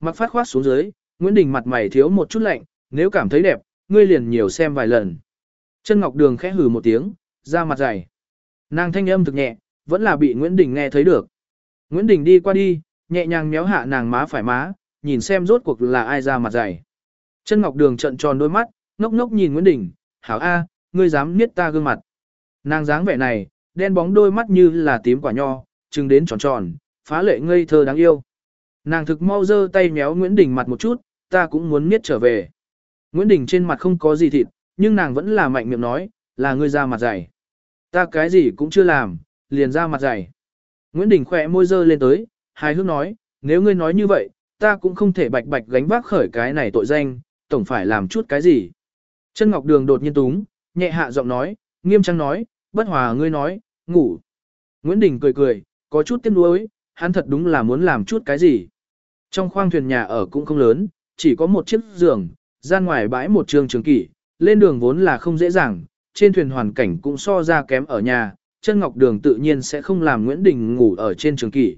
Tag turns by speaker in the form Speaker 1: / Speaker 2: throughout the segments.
Speaker 1: mặc phát khoát xuống dưới, Nguyễn Đình mặt mày thiếu một chút lạnh, nếu cảm thấy đẹp, ngươi liền nhiều xem vài lần. Chân Ngọc Đường khẽ hừ một tiếng, ra mặt dày. Nàng thanh âm thực nhẹ, vẫn là bị Nguyễn Đình nghe thấy được. Nguyễn Đình đi qua đi, nhẹ nhàng méo hạ nàng má phải má, nhìn xem rốt cuộc là ai ra mặt dày. Chân Ngọc Đường trận tròn đôi mắt, ngốc ngốc nhìn Nguyễn Đình, hảo A, ngươi dám niết ta gương mặt. Nàng dáng vẻ này, đen bóng đôi mắt như là tím quả nho, trừng đến tròn tròn, phá lệ ngây thơ đáng yêu. Nàng thực mau dơ tay méo Nguyễn Đình mặt một chút, ta cũng muốn miết trở về. Nguyễn Đình trên mặt không có gì thịt, nhưng nàng vẫn là mạnh miệng nói, là ngươi ra mặt dày. Ta cái gì cũng chưa làm, liền ra mặt dày. Nguyễn Đình khỏe môi dơ lên tới, hài hước nói, nếu ngươi nói như vậy, ta cũng không thể bạch bạch gánh vác khởi cái này tội danh, tổng phải làm chút cái gì. Chân Ngọc Đường đột nhiên túng, nhẹ hạ giọng nói, nghiêm trang nói, bất hòa ngươi nói, ngủ. Nguyễn Đình cười cười, có chút tiếc nuối, hắn thật đúng là muốn làm chút cái gì. Trong khoang thuyền nhà ở cũng không lớn, chỉ có một chiếc giường, gian ngoài bãi một trường trường kỷ, lên đường vốn là không dễ dàng, trên thuyền hoàn cảnh cũng so ra kém ở nhà, chân ngọc đường tự nhiên sẽ không làm Nguyễn Đình ngủ ở trên trường kỷ.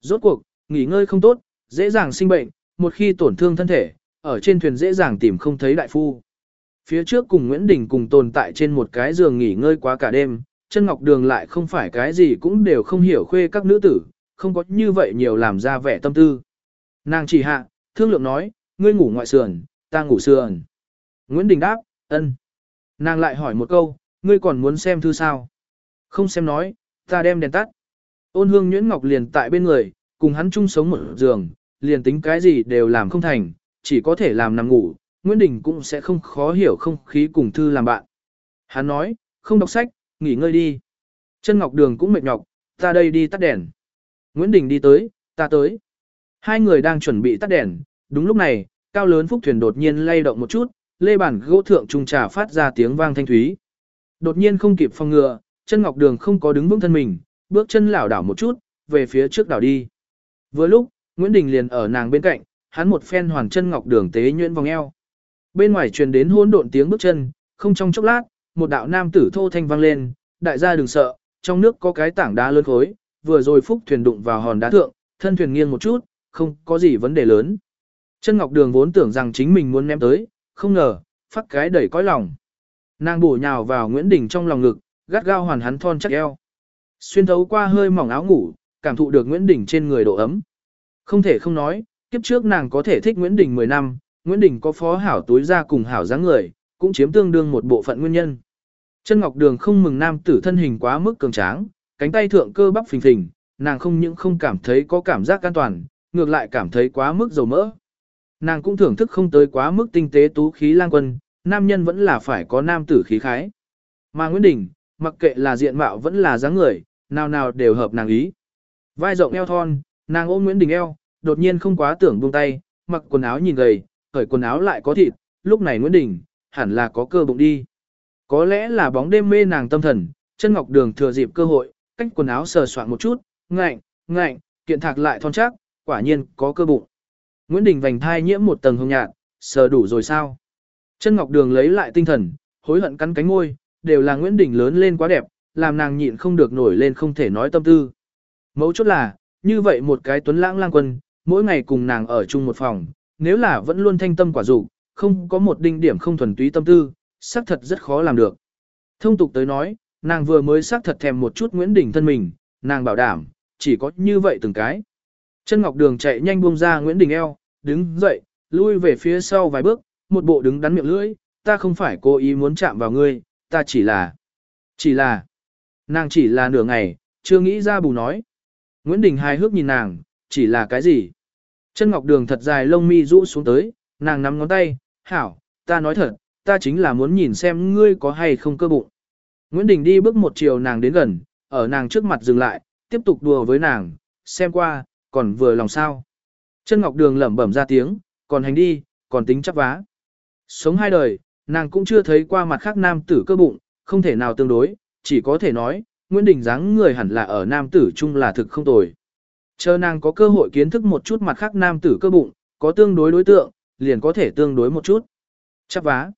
Speaker 1: Rốt cuộc, nghỉ ngơi không tốt, dễ dàng sinh bệnh, một khi tổn thương thân thể, ở trên thuyền dễ dàng tìm không thấy đại phu. Phía trước cùng Nguyễn Đình cùng tồn tại trên một cái giường nghỉ ngơi quá cả đêm, chân ngọc đường lại không phải cái gì cũng đều không hiểu khuê các nữ tử, không có như vậy nhiều làm ra vẻ tâm tư. Nàng chỉ hạ, thương lượng nói, ngươi ngủ ngoại sườn, ta ngủ sườn. Nguyễn Đình đáp, ân. Nàng lại hỏi một câu, ngươi còn muốn xem thư sao? Không xem nói, ta đem đèn tắt. Ôn hương nguyễn ngọc liền tại bên người, cùng hắn chung sống một giường, liền tính cái gì đều làm không thành, chỉ có thể làm nằm ngủ, Nguyễn Đình cũng sẽ không khó hiểu không khí cùng thư làm bạn. Hắn nói, không đọc sách, nghỉ ngơi đi. Chân Ngọc Đường cũng mệt nhọc, ta đây đi tắt đèn. Nguyễn Đình đi tới, ta tới. Hai người đang chuẩn bị tắt đèn, đúng lúc này, cao lớn phúc thuyền đột nhiên lay động một chút, lê bản gỗ thượng trung trà phát ra tiếng vang thanh thúy. Đột nhiên không kịp phòng ngừa, chân Ngọc Đường không có đứng vững thân mình, bước chân lảo đảo một chút, về phía trước đảo đi. Vừa lúc, Nguyễn Đình liền ở nàng bên cạnh, hắn một phen hoàn chân Ngọc Đường tế nhuyễn vòng eo. Bên ngoài truyền đến hỗn độn tiếng bước chân, không trong chốc lát, một đạo nam tử thô thanh vang lên, đại gia đừng sợ, trong nước có cái tảng đá lớn khối, vừa rồi phúc thuyền đụng vào hòn đá thượng, thân thuyền nghiêng một chút, không có gì vấn đề lớn. Chân Ngọc Đường vốn tưởng rằng chính mình muốn ném tới, không ngờ, phát cái đẩy cõi lòng. Nàng bổ nhào vào Nguyễn Đình trong lòng ngực, gắt gao hoàn hắn thon chắc eo. Xuyên thấu qua hơi mỏng áo ngủ, cảm thụ được Nguyễn Đình trên người độ ấm. Không thể không nói, kiếp trước nàng có thể thích Nguyễn Đình 10 năm, Nguyễn Đình có phó hảo túi ra cùng hảo dáng người, cũng chiếm tương đương một bộ phận nguyên nhân. Chân Ngọc Đường không mừng nam tử thân hình quá mức cường tráng, cánh tay thượng cơ bắp phình phình, nàng không những không cảm thấy có cảm giác an toàn, ngược lại cảm thấy quá mức dầu mỡ. Nàng cũng thưởng thức không tới quá mức tinh tế tú khí lang quân, nam nhân vẫn là phải có nam tử khí khái. Mà Nguyễn Đình, mặc kệ là diện mạo vẫn là dáng người, nào nào đều hợp nàng ý. Vai rộng eo thon, nàng ôm Nguyễn Đình eo, đột nhiên không quá tưởng buông tay, mặc quần áo nhìn gầy, khởi quần áo lại có thịt, lúc này Nguyễn Đình, hẳn là có cơ bụng đi. Có lẽ là bóng đêm mê nàng tâm thần, chân ngọc đường thừa dịp cơ hội, cách quần áo sờ soạn một chút, ngạnh, ngạnh, kiện thạc lại thon chắc, quả nhiên có cơ bụng. Nguyễn Đình vành thai nhiễm một tầng hồng nhạt, sờ đủ rồi sao? Chân ngọc đường lấy lại tinh thần, hối hận cắn cánh môi, đều là Nguyễn Đình lớn lên quá đẹp, làm nàng nhịn không được nổi lên không thể nói tâm tư. Mấu chốt là, như vậy một cái tuấn lãng lang quân, mỗi ngày cùng nàng ở chung một phòng, nếu là vẫn luôn thanh tâm quả dục, không có một đinh điểm không thuần túy tâm tư, xác thật rất khó làm được. Thông tục tới nói, nàng vừa mới xác thật thèm một chút Nguyễn Đình thân mình, nàng bảo đảm, chỉ có như vậy từng cái. Chân Ngọc Đường chạy nhanh buông ra Nguyễn Đình eo, đứng dậy, lui về phía sau vài bước, một bộ đứng đắn miệng lưỡi, ta không phải cố ý muốn chạm vào ngươi, ta chỉ là, chỉ là, nàng chỉ là nửa ngày, chưa nghĩ ra bù nói. Nguyễn Đình hài hước nhìn nàng, chỉ là cái gì? Chân Ngọc Đường thật dài lông mi rũ xuống tới, nàng nắm ngón tay, hảo, ta nói thật, ta chính là muốn nhìn xem ngươi có hay không cơ bụng. Nguyễn Đình đi bước một chiều nàng đến gần, ở nàng trước mặt dừng lại, tiếp tục đùa với nàng, xem qua, còn vừa lòng sao. Chân Ngọc Đường lẩm bẩm ra tiếng, còn hành đi, còn tính chắc vá. Sống hai đời, nàng cũng chưa thấy qua mặt khác nam tử cơ bụng, không thể nào tương đối, chỉ có thể nói, Nguyễn Đình dáng người hẳn là ở nam tử chung là thực không tồi. Chờ nàng có cơ hội kiến thức một chút mặt khác nam tử cơ bụng, có tương đối đối tượng, liền có thể tương đối một chút. Chắc vá.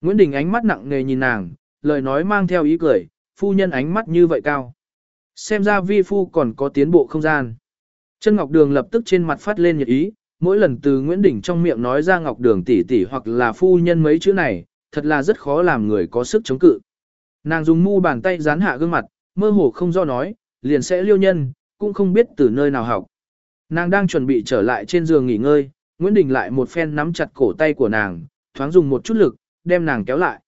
Speaker 1: Nguyễn Đình ánh mắt nặng nề nhìn nàng, lời nói mang theo ý cười, phu nhân ánh mắt như vậy cao. Xem ra vi phu còn có tiến bộ không gian. Chân Ngọc Đường lập tức trên mặt phát lên nhiệt ý, mỗi lần từ Nguyễn Đình trong miệng nói ra Ngọc Đường tỷ tỷ hoặc là phu nhân mấy chữ này, thật là rất khó làm người có sức chống cự. Nàng dùng mu bàn tay dán hạ gương mặt, mơ hồ không do nói, liền sẽ liêu nhân, cũng không biết từ nơi nào học. Nàng đang chuẩn bị trở lại trên giường nghỉ ngơi, Nguyễn Đình lại một phen nắm chặt cổ tay của nàng, thoáng dùng một chút lực, đem nàng kéo lại.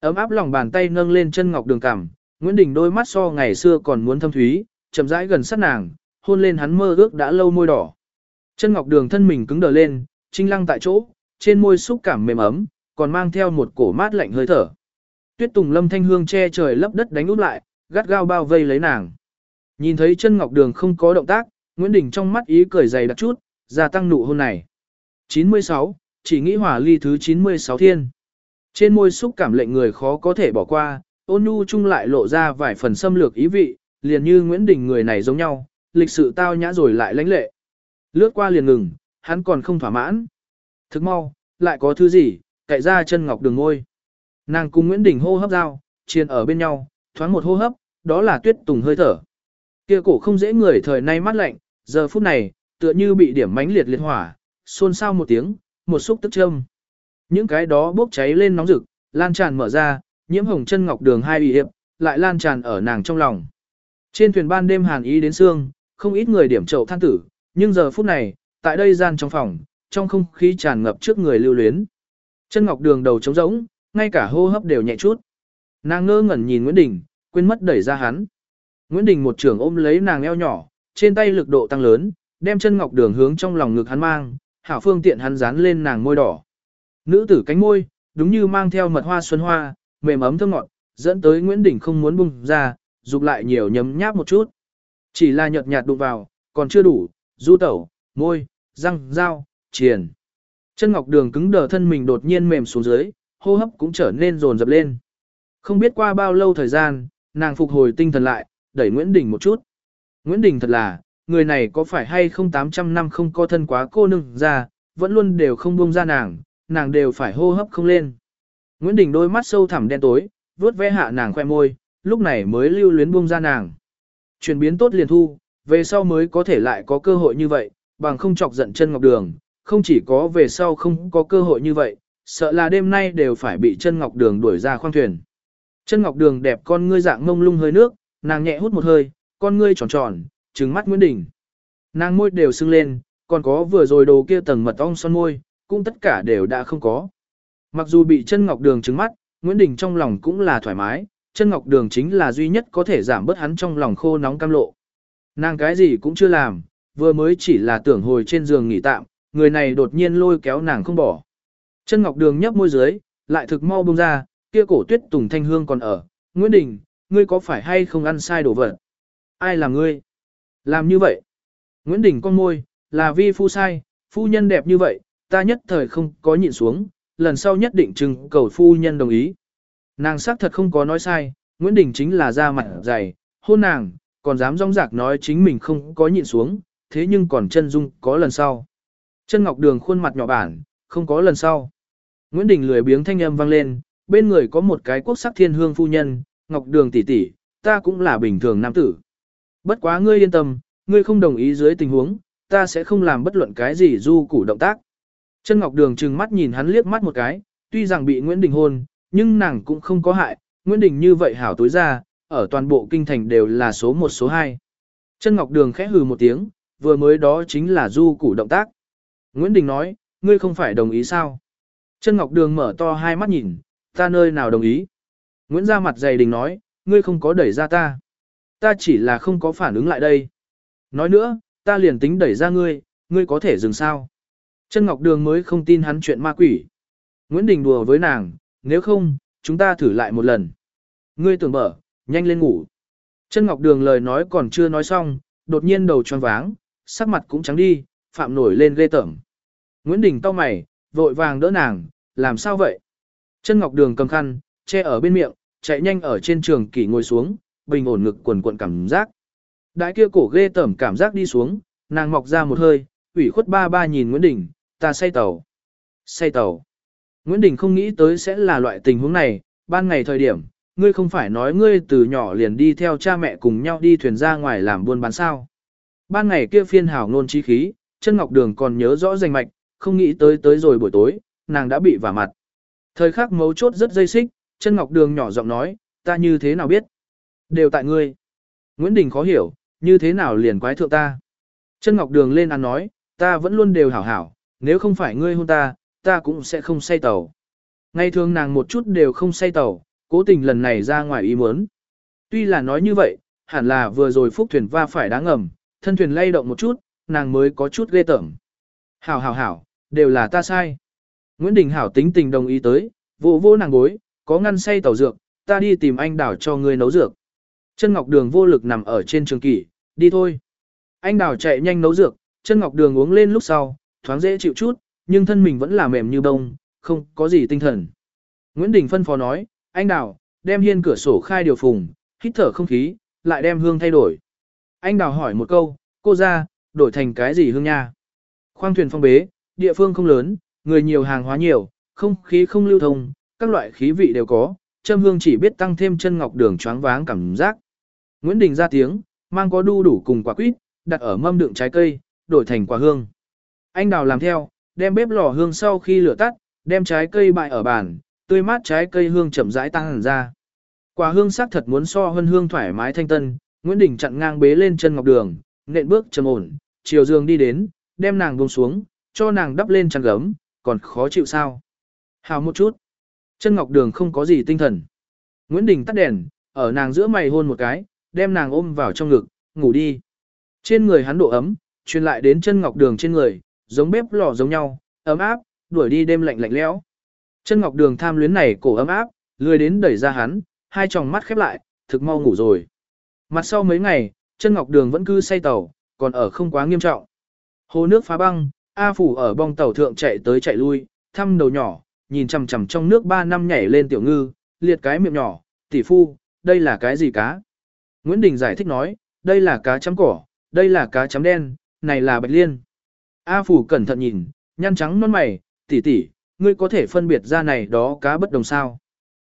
Speaker 1: Ấm áp lòng bàn tay nâng lên chân ngọc đường cằm, Nguyễn Đình đôi mắt so ngày xưa còn muốn thâm thúy, chậm rãi gần sát nàng, hôn lên hắn mơ ước đã lâu môi đỏ. Chân ngọc đường thân mình cứng đờ lên, trinh lăng tại chỗ, trên môi xúc cảm mềm ấm, còn mang theo một cổ mát lạnh hơi thở. Tuyết tùng lâm thanh hương che trời lấp đất đánh út lại, gắt gao bao vây lấy nàng. Nhìn thấy chân ngọc đường không có động tác, Nguyễn Đình trong mắt ý cười dày đặc chút, gia tăng nụ hôn này. 96, chỉ nghĩ hỏa ly thứ 96 thiên. Trên môi xúc cảm lệnh người khó có thể bỏ qua, ôn nhu chung lại lộ ra vài phần xâm lược ý vị, liền như Nguyễn Đình người này giống nhau, lịch sự tao nhã rồi lại lãnh lệ. Lướt qua liền ngừng, hắn còn không thỏa mãn. Thức mau, lại có thứ gì, cậy ra chân ngọc đường ngôi. Nàng cùng Nguyễn Đình hô hấp giao, chiền ở bên nhau, thoáng một hô hấp, đó là tuyết tùng hơi thở. Kia cổ không dễ người thời nay mát lạnh, giờ phút này, tựa như bị điểm mánh liệt liệt hỏa, xôn xao một tiếng, một xúc tức châm. Những cái đó bốc cháy lên nóng rực, lan tràn mở ra, nhiễm hồng chân ngọc đường hai ủy hiệp, lại lan tràn ở nàng trong lòng. Trên thuyền ban đêm hàn ý đến xương, không ít người điểm chậu than tử, nhưng giờ phút này, tại đây gian trong phòng, trong không khí tràn ngập trước người lưu luyến. Chân ngọc đường đầu trống rỗng, ngay cả hô hấp đều nhẹ chút. Nàng ngơ ngẩn nhìn Nguyễn Đình, quên mất đẩy ra hắn. Nguyễn Đình một trường ôm lấy nàng eo nhỏ, trên tay lực độ tăng lớn, đem chân ngọc đường hướng trong lòng ngực hắn mang, hảo phương tiện hắn dán lên nàng môi đỏ. Nữ tử cánh môi, đúng như mang theo mật hoa xuân hoa, mềm ấm thơm ngọt, dẫn tới Nguyễn Đình không muốn bung ra, dục lại nhiều nhấm nháp một chút. Chỉ là nhợt nhạt đụng vào, còn chưa đủ, du tẩu, môi, răng, dao, triền. Chân ngọc đường cứng đờ thân mình đột nhiên mềm xuống dưới, hô hấp cũng trở nên rồn rập lên. Không biết qua bao lâu thời gian, nàng phục hồi tinh thần lại, đẩy Nguyễn Đình một chút. Nguyễn Đình thật là, người này có phải hay không 800 năm không có thân quá cô nương ra, vẫn luôn đều không buông ra nàng, nàng đều phải hô hấp không lên. Nguyễn Đình đôi mắt sâu thẳm đen tối, vuốt ve hạ nàng khoe môi, lúc này mới lưu luyến buông ra nàng. Chuyển biến tốt liền thu, về sau mới có thể lại có cơ hội như vậy, bằng không chọc giận chân ngọc đường, không chỉ có về sau không có cơ hội như vậy, sợ là đêm nay đều phải bị chân ngọc đường đuổi ra khoang thuyền. Chân ngọc đường đẹp con ngươi dạng ngông lung hơi nước, nàng nhẹ hút một hơi, con ngươi tròn tròn, trừng mắt Nguyễn Đình. Nàng môi đều sưng lên, còn có vừa rồi đồ kia tầng mật ong son môi, cũng tất cả đều đã không có. Mặc dù bị chân ngọc đường trừng mắt, Nguyễn Đình trong lòng cũng là thoải mái, chân ngọc đường chính là duy nhất có thể giảm bớt hắn trong lòng khô nóng cam lộ. Nàng cái gì cũng chưa làm, vừa mới chỉ là tưởng hồi trên giường nghỉ tạm, người này đột nhiên lôi kéo nàng không bỏ. Chân ngọc đường nhấp môi dưới, lại thực mau bông ra, kia cổ tuyết tùng thanh hương còn ở. Nguyễn Đình, ngươi có phải hay không ăn sai đồ vật? Ai là ngươi? Làm như vậy? Nguyễn Đình con môi, là vi phu sai, phu nhân đẹp như vậy, ta nhất thời không có nhịn xuống, lần sau nhất định trưng cầu phu nhân đồng ý. Nàng xác thật không có nói sai, Nguyễn Đình chính là da mặt dày, hôn nàng, còn dám rong rạc nói chính mình không có nhịn xuống, thế nhưng còn chân dung có lần sau. Chân Ngọc Đường khuôn mặt nhỏ bản, không có lần sau. Nguyễn Đình lười biếng thanh âm vang lên, bên người có một cái quốc sắc thiên hương phu nhân, Ngọc Đường tỷ tỷ, ta cũng là bình thường nam tử. Bất quá ngươi yên tâm, ngươi không đồng ý dưới tình huống, ta sẽ không làm bất luận cái gì du củ động tác. Chân Ngọc Đường trừng mắt nhìn hắn liếc mắt một cái, tuy rằng bị Nguyễn Đình hôn, nhưng nàng cũng không có hại, Nguyễn Đình như vậy hảo tối ra, ở toàn bộ kinh thành đều là số 1 số 2. Chân Ngọc Đường khẽ hừ một tiếng, vừa mới đó chính là du củ động tác. Nguyễn Đình nói, ngươi không phải đồng ý sao? Chân Ngọc Đường mở to hai mắt nhìn, ta nơi nào đồng ý? Nguyễn ra mặt dày đình nói, ngươi không có đẩy ra ta. Ta chỉ là không có phản ứng lại đây. Nói nữa, ta liền tính đẩy ra ngươi, ngươi có thể dừng sao? Chân Ngọc Đường mới không tin hắn chuyện ma quỷ. Nguyễn Đình đùa với nàng, nếu không, chúng ta thử lại một lần. Ngươi tưởng mở, nhanh lên ngủ. Chân Ngọc Đường lời nói còn chưa nói xong, đột nhiên đầu tròn váng, sắc mặt cũng trắng đi, phạm nổi lên ghê tởm. Nguyễn Đình to mày, vội vàng đỡ nàng, làm sao vậy? Chân Ngọc Đường cầm khăn, che ở bên miệng, chạy nhanh ở trên trường kỷ ngồi xuống, bình ổn ngực quần quần cảm giác. Đại kia cổ ghê tởm cảm giác đi xuống, nàng mọc ra một hơi, ủy khuất ba ba nhìn Nguyễn Đình, ta say tàu. Say tàu. Nguyễn Đình không nghĩ tới sẽ là loại tình huống này, ban ngày thời điểm, ngươi không phải nói ngươi từ nhỏ liền đi theo cha mẹ cùng nhau đi thuyền ra ngoài làm buôn bán sao. Ban ngày kia phiên hảo ngôn chi khí, chân ngọc đường còn nhớ rõ danh mạch, không nghĩ tới tới rồi buổi tối, nàng đã bị vả mặt. Thời khắc mấu chốt rất dây xích, chân ngọc đường nhỏ giọng nói, ta như thế nào biết? Đều tại ngươi. Nguyễn Đình khó hiểu, như thế nào liền quái thượng ta? Chân ngọc đường lên ăn nói, ta vẫn luôn đều hảo hảo, nếu không phải ngươi hôn ta, ta cũng sẽ không say tàu. Ngày thường nàng một chút đều không say tàu, cố tình lần này ra ngoài ý muốn. Tuy là nói như vậy, hẳn là vừa rồi phúc thuyền va phải đá ngầm, thân thuyền lay động một chút, nàng mới có chút ghê tởm. Hảo hảo hảo, đều là ta sai. Nguyễn Đình Hảo tính tình đồng ý tới, vô vô nàng gối, có ngăn say tàu dược, ta đi tìm anh đảo cho ngươi nấu dược. Chân Ngọc Đường vô lực nằm ở trên trường kỷ, đi thôi. Anh đảo chạy nhanh nấu dược, chân Ngọc Đường uống lên lúc sau, thoáng dễ chịu chút, nhưng thân mình vẫn là mềm như bông, không có gì tinh thần. Nguyễn Đình phân phó nói, anh đào, đem hiên cửa sổ khai điều phùng, hít thở không khí, lại đem hương thay đổi. Anh đào hỏi một câu, cô ra, đổi thành cái gì hương nha? Khoang thuyền phong bế, địa phương không lớn, người nhiều hàng hóa nhiều, không khí không lưu thông, các loại khí vị đều có, châm hương chỉ biết tăng thêm chân ngọc đường choáng váng cảm giác. Nguyễn Đình ra tiếng, mang có đu đủ cùng quả quýt, đặt ở mâm đựng trái cây, đổi thành quả hương. Anh đào làm theo, đem bếp lò hương sau khi lửa tắt, đem trái cây bại ở bàn, tươi mát trái cây hương chậm rãi tăng hẳn ra. Quả hương sắc thật muốn so hơn hương thoải mái thanh tân, Nguyễn Đình chặn ngang bế lên chân ngọc đường, nện bước trầm ổn, chiều dương đi đến, đem nàng buông xuống, cho nàng đắp lên chăn gấm, còn khó chịu sao. Hào một chút. Chân ngọc đường không có gì tinh thần. Nguyễn Đình tắt đèn, ở nàng giữa mày hôn một cái, đem nàng ôm vào trong ngực, ngủ đi. Trên người hắn độ ấm, truyền lại đến chân ngọc đường trên người, giống bếp lò giống nhau, ấm áp, đuổi đi đêm lạnh lạnh lẽo. Chân ngọc đường tham luyến này cổ ấm áp, lười đến đẩy ra hắn, hai tròng mắt khép lại, thực mau ngủ rồi. Mặt sau mấy ngày, chân ngọc đường vẫn cứ say tàu, còn ở không quá nghiêm trọng. Hồ nước phá băng, A Phủ ở bong tàu thượng chạy tới chạy lui, thăm đầu nhỏ, nhìn chằm chằm trong nước ba năm nhảy lên tiểu ngư, liệt cái miệng nhỏ, tỷ phu, đây là cái gì cá? Nguyễn Đình giải thích nói, đây là cá chấm cỏ, đây là cá chấm đen, này là bạch liên. A Phủ cẩn thận nhìn, nhăn trắng non mày, tỷ tỷ, ngươi có thể phân biệt ra này đó cá bất đồng sao?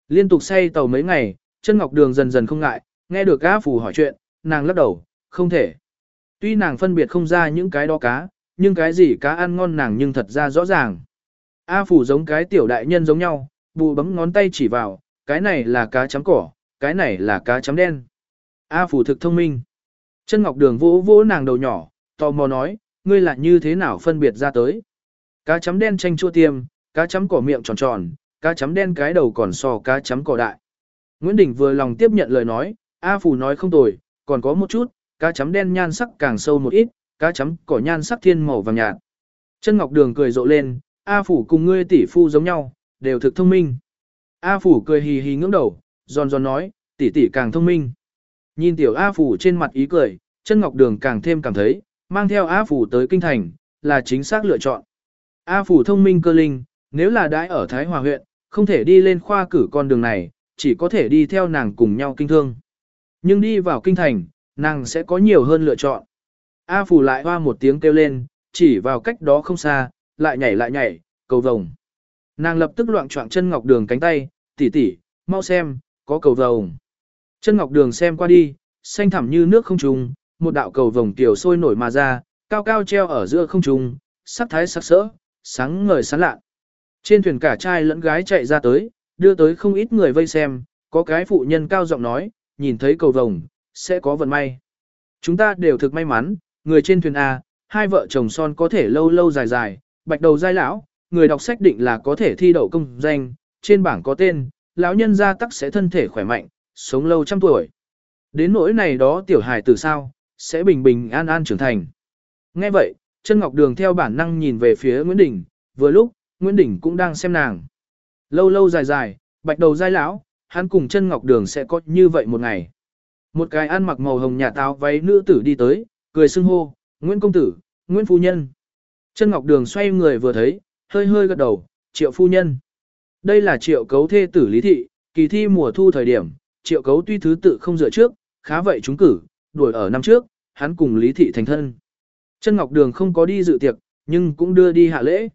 Speaker 1: Liên tục say tàu mấy ngày, chân ngọc đường dần dần không ngại, nghe được A Phủ hỏi chuyện, nàng lắc đầu, không thể. Tuy nàng phân biệt không ra những cái đó cá, nhưng cái gì cá ăn ngon nàng nhưng thật ra rõ ràng. A Phủ giống cái tiểu đại nhân giống nhau, bù bấm ngón tay chỉ vào, cái này là cá chấm cỏ, cái này là cá chấm đen. A Phủ thực thông minh. Chân Ngọc Đường vỗ vỗ nàng đầu nhỏ, tò mò nói, ngươi là như thế nào phân biệt ra tới. Cá chấm đen chanh chua tiêm, cá chấm cỏ miệng tròn tròn, cá chấm đen cái đầu còn so cá chấm cỏ đại. Nguyễn Đình vừa lòng tiếp nhận lời nói, A Phủ nói không tồi, còn có một chút, cá chấm đen nhan sắc càng sâu một ít, cá chấm cỏ nhan sắc thiên màu vàng nhạt. Chân Ngọc Đường cười rộ lên, A Phủ cùng ngươi tỷ phu giống nhau, đều thực thông minh. A Phủ cười hì hì ngưỡng đầu, giòn giòn nói, tỷ tỷ càng thông minh. Nhìn tiểu A Phủ trên mặt ý cười, chân Ngọc Đường càng thêm cảm thấy, mang theo A Phủ tới kinh thành, là chính xác lựa chọn. A Phủ thông minh cơ linh, nếu là đãi ở Thái Hòa huyện, không thể đi lên khoa cử con đường này, chỉ có thể đi theo nàng cùng nhau kinh thương. Nhưng đi vào kinh thành, nàng sẽ có nhiều hơn lựa chọn. A Phủ lại hoa một tiếng kêu lên, chỉ vào cách đó không xa, lại nhảy lại nhảy, cầu vồng. Nàng lập tức loạn trọng chân ngọc đường cánh tay, tỷ tỷ, mau xem, có cầu vồng. Chân ngọc đường xem qua đi, xanh thẳm như nước không trùng, một đạo cầu vồng tiểu sôi nổi mà ra, cao cao treo ở giữa không trung, sắc thái sắc sỡ, sáng ngời sáng lạ. Trên thuyền cả trai lẫn gái chạy ra tới, đưa tới không ít người vây xem, có cái phụ nhân cao giọng nói, nhìn thấy cầu vồng, sẽ có vận may. Chúng ta đều thực may mắn, người trên thuyền A, hai vợ chồng son có thể lâu lâu dài dài, bạch đầu giai lão, người đọc sách định là có thể thi đậu công danh, trên bảng có tên, lão nhân gia tắc sẽ thân thể khỏe mạnh, sống lâu trăm tuổi. Đến nỗi này đó tiểu hài từ sao, sẽ bình bình an an trưởng thành. Nghe vậy, chân ngọc đường theo bản năng nhìn về phía Nguyễn Đình, vừa lúc, Nguyễn Đình cũng đang xem nàng. Lâu lâu dài dài, bạch đầu dai lão, hắn cùng chân ngọc đường sẽ có như vậy một ngày. Một cái ăn mặc màu hồng nhà táo váy nữ tử đi tới, cười xưng hô, Nguyễn Công Tử, Nguyễn Phu Nhân. Chân Ngọc Đường xoay người vừa thấy, hơi hơi gật đầu, triệu phu nhân. Đây là triệu cấu thê tử lý thị, kỳ thi mùa thu thời điểm, triệu cấu tuy thứ tự không dựa trước, khá vậy chúng cử, đuổi ở năm trước, hắn cùng lý thị thành thân. Chân Ngọc Đường không có đi dự tiệc, nhưng cũng đưa đi hạ lễ.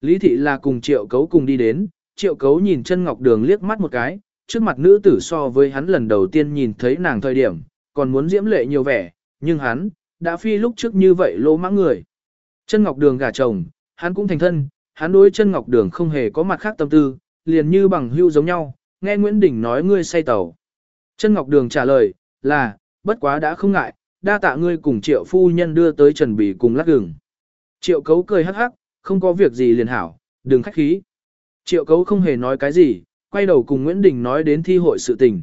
Speaker 1: Lý thị là cùng triệu cấu cùng đi đến, triệu cấu nhìn chân Ngọc Đường liếc mắt một cái, trước mặt nữ tử so với hắn lần đầu tiên nhìn thấy nàng thời điểm, còn muốn diễm lệ nhiều vẻ, nhưng hắn, đã phi lúc trước như vậy lỗ mãng người. Chân Ngọc Đường gả chồng, hắn cũng thành thân, hắn đối chân Ngọc Đường không hề có mặt khác tâm tư, liền như bằng hưu giống nhau, nghe Nguyễn Đình nói ngươi say tàu. Chân Ngọc Đường trả lời, là, bất quá đã không ngại, đa tạ ngươi cùng triệu phu nhân đưa tới Trần bì cùng lát gừng. Triệu cấu cười hắc hắc, không có việc gì liền hảo, đừng khách khí. Triệu cấu không hề nói cái gì, quay đầu cùng Nguyễn Đình nói đến thi hội sự tình.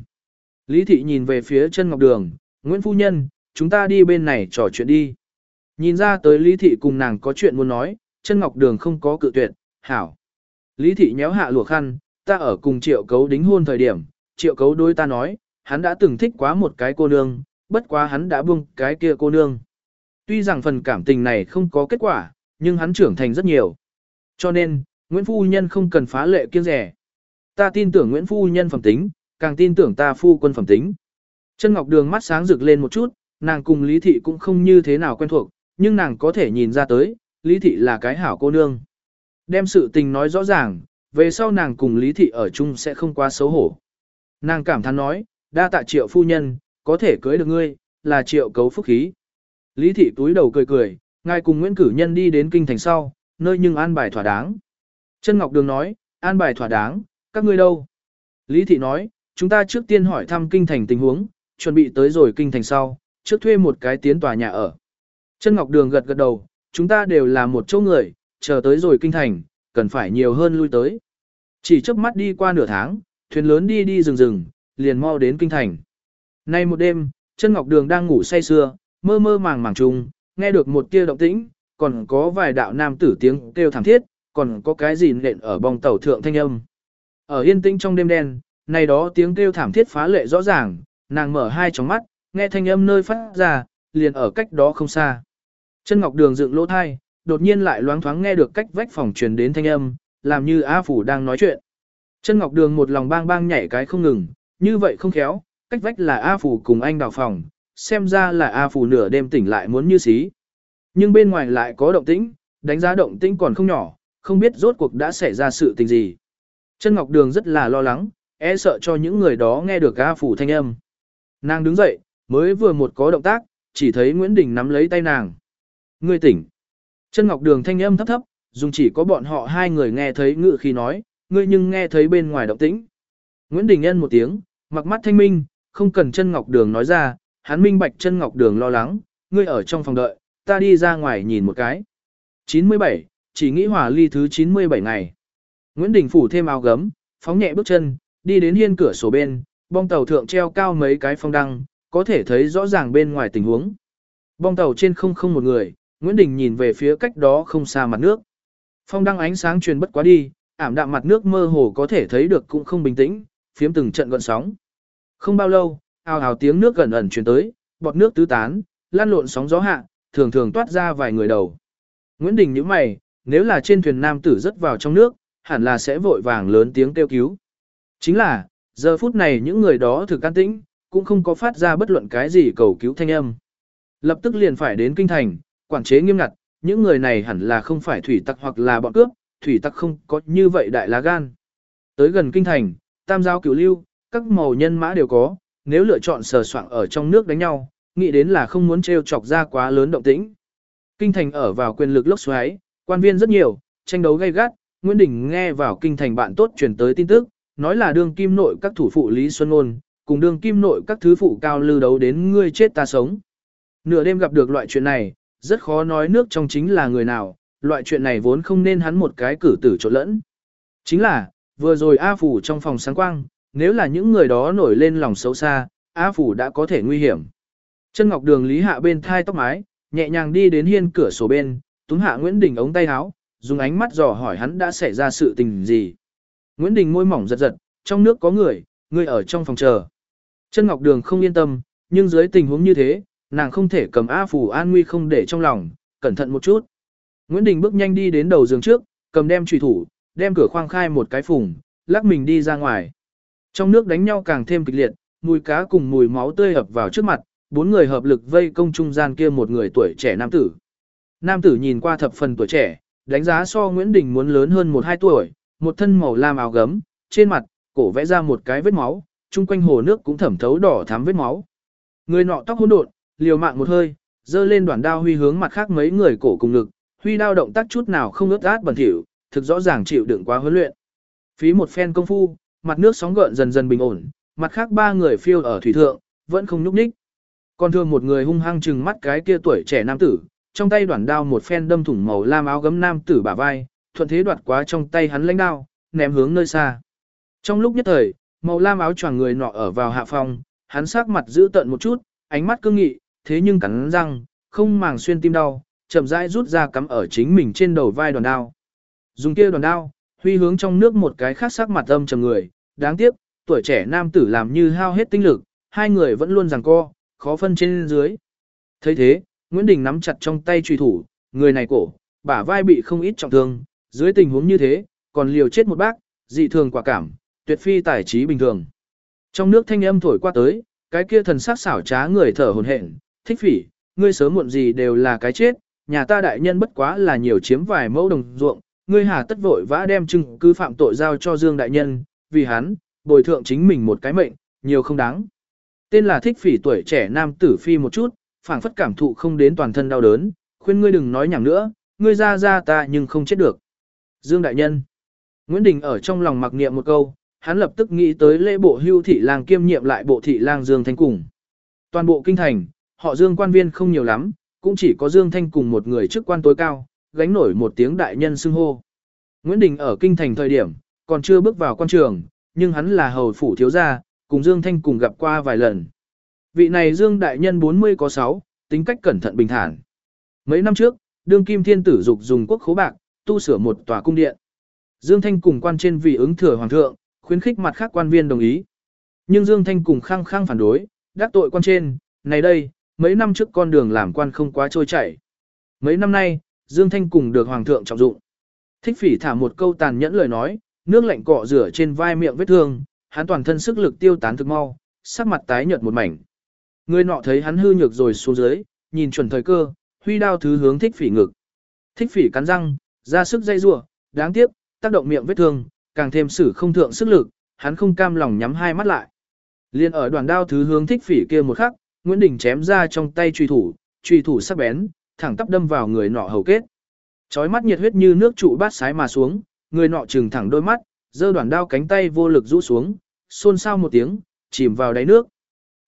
Speaker 1: Lý Thị nhìn về phía chân Ngọc Đường, Nguyễn Phu Nhân, chúng ta đi bên này trò chuyện đi. Nhìn ra tới Lý Thị cùng nàng có chuyện muốn nói, chân Ngọc Đường không có cự tuyệt, hảo. Lý Thị nhéo hạ lụa khăn, ta ở cùng triệu cấu đính hôn thời điểm, triệu cấu đối ta nói, hắn đã từng thích quá một cái cô nương, bất quá hắn đã buông cái kia cô nương. Tuy rằng phần cảm tình này không có kết quả, nhưng hắn trưởng thành rất nhiều. Cho nên, Nguyễn Phu Nhân không cần phá lệ kiêng rẻ. Ta tin tưởng Nguyễn Phu Nhân phẩm tính, càng tin tưởng ta phu quân phẩm tính. Chân Ngọc Đường mắt sáng rực lên một chút, nàng cùng Lý Thị cũng không như thế nào quen thuộc, nhưng nàng có thể nhìn ra tới, Lý Thị là cái hảo cô nương. Đem sự tình nói rõ ràng, về sau nàng cùng Lý Thị ở chung sẽ không quá xấu hổ. Nàng cảm thán nói, đa tạ triệu phu nhân, có thể cưới được ngươi, là triệu cấu phúc khí. Lý Thị túi đầu cười cười, ngài cùng Nguyễn Cử Nhân đi đến kinh thành sau, nơi nhưng an bài thỏa đáng. Trân Ngọc Đường nói, an bài thỏa đáng, các ngươi đâu? Lý Thị nói, chúng ta trước tiên hỏi thăm kinh thành tình huống, chuẩn bị tới rồi kinh thành sau, trước thuê một cái tiến tòa nhà ở. Trân Ngọc Đường gật gật đầu, chúng ta đều là một chỗ người, chờ tới rồi kinh thành, cần phải nhiều hơn lui tới. Chỉ chớp mắt đi qua nửa tháng, thuyền lớn đi đi rừng rừng, liền mau đến kinh thành. Nay một đêm, chân Ngọc Đường đang ngủ say sưa, mơ mơ màng màng trùng, nghe được một tia động tĩnh, còn có vài đạo nam tử tiếng kêu thảm thiết, còn có cái gì nện ở bong tàu thượng thanh âm. Ở yên tĩnh trong đêm đen, này đó tiếng kêu thảm thiết phá lệ rõ ràng, nàng mở hai tròng mắt, nghe thanh âm nơi phát ra, liền ở cách đó không xa. Chân Ngọc Đường dựng lỗ thai, đột nhiên lại loáng thoáng nghe được cách vách phòng truyền đến thanh âm, làm như A Phủ đang nói chuyện. Chân Ngọc Đường một lòng bang bang nhảy cái không ngừng, như vậy không khéo, cách vách là A Phủ cùng anh đào phòng, xem ra là A Phủ nửa đêm tỉnh lại muốn như xí. Nhưng bên ngoài lại có động tĩnh, đánh giá động tĩnh còn không nhỏ, không biết rốt cuộc đã xảy ra sự tình gì. Chân Ngọc Đường rất là lo lắng, e sợ cho những người đó nghe được A Phủ thanh âm. Nàng đứng dậy, mới vừa một có động tác, chỉ thấy Nguyễn Đình nắm lấy tay nàng. Ngươi tỉnh. Chân Ngọc Đường thanh âm thấp thấp, dùng chỉ có bọn họ hai người nghe thấy ngự khi nói, ngươi nhưng nghe thấy bên ngoài động tĩnh. Nguyễn Đình Nhân một tiếng, mặc mắt thanh minh, không cần chân Ngọc Đường nói ra, hắn minh bạch chân Ngọc Đường lo lắng, ngươi ở trong phòng đợi, ta đi ra ngoài nhìn một cái. 97, chỉ nghĩ hỏa ly thứ 97 ngày. Nguyễn Đình phủ thêm áo gấm, phóng nhẹ bước chân, đi đến hiên cửa sổ bên, bong tàu thượng treo cao mấy cái phong đăng, có thể thấy rõ ràng bên ngoài tình huống. Bong tàu trên không không một người, Nguyễn Đình nhìn về phía cách đó không xa mặt nước. Phong đăng ánh sáng truyền bất quá đi, ảm đạm mặt nước mơ hồ có thể thấy được cũng không bình tĩnh, phiếm từng trận gợn sóng. Không bao lâu, ào ào tiếng nước gần ẩn truyền tới, bọt nước tứ tán, lan lộn sóng gió hạ, thường thường toát ra vài người đầu. Nguyễn Đình nhíu mày, nếu là trên thuyền nam tử rớt vào trong nước, hẳn là sẽ vội vàng lớn tiếng kêu cứu. Chính là, giờ phút này những người đó thực an tĩnh, cũng không có phát ra bất luận cái gì cầu cứu thanh âm. Lập tức liền phải đến kinh thành, quản chế nghiêm ngặt, những người này hẳn là không phải thủy tặc hoặc là bọn cướp, thủy tặc không có như vậy đại lá gan. Tới gần kinh thành, tam giáo cửu lưu, các màu nhân mã đều có, nếu lựa chọn sờ soạng ở trong nước đánh nhau, nghĩ đến là không muốn trêu chọc ra quá lớn động tĩnh. Kinh thành ở vào quyền lực lốc xoáy, quan viên rất nhiều, tranh đấu gay gắt, Nguyễn Đình nghe vào kinh thành bạn tốt truyền tới tin tức, nói là đương kim nội các thủ phụ Lý Xuân Ngôn, cùng đương kim nội các thứ phụ cao lưu đấu đến ngươi chết ta sống. Nửa đêm gặp được loại chuyện này, rất khó nói nước trong chính là người nào, loại chuyện này vốn không nên hắn một cái cử tử trộn lẫn. Chính là, vừa rồi A Phủ trong phòng sáng quang, nếu là những người đó nổi lên lòng xấu xa, A Phủ đã có thể nguy hiểm. Chân Ngọc Đường lý hạ bên thai tóc mái, nhẹ nhàng đi đến hiên cửa sổ bên, túm hạ Nguyễn Đình ống tay áo, dùng ánh mắt dò hỏi hắn đã xảy ra sự tình gì. Nguyễn Đình môi mỏng giật giật, trong nước có người, người ở trong phòng chờ. Chân Ngọc Đường không yên tâm, nhưng dưới tình huống như thế, nàng không thể cầm A Phủ an nguy không để trong lòng, cẩn thận một chút. Nguyễn Đình bước nhanh đi đến đầu giường trước, cầm đem trùy thủ, đem cửa khoang khai một cái phùng, lắc mình đi ra ngoài. Trong nước đánh nhau càng thêm kịch liệt, mùi cá cùng mùi máu tươi hợp vào trước mặt, bốn người hợp lực vây công trung gian kia một người tuổi trẻ nam tử. Nam tử nhìn qua thập phần tuổi trẻ, đánh giá so Nguyễn Đình muốn lớn hơn một hai tuổi, một thân màu lam áo gấm, trên mặt, cổ vẽ ra một cái vết máu, chung quanh hồ nước cũng thẩm thấu đỏ thắm vết máu. Người nọ tóc hỗn độn, liều mạng một hơi, dơ lên đoạn đao huy hướng mặt khác mấy người cổ cùng lực, huy đao động tác chút nào không ướt át bẩn thỉu, thực rõ ràng chịu đựng quá huấn luyện. Phí một phen công phu, mặt nước sóng gợn dần dần bình ổn, mặt khác ba người phiêu ở thủy thượng, vẫn không nhúc nhích. Còn thương một người hung hăng chừng mắt cái kia tuổi trẻ nam tử, trong tay đoạn đao một phen đâm thủng màu lam áo gấm nam tử bả vai, thuận thế đoạt quá trong tay hắn lãnh đao, ném hướng nơi xa. Trong lúc nhất thời, màu lam áo choàng người nọ ở vào hạ phòng, hắn sắc mặt giữ tận một chút, ánh mắt cương nghị, thế nhưng cắn răng, không màng xuyên tim đau, chậm rãi rút ra cắm ở chính mình trên đầu vai đoàn đao. Dùng kia đoàn đao, huy hướng trong nước một cái khác sắc mặt âm trầm người, đáng tiếc, tuổi trẻ nam tử làm như hao hết tinh lực, hai người vẫn luôn giằng co, khó phân trên dưới. thấy thế, Nguyễn Đình nắm chặt trong tay truy thủ, người này cổ, bả vai bị không ít trọng thương, dưới tình huống như thế, còn liều chết một bác, dị thường quả cảm, tuyệt phi tài trí bình thường. Trong nước thanh âm thổi qua tới, cái kia thần sắc xảo trá người thở hồn hển, thích phỉ, ngươi sớm muộn gì đều là cái chết, nhà ta đại nhân bất quá là nhiều chiếm vài mẫu đồng ruộng, ngươi hà tất vội vã đem chứng cứ phạm tội giao cho Dương đại nhân, vì hắn, bồi thượng chính mình một cái mệnh, nhiều không đáng. Tên là thích phỉ tuổi trẻ nam tử phi một chút, phảng phất cảm thụ không đến toàn thân đau đớn, khuyên ngươi đừng nói nhảm nữa, ngươi ra ra ta nhưng không chết được. Dương đại nhân. Nguyễn Đình ở trong lòng mặc niệm một câu, hắn lập tức nghĩ tới lễ bộ hưu thị lang kiêm nhiệm lại bộ thị lang Dương Thanh cùng. Toàn bộ kinh thành, họ Dương quan viên không nhiều lắm, cũng chỉ có Dương Thanh cùng một người chức quan tối cao, gánh nổi một tiếng đại nhân xưng hô. Nguyễn Đình ở kinh thành thời điểm, còn chưa bước vào quan trường, nhưng hắn là hầu phủ thiếu gia, cùng Dương Thanh cùng gặp qua vài lần. Vị này Dương đại nhân 40 có 6, tính cách cẩn thận bình thản. Mấy năm trước, đương kim thiên tử dục dùng quốc khố bạc, tu sửa một tòa cung điện. Dương Thanh cùng quan trên vị ứng thừa hoàng thượng, khuyến khích mặt khác quan viên đồng ý. Nhưng Dương Thanh cùng khăng khăng phản đối, đắc tội quan trên, này đây, mấy năm trước con đường làm quan không quá trôi chảy. Mấy năm nay, Dương Thanh cùng được hoàng thượng trọng dụng. Thích phỉ thả một câu tàn nhẫn lời nói, nước lạnh cọ rửa trên vai miệng vết thương, hắn toàn thân sức lực tiêu tán thực mau, sắc mặt tái nhợt một mảnh. Người nọ thấy hắn hư nhược rồi xuống dưới, nhìn chuẩn thời cơ, huy đao thứ hướng thích phỉ ngực. Thích phỉ cắn răng, ra sức dây rủa, đáng tiếc, tác động miệng vết thương, càng thêm sử không thượng sức lực, hắn không cam lòng nhắm hai mắt lại. Liên ở đoàn đao thứ hướng thích phỉ kia một khắc, Nguyễn Đình chém ra trong tay truy thủ, truy thủ sắc bén, thẳng tắp đâm vào người nọ hầu kết. Chói mắt nhiệt huyết như nước trụ bát sái mà xuống, người nọ trừng thẳng đôi mắt, giơ đoàn đao cánh tay vô lực rũ xuống, xôn xao một tiếng, chìm vào đáy nước.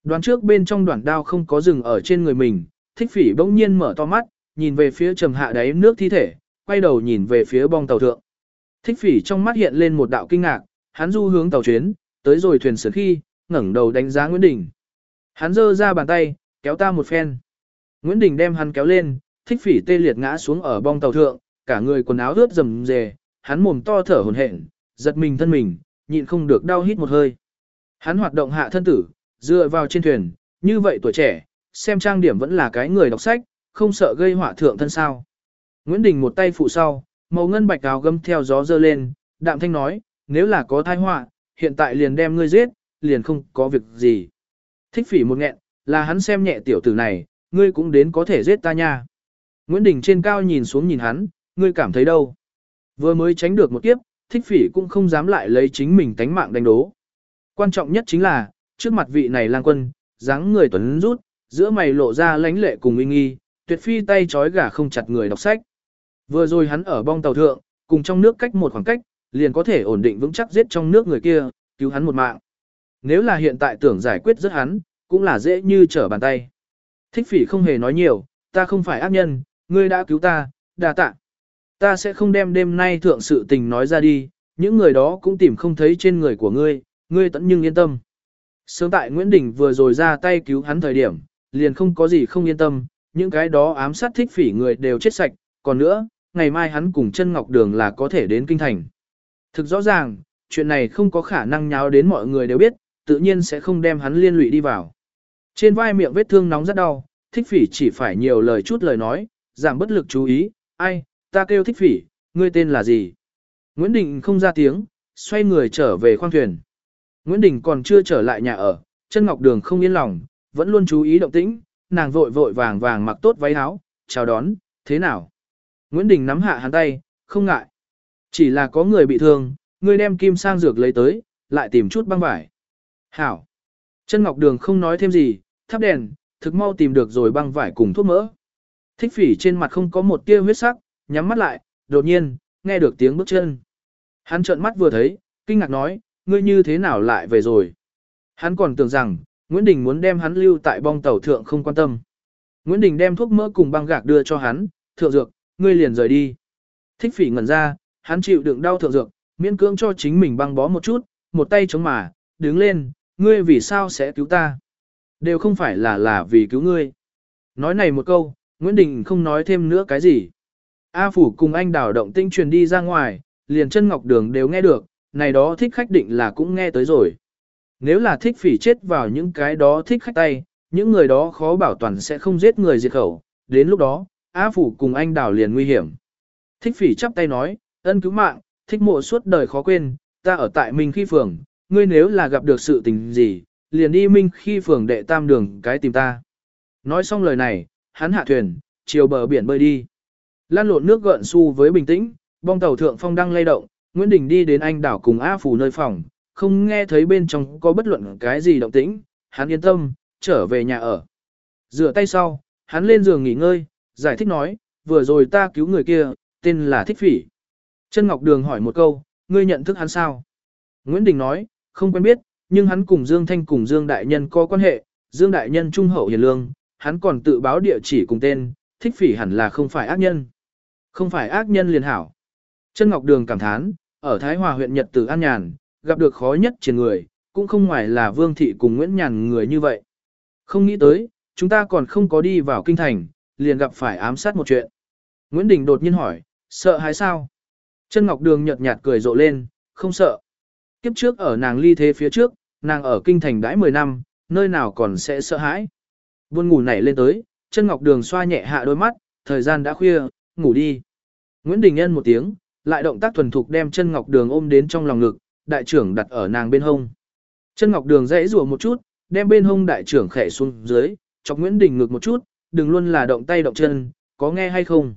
Speaker 1: Đoàn trước bên trong đoàn đao không có dừng ở trên người mình, thích phỉ bỗng nhiên mở to mắt, nhìn về phía trầm hạ đáy nước thi thể, quay đầu nhìn về phía bong tàu thượng. Thích phỉ trong mắt hiện lên một đạo kinh ngạc, hắn du hướng tàu chuyến, tới rồi thuyền sửa khi, ngẩng đầu đánh giá Nguyễn Đình. Hắn giơ ra bàn tay, kéo ta một phen. Nguyễn Đình đem hắn kéo lên, thích phỉ tê liệt ngã xuống ở bong tàu thượng, cả người quần áo ướt rầm rề, hắn mồm to thở hổn hển, giật mình thân mình, nhịn không được đau hít một hơi. Hắn hoạt động hạ thân tử, dựa vào trên thuyền, như vậy tuổi trẻ, xem trang điểm vẫn là cái người đọc sách, không sợ gây họa thượng thân sao. Nguyễn Đình một tay phụ sau, màu ngân bạch áo gấm theo gió dơ lên, đạm thanh nói, nếu là có thai họa, hiện tại liền đem ngươi giết, liền không có việc gì. Thích phỉ một nghẹn, là hắn xem nhẹ tiểu tử này, ngươi cũng đến có thể giết ta nha. Nguyễn Đình trên cao nhìn xuống nhìn hắn, ngươi cảm thấy đâu? Vừa mới tránh được một kiếp, thích phỉ cũng không dám lại lấy chính mình tánh mạng đánh đố. Quan trọng nhất chính là, trước mặt vị này lang quân, dáng người tuấn rút, giữa mày lộ ra lánh lệ cùng uy nghi, tuyệt phi tay trói gà không chặt người đọc sách. Vừa rồi hắn ở bong tàu thượng, cùng trong nước cách một khoảng cách, liền có thể ổn định vững chắc giết trong nước người kia, cứu hắn một mạng. Nếu là hiện tại tưởng giải quyết rất hắn, cũng là dễ như trở bàn tay. Thích phỉ không hề nói nhiều, ta không phải ác nhân, ngươi đã cứu ta, đà tạ. Ta sẽ không đem đêm nay thượng sự tình nói ra đi, những người đó cũng tìm không thấy trên người của ngươi, ngươi tẫn nhưng yên tâm. Sớm tại Nguyễn Đình vừa rồi ra tay cứu hắn thời điểm, liền không có gì không yên tâm, những cái đó ám sát thích phỉ người đều chết sạch, còn nữa, ngày mai hắn cùng chân ngọc đường là có thể đến kinh thành. Thực rõ ràng, chuyện này không có khả năng nháo đến mọi người đều biết, tự nhiên sẽ không đem hắn liên lụy đi vào. Trên vai miệng vết thương nóng rất đau, thích phỉ chỉ phải nhiều lời chút lời nói, giảm bất lực chú ý, ai, ta kêu thích phỉ, ngươi tên là gì? Nguyễn Đình không ra tiếng, xoay người trở về khoang thuyền. Nguyễn Đình còn chưa trở lại nhà ở, chân ngọc đường không yên lòng, vẫn luôn chú ý động tĩnh, nàng vội vội vàng vàng mặc tốt váy áo, chào đón, thế nào? Nguyễn Đình nắm hạ hắn tay, không ngại. Chỉ là có người bị thương, ngươi đem kim sang dược lấy tới, lại tìm chút băng vải. Hảo. Chân Ngọc Đường không nói thêm gì, thắp đèn, thực mau tìm được rồi băng vải cùng thuốc mỡ. Thích phỉ trên mặt không có một tia huyết sắc, nhắm mắt lại, đột nhiên, nghe được tiếng bước chân. Hắn trợn mắt vừa thấy, kinh ngạc nói, ngươi như thế nào lại về rồi. Hắn còn tưởng rằng, Nguyễn Đình muốn đem hắn lưu tại bong tàu thượng không quan tâm. Nguyễn Đình đem thuốc mỡ cùng băng gạc đưa cho hắn, thượng dược, ngươi liền rời đi. Thích phỉ ngẩn ra, hắn chịu đựng đau thượng dược, miễn cưỡng cho chính mình băng bó một chút, một tay chống mà, đứng lên, ngươi vì sao sẽ cứu ta? Đều không phải là là vì cứu ngươi. Nói này một câu, Nguyễn Đình không nói thêm nữa cái gì. A Phủ cùng anh đảo động tinh truyền đi ra ngoài, liền chân ngọc đường đều nghe được, này đó thích khách định là cũng nghe tới rồi. Nếu là thích phỉ chết vào những cái đó thích khách tay, những người đó khó bảo toàn sẽ không giết người diệt khẩu, đến lúc đó, A Phủ cùng anh đảo liền nguy hiểm. Thích phỉ chắp tay nói, ân cứu mạng, thích mộ suốt đời khó quên, ta ở tại mình Khi Phường, ngươi nếu là gặp được sự tình gì, liền đi Minh Khi Phường đệ tam đường cái tìm ta. Nói xong lời này, hắn hạ thuyền, chiều bờ biển bơi đi. Lan lộn nước gợn su với bình tĩnh, bong tàu thượng phong đang lay động, Nguyễn Đình đi đến anh đảo cùng A Phủ nơi phòng, không nghe thấy bên trong có bất luận cái gì động tĩnh, hắn yên tâm, trở về nhà ở. Rửa tay sau, hắn lên giường nghỉ ngơi, giải thích nói, vừa rồi ta cứu người kia, tên là Thích Phỉ. Chân Ngọc Đường hỏi một câu, ngươi nhận thức hắn sao? Nguyễn Đình nói, không quen biết, nhưng hắn cùng Dương Thanh cùng Dương Đại Nhân có quan hệ, Dương Đại Nhân trung hậu hiền lương, hắn còn tự báo địa chỉ cùng tên, Thích Phỉ hẳn là không phải ác nhân. Không phải ác nhân liền hảo. Chân Ngọc Đường cảm thán, ở Thái Hòa huyện Nhật Tử An Nhàn, gặp được khó nhất trên người, cũng không ngoài là Vương Thị cùng Nguyễn Nhàn người như vậy. Không nghĩ tới, chúng ta còn không có đi vào kinh thành, liền gặp phải ám sát một chuyện. Nguyễn Đình đột nhiên hỏi, sợ hãi sao? Chân Ngọc Đường nhợt nhạt cười rộ lên, không sợ. Kiếp trước ở nàng ly thế phía trước, nàng ở kinh thành đãi 10 năm, nơi nào còn sẽ sợ hãi. Buồn ngủ nảy lên tới, chân Ngọc Đường xoa nhẹ hạ đôi mắt, thời gian đã khuya, ngủ đi. Nguyễn Đình Nhân một tiếng, lại động tác thuần thục đem chân Ngọc Đường ôm đến trong lòng ngực, đại trưởng đặt ở nàng bên hông. Chân Ngọc Đường dãy rủa một chút, đem bên hông đại trưởng khẽ xuống dưới, chọc Nguyễn Đình ngực một chút, đừng luôn là động tay động chân, có nghe hay không.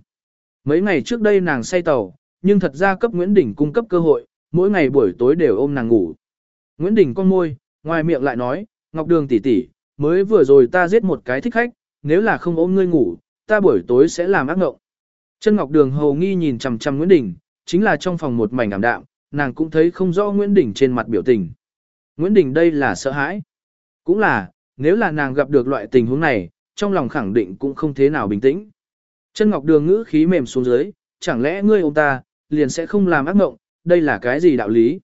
Speaker 1: Mấy ngày trước đây nàng say tàu, nhưng thật ra cấp Nguyễn Đình cung cấp cơ hội, mỗi ngày buổi tối đều ôm nàng ngủ. Nguyễn Đình con môi, ngoài miệng lại nói, Ngọc Đường tỷ tỷ, mới vừa rồi ta giết một cái thích khách, nếu là không ôm ngươi ngủ, ta buổi tối sẽ làm ác ngộng. Chân Ngọc Đường hầu nghi nhìn chằm chằm Nguyễn Đình, chính là trong phòng một mảnh ảm đạm, nàng cũng thấy không rõ Nguyễn Đình trên mặt biểu tình. Nguyễn Đình đây là sợ hãi. Cũng là, nếu là nàng gặp được loại tình huống này, trong lòng khẳng định cũng không thế nào bình tĩnh. Chân Ngọc Đường ngữ khí mềm xuống dưới, chẳng lẽ ngươi ôm ta, liền sẽ không làm ác mộng, đây là cái gì đạo lý?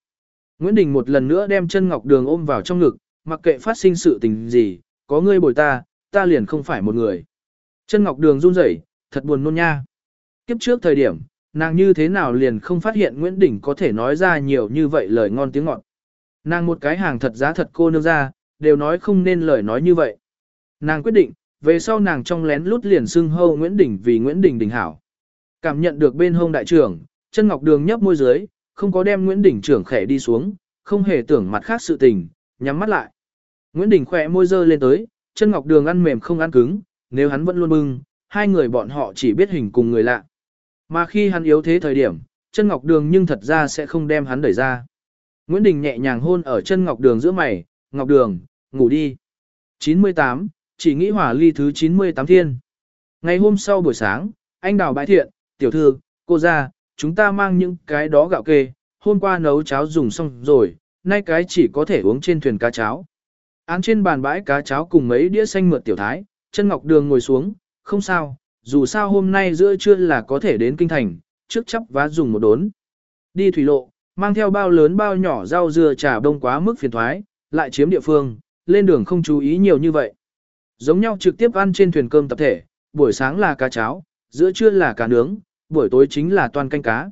Speaker 1: Nguyễn Đình một lần nữa đem chân Ngọc Đường ôm vào trong ngực, mặc kệ phát sinh sự tình gì, có ngươi bồi ta, ta liền không phải một người. Chân Ngọc Đường run rẩy, thật buồn nôn nha. Kiếp trước thời điểm, nàng như thế nào liền không phát hiện Nguyễn Đình có thể nói ra nhiều như vậy lời ngon tiếng ngọt. Nàng một cái hàng thật giá thật cô nương ra, đều nói không nên lời nói như vậy. Nàng quyết định, về sau nàng trong lén lút liền xưng hâu Nguyễn Đình vì Nguyễn Đình Đình Hảo. Cảm nhận được bên hông đại trưởng, chân ngọc đường nhấp môi dưới, không có đem Nguyễn Đình trưởng khẽ đi xuống, không hề tưởng mặt khác sự tình, nhắm mắt lại. Nguyễn Đình khỏe môi dơ lên tới, chân ngọc đường ăn mềm không ăn cứng, nếu hắn vẫn luôn bưng, hai người bọn họ chỉ biết hình cùng người lạ. Mà khi hắn yếu thế thời điểm, chân ngọc đường nhưng thật ra sẽ không đem hắn đẩy ra. Nguyễn Đình nhẹ nhàng hôn ở chân ngọc đường giữa mày, ngọc đường, ngủ đi. 98, chỉ nghĩ hỏa ly thứ 98 thiên. Ngày hôm sau buổi sáng, anh đào bãi thiện, tiểu thư, cô ra, chúng ta mang những cái đó gạo kê, hôm qua nấu cháo dùng xong rồi, nay cái chỉ có thể uống trên thuyền cá cháo. Án trên bàn bãi cá cháo cùng mấy đĩa xanh mượt tiểu thái, chân ngọc đường ngồi xuống, không sao, dù sao hôm nay giữa trưa là có thể đến kinh thành, trước chấp vá dùng một đốn. Đi thủy lộ, mang theo bao lớn bao nhỏ rau dưa trà đông quá mức phiền thoái, lại chiếm địa phương, lên đường không chú ý nhiều như vậy. Giống nhau trực tiếp ăn trên thuyền cơm tập thể, buổi sáng là cá cháo, giữa trưa là cá nướng, buổi tối chính là toàn canh cá.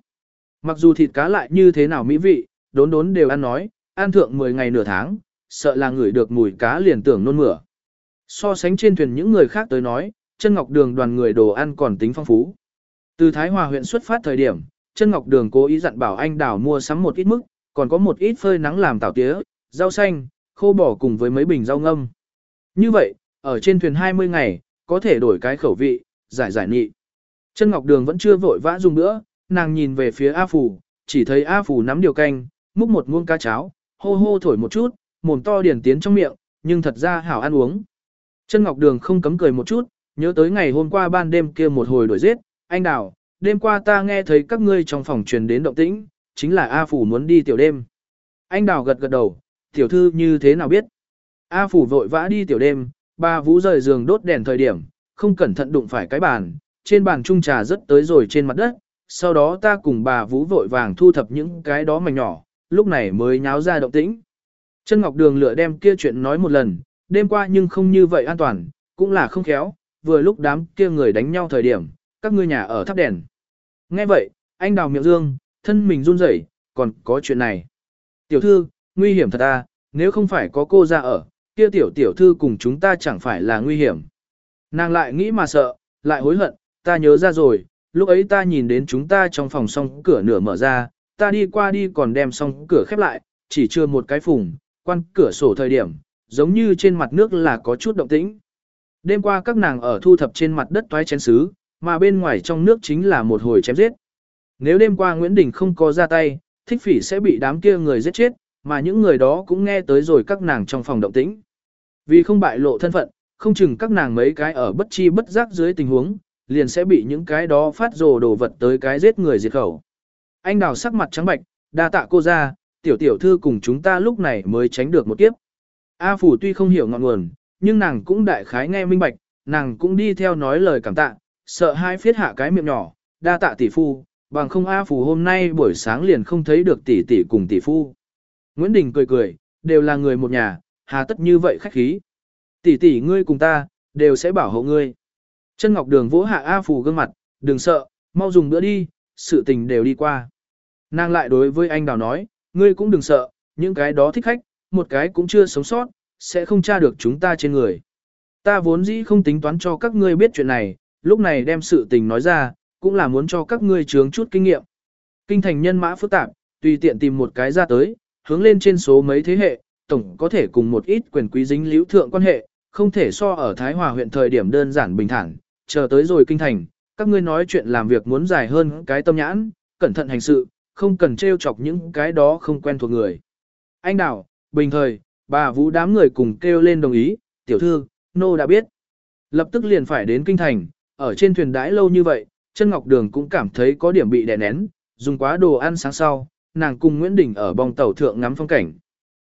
Speaker 1: Mặc dù thịt cá lại như thế nào mỹ vị, đốn đốn đều ăn nói, ăn thượng 10 ngày nửa tháng, sợ là người được mùi cá liền tưởng nôn mửa. So sánh trên thuyền những người khác tới nói, chân ngọc đường đoàn người đồ ăn còn tính phong phú. Từ Thái Hòa huyện xuất phát thời điểm, chân ngọc đường cố ý dặn bảo anh đảo mua sắm một ít mức, còn có một ít phơi nắng làm tảo tía, rau xanh, khô bỏ cùng với mấy bình rau ngâm. Như vậy, ở trên thuyền 20 ngày, có thể đổi cái khẩu vị, giải giải nhị. Chân Ngọc Đường vẫn chưa vội vã dùng nữa, nàng nhìn về phía A Phủ, chỉ thấy A Phủ nắm điều canh, múc một muông cá cháo, hô hô thổi một chút, mồm to điển tiến trong miệng, nhưng thật ra hảo ăn uống. Chân Ngọc Đường không cấm cười một chút, nhớ tới ngày hôm qua ban đêm kia một hồi đổi giết, anh đào, đêm qua ta nghe thấy các ngươi trong phòng truyền đến động tĩnh, chính là A Phủ muốn đi tiểu đêm. Anh Đào gật gật đầu, tiểu thư như thế nào biết? A Phủ vội vã đi tiểu đêm, ba Vũ rời giường đốt đèn thời điểm, không cẩn thận đụng phải cái bàn, trên bàn trung trà rất tới rồi trên mặt đất, sau đó ta cùng bà Vũ vội vàng thu thập những cái đó mảnh nhỏ, lúc này mới nháo ra động tĩnh. Chân Ngọc Đường lựa đem kia chuyện nói một lần, đêm qua nhưng không như vậy an toàn, cũng là không khéo, vừa lúc đám kia người đánh nhau thời điểm, các ngươi nhà ở thắp đèn. Nghe vậy, anh đào miệng dương, thân mình run rẩy, còn có chuyện này. Tiểu thư, nguy hiểm thật à, nếu không phải có cô ra ở, kia tiểu tiểu thư cùng chúng ta chẳng phải là nguy hiểm. Nàng lại nghĩ mà sợ, lại hối hận, ta nhớ ra rồi, lúc ấy ta nhìn đến chúng ta trong phòng song cửa nửa mở ra, ta đi qua đi còn đem song cửa khép lại, chỉ chưa một cái phùng, quan cửa sổ thời điểm, giống như trên mặt nước là có chút động tĩnh. Đêm qua các nàng ở thu thập trên mặt đất toái chén xứ, mà bên ngoài trong nước chính là một hồi chém giết. Nếu đêm qua Nguyễn Đình không có ra tay, thích phỉ sẽ bị đám kia người giết chết, mà những người đó cũng nghe tới rồi các nàng trong phòng động tĩnh. Vì không bại lộ thân phận, không chừng các nàng mấy cái ở bất chi bất giác dưới tình huống, liền sẽ bị những cái đó phát rồ đồ vật tới cái giết người diệt khẩu. Anh đào sắc mặt trắng bạch, đa tạ cô ra, tiểu tiểu thư cùng chúng ta lúc này mới tránh được một kiếp. A Phủ tuy không hiểu ngọn nguồn, nhưng nàng cũng đại khái nghe minh bạch, nàng cũng đi theo nói lời cảm tạ, sợ hai phiết hạ cái miệng nhỏ, đa tạ tỷ phu, bằng không A Phủ hôm nay buổi sáng liền không thấy được tỷ tỷ cùng tỷ phu. Nguyễn Đình cười cười, đều là người một nhà, hà tất như vậy khách khí. Tỷ tỷ ngươi cùng ta, đều sẽ bảo hộ ngươi. Chân Ngọc Đường vỗ hạ A Phủ gương mặt, đừng sợ, mau dùng bữa đi, sự tình đều đi qua. Nàng lại đối với anh Đào nói, ngươi cũng đừng sợ, những cái đó thích khách, một cái cũng chưa sống sót, sẽ không tra được chúng ta trên người. Ta vốn dĩ không tính toán cho các ngươi biết chuyện này, lúc này đem sự tình nói ra, cũng là muốn cho các ngươi chướng chút kinh nghiệm. Kinh thành nhân mã phức tạp, tùy tiện tìm một cái ra tới, hướng lên trên số mấy thế hệ, tổng có thể cùng một ít quyền quý dính liễu thượng quan hệ, không thể so ở Thái Hòa huyện thời điểm đơn giản bình thản, chờ tới rồi kinh thành, các ngươi nói chuyện làm việc muốn dài hơn cái tâm nhãn, cẩn thận hành sự, không cần trêu chọc những cái đó không quen thuộc người. Anh Đào, bình thời, bà vũ đám người cùng kêu lên đồng ý, tiểu thư, nô đã biết. Lập tức liền phải đến kinh thành, ở trên thuyền đãi lâu như vậy, chân ngọc đường cũng cảm thấy có điểm bị đè nén, dùng quá đồ ăn sáng sau, nàng cùng Nguyễn Đình ở bong tàu thượng ngắm phong cảnh.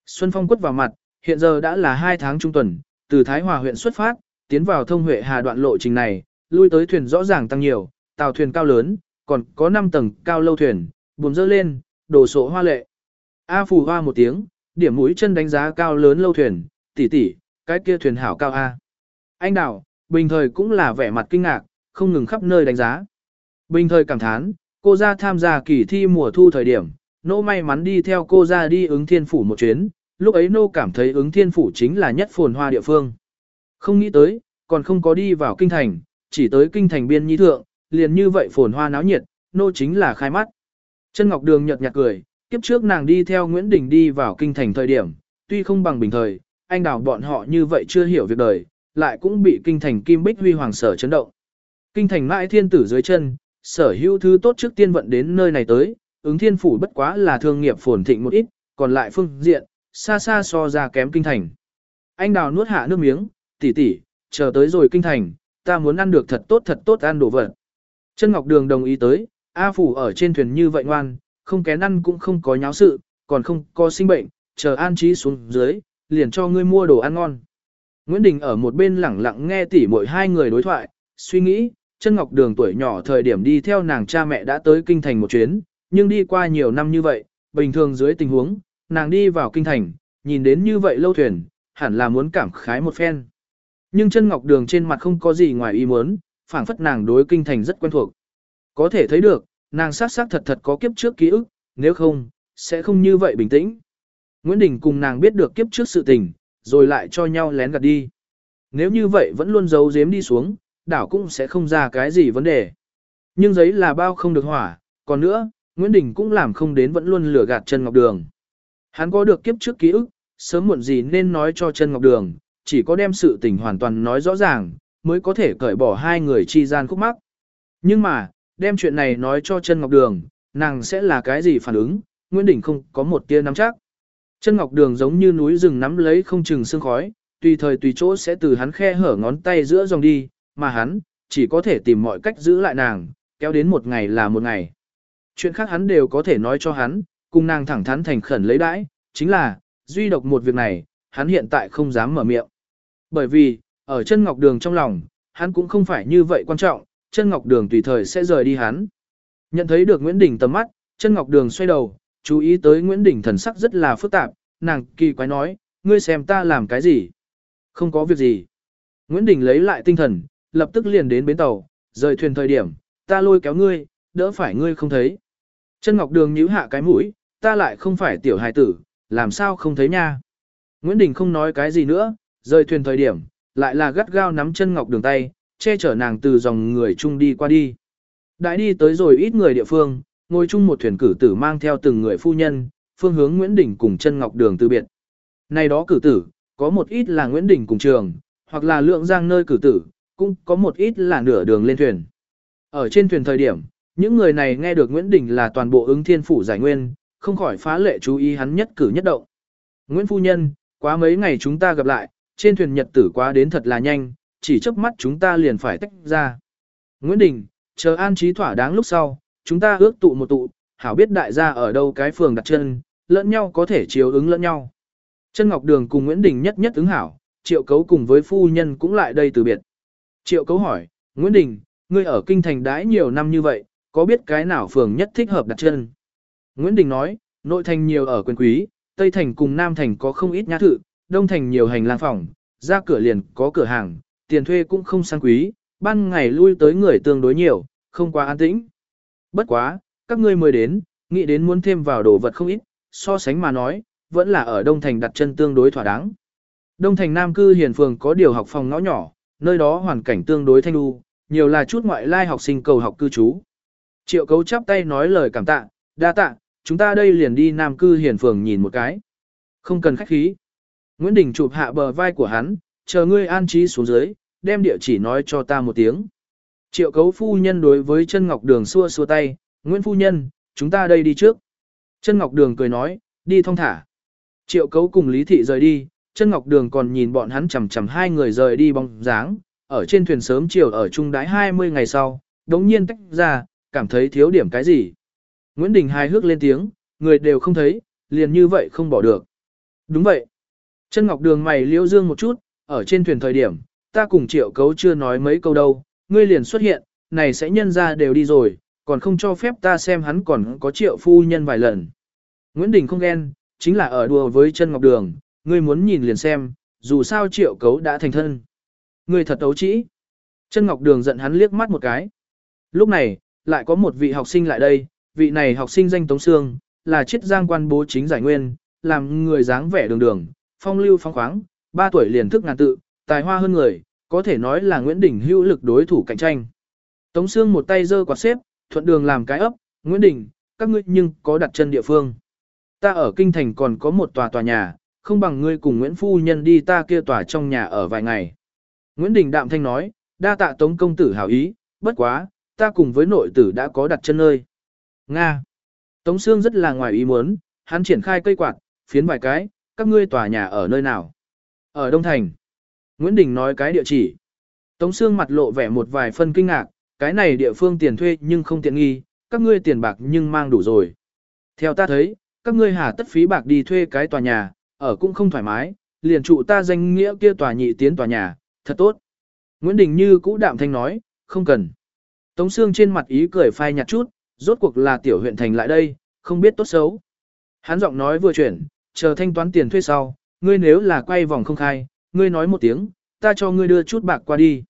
Speaker 1: Xuân phong quất vào mặt, hiện giờ đã là hai tháng trung tuần, từ Thái Hòa huyện xuất phát, tiến vào thông huệ hà đoạn lộ trình này, lui tới thuyền rõ ràng tăng nhiều, tàu thuyền cao lớn, còn có 5 tầng cao lâu thuyền, buồm dơ lên, đồ sổ hoa lệ. A phù hoa một tiếng, điểm mũi chân đánh giá cao lớn lâu thuyền, tỷ tỷ, cái kia thuyền hảo cao A. Anh đào, bình thời cũng là vẻ mặt kinh ngạc, không ngừng khắp nơi đánh giá. Bình thời cảm thán, cô ra tham gia kỳ thi mùa thu thời điểm, nô may mắn đi theo cô ra đi ứng thiên phủ một chuyến, lúc ấy nô cảm thấy ứng thiên phủ chính là nhất phồn hoa địa phương. Không nghĩ tới, còn không có đi vào kinh thành, chỉ tới kinh thành biên nhi thượng, liền như vậy phồn hoa náo nhiệt, nô chính là khai mắt. Chân Ngọc Đường nhật nhạt cười, kiếp trước nàng đi theo Nguyễn Đình đi vào kinh thành thời điểm, tuy không bằng bình thời, anh đào bọn họ như vậy chưa hiểu việc đời, lại cũng bị kinh thành kim bích huy hoàng sở chấn động. Kinh thành mãi thiên tử dưới chân, sở hữu thứ tốt trước tiên vận đến nơi này tới, ứng thiên phủ bất quá là thương nghiệp phồn thịnh một ít, còn lại phương diện, xa xa so ra kém kinh thành. Anh đào nuốt hạ nước miếng, tỷ tỷ, chờ tới rồi kinh thành, ta muốn ăn được thật tốt thật tốt ăn đồ vật. Chân Ngọc Đường đồng ý tới, A Phủ ở trên thuyền như vậy ngoan, không kén ăn cũng không có nháo sự, còn không có sinh bệnh, chờ an trí xuống dưới, liền cho ngươi mua đồ ăn ngon. Nguyễn Đình ở một bên lẳng lặng nghe tỉ mỗi hai người đối thoại, suy nghĩ, chân ngọc đường tuổi nhỏ thời điểm đi theo nàng cha mẹ đã tới kinh thành một chuyến, nhưng đi qua nhiều năm như vậy, bình thường dưới tình huống, nàng đi vào kinh thành, nhìn đến như vậy lâu thuyền, hẳn là muốn cảm khái một phen. Nhưng chân ngọc đường trên mặt không có gì ngoài ý muốn, phảng phất nàng đối kinh thành rất quen thuộc. Có thể thấy được, nàng sát sát thật thật có kiếp trước ký ức, nếu không, sẽ không như vậy bình tĩnh. Nguyễn Đình cùng nàng biết được kiếp trước sự tình, rồi lại cho nhau lén gạt đi. Nếu như vậy vẫn luôn giấu giếm đi xuống, đảo cũng sẽ không ra cái gì vấn đề. Nhưng giấy là bao không được hỏa, còn nữa, Nguyễn Đình cũng làm không đến vẫn luôn lừa gạt chân ngọc đường. Hắn có được kiếp trước ký ức, sớm muộn gì nên nói cho chân ngọc đường, chỉ có đem sự tình hoàn toàn nói rõ ràng, mới có thể cởi bỏ hai người chi gian khúc mắc. Nhưng mà, đem chuyện này nói cho Trân ngọc đường, nàng sẽ là cái gì phản ứng, Nguyễn Đình không có một tia nắm chắc. Trân ngọc đường giống như núi rừng nắm lấy không chừng sương khói, tùy thời tùy chỗ sẽ từ hắn khe hở ngón tay giữa dòng đi, mà hắn, chỉ có thể tìm mọi cách giữ lại nàng, kéo đến một ngày là một ngày. Chuyện khác hắn đều có thể nói cho hắn, cùng nàng thẳng thắn thành khẩn lấy đãi, chính là, duy độc một việc này, hắn hiện tại không dám mở miệng. Bởi vì, ở chân ngọc đường trong lòng, hắn cũng không phải như vậy quan trọng, chân ngọc đường tùy thời sẽ rời đi hắn. Nhận thấy được Nguyễn Đình tầm mắt, chân ngọc đường xoay đầu, chú ý tới Nguyễn Đình thần sắc rất là phức tạp, nàng kỳ quái nói, ngươi xem ta làm cái gì? Không có việc gì. Nguyễn Đình lấy lại tinh thần, lập tức liền đến bến tàu, rời thuyền thời điểm, ta lôi kéo ngươi, đỡ phải ngươi không thấy. Chân Ngọc Đường nhíu hạ cái mũi, ta lại không phải tiểu hài tử, làm sao không thấy nha. Nguyễn Đình không nói cái gì nữa, rời thuyền thời điểm, lại là gắt gao nắm chân Ngọc Đường tay, che chở nàng từ dòng người chung đi qua đi. Đại đi tới rồi ít người địa phương, ngồi chung một thuyền cử tử mang theo từng người phu nhân, phương hướng Nguyễn Đình cùng chân Ngọc Đường từ biệt. Này đó cử tử, có một ít là Nguyễn Đình cùng trường, hoặc là lượng giang nơi cử tử, cũng có một ít là nửa đường lên thuyền. Ở trên thuyền thời điểm, những người này nghe được Nguyễn Đình là toàn bộ ứng thiên phủ giải nguyên, không khỏi phá lệ chú ý hắn nhất cử nhất động. Nguyễn Phu Nhân, quá mấy ngày chúng ta gặp lại, trên thuyền nhật tử quá đến thật là nhanh, chỉ chớp mắt chúng ta liền phải tách ra. Nguyễn Đình, chờ an trí thỏa đáng lúc sau, chúng ta ước tụ một tụ, hảo biết đại gia ở đâu cái phường đặt chân, lẫn nhau có thể chiếu ứng lẫn nhau. Chân Ngọc Đường cùng Nguyễn Đình nhất nhất ứng hảo, Triệu Cấu cùng với phu nhân cũng lại đây từ biệt. Triệu Cấu hỏi, Nguyễn Đình, ngươi ở kinh thành đãi nhiều năm như vậy, có biết cái nào phường nhất thích hợp đặt chân? Nguyễn Đình nói, nội thành nhiều ở quyền quý, Tây thành cùng Nam thành có không ít nhã thự, Đông thành nhiều hành lang phòng, ra cửa liền có cửa hàng, tiền thuê cũng không sang quý, ban ngày lui tới người tương đối nhiều, không quá an tĩnh. Bất quá, các ngươi mới đến, nghĩ đến muốn thêm vào đồ vật không ít, so sánh mà nói, vẫn là ở Đông Thành đặt chân tương đối thỏa đáng. Đông Thành Nam cư hiền phường có điều học phòng ngõ nhỏ, nơi đó hoàn cảnh tương đối thanh lưu, nhiều là chút ngoại lai học sinh cầu học cư trú. Triệu cấu chắp tay nói lời cảm tạ, đa tạ, chúng ta đây liền đi Nam cư hiền phường nhìn một cái. Không cần khách khí. Nguyễn Đình chụp hạ bờ vai của hắn, chờ ngươi an trí xuống dưới, đem địa chỉ nói cho ta một tiếng. Triệu cấu phu nhân đối với chân ngọc đường xua xua tay, Nguyễn phu nhân, chúng ta đây đi trước. Chân ngọc đường cười nói, đi thong thả. Triệu cấu cùng Lý Thị rời đi, chân ngọc đường còn nhìn bọn hắn chầm chầm hai người rời đi bóng dáng, ở trên thuyền sớm chiều ở trung đái 20 ngày sau, đống nhiên tách ra, cảm thấy thiếu điểm cái gì. Nguyễn Đình hài hước lên tiếng, người đều không thấy, liền như vậy không bỏ được. Đúng vậy. Chân ngọc đường mày liêu dương một chút, ở trên thuyền thời điểm, ta cùng triệu cấu chưa nói mấy câu đâu, ngươi liền xuất hiện, này sẽ nhân ra đều đi rồi, còn không cho phép ta xem hắn còn có triệu phu nhân vài lần. Nguyễn Đình không ghen, chính là ở đùa với chân ngọc đường, ngươi muốn nhìn liền xem, dù sao triệu cấu đã thành thân. Ngươi thật ấu trĩ. Chân ngọc đường giận hắn liếc mắt một cái. Lúc này, lại có một vị học sinh lại đây, vị này học sinh danh Tống Sương, là chiết giang quan bố chính giải nguyên, làm người dáng vẻ đường đường, phong lưu phong khoáng, ba tuổi liền thức ngàn tự, tài hoa hơn người, có thể nói là Nguyễn Đình hữu lực đối thủ cạnh tranh. Tống Sương một tay giơ quạt xếp, thuận đường làm cái ấp, Nguyễn Đình, các ngươi nhưng có đặt chân địa phương. Ta ở Kinh Thành còn có một tòa tòa nhà, không bằng ngươi cùng Nguyễn Phu Nhân đi ta kia tòa trong nhà ở vài ngày. Nguyễn Đình Đạm Thanh nói, đa tạ Tống Công Tử hảo ý, bất quá, ta cùng với nội tử đã có đặt chân nơi. Nga. Tống Sương rất là ngoài ý muốn, hắn triển khai cây quạt, phiến vài cái, các ngươi tòa nhà ở nơi nào? Ở Đông Thành. Nguyễn Đình nói cái địa chỉ. Tống Sương mặt lộ vẻ một vài phân kinh ngạc, cái này địa phương tiền thuê nhưng không tiện nghi, các ngươi tiền bạc nhưng mang đủ rồi. Theo ta thấy, các ngươi hà tất phí bạc đi thuê cái tòa nhà, ở cũng không thoải mái, liền trụ ta danh nghĩa kia tòa nhị tiến tòa nhà, thật tốt. Nguyễn Đình như cũ đạm thanh nói, không cần. Tống Sương trên mặt ý cười phai nhạt chút, rốt cuộc là tiểu huyện thành lại đây, không biết tốt xấu. Hắn giọng nói vừa chuyển, chờ thanh toán tiền thuê sau, ngươi nếu là quay vòng không khai, ngươi nói một tiếng, ta cho ngươi đưa chút bạc qua đi.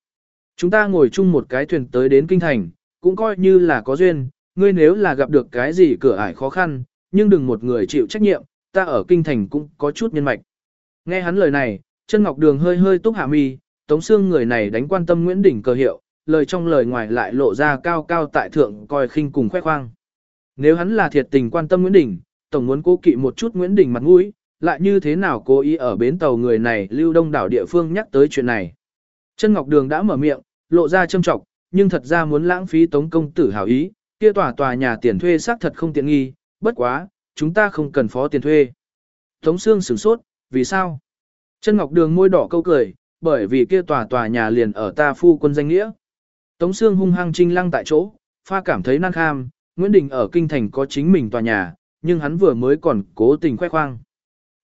Speaker 1: Chúng ta ngồi chung một cái thuyền tới đến kinh thành, cũng coi như là có duyên, ngươi nếu là gặp được cái gì cửa ải khó khăn, nhưng đừng một người chịu trách nhiệm, ta ở kinh thành cũng có chút nhân mạch. Nghe hắn lời này, chân ngọc đường hơi hơi túc hạ mi, tống xương người này đánh quan tâm Nguyễn Đỉnh cờ hiệu, lời trong lời ngoài lại lộ ra cao cao tại thượng coi khinh cùng khoe khoang. Nếu hắn là thiệt tình quan tâm Nguyễn Đỉnh tổng muốn cố kỵ một chút Nguyễn Đình mặt mũi, lại như thế nào cố ý ở bến tàu người này lưu đông đảo địa phương nhắc tới chuyện này. Chân Ngọc Đường đã mở miệng, lộ ra châm trọng, nhưng thật ra muốn lãng phí tống công tử hảo ý, kia tòa tòa nhà tiền thuê xác thật không tiện nghi, bất quá, chúng ta không cần phó tiền thuê. Tống Sương sửng sốt, vì sao? Chân Ngọc Đường môi đỏ câu cười, bởi vì kia tòa tòa nhà liền ở ta phu quân danh nghĩa. Tống Sương hung hăng trinh lăng tại chỗ, pha cảm thấy nan kham, Nguyễn Đình ở kinh thành có chính mình tòa nhà, nhưng hắn vừa mới còn cố tình khoe khoang.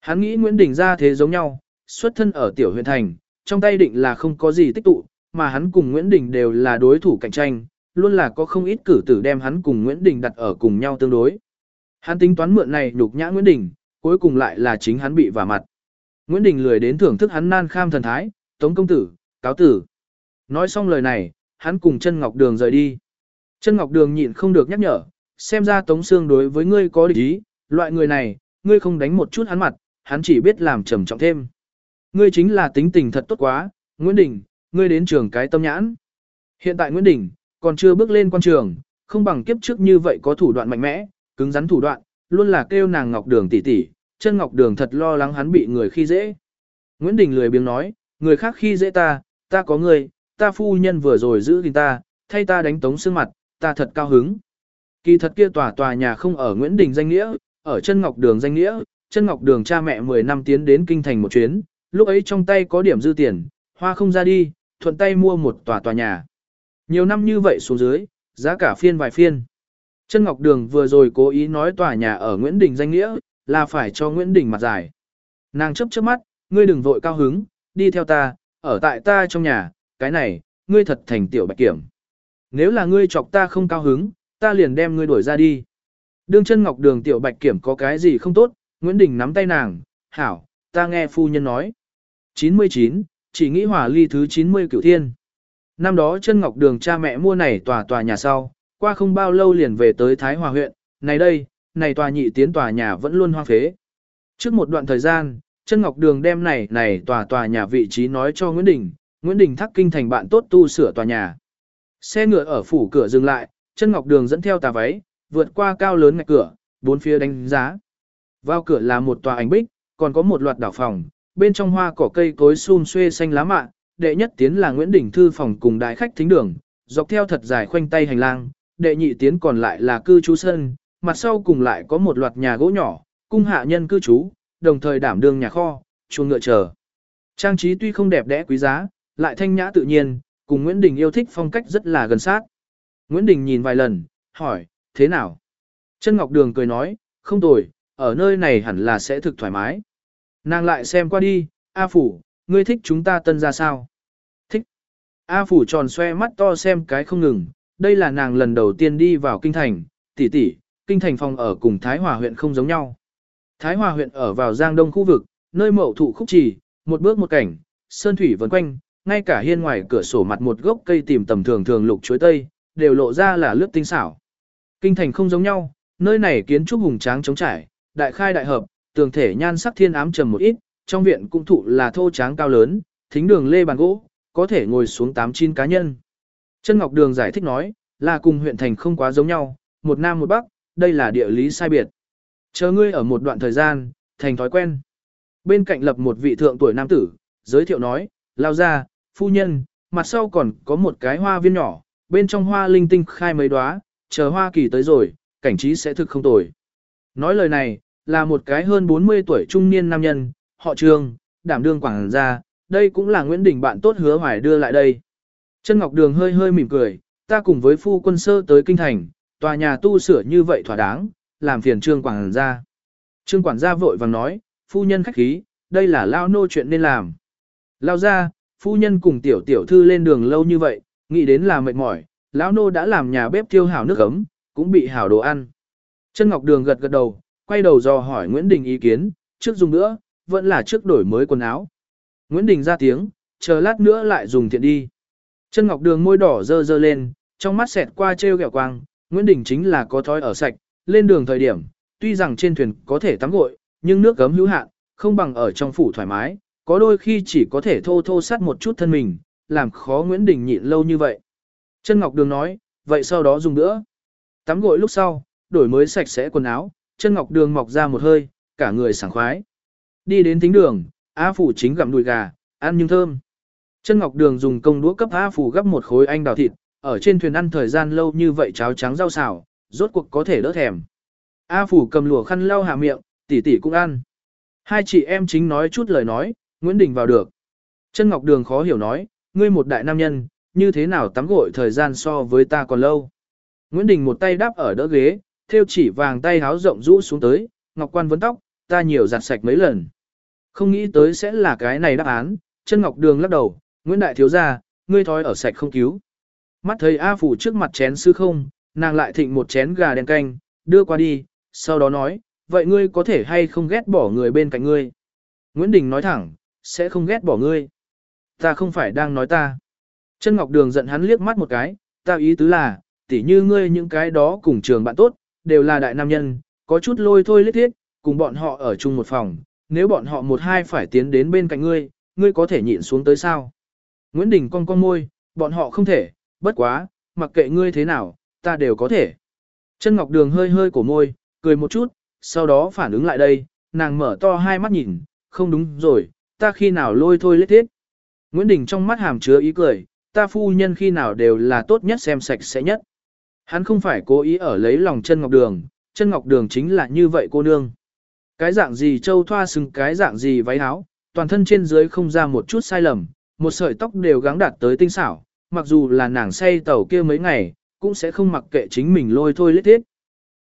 Speaker 1: Hắn nghĩ Nguyễn Đình ra thế giống nhau, xuất thân ở tiểu huyện thành, trong tay định là không có gì tích tụ, mà hắn cùng Nguyễn Đình đều là đối thủ cạnh tranh, luôn là có không ít cử tử đem hắn cùng Nguyễn Đình đặt ở cùng nhau tương đối. Hắn tính toán mượn này nhục nhã Nguyễn Đình, cuối cùng lại là chính hắn bị vả mặt. Nguyễn Đình lười đến thưởng thức hắn nan kham thần thái, tống công tử, cáo tử. Nói xong lời này, hắn cùng chân ngọc đường rời đi. Chân ngọc đường nhịn không được nhắc nhở, xem ra tống xương đối với ngươi có địch ý, loại người này, ngươi không đánh một chút hắn mặt, hắn chỉ biết làm trầm trọng thêm. Ngươi chính là tính tình thật tốt quá, Nguyễn Đình, ngươi đến trường cái tâm nhãn. Hiện tại Nguyễn Đình, còn chưa bước lên quan trường, không bằng kiếp trước như vậy có thủ đoạn mạnh mẽ, cứng rắn thủ đoạn, luôn là kêu nàng Ngọc Đường tỷ tỷ, chân Ngọc Đường thật lo lắng hắn bị người khi dễ. Nguyễn Đình lười biếng nói, người khác khi dễ ta, ta có người, ta phu nhân vừa rồi giữ gìn ta, thay ta đánh tống xương mặt, ta thật cao hứng. Kỳ thật kia tòa tòa nhà không ở Nguyễn Đình danh nghĩa, ở chân Ngọc Đường danh nghĩa, chân Ngọc Đường cha mẹ 10 năm tiến đến kinh thành một chuyến, lúc ấy trong tay có điểm dư tiền, hoa không ra đi, thuận tay mua một tòa tòa nhà. Nhiều năm như vậy xuống dưới, giá cả phiên vài phiên. Chân Ngọc Đường vừa rồi cố ý nói tòa nhà ở Nguyễn Đình danh nghĩa, là phải cho Nguyễn Đình mặt giải. Nàng chấp chớp mắt, ngươi đừng vội cao hứng, đi theo ta, ở tại ta trong nhà, cái này, ngươi thật thành tiểu bạch kiểm. Nếu là ngươi chọc ta không cao hứng, ta liền đem ngươi đuổi ra đi. Đương chân Ngọc Đường tiểu bạch kiểm có cái gì không tốt, Nguyễn Đình nắm tay nàng, hảo, ta nghe phu nhân nói. 99, chỉ nghĩ hỏa ly thứ 90 cửu thiên. Năm đó chân ngọc đường cha mẹ mua này tòa tòa nhà sau, qua không bao lâu liền về tới Thái Hòa huyện, này đây, này tòa nhị tiến tòa nhà vẫn luôn hoang phế. Trước một đoạn thời gian, chân ngọc đường đem này này tòa tòa nhà vị trí nói cho Nguyễn Đình, Nguyễn Đình thắc kinh thành bạn tốt tu sửa tòa nhà. Xe ngựa ở phủ cửa dừng lại, chân ngọc đường dẫn theo tà váy, vượt qua cao lớn ngạch cửa, bốn phía đánh giá. Vào cửa là một tòa ảnh bích, còn có một loạt đảo phòng, bên trong hoa cỏ cây cối xum xuê xanh lá mạ, đệ nhất tiến là Nguyễn Đình thư phòng cùng đại khách thính đường, dọc theo thật dài khoanh tay hành lang, đệ nhị tiến còn lại là cư trú sân, mặt sau cùng lại có một loạt nhà gỗ nhỏ, cung hạ nhân cư trú, đồng thời đảm đương nhà kho, chuồng ngựa chờ. Trang trí tuy không đẹp đẽ quý giá, lại thanh nhã tự nhiên, cùng Nguyễn Đình yêu thích phong cách rất là gần sát. Nguyễn Đình nhìn vài lần, hỏi, thế nào? Chân Ngọc Đường cười nói, không tồi, ở nơi này hẳn là sẽ thực thoải mái. Nàng lại xem qua đi, A Phủ, ngươi thích chúng ta tân ra sao? Thích. A Phủ tròn xoe mắt to xem cái không ngừng, đây là nàng lần đầu tiên đi vào kinh thành, tỷ tỷ, kinh thành phòng ở cùng Thái Hòa huyện không giống nhau. Thái Hòa huyện ở vào Giang Đông khu vực, nơi mậu thụ khúc trì, một bước một cảnh, sơn thủy vần quanh, ngay cả hiên ngoài cửa sổ mặt một gốc cây tìm tầm thường thường lục chuối tây, đều lộ ra là lướt tinh xảo. Kinh thành không giống nhau, nơi này kiến trúc hùng tráng chống trải, đại khai đại hợp, tường thể nhan sắc thiên ám trầm một ít, trong viện cũng thụ là thô tráng cao lớn, thính đường lê bàn gỗ, có thể ngồi xuống 8-9 cá nhân. Chân Ngọc Đường giải thích nói, là cùng huyện thành không quá giống nhau, một nam một bắc, đây là địa lý sai biệt. Chờ ngươi ở một đoạn thời gian, thành thói quen. Bên cạnh lập một vị thượng tuổi nam tử, giới thiệu nói, lao ra, phu nhân, mặt sau còn có một cái hoa viên nhỏ, bên trong hoa linh tinh khai mấy đóa, chờ hoa kỳ tới rồi, cảnh trí sẽ thực không tồi. Nói lời này, là một cái hơn 40 tuổi trung niên nam nhân, họ Trương, đảm đương quảng gia, đây cũng là Nguyễn Đình bạn tốt hứa hoài đưa lại đây. Chân Ngọc Đường hơi hơi mỉm cười, ta cùng với phu quân sơ tới kinh thành, tòa nhà tu sửa như vậy thỏa đáng, làm phiền Trương quảng gia. Trương quản gia vội vàng nói, phu nhân khách khí, đây là lao nô chuyện nên làm. Lao ra, phu nhân cùng tiểu tiểu thư lên đường lâu như vậy, nghĩ đến là mệt mỏi, lão nô đã làm nhà bếp tiêu hảo nước ấm, cũng bị hảo đồ ăn. Chân Ngọc Đường gật gật đầu, quay đầu dò hỏi Nguyễn Đình ý kiến, trước dùng nữa, vẫn là trước đổi mới quần áo. Nguyễn Đình ra tiếng, chờ lát nữa lại dùng thiện đi. Chân Ngọc Đường môi đỏ dơ dơ lên, trong mắt xẹt qua trêu ghẹo quang, Nguyễn Đình chính là có thói ở sạch, lên đường thời điểm, tuy rằng trên thuyền có thể tắm gội, nhưng nước ấm hữu hạn, không bằng ở trong phủ thoải mái, có đôi khi chỉ có thể thô thô sát một chút thân mình, làm khó Nguyễn Đình nhịn lâu như vậy. Chân Ngọc Đường nói, vậy sau đó dùng nữa. Tắm gội lúc sau, đổi mới sạch sẽ quần áo, chân ngọc đường mọc ra một hơi, cả người sảng khoái. Đi đến thính đường, A Phủ chính gặm đùi gà, ăn nhưng thơm. Chân ngọc đường dùng công đũa cấp A Phủ gấp một khối anh đào thịt, ở trên thuyền ăn thời gian lâu như vậy cháo trắng rau xào, rốt cuộc có thể đỡ thèm. A Phủ cầm lùa khăn lau hạ miệng, tỷ tỷ cũng ăn. Hai chị em chính nói chút lời nói, Nguyễn Đình vào được. Chân Ngọc Đường khó hiểu nói, ngươi một đại nam nhân, như thế nào tắm gội thời gian so với ta còn lâu. Nguyễn Đình một tay đáp ở đỡ ghế, theo chỉ vàng tay háo rộng rũ xuống tới, ngọc quan vấn tóc, ta nhiều giặt sạch mấy lần. Không nghĩ tới sẽ là cái này đáp án, chân ngọc đường lắc đầu, Nguyễn Đại Thiếu Gia, ngươi thói ở sạch không cứu. Mắt thấy A Phủ trước mặt chén sư không, nàng lại thịnh một chén gà đen canh, đưa qua đi, sau đó nói, vậy ngươi có thể hay không ghét bỏ người bên cạnh ngươi. Nguyễn Đình nói thẳng, sẽ không ghét bỏ ngươi. Ta không phải đang nói ta. Chân Ngọc Đường giận hắn liếc mắt một cái, ta ý tứ là, tỉ như ngươi những cái đó cùng trường bạn tốt, đều là đại nam nhân, có chút lôi thôi lết thiết, cùng bọn họ ở chung một phòng, nếu bọn họ một hai phải tiến đến bên cạnh ngươi, ngươi có thể nhịn xuống tới sao? Nguyễn Đình cong cong môi, bọn họ không thể, bất quá, mặc kệ ngươi thế nào, ta đều có thể. Chân Ngọc Đường hơi hơi cổ môi, cười một chút, sau đó phản ứng lại đây, nàng mở to hai mắt nhìn, không đúng rồi, ta khi nào lôi thôi lết thiết. Nguyễn Đình trong mắt hàm chứa ý cười, ta phu nhân khi nào đều là tốt nhất xem sạch sẽ nhất. Hắn không phải cố ý ở lấy lòng chân ngọc đường, chân ngọc đường chính là như vậy cô nương. Cái dạng gì châu thoa xứng cái dạng gì váy áo, toàn thân trên dưới không ra một chút sai lầm, một sợi tóc đều gắng đạt tới tinh xảo, mặc dù là nàng say tàu kia mấy ngày, cũng sẽ không mặc kệ chính mình lôi thôi lết thiết.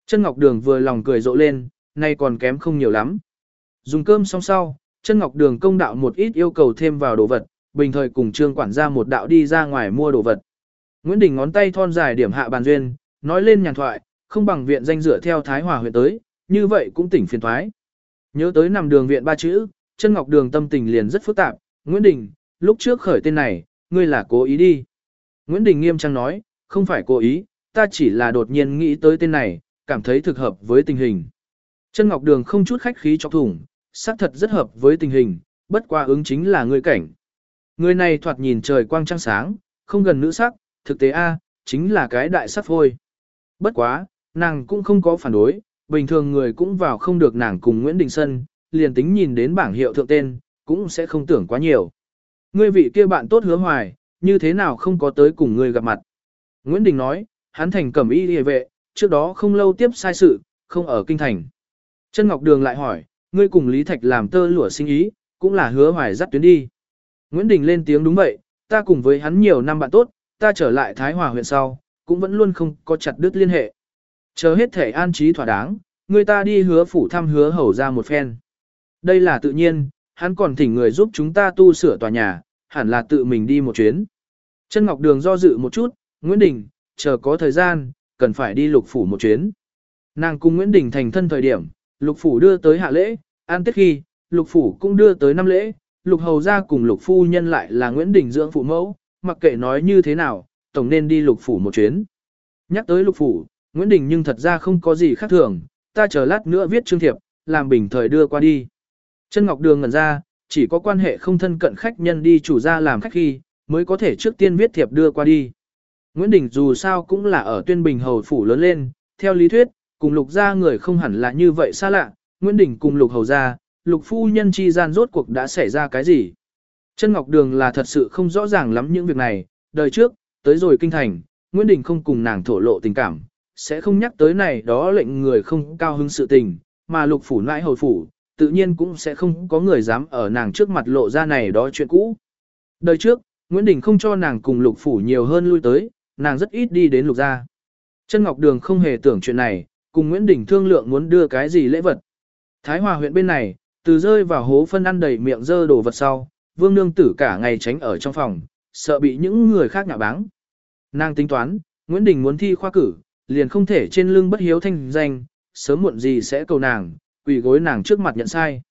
Speaker 1: Chân Ngọc Đường vừa lòng cười rộ lên, nay còn kém không nhiều lắm. Dùng cơm xong sau, chân Ngọc Đường công đạo một ít yêu cầu thêm vào đồ vật, bình thời cùng trương quản gia một đạo đi ra ngoài mua đồ vật. Nguyễn Đình ngón tay thon dài điểm hạ bàn duyên, nói lên nhàn thoại, không bằng viện danh dựa theo Thái Hòa huyện tới, như vậy cũng tỉnh phiền thoái. Nhớ tới nằm đường viện ba chữ, chân Ngọc Đường tâm tình liền rất phức tạp, Nguyễn Đình, lúc trước khởi tên này, ngươi là cố ý đi. Nguyễn Đình nghiêm trang nói, không phải cố ý, ta chỉ là đột nhiên nghĩ tới tên này, cảm thấy thực hợp với tình hình. Chân Ngọc Đường không chút khách khí cho thủng, xác thật rất hợp với tình hình, bất qua ứng chính là ngươi cảnh. Người này thoạt nhìn trời quang trăng sáng, không gần nữ sắc, thực tế A, chính là cái đại sắc phôi. Bất quá, nàng cũng không có phản đối, bình thường người cũng vào không được nàng cùng Nguyễn Đình Sân, liền tính nhìn đến bảng hiệu thượng tên, cũng sẽ không tưởng quá nhiều. Ngươi vị kia bạn tốt hứa hoài, như thế nào không có tới cùng ngươi gặp mặt. Nguyễn Đình nói, hắn thành cẩm y hề vệ, trước đó không lâu tiếp sai sự, không ở kinh thành. Trân Ngọc Đường lại hỏi, ngươi cùng Lý Thạch làm tơ lụa sinh ý, cũng là hứa hoài dắt tuyến đi. Nguyễn Đình lên tiếng đúng vậy, ta cùng với hắn nhiều năm bạn tốt, ta trở lại Thái Hòa huyện sau, cũng vẫn luôn không có chặt đứt liên hệ. Chờ hết thể an trí thỏa đáng, người ta đi hứa phủ thăm hứa hầu ra một phen. Đây là tự nhiên, hắn còn thỉnh người giúp chúng ta tu sửa tòa nhà, hẳn là tự mình đi một chuyến. Chân Ngọc Đường do dự một chút, Nguyễn Đình, chờ có thời gian, cần phải đi lục phủ một chuyến. Nàng cùng Nguyễn Đình thành thân thời điểm, lục phủ đưa tới hạ lễ, an tết khi, lục phủ cũng đưa tới năm lễ, lục hầu ra cùng lục phu nhân lại là Nguyễn Đình dưỡng phụ mẫu, mặc kệ nói như thế nào, tổng nên đi lục phủ một chuyến. Nhắc tới lục phủ, Nguyễn Đình nhưng thật ra không có gì khác thường, ta chờ lát nữa viết chương thiệp, làm bình thời đưa qua đi. Chân Ngọc Đường ngẩn ra, chỉ có quan hệ không thân cận khách nhân đi chủ ra làm khách khi, mới có thể trước tiên viết thiệp đưa qua đi. Nguyễn Đình dù sao cũng là ở tuyên bình hầu phủ lớn lên, theo lý thuyết, cùng lục gia người không hẳn là như vậy xa lạ, Nguyễn Đình cùng lục hầu gia, lục phu nhân chi gian rốt cuộc đã xảy ra cái gì. Chân Ngọc Đường là thật sự không rõ ràng lắm những việc này, đời trước, tới rồi kinh thành, Nguyễn Đình không cùng nàng thổ lộ tình cảm, sẽ không nhắc tới này đó lệnh người không cao hứng sự tình, mà lục phủ nãi hồi phủ, tự nhiên cũng sẽ không có người dám ở nàng trước mặt lộ ra này đó chuyện cũ. Đời trước, Nguyễn Đình không cho nàng cùng lục phủ nhiều hơn lui tới, nàng rất ít đi đến lục gia. Chân Ngọc Đường không hề tưởng chuyện này, cùng Nguyễn Đình thương lượng muốn đưa cái gì lễ vật. Thái Hòa huyện bên này, từ rơi vào hố phân ăn đầy miệng dơ đồ vật sau, vương nương tử cả ngày tránh ở trong phòng, sợ bị những người khác nhạ báng. Nàng tính toán, Nguyễn Đình muốn thi khoa cử, liền không thể trên lưng bất hiếu thanh danh, sớm muộn gì sẽ cầu nàng, quỳ gối nàng trước mặt nhận sai.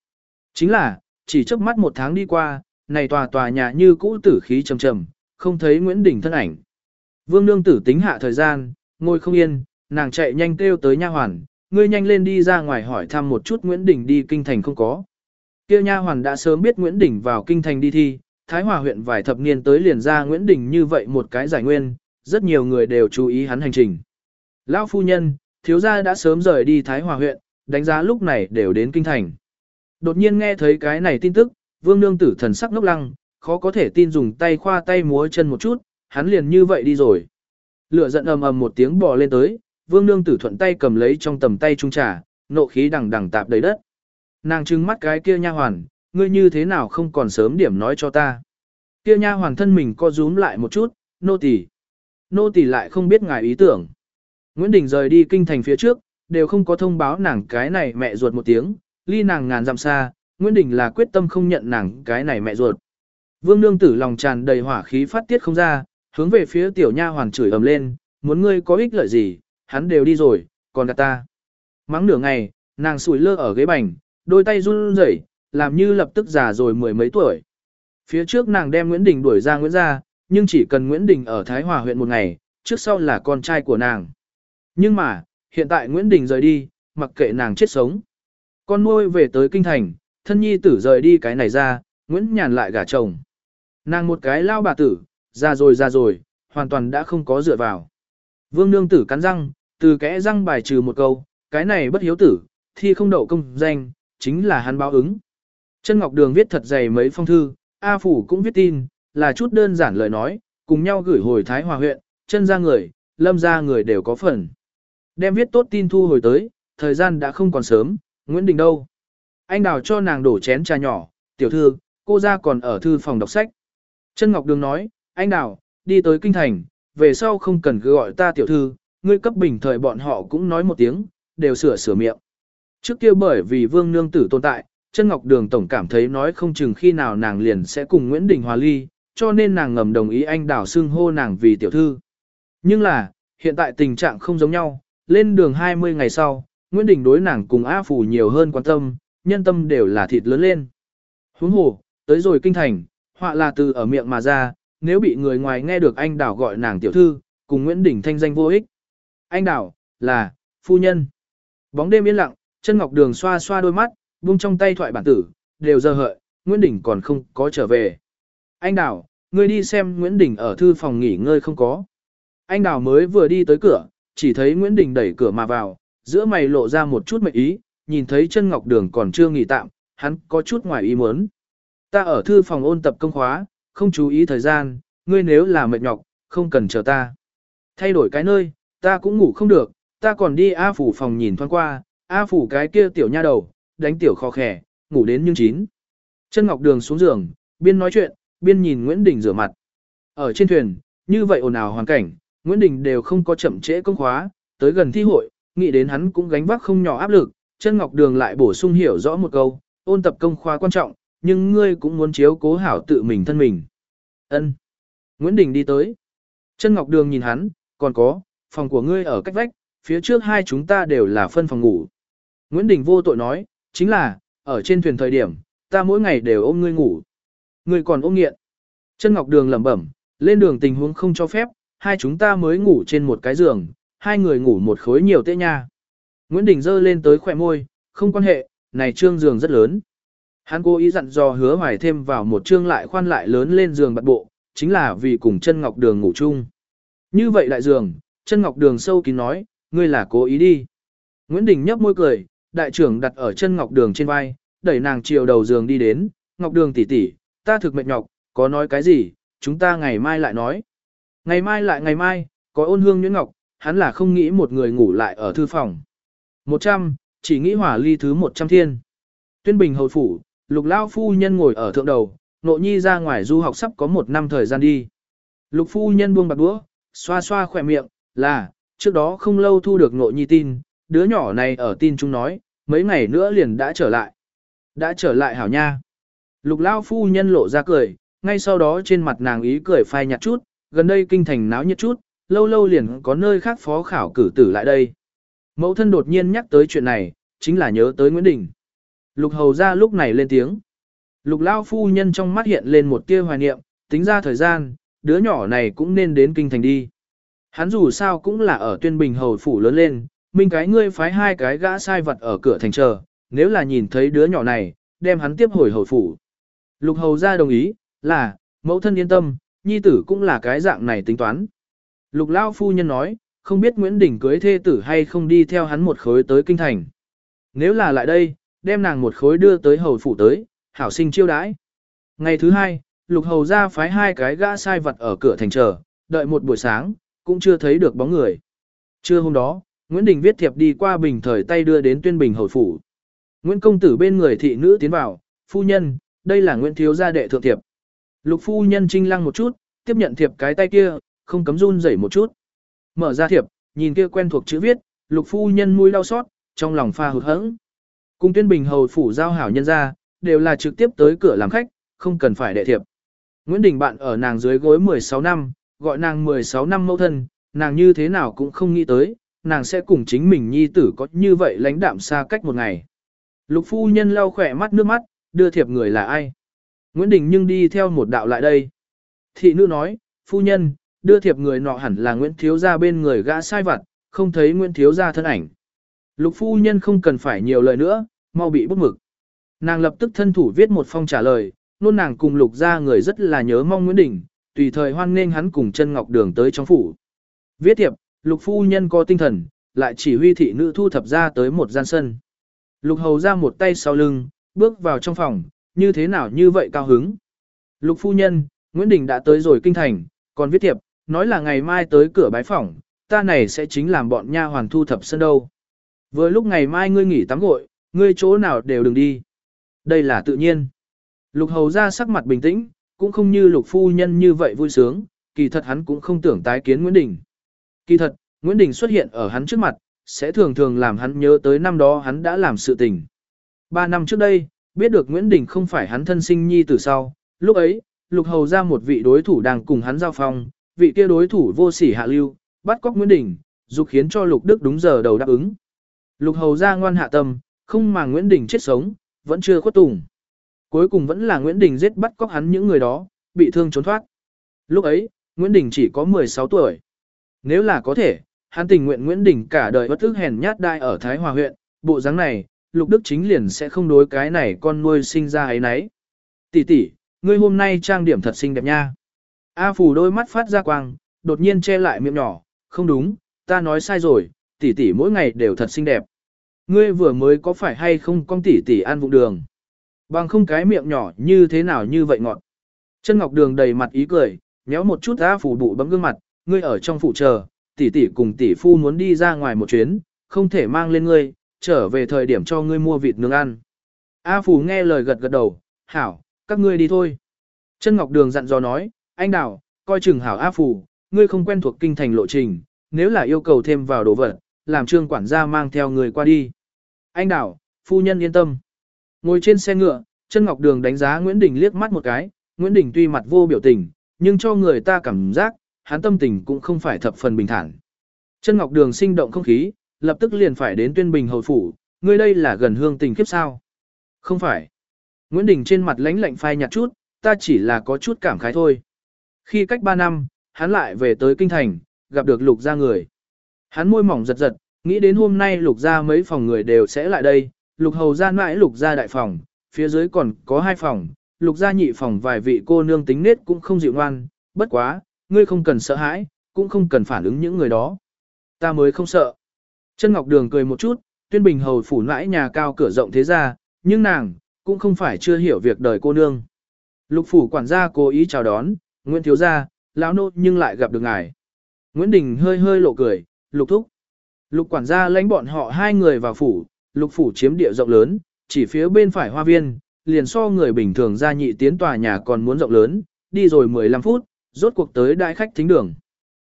Speaker 1: Chính là, chỉ chớp mắt một tháng đi qua, này tòa tòa nhà như cũ tử khí trầm trầm, không thấy Nguyễn Đình thân ảnh. Vương nương tử tính hạ thời gian, ngồi không yên, nàng chạy nhanh kêu tới nha hoàn, ngươi nhanh lên đi ra ngoài hỏi thăm một chút Nguyễn Đình đi kinh thành không có. Kêu nha hoàn đã sớm biết Nguyễn Đình vào kinh thành đi thi, Thái Hòa huyện vài thập niên tới liền ra Nguyễn Đình như vậy một cái giải nguyên, rất nhiều người đều chú ý hắn hành trình. Lão phu nhân, thiếu gia đã sớm rời đi Thái Hòa huyện, đánh giá lúc này đều đến kinh thành. Đột nhiên nghe thấy cái này tin tức, vương nương tử thần sắc ngốc lăng, khó có thể tin dùng tay khoa tay múa chân một chút, hắn liền như vậy đi rồi. Lửa giận ầm ầm một tiếng bò lên tới, vương nương tử thuận tay cầm lấy trong tầm tay trung trà, nộ khí đằng đằng tạp đầy đất. Nàng trừng mắt cái kia nha hoàn, ngươi như thế nào không còn sớm điểm nói cho ta. Kia nha hoàn thân mình co rúm lại một chút, nô tỳ, Nô tỳ lại không biết ngài ý tưởng. Nguyễn Đình rời đi kinh thành phía trước, đều không có thông báo nàng cái này mẹ ruột một tiếng, ly nàng ngàn dặm xa, Nguyễn Đình là quyết tâm không nhận nàng cái này mẹ ruột. Vương nương tử lòng tràn đầy hỏa khí phát tiết không ra, hướng về phía tiểu nha hoàn chửi ầm lên, muốn ngươi có ích lợi gì, hắn đều đi rồi, còn gạt ta. Mắng nửa ngày, nàng sủi lơ ở ghế bành, đôi tay run rẩy, làm như lập tức già rồi mười mấy tuổi. Phía trước nàng đem Nguyễn Đình đuổi ra Nguyễn gia, nhưng chỉ cần Nguyễn Đình ở Thái Hòa huyện một ngày, trước sau là con trai của nàng. Nhưng mà, hiện tại Nguyễn Đình rời đi, mặc kệ nàng chết sống. Con nuôi về tới kinh thành, thân nhi tử rời đi cái này ra, Nguyễn Nhàn lại gả chồng. Nàng một cái lao bà tử, ra rồi ra rồi, hoàn toàn đã không có dựa vào. Vương nương tử cắn răng, từ kẽ răng bài trừ một câu, cái này bất hiếu tử, thi không đậu công danh, chính là hắn báo ứng. Chân Ngọc Đường viết thật dày mấy phong thư, A Phủ cũng viết tin, là chút đơn giản lời nói, cùng nhau gửi hồi Thái Hòa huyện, chân ra người, lâm ra người đều có phần. Đem viết tốt tin thu hồi tới, thời gian đã không còn sớm, Nguyễn Đình đâu. Anh đào cho nàng đổ chén trà nhỏ, tiểu thư, cô ra còn ở thư phòng đọc sách. Chân Ngọc Đường nói, anh đào, đi tới kinh thành, về sau không cần cứ gọi ta tiểu thư, ngươi cấp bình thời bọn họ cũng nói một tiếng, đều sửa sửa miệng. Trước kia bởi vì vương nương tử tồn tại, chân Ngọc Đường Tổng cảm thấy nói không chừng khi nào nàng liền sẽ cùng Nguyễn Đình hòa ly, cho nên nàng ngầm đồng ý anh đảo xưng hô nàng vì tiểu thư. Nhưng là, hiện tại tình trạng không giống nhau, lên đường 20 ngày sau, Nguyễn Đình đối nàng cùng A Phủ nhiều hơn quan tâm, nhân tâm đều là thịt lớn lên. Huống hồ, tới rồi kinh thành, họa là từ ở miệng mà ra, nếu bị người ngoài nghe được anh đảo gọi nàng tiểu thư, cùng Nguyễn Đình thanh danh vô ích. Anh đào, là, phu nhân. Bóng đêm yên lặng, chân ngọc đường xoa xoa đôi mắt, buông trong tay thoại bản tử, đều giờ hợi, Nguyễn Đình còn không có trở về. Anh đào, ngươi đi xem Nguyễn Đình ở thư phòng nghỉ ngơi không có. Anh đào mới vừa đi tới cửa, chỉ thấy Nguyễn Đình đẩy cửa mà vào, giữa mày lộ ra một chút mệnh ý, nhìn thấy chân ngọc đường còn chưa nghỉ tạm, hắn có chút ngoài ý muốn. Ta ở thư phòng ôn tập công khóa, không chú ý thời gian, ngươi nếu là mệt nhọc, không cần chờ ta. Thay đổi cái nơi, ta cũng ngủ không được, ta còn đi A phủ phòng nhìn thoáng qua, A phủ cái kia tiểu nha đầu, đánh tiểu khó khẻ, ngủ đến nhưng chín. Chân Ngọc Đường xuống giường, biên nói chuyện, biên nhìn Nguyễn Đình rửa mặt. Ở trên thuyền, như vậy ồn ào hoàn cảnh, Nguyễn Đình đều không có chậm trễ công khóa, tới gần thi hội, nghĩ đến hắn cũng gánh vác không nhỏ áp lực, chân Ngọc Đường lại bổ sung hiểu rõ một câu, ôn tập công khóa quan trọng, nhưng ngươi cũng muốn chiếu cố hảo tự mình thân mình. Ân. Nguyễn Đình đi tới. Chân Ngọc Đường nhìn hắn, còn có, phòng của ngươi ở cách vách, phía trước hai chúng ta đều là phân phòng ngủ. Nguyễn Đình vô tội nói, chính là, ở trên thuyền thời điểm, ta mỗi ngày đều ôm ngươi ngủ. Ngươi còn ôm nghiện. Chân Ngọc Đường lẩm bẩm, lên đường tình huống không cho phép, hai chúng ta mới ngủ trên một cái giường, hai người ngủ một khối nhiều tệ nha. Nguyễn Đình dơ lên tới khỏe môi, không quan hệ, này trương giường rất lớn. Hắn cố ý dặn dò hứa hoài thêm vào một trương lại khoan lại lớn lên giường bật bộ, chính là vì cùng chân ngọc đường ngủ chung. Như vậy đại giường, chân ngọc đường sâu kín nói, ngươi là cố ý đi. Nguyễn Đình nhấp môi cười, đại trưởng đặt ở chân ngọc đường trên vai, đẩy nàng chiều đầu giường đi đến, ngọc đường tỷ tỷ, ta thực mệt nhọc, có nói cái gì, chúng ta ngày mai lại nói. Ngày mai lại ngày mai, có ôn hương nhuyễn ngọc, hắn là không nghĩ một người ngủ lại ở thư phòng. 100, chỉ nghĩ hỏa ly thứ 100 thiên. Tuyên bình hầu phủ, lục lao phu nhân ngồi ở thượng đầu, nộ nhi ra ngoài du học sắp có một năm thời gian đi. Lục phu nhân buông bạc đũa, xoa xoa khỏe miệng, là, trước đó không lâu thu được nội nhi tin, đứa nhỏ này ở tin chúng nói, mấy ngày nữa liền đã trở lại. Đã trở lại hảo nha. Lục lao phu nhân lộ ra cười, ngay sau đó trên mặt nàng ý cười phai nhạt chút, gần đây kinh thành náo nhiệt chút, lâu lâu liền có nơi khác phó khảo cử tử lại đây. Mẫu thân đột nhiên nhắc tới chuyện này, chính là nhớ tới Nguyễn Đình. Lục hầu ra lúc này lên tiếng. Lục lao phu nhân trong mắt hiện lên một tia hoài niệm, tính ra thời gian, đứa nhỏ này cũng nên đến kinh thành đi. Hắn dù sao cũng là ở tuyên bình hầu phủ lớn lên, minh cái ngươi phái hai cái gã sai vật ở cửa thành chờ, nếu là nhìn thấy đứa nhỏ này, đem hắn tiếp hồi hầu phủ. Lục hầu ra đồng ý, là, mẫu thân yên tâm, nhi tử cũng là cái dạng này tính toán. Lục lao phu nhân nói, không biết Nguyễn Đình cưới thê tử hay không đi theo hắn một khối tới kinh thành. Nếu là lại đây, đem nàng một khối đưa tới hầu phủ tới, hảo sinh chiêu đãi. Ngày thứ hai, lục hầu ra phái hai cái gã sai vật ở cửa thành chờ, đợi một buổi sáng, cũng chưa thấy được bóng người. Trưa hôm đó, Nguyễn Đình viết thiệp đi qua bình thời tay đưa đến tuyên bình Hồi phủ. Nguyễn công tử bên người thị nữ tiến vào, phu nhân, đây là Nguyễn thiếu gia đệ thượng thiệp. Lục phu nhân trinh lăng một chút, tiếp nhận thiệp cái tay kia, không cấm run rẩy một chút. Mở ra thiệp, nhìn kia quen thuộc chữ viết, lục phu nhân mũi đau xót, trong lòng pha hụt hẫng. Cung tuyên bình hầu phủ giao hảo nhân ra, đều là trực tiếp tới cửa làm khách, không cần phải đệ thiệp. Nguyễn Đình bạn ở nàng dưới gối 16 năm, gọi nàng 16 năm mẫu thân, nàng như thế nào cũng không nghĩ tới, nàng sẽ cùng chính mình nhi tử có như vậy lãnh đạm xa cách một ngày. Lục phu nhân lau khỏe mắt nước mắt, đưa thiệp người là ai? Nguyễn Đình nhưng đi theo một đạo lại đây. Thị nữ nói, phu nhân, đưa thiệp người nọ hẳn là Nguyễn Thiếu Gia bên người gã sai vặt, không thấy Nguyễn Thiếu Gia thân ảnh. Lục phu nhân không cần phải nhiều lời nữa, mau bị bút mực. Nàng lập tức thân thủ viết một phong trả lời, luôn nàng cùng lục gia người rất là nhớ mong Nguyễn Đình, tùy thời hoan nghênh hắn cùng chân ngọc đường tới trong phủ. Viết thiệp, lục phu nhân có tinh thần, lại chỉ huy thị nữ thu thập ra tới một gian sân. Lục hầu ra một tay sau lưng, bước vào trong phòng, như thế nào như vậy cao hứng. Lục phu nhân, Nguyễn Đình đã tới rồi kinh thành, còn viết thiệp, nói là ngày mai tới cửa bái phỏng, ta này sẽ chính làm bọn nha hoàn thu thập sân đâu. Vừa lúc ngày mai ngươi nghỉ tắm gội, ngươi chỗ nào đều đừng đi. Đây là tự nhiên. Lục hầu ra sắc mặt bình tĩnh, cũng không như lục phu nhân như vậy vui sướng, kỳ thật hắn cũng không tưởng tái kiến Nguyễn Đình. Kỳ thật, Nguyễn Đình xuất hiện ở hắn trước mặt, sẽ thường thường làm hắn nhớ tới năm đó hắn đã làm sự tình. Ba năm trước đây, biết được Nguyễn Đình không phải hắn thân sinh nhi từ sau, lúc ấy, lục hầu ra một vị đối thủ đang cùng hắn giao phong, vị kia đối thủ vô sỉ hạ lưu, bắt cóc Nguyễn Đình, dục khiến cho lục đức đúng giờ đầu đáp ứng. Lục hầu ra ngoan hạ tâm, không mà Nguyễn Đình chết sống, vẫn chưa khuất tùng. Cuối cùng vẫn là Nguyễn Đình giết bắt cóc hắn những người đó, bị thương trốn thoát. Lúc ấy, Nguyễn Đình chỉ có 16 tuổi. Nếu là có thể, hắn tình nguyện Nguyễn Đình cả đời bất thức hèn nhát đai ở Thái Hòa huyện, bộ dáng này, Lục Đức chính liền sẽ không đối cái này con nuôi sinh ra ấy nấy. Tỷ tỷ, ngươi hôm nay trang điểm thật xinh đẹp nha. A Phù đôi mắt phát ra quang, đột nhiên che lại miệng nhỏ, không đúng, ta nói sai rồi, tỷ tỷ mỗi ngày đều thật xinh đẹp. Ngươi vừa mới có phải hay không con tỷ tỷ ăn vụng đường? Bằng không cái miệng nhỏ như thế nào như vậy ngọt. Chân Ngọc Đường đầy mặt ý cười, méo một chút A phủ bụ bấm gương mặt, ngươi ở trong phủ chờ, tỷ tỷ cùng tỷ phu muốn đi ra ngoài một chuyến, không thể mang lên ngươi, trở về thời điểm cho ngươi mua vịt nướng ăn. A phủ nghe lời gật gật đầu, hảo, các ngươi đi thôi. Chân Ngọc Đường dặn dò nói, anh đào, coi chừng hảo A phủ ngươi không quen thuộc kinh thành lộ trình, nếu là yêu cầu thêm vào đồ vật, làm trương quản gia mang theo người qua đi. Anh đào, phu nhân yên tâm. Ngồi trên xe ngựa, chân Ngọc Đường đánh giá Nguyễn Đình liếc mắt một cái, Nguyễn Đình tuy mặt vô biểu tình, nhưng cho người ta cảm giác, hắn tâm tình cũng không phải thập phần bình thản. Chân Ngọc Đường sinh động không khí, lập tức liền phải đến tuyên bình hầu phủ, ngươi đây là gần hương tình kiếp sao? Không phải. Nguyễn Đình trên mặt lãnh lạnh phai nhạt chút, ta chỉ là có chút cảm khái thôi. Khi cách 3 năm, hắn lại về tới kinh thành, gặp được lục gia người. Hắn môi mỏng giật giật, nghĩ đến hôm nay lục gia mấy phòng người đều sẽ lại đây, lục hầu ra mãi lục gia đại phòng, phía dưới còn có hai phòng, lục gia nhị phòng vài vị cô nương tính nết cũng không dịu ngoan, bất quá, ngươi không cần sợ hãi, cũng không cần phản ứng những người đó. Ta mới không sợ. Chân Ngọc Đường cười một chút, tuyên bình hầu phủ nãi nhà cao cửa rộng thế ra, nhưng nàng, cũng không phải chưa hiểu việc đời cô nương. Lục phủ quản gia cố ý chào đón, Nguyễn Thiếu Gia, lão nô nhưng lại gặp được ngài. Nguyễn Đình hơi hơi lộ cười, lục thúc. Lục quản gia lãnh bọn họ hai người vào phủ, lục phủ chiếm địa rộng lớn, chỉ phía bên phải hoa viên, liền so người bình thường ra nhị tiến tòa nhà còn muốn rộng lớn, đi rồi 15 phút, rốt cuộc tới đại khách thính đường.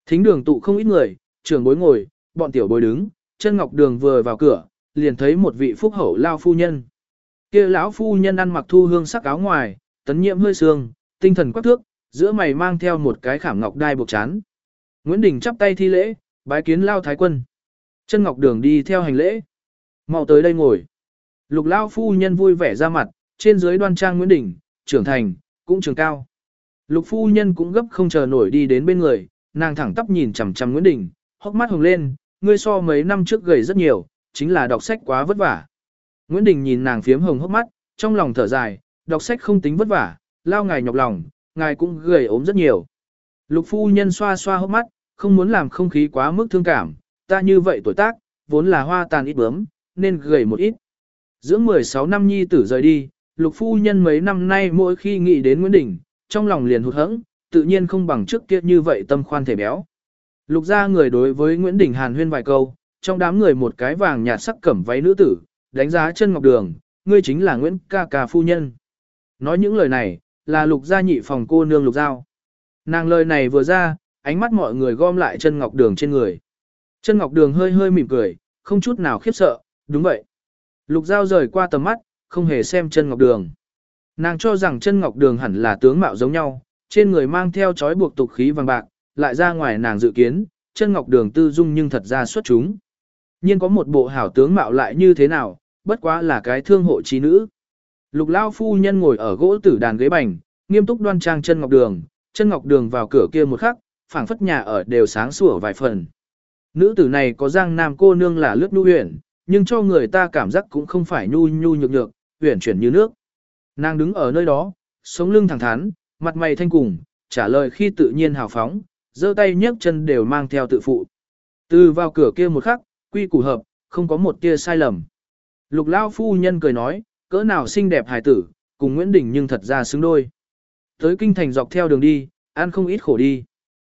Speaker 1: Thính đường tụ không ít người, trưởng bối ngồi, bọn tiểu bối đứng, chân ngọc đường vừa vào cửa, liền thấy một vị phúc hậu lao phu nhân. kia lão phu nhân ăn mặc thu hương sắc áo ngoài, tấn nhiễm hơi sương, tinh thần quắc thước, giữa mày mang theo một cái khảm ngọc đai buộc chán. Nguyễn Đình chắp tay thi lễ, bái kiến lao thái quân. Chân ngọc đường đi theo hành lễ mau tới đây ngồi. Lục Lão phu nhân vui vẻ ra mặt, trên dưới đoan trang Nguyễn Đình, trưởng thành, cũng trường cao. Lục phu nhân cũng gấp không chờ nổi đi đến bên người, nàng thẳng tắp nhìn chằm chằm Nguyễn Đình, hốc mắt hồng lên, ngươi so mấy năm trước gầy rất nhiều, chính là đọc sách quá vất vả. Nguyễn Đình nhìn nàng phiếm hồng hốc mắt, trong lòng thở dài, đọc sách không tính vất vả, lao ngài nhọc lòng, ngài cũng gầy ốm rất nhiều. Lục phu nhân xoa xoa hốc mắt, không muốn làm không khí quá mức thương cảm, ta như vậy tuổi tác, vốn là hoa tàn ít bướm, nên gầy một ít. Dưỡng 16 năm nhi tử rời đi, lục phu nhân mấy năm nay mỗi khi nghĩ đến Nguyễn Đình, trong lòng liền hụt hẫng, tự nhiên không bằng trước kia như vậy tâm khoan thể béo. Lục ra người đối với Nguyễn Đình Hàn huyên vài câu, trong đám người một cái vàng nhạt sắc cẩm váy nữ tử, đánh giá chân ngọc đường, ngươi chính là Nguyễn ca ca phu nhân. Nói những lời này, là lục gia nhị phòng cô nương lục giao. Nàng lời này vừa ra, ánh mắt mọi người gom lại chân ngọc đường trên người. Chân Ngọc Đường hơi hơi mỉm cười, không chút nào khiếp sợ, đúng vậy. Lục Giao rời qua tầm mắt, không hề xem chân Ngọc Đường. Nàng cho rằng chân Ngọc Đường hẳn là tướng mạo giống nhau, trên người mang theo chói buộc tục khí vàng bạc, lại ra ngoài nàng dự kiến, chân Ngọc Đường tư dung nhưng thật ra xuất chúng. Nhưng có một bộ hảo tướng mạo lại như thế nào, bất quá là cái thương hộ trí nữ. Lục Lao phu nhân ngồi ở gỗ tử đàn ghế bành, nghiêm túc đoan trang chân Ngọc Đường, chân Ngọc Đường vào cửa kia một khắc, phảng phất nhà ở đều sáng sủa vài phần. Nữ tử này có giang nam cô nương là lướt nu huyền, nhưng cho người ta cảm giác cũng không phải nhu nhu nhược nhược, uyển chuyển như nước. Nàng đứng ở nơi đó, sống lưng thẳng thắn, mặt mày thanh cùng, trả lời khi tự nhiên hào phóng, giơ tay nhấc chân đều mang theo tự phụ. Từ vào cửa kia một khắc, quy củ hợp, không có một tia sai lầm. Lục lão phu nhân cười nói, cỡ nào xinh đẹp hài tử, cùng Nguyễn Đình nhưng thật ra xứng đôi. Tới kinh thành dọc theo đường đi, ăn không ít khổ đi.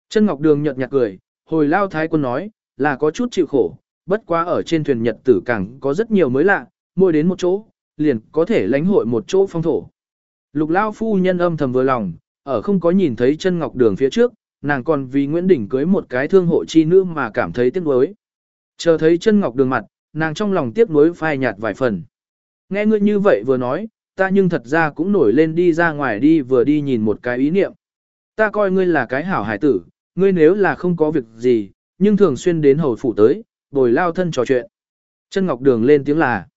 Speaker 1: Chân Ngọc Đường nhợt nhạt cười, hồi lao thái quân nói, là có chút chịu khổ, bất quá ở trên thuyền nhật tử càng có rất nhiều mới lạ, mỗi đến một chỗ, liền có thể lãnh hội một chỗ phong thổ. Lục lao phu nhân âm thầm vừa lòng, ở không có nhìn thấy chân ngọc đường phía trước, nàng còn vì Nguyễn Đình cưới một cái thương hộ chi nữ mà cảm thấy tiếc nuối. Chờ thấy chân ngọc đường mặt, nàng trong lòng tiếc nuối phai nhạt vài phần. Nghe ngươi như vậy vừa nói, ta nhưng thật ra cũng nổi lên đi ra ngoài đi vừa đi nhìn một cái ý niệm. Ta coi ngươi là cái hảo hải tử, ngươi nếu là không có việc gì, nhưng thường xuyên đến hầu phủ tới, bồi lao thân trò chuyện. Chân Ngọc Đường lên tiếng là.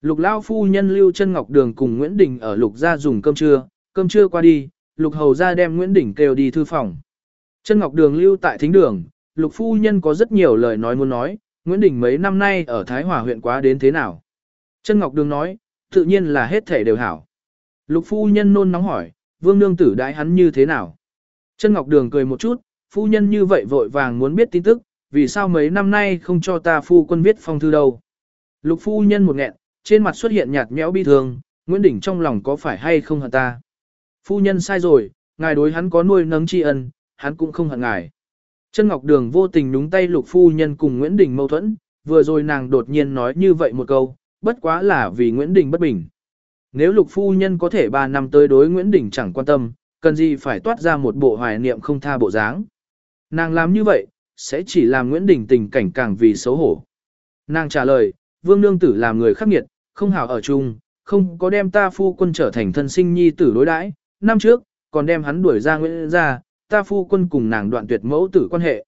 Speaker 1: Lục Lao phu nhân lưu chân Ngọc Đường cùng Nguyễn Đình ở Lục gia dùng cơm trưa, cơm trưa qua đi, Lục Hầu gia đem Nguyễn Đình kêu đi thư phòng. Chân Ngọc Đường lưu tại thính đường, Lục phu nhân có rất nhiều lời nói muốn nói, Nguyễn Đình mấy năm nay ở Thái Hòa huyện quá đến thế nào. Chân Ngọc Đường nói, tự nhiên là hết thể đều hảo. Lục phu nhân nôn nóng hỏi, vương nương tử đãi hắn như thế nào. Chân Ngọc Đường cười một chút, phu nhân như vậy vội vàng muốn biết tin tức, vì sao mấy năm nay không cho ta phu quân viết phong thư đâu. Lục phu nhân một nghẹn, trên mặt xuất hiện nhạt nhẽo bi thương, Nguyễn đỉnh trong lòng có phải hay không hận ta. Phu nhân sai rồi, ngài đối hắn có nuôi nấng tri ân, hắn cũng không hận ngài. Chân Ngọc Đường vô tình đúng tay lục phu nhân cùng Nguyễn Đình mâu thuẫn, vừa rồi nàng đột nhiên nói như vậy một câu, bất quá là vì Nguyễn Đình bất bình. Nếu lục phu nhân có thể 3 năm tới đối Nguyễn Đình chẳng quan tâm, cần gì phải toát ra một bộ hoài niệm không tha bộ dáng. Nàng làm như vậy, sẽ chỉ làm Nguyễn Đình tình cảnh càng vì xấu hổ. Nàng trả lời, vương nương tử làm người khắc nghiệt, không hảo ở chung, không có đem ta phu quân trở thành thân sinh nhi tử đối đãi. Năm trước, còn đem hắn đuổi ra Nguyễn ra, ta phu quân cùng nàng đoạn tuyệt mẫu tử quan hệ.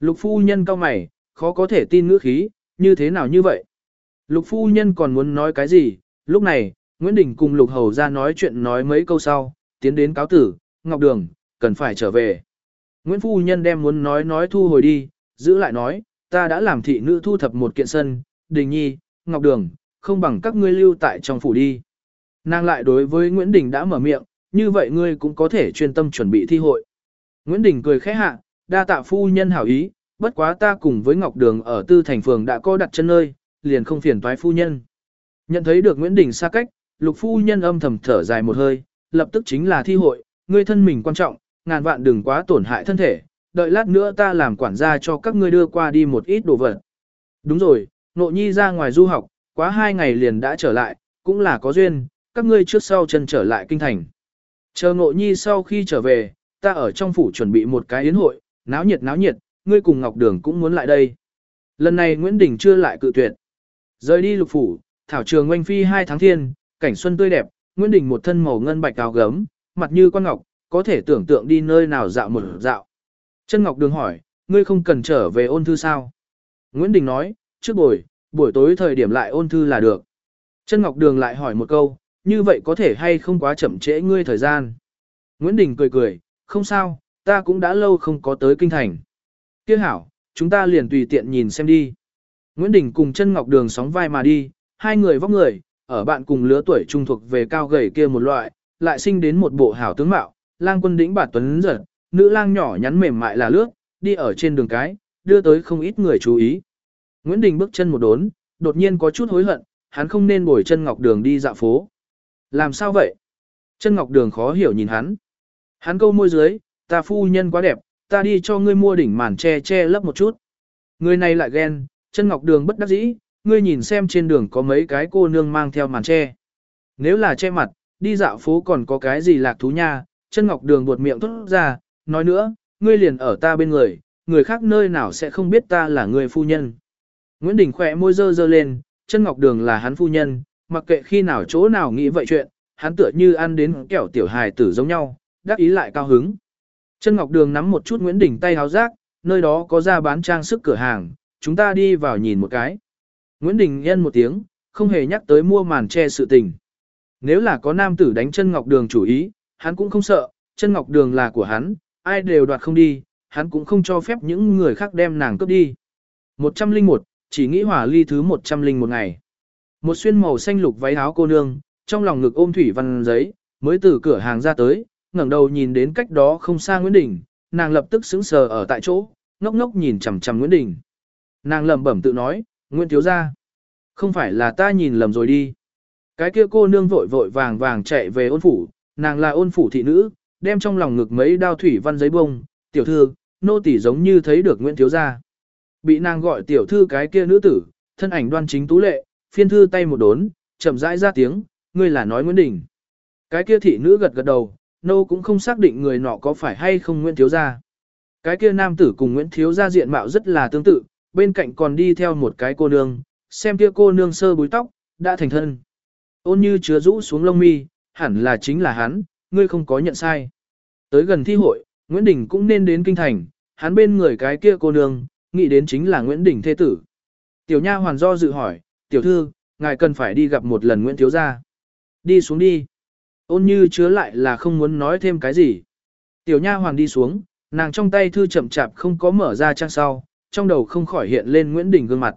Speaker 1: Lục phu nhân cao mày, khó có thể tin ngữ khí, như thế nào như vậy? Lục phu nhân còn muốn nói cái gì? Lúc này, Nguyễn Đình cùng Lục Hầu ra nói chuyện nói mấy câu sau, tiến đến cáo tử, Ngọc Đường, cần phải trở về. Nguyễn Phu Nhân đem muốn nói nói thu hồi đi, giữ lại nói, ta đã làm thị nữ thu thập một kiện sân, Đình Nhi, Ngọc Đường, không bằng các ngươi lưu tại trong phủ đi. Nàng lại đối với Nguyễn Đình đã mở miệng, như vậy ngươi cũng có thể chuyên tâm chuẩn bị thi hội. Nguyễn Đình cười khẽ hạ, đa tạ phu nhân hảo ý, bất quá ta cùng với Ngọc Đường ở tư thành phường đã có đặt chân nơi, liền không phiền toái phu nhân. Nhận thấy được Nguyễn Đình xa cách, lục phu nhân âm thầm thở dài một hơi, lập tức chính là thi hội, ngươi thân mình quan trọng, ngàn vạn đừng quá tổn hại thân thể, đợi lát nữa ta làm quản gia cho các ngươi đưa qua đi một ít đồ vật. Đúng rồi, nộ nhi ra ngoài du học, quá hai ngày liền đã trở lại, cũng là có duyên, các ngươi trước sau chân trở lại kinh thành. Chờ nộ nhi sau khi trở về, ta ở trong phủ chuẩn bị một cái yến hội, náo nhiệt náo nhiệt, ngươi cùng Ngọc Đường cũng muốn lại đây. Lần này Nguyễn Đình chưa lại cự tuyệt. Rời đi lục phủ, thảo trường oanh phi hai tháng thiên, cảnh xuân tươi đẹp, Nguyễn Đình một thân màu ngân bạch áo gấm, mặt như quan ngọc, có thể tưởng tượng đi nơi nào dạo một dạo. Trân Ngọc Đường hỏi, ngươi không cần trở về ôn thư sao? Nguyễn Đình nói, trước buổi, buổi tối thời điểm lại ôn thư là được. Trân Ngọc Đường lại hỏi một câu, như vậy có thể hay không quá chậm trễ ngươi thời gian? Nguyễn Đình cười cười, không sao, ta cũng đã lâu không có tới kinh thành. Tiếc hảo, chúng ta liền tùy tiện nhìn xem đi. Nguyễn Đình cùng Trân Ngọc Đường sóng vai mà đi, hai người vóc người, ở bạn cùng lứa tuổi trung thuộc về cao gầy kia một loại, lại sinh đến một bộ hảo tướng mạo, lang quân đĩnh bạt tuấn giật, nữ lang nhỏ nhắn mềm mại là lướt, đi ở trên đường cái, đưa tới không ít người chú ý. Nguyễn Đình bước chân một đốn, đột nhiên có chút hối hận, hắn không nên bồi chân ngọc đường đi dạo phố. Làm sao vậy? Chân ngọc đường khó hiểu nhìn hắn. Hắn câu môi dưới, ta phu nhân quá đẹp, ta đi cho ngươi mua đỉnh màn che che lấp một chút. Người này lại ghen, chân ngọc đường bất đắc dĩ, ngươi nhìn xem trên đường có mấy cái cô nương mang theo màn che. Nếu là che mặt, đi dạo phố còn có cái gì lạc thú nha, chân ngọc đường buột miệng thốt ra, nói nữa, ngươi liền ở ta bên người, người khác nơi nào sẽ không biết ta là người phu nhân. Nguyễn Đình khỏe môi dơ dơ lên, chân ngọc đường là hắn phu nhân, mặc kệ khi nào chỗ nào nghĩ vậy chuyện, hắn tựa như ăn đến kẹo tiểu hài tử giống nhau, đắc ý lại cao hứng. Chân ngọc đường nắm một chút Nguyễn Đình tay háo rác, nơi đó có ra bán trang sức cửa hàng, chúng ta đi vào nhìn một cái. Nguyễn Đình nhân một tiếng, không hề nhắc tới mua màn che sự tình. Nếu là có nam tử đánh chân ngọc đường chủ ý, hắn cũng không sợ, chân ngọc đường là của hắn, ai đều đoạt không đi, hắn cũng không cho phép những người khác đem nàng cướp đi. 101, chỉ nghĩ hỏa ly thứ 101 ngày. Một xuyên màu xanh lục váy áo cô nương, trong lòng ngực ôm thủy văn giấy, mới từ cửa hàng ra tới, ngẩng đầu nhìn đến cách đó không xa Nguyễn Đình, nàng lập tức sững sờ ở tại chỗ, ngốc ngốc nhìn chằm chằm Nguyễn Đình. Nàng lẩm bẩm tự nói, Nguyễn thiếu gia, không phải là ta nhìn lầm rồi đi. Cái kia cô nương vội vội vàng vàng chạy về ôn phủ, nàng là ôn phủ thị nữ, đem trong lòng ngực mấy đao thủy văn giấy bông, tiểu thư, nô tỳ giống như thấy được Nguyễn thiếu gia. Bị nàng gọi tiểu thư cái kia nữ tử, thân ảnh đoan chính tú lệ, phiên thư tay một đốn, chậm rãi ra tiếng, ngươi là nói Nguyễn Đình. Cái kia thị nữ gật gật đầu, nô cũng không xác định người nọ có phải hay không Nguyễn thiếu gia. Cái kia nam tử cùng Nguyễn thiếu gia diện mạo rất là tương tự, bên cạnh còn đi theo một cái cô nương, xem kia cô nương sơ búi tóc, đã thành thân. Ôn như chứa rũ xuống lông mi, hẳn là chính là hắn, ngươi không có nhận sai. Tới gần thi hội, Nguyễn Đình cũng nên đến kinh thành, hắn bên người cái kia cô nương, nghĩ đến chính là Nguyễn Đình thế tử. Tiểu nha hoàn do dự hỏi, tiểu thư, ngài cần phải đi gặp một lần Nguyễn Thiếu Gia. Đi xuống đi. Ôn như chứa lại là không muốn nói thêm cái gì. Tiểu nha hoàn đi xuống, nàng trong tay thư chậm chạp không có mở ra trang sau, trong đầu không khỏi hiện lên Nguyễn Đình gương mặt.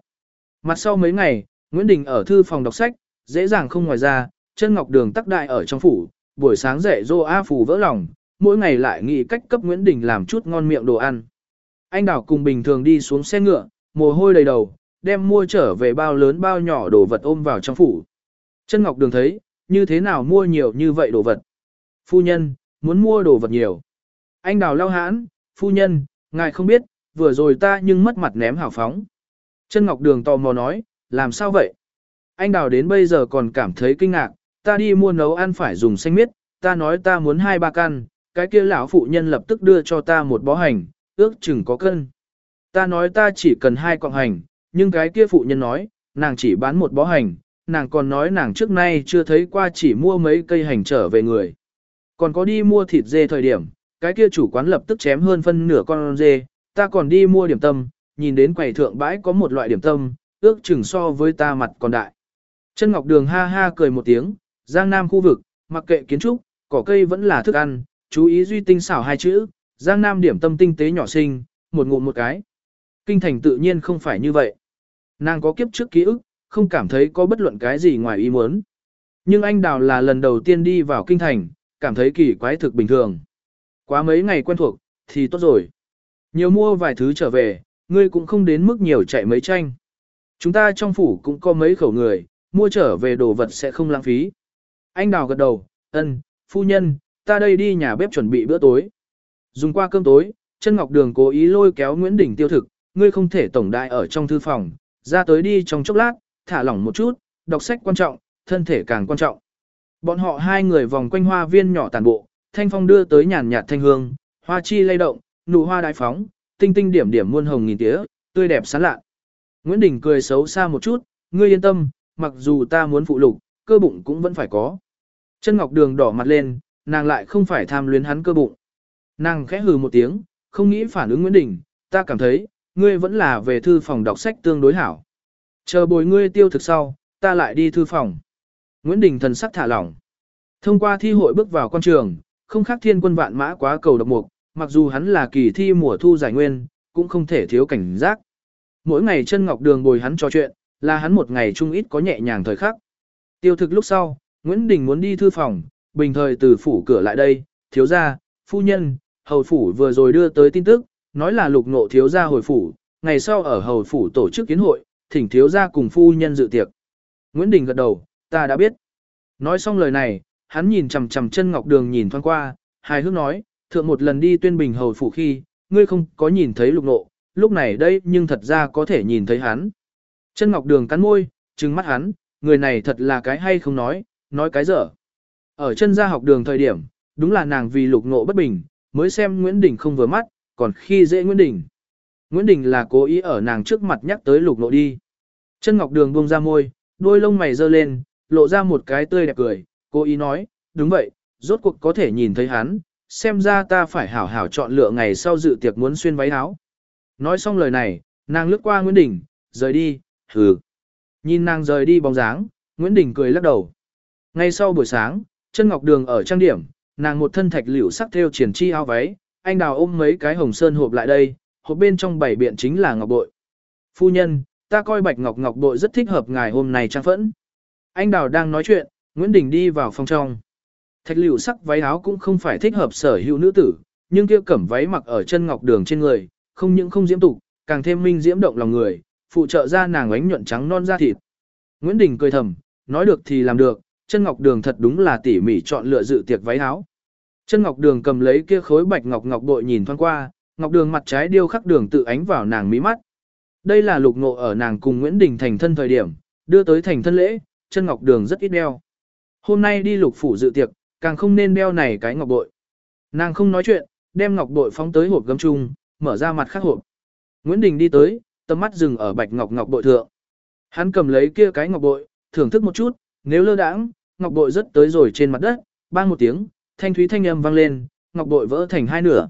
Speaker 1: Mặt sau mấy ngày, Nguyễn Đình ở thư phòng đọc sách, dễ dàng không ngoài ra, chân ngọc đường tắc đại ở trong phủ, buổi sáng dậy dô A phủ vỡ lòng, mỗi ngày lại nghĩ cách cấp Nguyễn Đình làm chút ngon miệng đồ ăn. Anh Đào cùng bình thường đi xuống xe ngựa, mồ hôi đầy đầu, đem mua trở về bao lớn bao nhỏ đồ vật ôm vào trong phủ. Chân Ngọc Đường thấy, như thế nào mua nhiều như vậy đồ vật. Phu nhân, muốn mua đồ vật nhiều. Anh Đào lao hãn, phu nhân, ngài không biết, vừa rồi ta nhưng mất mặt ném hào phóng. Chân Ngọc Đường tò mò nói, làm sao vậy? Anh Đào đến bây giờ còn cảm thấy kinh ngạc, ta đi mua nấu ăn phải dùng xanh miết, ta nói ta muốn hai ba căn, cái kia lão phụ nhân lập tức đưa cho ta một bó hành, ước chừng có cân. Ta nói ta chỉ cần hai quạng hành, nhưng cái kia phụ nhân nói, nàng chỉ bán một bó hành, nàng còn nói nàng trước nay chưa thấy qua chỉ mua mấy cây hành trở về người. Còn có đi mua thịt dê thời điểm, cái kia chủ quán lập tức chém hơn phân nửa con dê, ta còn đi mua điểm tâm, nhìn đến quầy thượng bãi có một loại điểm tâm, ước chừng so với ta mặt còn đại. Chân Ngọc Đường ha ha cười một tiếng, Giang Nam khu vực, mặc kệ kiến trúc, cỏ cây vẫn là thức ăn, chú ý duy tinh xảo hai chữ, Giang Nam điểm tâm tinh tế nhỏ xinh, một ngụm một cái. Kinh thành tự nhiên không phải như vậy. Nàng có kiếp trước ký ức, không cảm thấy có bất luận cái gì ngoài ý muốn. Nhưng anh Đào là lần đầu tiên đi vào kinh thành, cảm thấy kỳ quái thực bình thường. Quá mấy ngày quen thuộc, thì tốt rồi. Nhiều mua vài thứ trở về, ngươi cũng không đến mức nhiều chạy mấy tranh. Chúng ta trong phủ cũng có mấy khẩu người, mua trở về đồ vật sẽ không lãng phí. Anh Đào gật đầu, ân, phu nhân, ta đây đi nhà bếp chuẩn bị bữa tối. Dùng qua cơm tối, chân ngọc đường cố ý lôi kéo Nguyễn Đình tiêu thực, ngươi không thể tổng đại ở trong thư phòng, ra tới đi trong chốc lát, thả lỏng một chút, đọc sách quan trọng, thân thể càng quan trọng. Bọn họ hai người vòng quanh hoa viên nhỏ tàn bộ, thanh phong đưa tới nhàn nhạt thanh hương, hoa chi lay động, nụ hoa đại phóng, tinh tinh điểm điểm muôn hồng nghìn tía, tươi đẹp sán lạ. Nguyễn Đình cười xấu xa một chút, ngươi yên tâm, mặc dù ta muốn phụ lục, cơ bụng cũng vẫn phải có. Chân Ngọc Đường đỏ mặt lên, nàng lại không phải tham luyến hắn cơ bụng. Nàng khẽ hừ một tiếng, không nghĩ phản ứng Nguyễn Đình, ta cảm thấy, ngươi vẫn là về thư phòng đọc sách tương đối hảo. Chờ bồi ngươi tiêu thực sau, ta lại đi thư phòng. Nguyễn Đình thần sắc thả lỏng. Thông qua thi hội bước vào quan trường, không khác thiên quân vạn mã quá cầu độc mục, mặc dù hắn là kỳ thi mùa thu giải nguyên, cũng không thể thiếu cảnh giác. Mỗi ngày chân ngọc đường bồi hắn trò chuyện, là hắn một ngày chung ít có nhẹ nhàng thời khắc. Tiêu thực lúc sau, Nguyễn Đình muốn đi thư phòng, bình thời từ phủ cửa lại đây, thiếu gia, phu nhân, hầu phủ vừa rồi đưa tới tin tức, nói là lục ngộ thiếu gia hồi phủ, ngày sau ở hầu phủ tổ chức kiến hội, thỉnh thiếu gia cùng phu nhân dự tiệc. Nguyễn Đình gật đầu, ta đã biết. Nói xong lời này, hắn nhìn chằm chằm chân ngọc đường nhìn thoáng qua, hài hước nói, thượng một lần đi tuyên bình hầu phủ khi, ngươi không có nhìn thấy lục nộ, lúc này đây nhưng thật ra có thể nhìn thấy hắn. Chân ngọc đường cắn môi, trừng mắt hắn, người này thật là cái hay không nói, nói cái dở. Ở chân gia học đường thời điểm, đúng là nàng vì lục ngộ bất bình, mới xem Nguyễn Đình không vừa mắt, còn khi dễ Nguyễn Đình. Nguyễn Đình là cố ý ở nàng trước mặt nhắc tới lục ngộ đi. Chân Ngọc Đường buông ra môi, đôi lông mày dơ lên, lộ ra một cái tươi đẹp cười, cố ý nói, đúng vậy, rốt cuộc có thể nhìn thấy hắn, xem ra ta phải hảo hảo chọn lựa ngày sau dự tiệc muốn xuyên váy áo. Nói xong lời này, nàng lướt qua Nguyễn Đình, rời đi, hừ. Nhìn nàng rời đi bóng dáng, Nguyễn Đình cười lắc đầu. Ngay sau buổi sáng, chân ngọc đường ở trang điểm, nàng một thân thạch liễu sắc theo triển chi áo váy, anh đào ôm mấy cái hồng sơn hộp lại đây, hộp bên trong bảy biện chính là ngọc bội. Phu nhân, ta coi bạch ngọc ngọc bội rất thích hợp ngài hôm nay trang phẫn. Anh đào đang nói chuyện, Nguyễn Đình đi vào phòng trong. Thạch liễu sắc váy áo cũng không phải thích hợp sở hữu nữ tử, nhưng kia cẩm váy mặc ở chân ngọc đường trên người, không những không diễm tục, càng thêm minh diễm động lòng người, phụ trợ ra nàng ánh nhuận trắng non da thịt. Nguyễn Đình cười thầm, nói được thì làm được, chân ngọc đường thật đúng là tỉ mỉ chọn lựa dự tiệc váy áo. Chân ngọc đường cầm lấy kia khối bạch ngọc ngọc bội nhìn thoáng qua, ngọc đường mặt trái điêu khắc đường tự ánh vào nàng mí mắt. Đây là lục ngộ ở nàng cùng Nguyễn Đình thành thân thời điểm, đưa tới thành thân lễ, chân ngọc đường rất ít đeo. Hôm nay đi lục phủ dự tiệc, càng không nên đeo này cái ngọc bội. Nàng không nói chuyện, đem ngọc bội phóng tới hộp gấm chung, mở ra mặt khác hộp. Nguyễn Đình đi tới, tầm mắt dừng ở bạch ngọc ngọc bội thượng. Hắn cầm lấy kia cái ngọc bội, thưởng thức một chút, nếu lơ đãng, ngọc bội rất tới rồi trên mặt đất, bang một tiếng, thanh thúy thanh âm vang lên, ngọc bội vỡ thành hai nửa.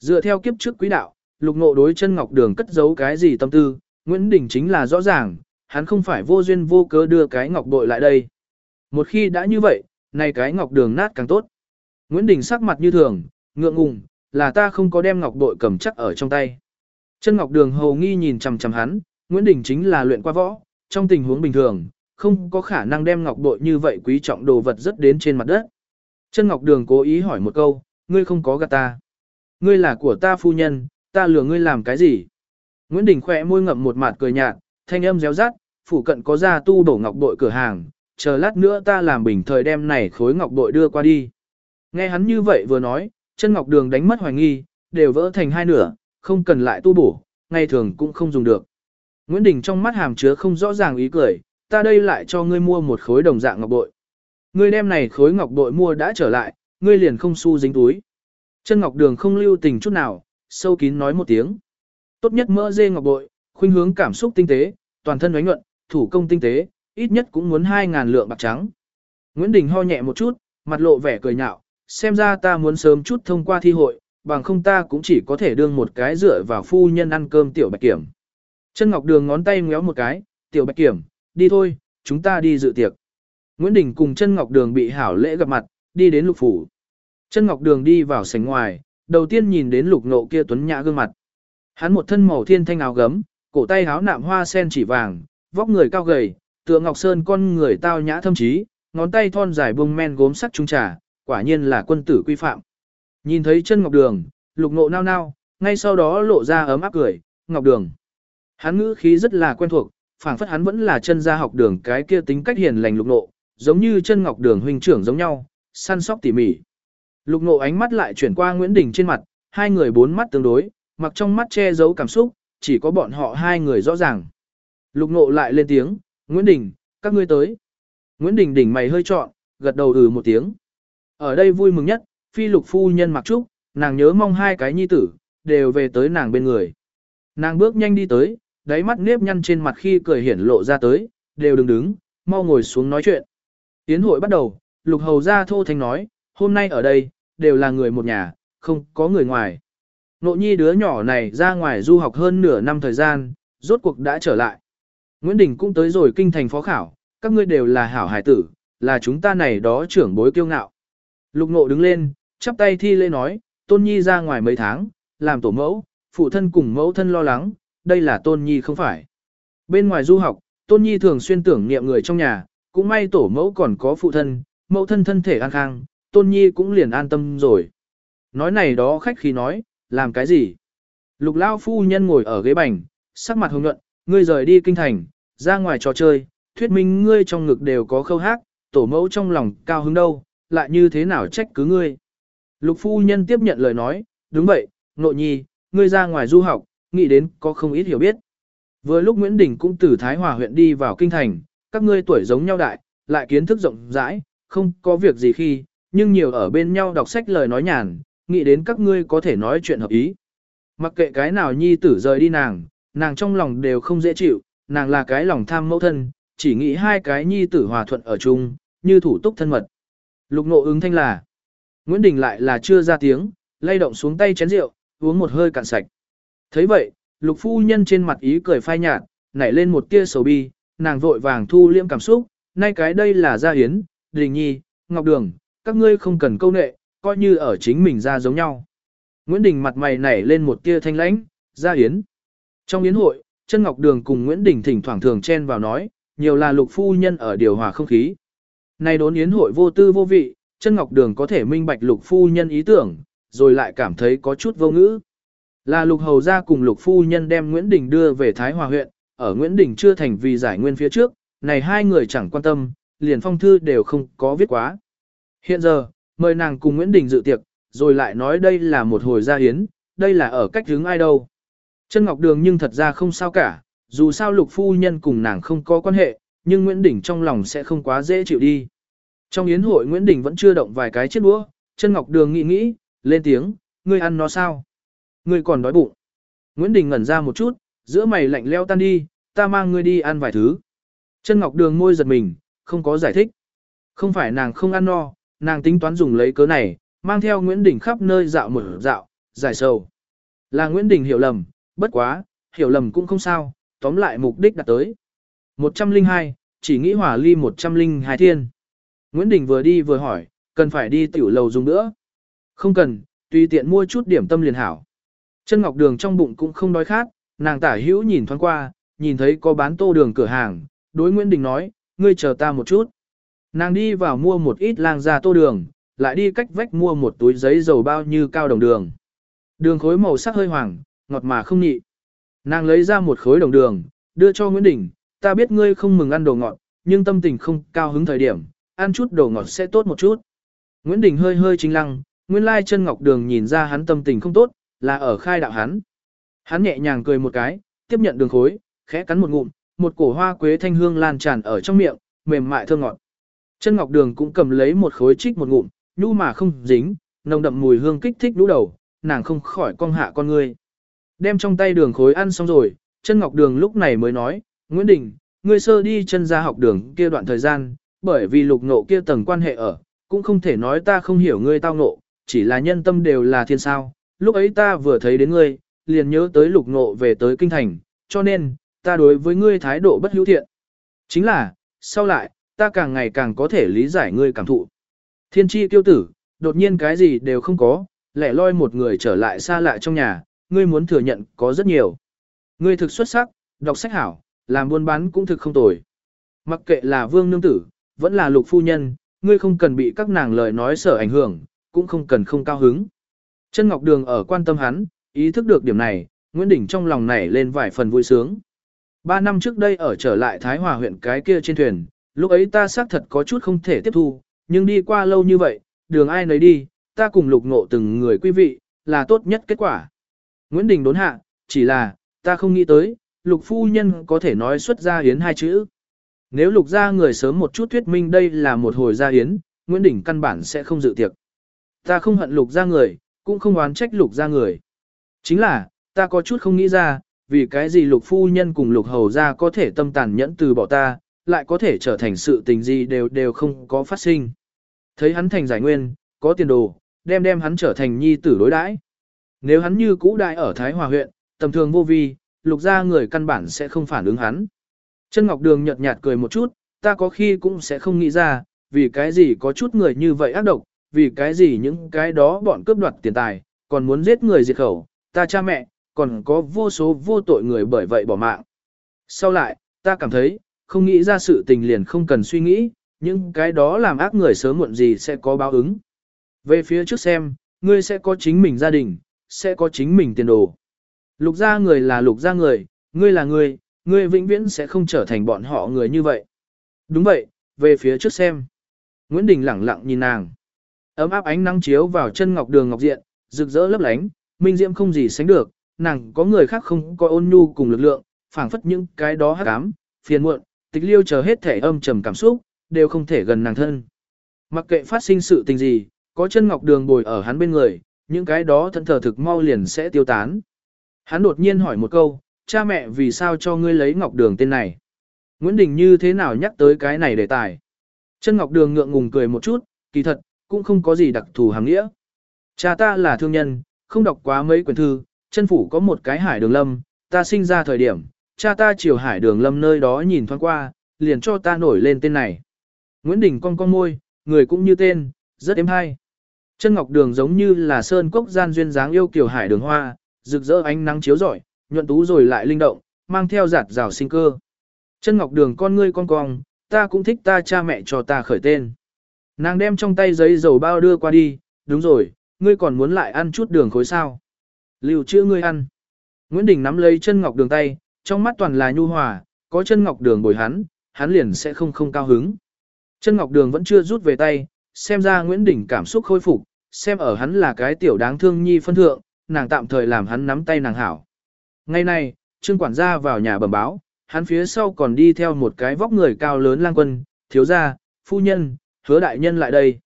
Speaker 1: Dựa theo kiếp trước quý đạo, lục ngộ đối chân ngọc đường cất giấu cái gì tâm tư, Nguyễn Đình chính là rõ ràng, hắn không phải vô duyên vô cớ đưa cái ngọc bội lại đây. Một khi đã như vậy, này cái ngọc đường nát càng tốt. Nguyễn Đình sắc mặt như thường, ngượng ngùng, là ta không có đem ngọc bội cầm chắc ở trong tay. Chân ngọc đường hầu nghi nhìn chằm chằm hắn, Nguyễn Đình chính là luyện qua võ, trong tình huống bình thường, không có khả năng đem ngọc bội như vậy quý trọng đồ vật rất đến trên mặt đất. Chân ngọc đường cố ý hỏi một câu, ngươi không có gạt ta. Ngươi là của ta phu nhân, ta lừa ngươi làm cái gì? Nguyễn Đình khỏe môi ngậm một mặt cười nhạt, thanh âm réo rắt, phủ cận có ra tu đổ ngọc bội cửa hàng, chờ lát nữa ta làm bình thời đem này khối ngọc bội đưa qua đi. Nghe hắn như vậy vừa nói, chân ngọc đường đánh mất hoài nghi, đều vỡ thành hai nửa, không cần lại tu bổ, ngày thường cũng không dùng được. Nguyễn Đình trong mắt hàm chứa không rõ ràng ý cười, ta đây lại cho ngươi mua một khối đồng dạng ngọc bội. Ngươi đem này khối ngọc bội mua đã trở lại, ngươi liền không xu dính túi. Chân ngọc đường không lưu tình chút nào, sâu kín nói một tiếng. Tốt nhất mỡ dê ngọc bội, khuynh hướng cảm xúc tinh tế, toàn thân ánh nhuận, thủ công tinh tế, ít nhất cũng muốn 2.000 lượng bạc trắng. Nguyễn Đình ho nhẹ một chút, mặt lộ vẻ cười nhạo, xem ra ta muốn sớm chút thông qua thi hội, bằng không ta cũng chỉ có thể đương một cái dựa vào phu nhân ăn cơm tiểu bạch kiểm. Chân Ngọc Đường ngón tay ngéo một cái, tiểu bạch kiểm, đi thôi, chúng ta đi dự tiệc. Nguyễn Đình cùng Trân Ngọc Đường bị hảo lễ gặp mặt, đi đến lục phủ. Trân Ngọc Đường đi vào sảnh ngoài, đầu tiên nhìn đến lục nộ kia tuấn nhã gương mặt. Hắn một thân màu thiên thanh áo gấm, cổ tay áo nạm hoa sen chỉ vàng, vóc người cao gầy, tựa Ngọc Sơn con người tao nhã thâm trí, ngón tay thon dài bông men gốm sắc trung trà, quả nhiên là quân tử quy phạm. Nhìn thấy chân Ngọc Đường, lục nộ nao nao, ngay sau đó lộ ra ấm áp cười, Ngọc Đường. Hắn ngữ khí rất là quen thuộc, phảng phất hắn vẫn là chân gia học đường cái kia tính cách hiền lành lục nộ, giống như chân Ngọc Đường huynh trưởng giống nhau, săn sóc tỉ mỉ. Lục nộ ánh mắt lại chuyển qua Nguyễn Đình trên mặt, hai người bốn mắt tương đối, mặc trong mắt che giấu cảm xúc, chỉ có bọn họ hai người rõ ràng. Lục nộ lại lên tiếng, Nguyễn Đình, các ngươi tới. Nguyễn Đình đỉnh mày hơi trọn, gật đầu ừ một tiếng. Ở đây vui mừng nhất, phi lục phu nhân mặc trúc, nàng nhớ mong hai cái nhi tử, đều về tới nàng bên người. Nàng bước nhanh đi tới, đáy mắt nếp nhăn trên mặt khi cười hiển lộ ra tới, đều đừng đứng, mau ngồi xuống nói chuyện. Tiến hội bắt đầu, lục hầu ra thô thanh nói, hôm nay ở đây, đều là người một nhà, không có người ngoài. Nộ nhi đứa nhỏ này ra ngoài du học hơn nửa năm thời gian, rốt cuộc đã trở lại. Nguyễn Đình cũng tới rồi kinh thành phó khảo, các ngươi đều là hảo hải tử, là chúng ta này đó trưởng bối kiêu ngạo. Lục nộ đứng lên, chắp tay thi lễ nói, tôn nhi ra ngoài mấy tháng, làm tổ mẫu, phụ thân cùng mẫu thân lo lắng, đây là tôn nhi không phải. Bên ngoài du học, tôn nhi thường xuyên tưởng niệm người trong nhà, cũng may tổ mẫu còn có phụ thân, mẫu thân thân thể an khang, tôn nhi cũng liền an tâm rồi. Nói này đó khách khí nói, làm cái gì? Lục lao phu nhân ngồi ở ghế bành, sắc mặt hồng nhuận, ngươi rời đi kinh thành, ra ngoài trò chơi, thuyết minh ngươi trong ngực đều có khâu hát, tổ mẫu trong lòng cao hứng đâu, lại như thế nào trách cứ ngươi. Lục phu nhân tiếp nhận lời nói, đúng vậy, nội nhi, ngươi ra ngoài du học, nghĩ đến có không ít hiểu biết. Vừa lúc Nguyễn Đình cũng từ Thái Hòa huyện đi vào kinh thành, các ngươi tuổi giống nhau đại, lại kiến thức rộng rãi, không có việc gì khi, nhưng nhiều ở bên nhau đọc sách lời nói nhàn, nghĩ đến các ngươi có thể nói chuyện hợp ý. Mặc kệ cái nào nhi tử rời đi nàng, nàng trong lòng đều không dễ chịu, nàng là cái lòng tham mẫu thân, chỉ nghĩ hai cái nhi tử hòa thuận ở chung, như thủ túc thân mật. Lục nộ ứng thanh là, Nguyễn Đình lại là chưa ra tiếng, lay động xuống tay chén rượu, uống một hơi cạn sạch thấy vậy, lục phu nhân trên mặt ý cười phai nhạt, nảy lên một tia sầu bi, nàng vội vàng thu liễm cảm xúc, nay cái đây là gia hiến, đình nhi, ngọc đường, các ngươi không cần câu nệ, coi như ở chính mình ra giống nhau. Nguyễn Đình mặt mày nảy lên một tia thanh lãnh, gia hiến. Trong yến hội, chân ngọc đường cùng Nguyễn Đình thỉnh thoảng thường chen vào nói, nhiều là lục phu nhân ở điều hòa không khí. Này đốn yến hội vô tư vô vị, chân ngọc đường có thể minh bạch lục phu nhân ý tưởng, rồi lại cảm thấy có chút vô ngữ. Là lục hầu ra cùng lục phu nhân đem Nguyễn Đình đưa về Thái Hòa huyện, ở Nguyễn Đình chưa thành vì giải nguyên phía trước, này hai người chẳng quan tâm, liền phong thư đều không có viết quá. Hiện giờ, mời nàng cùng Nguyễn Đình dự tiệc, rồi lại nói đây là một hồi gia hiến, đây là ở cách hướng ai đâu. Chân Ngọc Đường nhưng thật ra không sao cả, dù sao lục phu nhân cùng nàng không có quan hệ, nhưng Nguyễn Đình trong lòng sẽ không quá dễ chịu đi. Trong yến hội Nguyễn Đình vẫn chưa động vài cái chiếc đũa, chân Ngọc Đường nghĩ nghĩ, lên tiếng, ngươi ăn nó sao? Ngươi còn đói bụng. Nguyễn Đình ngẩn ra một chút, giữa mày lạnh leo tan đi, ta mang ngươi đi ăn vài thứ. Chân Ngọc Đường môi giật mình, không có giải thích. Không phải nàng không ăn no, nàng tính toán dùng lấy cớ này, mang theo Nguyễn Đình khắp nơi dạo một dạo, giải sầu. Là Nguyễn Đình hiểu lầm, bất quá, hiểu lầm cũng không sao, tóm lại mục đích đạt tới. 102, chỉ nghĩ hỏa ly 102 thiên. Nguyễn Đình vừa đi vừa hỏi, cần phải đi tiểu lầu dùng nữa. Không cần, tùy tiện mua chút điểm tâm liền hảo. Chân ngọc đường trong bụng cũng không đói khát, nàng tả hữu nhìn thoáng qua, nhìn thấy có bán tô đường cửa hàng, đối Nguyễn Đình nói, ngươi chờ ta một chút. Nàng đi vào mua một ít lang ra tô đường, lại đi cách vách mua một túi giấy dầu bao như cao đồng đường. Đường khối màu sắc hơi hoàng, ngọt mà không nhị. Nàng lấy ra một khối đồng đường, đưa cho Nguyễn Đình, ta biết ngươi không mừng ăn đồ ngọt, nhưng tâm tình không cao hứng thời điểm, ăn chút đồ ngọt sẽ tốt một chút. Nguyễn Đình hơi hơi chính lăng, nguyên lai chân ngọc đường nhìn ra hắn tâm tình không tốt, là ở khai đạo hắn. Hắn nhẹ nhàng cười một cái, tiếp nhận đường khối, khẽ cắn một ngụm, một cổ hoa quế thanh hương lan tràn ở trong miệng, mềm mại thơm ngọt. Chân ngọc đường cũng cầm lấy một khối trích một ngụm, nhu mà không dính, nồng đậm mùi hương kích thích lũ đầu, nàng không khỏi cong hạ con ngươi. Đem trong tay đường khối ăn xong rồi, chân ngọc đường lúc này mới nói, Nguyễn Đình, ngươi sơ đi chân ra học đường kia đoạn thời gian, bởi vì lục ngộ kia tầng quan hệ ở, cũng không thể nói ta không hiểu ngươi tao ngộ, chỉ là nhân tâm đều là thiên sao. Lúc ấy ta vừa thấy đến ngươi, liền nhớ tới lục ngộ về tới kinh thành, cho nên, ta đối với ngươi thái độ bất hữu thiện. Chính là, sau lại, ta càng ngày càng có thể lý giải ngươi cảm thụ. Thiên tri tiêu tử, đột nhiên cái gì đều không có, lẻ loi một người trở lại xa lạ trong nhà, ngươi muốn thừa nhận có rất nhiều. Ngươi thực xuất sắc, đọc sách hảo, làm buôn bán cũng thực không tồi. Mặc kệ là vương nương tử, vẫn là lục phu nhân, ngươi không cần bị các nàng lời nói sở ảnh hưởng, cũng không cần không cao hứng. Chân Ngọc Đường ở quan tâm hắn, ý thức được điểm này, Nguyễn Đình trong lòng này lên vài phần vui sướng. Ba năm trước đây ở trở lại Thái Hòa huyện cái kia trên thuyền, lúc ấy ta xác thật có chút không thể tiếp thu, nhưng đi qua lâu như vậy, đường ai nấy đi, ta cùng lục ngộ từng người quý vị, là tốt nhất kết quả. Nguyễn Đình đốn hạ, chỉ là, ta không nghĩ tới, lục phu nhân có thể nói xuất ra hiến hai chữ. Nếu lục gia người sớm một chút thuyết minh đây là một hồi gia hiến, Nguyễn Đình căn bản sẽ không dự tiệc. Ta không hận lục gia người, cũng không oán trách lục gia người. Chính là, ta có chút không nghĩ ra, vì cái gì lục phu nhân cùng lục hầu gia có thể tâm tàn nhẫn từ bỏ ta, lại có thể trở thành sự tình gì đều đều không có phát sinh. Thấy hắn thành giải nguyên, có tiền đồ, đem đem hắn trở thành nhi tử đối đãi. Nếu hắn như cũ đại ở Thái Hòa huyện, tầm thường vô vi, lục gia người căn bản sẽ không phản ứng hắn. Chân Ngọc Đường nhợt nhạt cười một chút, ta có khi cũng sẽ không nghĩ ra, vì cái gì có chút người như vậy ác độc, vì cái gì những cái đó bọn cướp đoạt tiền tài, còn muốn giết người diệt khẩu, ta cha mẹ, còn có vô số vô tội người bởi vậy bỏ mạng. Sau lại, ta cảm thấy, không nghĩ ra sự tình liền không cần suy nghĩ, những cái đó làm ác người sớm muộn gì sẽ có báo ứng. Về phía trước xem, ngươi sẽ có chính mình gia đình, sẽ có chính mình tiền đồ. Lục gia người là lục gia người, ngươi là ngươi ngươi vĩnh viễn sẽ không trở thành bọn họ người như vậy. Đúng vậy, về phía trước xem. Nguyễn Đình lẳng lặng nhìn nàng. Ấm áp ánh nắng chiếu vào chân ngọc đường ngọc diện, rực rỡ lấp lánh, minh diễm không gì sánh được, nàng có người khác không có ôn nhu cùng lực lượng, phảng phất những cái đó hắc ám, phiền muộn, tịch liêu chờ hết thể âm trầm cảm xúc, đều không thể gần nàng thân. Mặc kệ phát sinh sự tình gì, có chân ngọc đường bồi ở hắn bên người, những cái đó thân thờ thực mau liền sẽ tiêu tán. Hắn đột nhiên hỏi một câu, cha mẹ vì sao cho ngươi lấy Ngọc Đường tên này? Nguyễn Đình như thế nào nhắc tới cái này đề tài? Chân Ngọc Đường ngượng ngùng cười một chút, kỳ thật, cũng không có gì đặc thù hàng nghĩa. Cha ta là thương nhân, không đọc quá mấy quyển thư, chân phủ có một cái hải đường lâm, ta sinh ra thời điểm, cha ta chiều hải đường lâm nơi đó nhìn thoáng qua, liền cho ta nổi lên tên này. Nguyễn Đình cong cong môi, người cũng như tên, rất êm hay. Chân ngọc đường giống như là sơn cốc gian duyên dáng yêu kiều hải đường hoa, rực rỡ ánh nắng chiếu rọi, nhuận tú rồi lại linh động, mang theo giạt rào sinh cơ. Chân ngọc đường con ngươi con cong, ta cũng thích ta cha mẹ cho ta khởi tên. Nàng đem trong tay giấy dầu bao đưa qua đi, đúng rồi, ngươi còn muốn lại ăn chút đường khối sao. Lưu chưa ngươi ăn. Nguyễn Đình nắm lấy chân ngọc đường tay, trong mắt toàn là nhu hòa, có chân ngọc đường bồi hắn, hắn liền sẽ không không cao hứng. Chân ngọc đường vẫn chưa rút về tay, xem ra Nguyễn Đình cảm xúc khôi phục, xem ở hắn là cái tiểu đáng thương nhi phân thượng, nàng tạm thời làm hắn nắm tay nàng hảo. Ngày nay, trương quản gia vào nhà bẩm báo, hắn phía sau còn đi theo một cái vóc người cao lớn lang quân, thiếu gia, phu nhân, hứa đại nhân lại đây.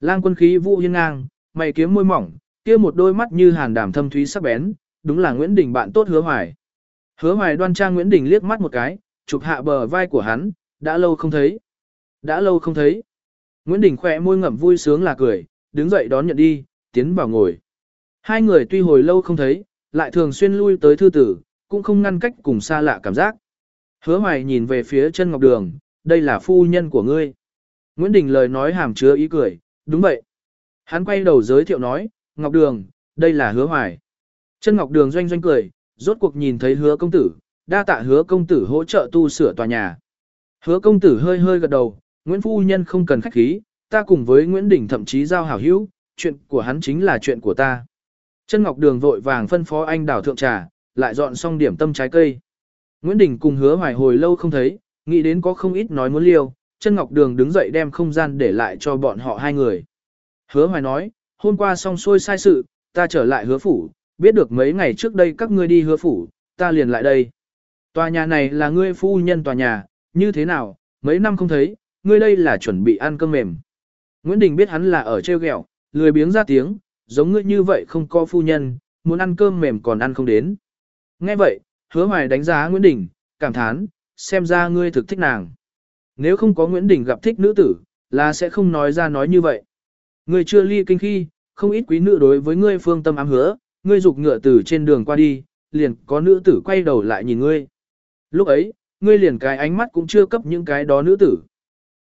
Speaker 1: Lang quân khí vũ hiên ngang, mày kiếm môi mỏng, kia một đôi mắt như hàn đàm thâm thúy sắc bén, đúng là Nguyễn Đình bạn tốt hứa hoài. Hứa hoài đoan trang Nguyễn Đình liếc mắt một cái, chụp hạ bờ vai của hắn, đã lâu không thấy. Đã lâu không thấy. Nguyễn Đình khỏe môi ngậm vui sướng là cười, đứng dậy đón nhận đi, tiến vào ngồi. Hai người tuy hồi lâu không thấy, lại thường xuyên lui tới thư tử, cũng không ngăn cách cùng xa lạ cảm giác. Hứa hoài nhìn về phía chân ngọc đường, đây là phu nhân của ngươi. Nguyễn Đình lời nói hàm chứa ý cười, đúng vậy. Hắn quay đầu giới thiệu nói, Ngọc Đường, đây là hứa hoài. Chân Ngọc Đường doanh doanh cười, rốt cuộc nhìn thấy hứa công tử, đa tạ hứa công tử hỗ trợ tu sửa tòa nhà. Hứa công tử hơi hơi gật đầu, Nguyễn Phu Nhân không cần khách khí, ta cùng với Nguyễn Đình thậm chí giao hảo hữu, chuyện của hắn chính là chuyện của ta. Chân Ngọc Đường vội vàng phân phó anh đảo thượng trà, lại dọn xong điểm tâm trái cây. Nguyễn Đình cùng hứa hoài hồi lâu không thấy, nghĩ đến có không ít nói muốn liêu, chân Ngọc Đường đứng dậy đem không gian để lại cho bọn họ hai người. Hứa hoài nói, hôm qua xong xuôi sai sự, ta trở lại hứa phủ, biết được mấy ngày trước đây các ngươi đi hứa phủ, ta liền lại đây. Tòa nhà này là ngươi phu nhân tòa nhà, như thế nào, mấy năm không thấy, ngươi đây là chuẩn bị ăn cơm mềm. Nguyễn Đình biết hắn là ở treo ghẹo, lười biếng ra tiếng, giống ngươi như vậy không có phu nhân, muốn ăn cơm mềm còn ăn không đến. Nghe vậy, hứa hoài đánh giá Nguyễn Đình, cảm thán, xem ra ngươi thực thích nàng. Nếu không có Nguyễn Đình gặp thích nữ tử, là sẽ không nói ra nói như vậy. Ngươi chưa ly kinh khi, không ít quý nữ đối với ngươi phương tâm ám hứa, ngươi dục ngựa từ trên đường qua đi, liền có nữ tử quay đầu lại nhìn ngươi. Lúc ấy, ngươi liền cái ánh mắt cũng chưa cấp những cái đó nữ tử.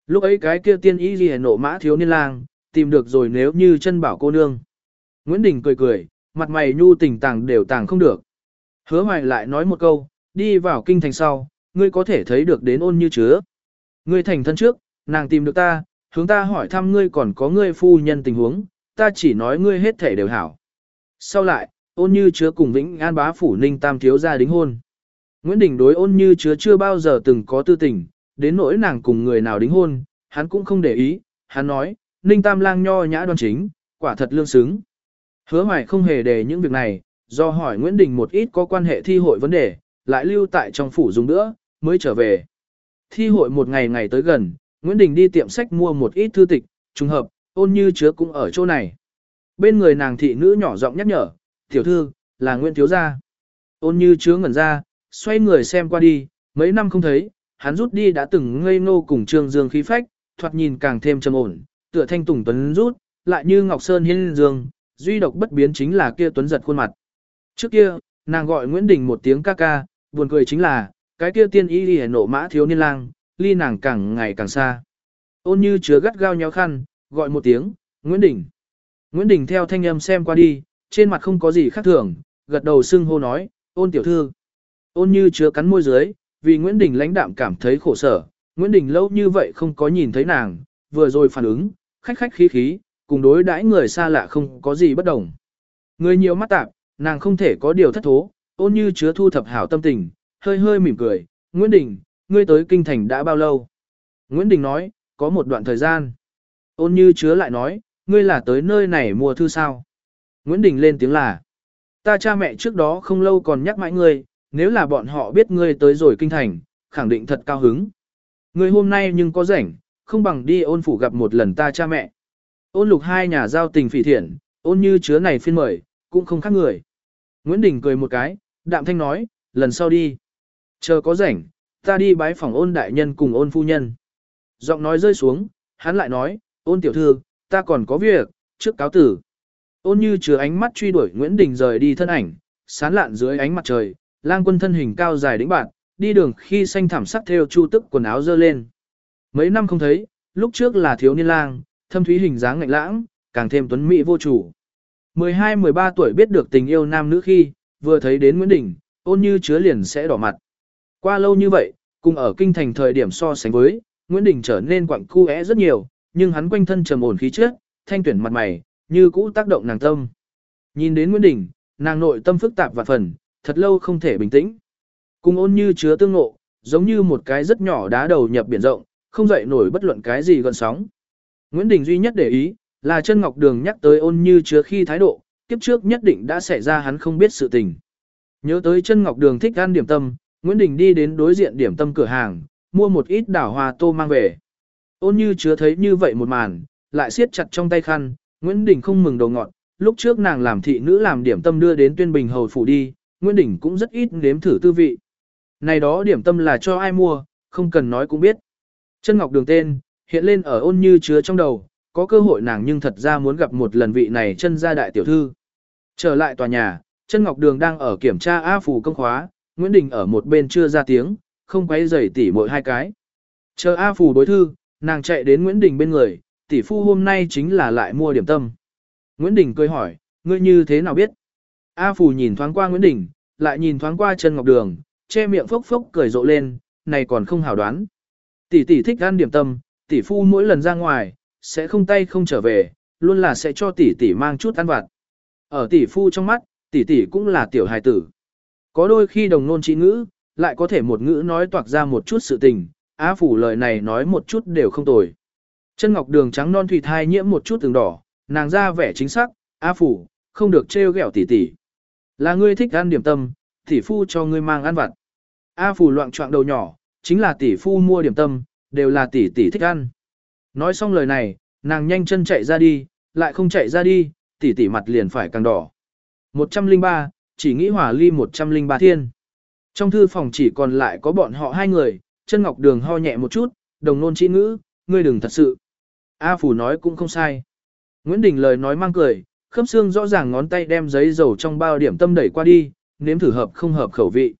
Speaker 1: Lúc ấy cái kia tiên y gì nộ mã thiếu niên lang, tìm được rồi nếu như chân bảo cô nương. Nguyễn Đình cười cười, mặt mày nhu tình tàng đều tàng không được. Hứa hoài lại nói một câu, đi vào kinh thành sau, ngươi có thể thấy được đến ôn như chứa. Ngươi thành thân trước, nàng tìm được ta, hướng ta hỏi thăm ngươi còn có ngươi phu nhân tình huống, ta chỉ nói ngươi hết thể đều hảo. Sau lại, ôn như chứa cùng Vĩnh An bá phủ ninh tam thiếu gia đính hôn. Nguyễn Đình đối ôn như chứa chưa bao giờ từng có tư tình, đến nỗi nàng cùng người nào đính hôn, hắn cũng không để ý, hắn nói, ninh tam lang nho nhã đoan chính, quả thật lương xứng. Hứa hoài không hề để những việc này, do hỏi Nguyễn Đình một ít có quan hệ thi hội vấn đề, lại lưu tại trong phủ dùng nữa, mới trở về. Thi hội một ngày ngày tới gần, Nguyễn Đình đi tiệm sách mua một ít thư tịch, trùng hợp, ôn như chứa cũng ở chỗ này. Bên người nàng thị nữ nhỏ giọng nhắc nhở, tiểu thư, là Nguyễn Thiếu Gia. Ôn như chứa ngẩn ra, xoay người xem qua đi, mấy năm không thấy, hắn rút đi đã từng ngây ngô cùng trương dương khí phách, thoạt nhìn càng thêm trầm ổn, tựa thanh tùng tuấn rút, lại như Ngọc Sơn hiên dương, duy độc bất biến chính là kia tuấn giật khuôn mặt. Trước kia, nàng gọi Nguyễn Đình một tiếng ca ca, buồn cười chính là, cái kia tiên y đi nộ mã thiếu niên lang, ly nàng càng ngày càng xa. Ôn như chứa gắt gao nhéo khăn, gọi một tiếng, Nguyễn Đình. Nguyễn Đình theo thanh âm xem qua đi, trên mặt không có gì khác thường, gật đầu xưng hô nói, ôn tiểu thư. Ôn như chứa cắn môi dưới, vì Nguyễn Đình lãnh đạm cảm thấy khổ sở, Nguyễn Đình lâu như vậy không có nhìn thấy nàng, vừa rồi phản ứng, khách khách khí khí, cùng đối đãi người xa lạ không có gì bất đồng. Người nhiều mắt tạp, nàng không thể có điều thất thố, ôn như chứa thu thập hảo tâm tình, hơi hơi mỉm cười, Nguyễn Đình, ngươi tới kinh thành đã bao lâu? Nguyễn Đình nói, có một đoạn thời gian. Ôn như chứa lại nói, ngươi là tới nơi này mua thư sao? Nguyễn Đình lên tiếng là, ta cha mẹ trước đó không lâu còn nhắc mãi ngươi, nếu là bọn họ biết ngươi tới rồi kinh thành, khẳng định thật cao hứng. Ngươi hôm nay nhưng có rảnh, không bằng đi ôn phủ gặp một lần ta cha mẹ. Ôn lục hai nhà giao tình phỉ thiện, ôn như chứa này phiên mời, cũng không khác người. Nguyễn Đình cười một cái, đạm thanh nói, lần sau đi. Chờ có rảnh, ta đi bái phòng ôn đại nhân cùng ôn phu nhân. Giọng nói rơi xuống, hắn lại nói, ôn tiểu thư, ta còn có việc, trước cáo tử. Ôn như chứa ánh mắt truy đuổi Nguyễn Đình rời đi thân ảnh, sán lạn dưới ánh mặt trời, lang quân thân hình cao dài đĩnh bạn, đi đường khi xanh thảm sắc theo chu tức quần áo dơ lên. Mấy năm không thấy, lúc trước là thiếu niên lang, thâm thúy hình dáng ngạnh lãng, càng thêm tuấn mỹ vô chủ. 12-13 tuổi biết được tình yêu nam nữ khi, vừa thấy đến Nguyễn Đình, ôn như chứa liền sẽ đỏ mặt. Qua lâu như vậy, cùng ở kinh thành thời điểm so sánh với, Nguyễn Đình trở nên quặng cu é rất nhiều, nhưng hắn quanh thân trầm ổn khí chất, thanh tuyển mặt mày, như cũ tác động nàng tâm. Nhìn đến Nguyễn Đình, nàng nội tâm phức tạp và phần, thật lâu không thể bình tĩnh. Cùng ôn như chứa tương ngộ, giống như một cái rất nhỏ đá đầu nhập biển rộng, không dậy nổi bất luận cái gì gần sóng. Nguyễn Đình duy nhất để ý, là chân ngọc đường nhắc tới ôn như chứa khi thái độ, kiếp trước nhất định đã xảy ra hắn không biết sự tình. Nhớ tới chân ngọc đường thích ăn điểm tâm, Nguyễn Đình đi đến đối diện điểm tâm cửa hàng, mua một ít đảo hoa tô mang về. Ôn như chứa thấy như vậy một màn, lại siết chặt trong tay khăn, Nguyễn Đình không mừng đầu ngọn, lúc trước nàng làm thị nữ làm điểm tâm đưa đến tuyên bình hầu phủ đi, Nguyễn Đình cũng rất ít nếm thử tư vị. Này đó điểm tâm là cho ai mua, không cần nói cũng biết. Chân ngọc đường tên, hiện lên ở ôn như chứa trong đầu, có cơ hội nàng nhưng thật ra muốn gặp một lần vị này chân gia đại tiểu thư. Trở lại tòa nhà, chân ngọc đường đang ở kiểm tra A phủ công khóa, Nguyễn Đình ở một bên chưa ra tiếng, không quấy rầy tỉ mỗi hai cái. Chờ A Phù đối thư, nàng chạy đến Nguyễn Đình bên người, tỷ phu hôm nay chính là lại mua điểm tâm. Nguyễn Đình cười hỏi, ngươi như thế nào biết? A Phù nhìn thoáng qua Nguyễn Đình, lại nhìn thoáng qua Trần ngọc đường, che miệng phốc phốc cười rộ lên, này còn không hảo đoán. Tỷ tỷ thích ăn điểm tâm, tỷ phu mỗi lần ra ngoài, sẽ không tay không trở về, luôn là sẽ cho tỷ tỷ mang chút ăn vặt. Ở tỷ phu trong mắt, tỷ tỷ cũng là tiểu hài tử. Có đôi khi đồng nôn trí ngữ, lại có thể một ngữ nói toạc ra một chút sự tình, á phủ lời này nói một chút đều không tồi. Chân ngọc đường trắng non thủy thai nhiễm một chút từng đỏ, nàng ra vẻ chính xác, á phủ, không được trêu ghẹo tỷ tỷ. Là ngươi thích ăn điểm tâm, tỷ phu cho ngươi mang ăn vặt. A phủ loạn trọng đầu nhỏ, chính là tỷ phu mua điểm tâm, đều là tỷ tỷ thích ăn. Nói xong lời này, nàng nhanh chân chạy ra đi, lại không chạy ra đi, tỷ tỷ mặt liền phải càng đỏ. 103, chỉ nghĩ hỏa ly 103 thiên. Trong thư phòng chỉ còn lại có bọn họ hai người, chân ngọc đường ho nhẹ một chút, đồng nôn chỉ ngữ, ngươi đừng thật sự. A Phủ nói cũng không sai. Nguyễn Đình lời nói mang cười, khớp xương rõ ràng ngón tay đem giấy dầu trong bao điểm tâm đẩy qua đi, nếm thử hợp không hợp khẩu vị.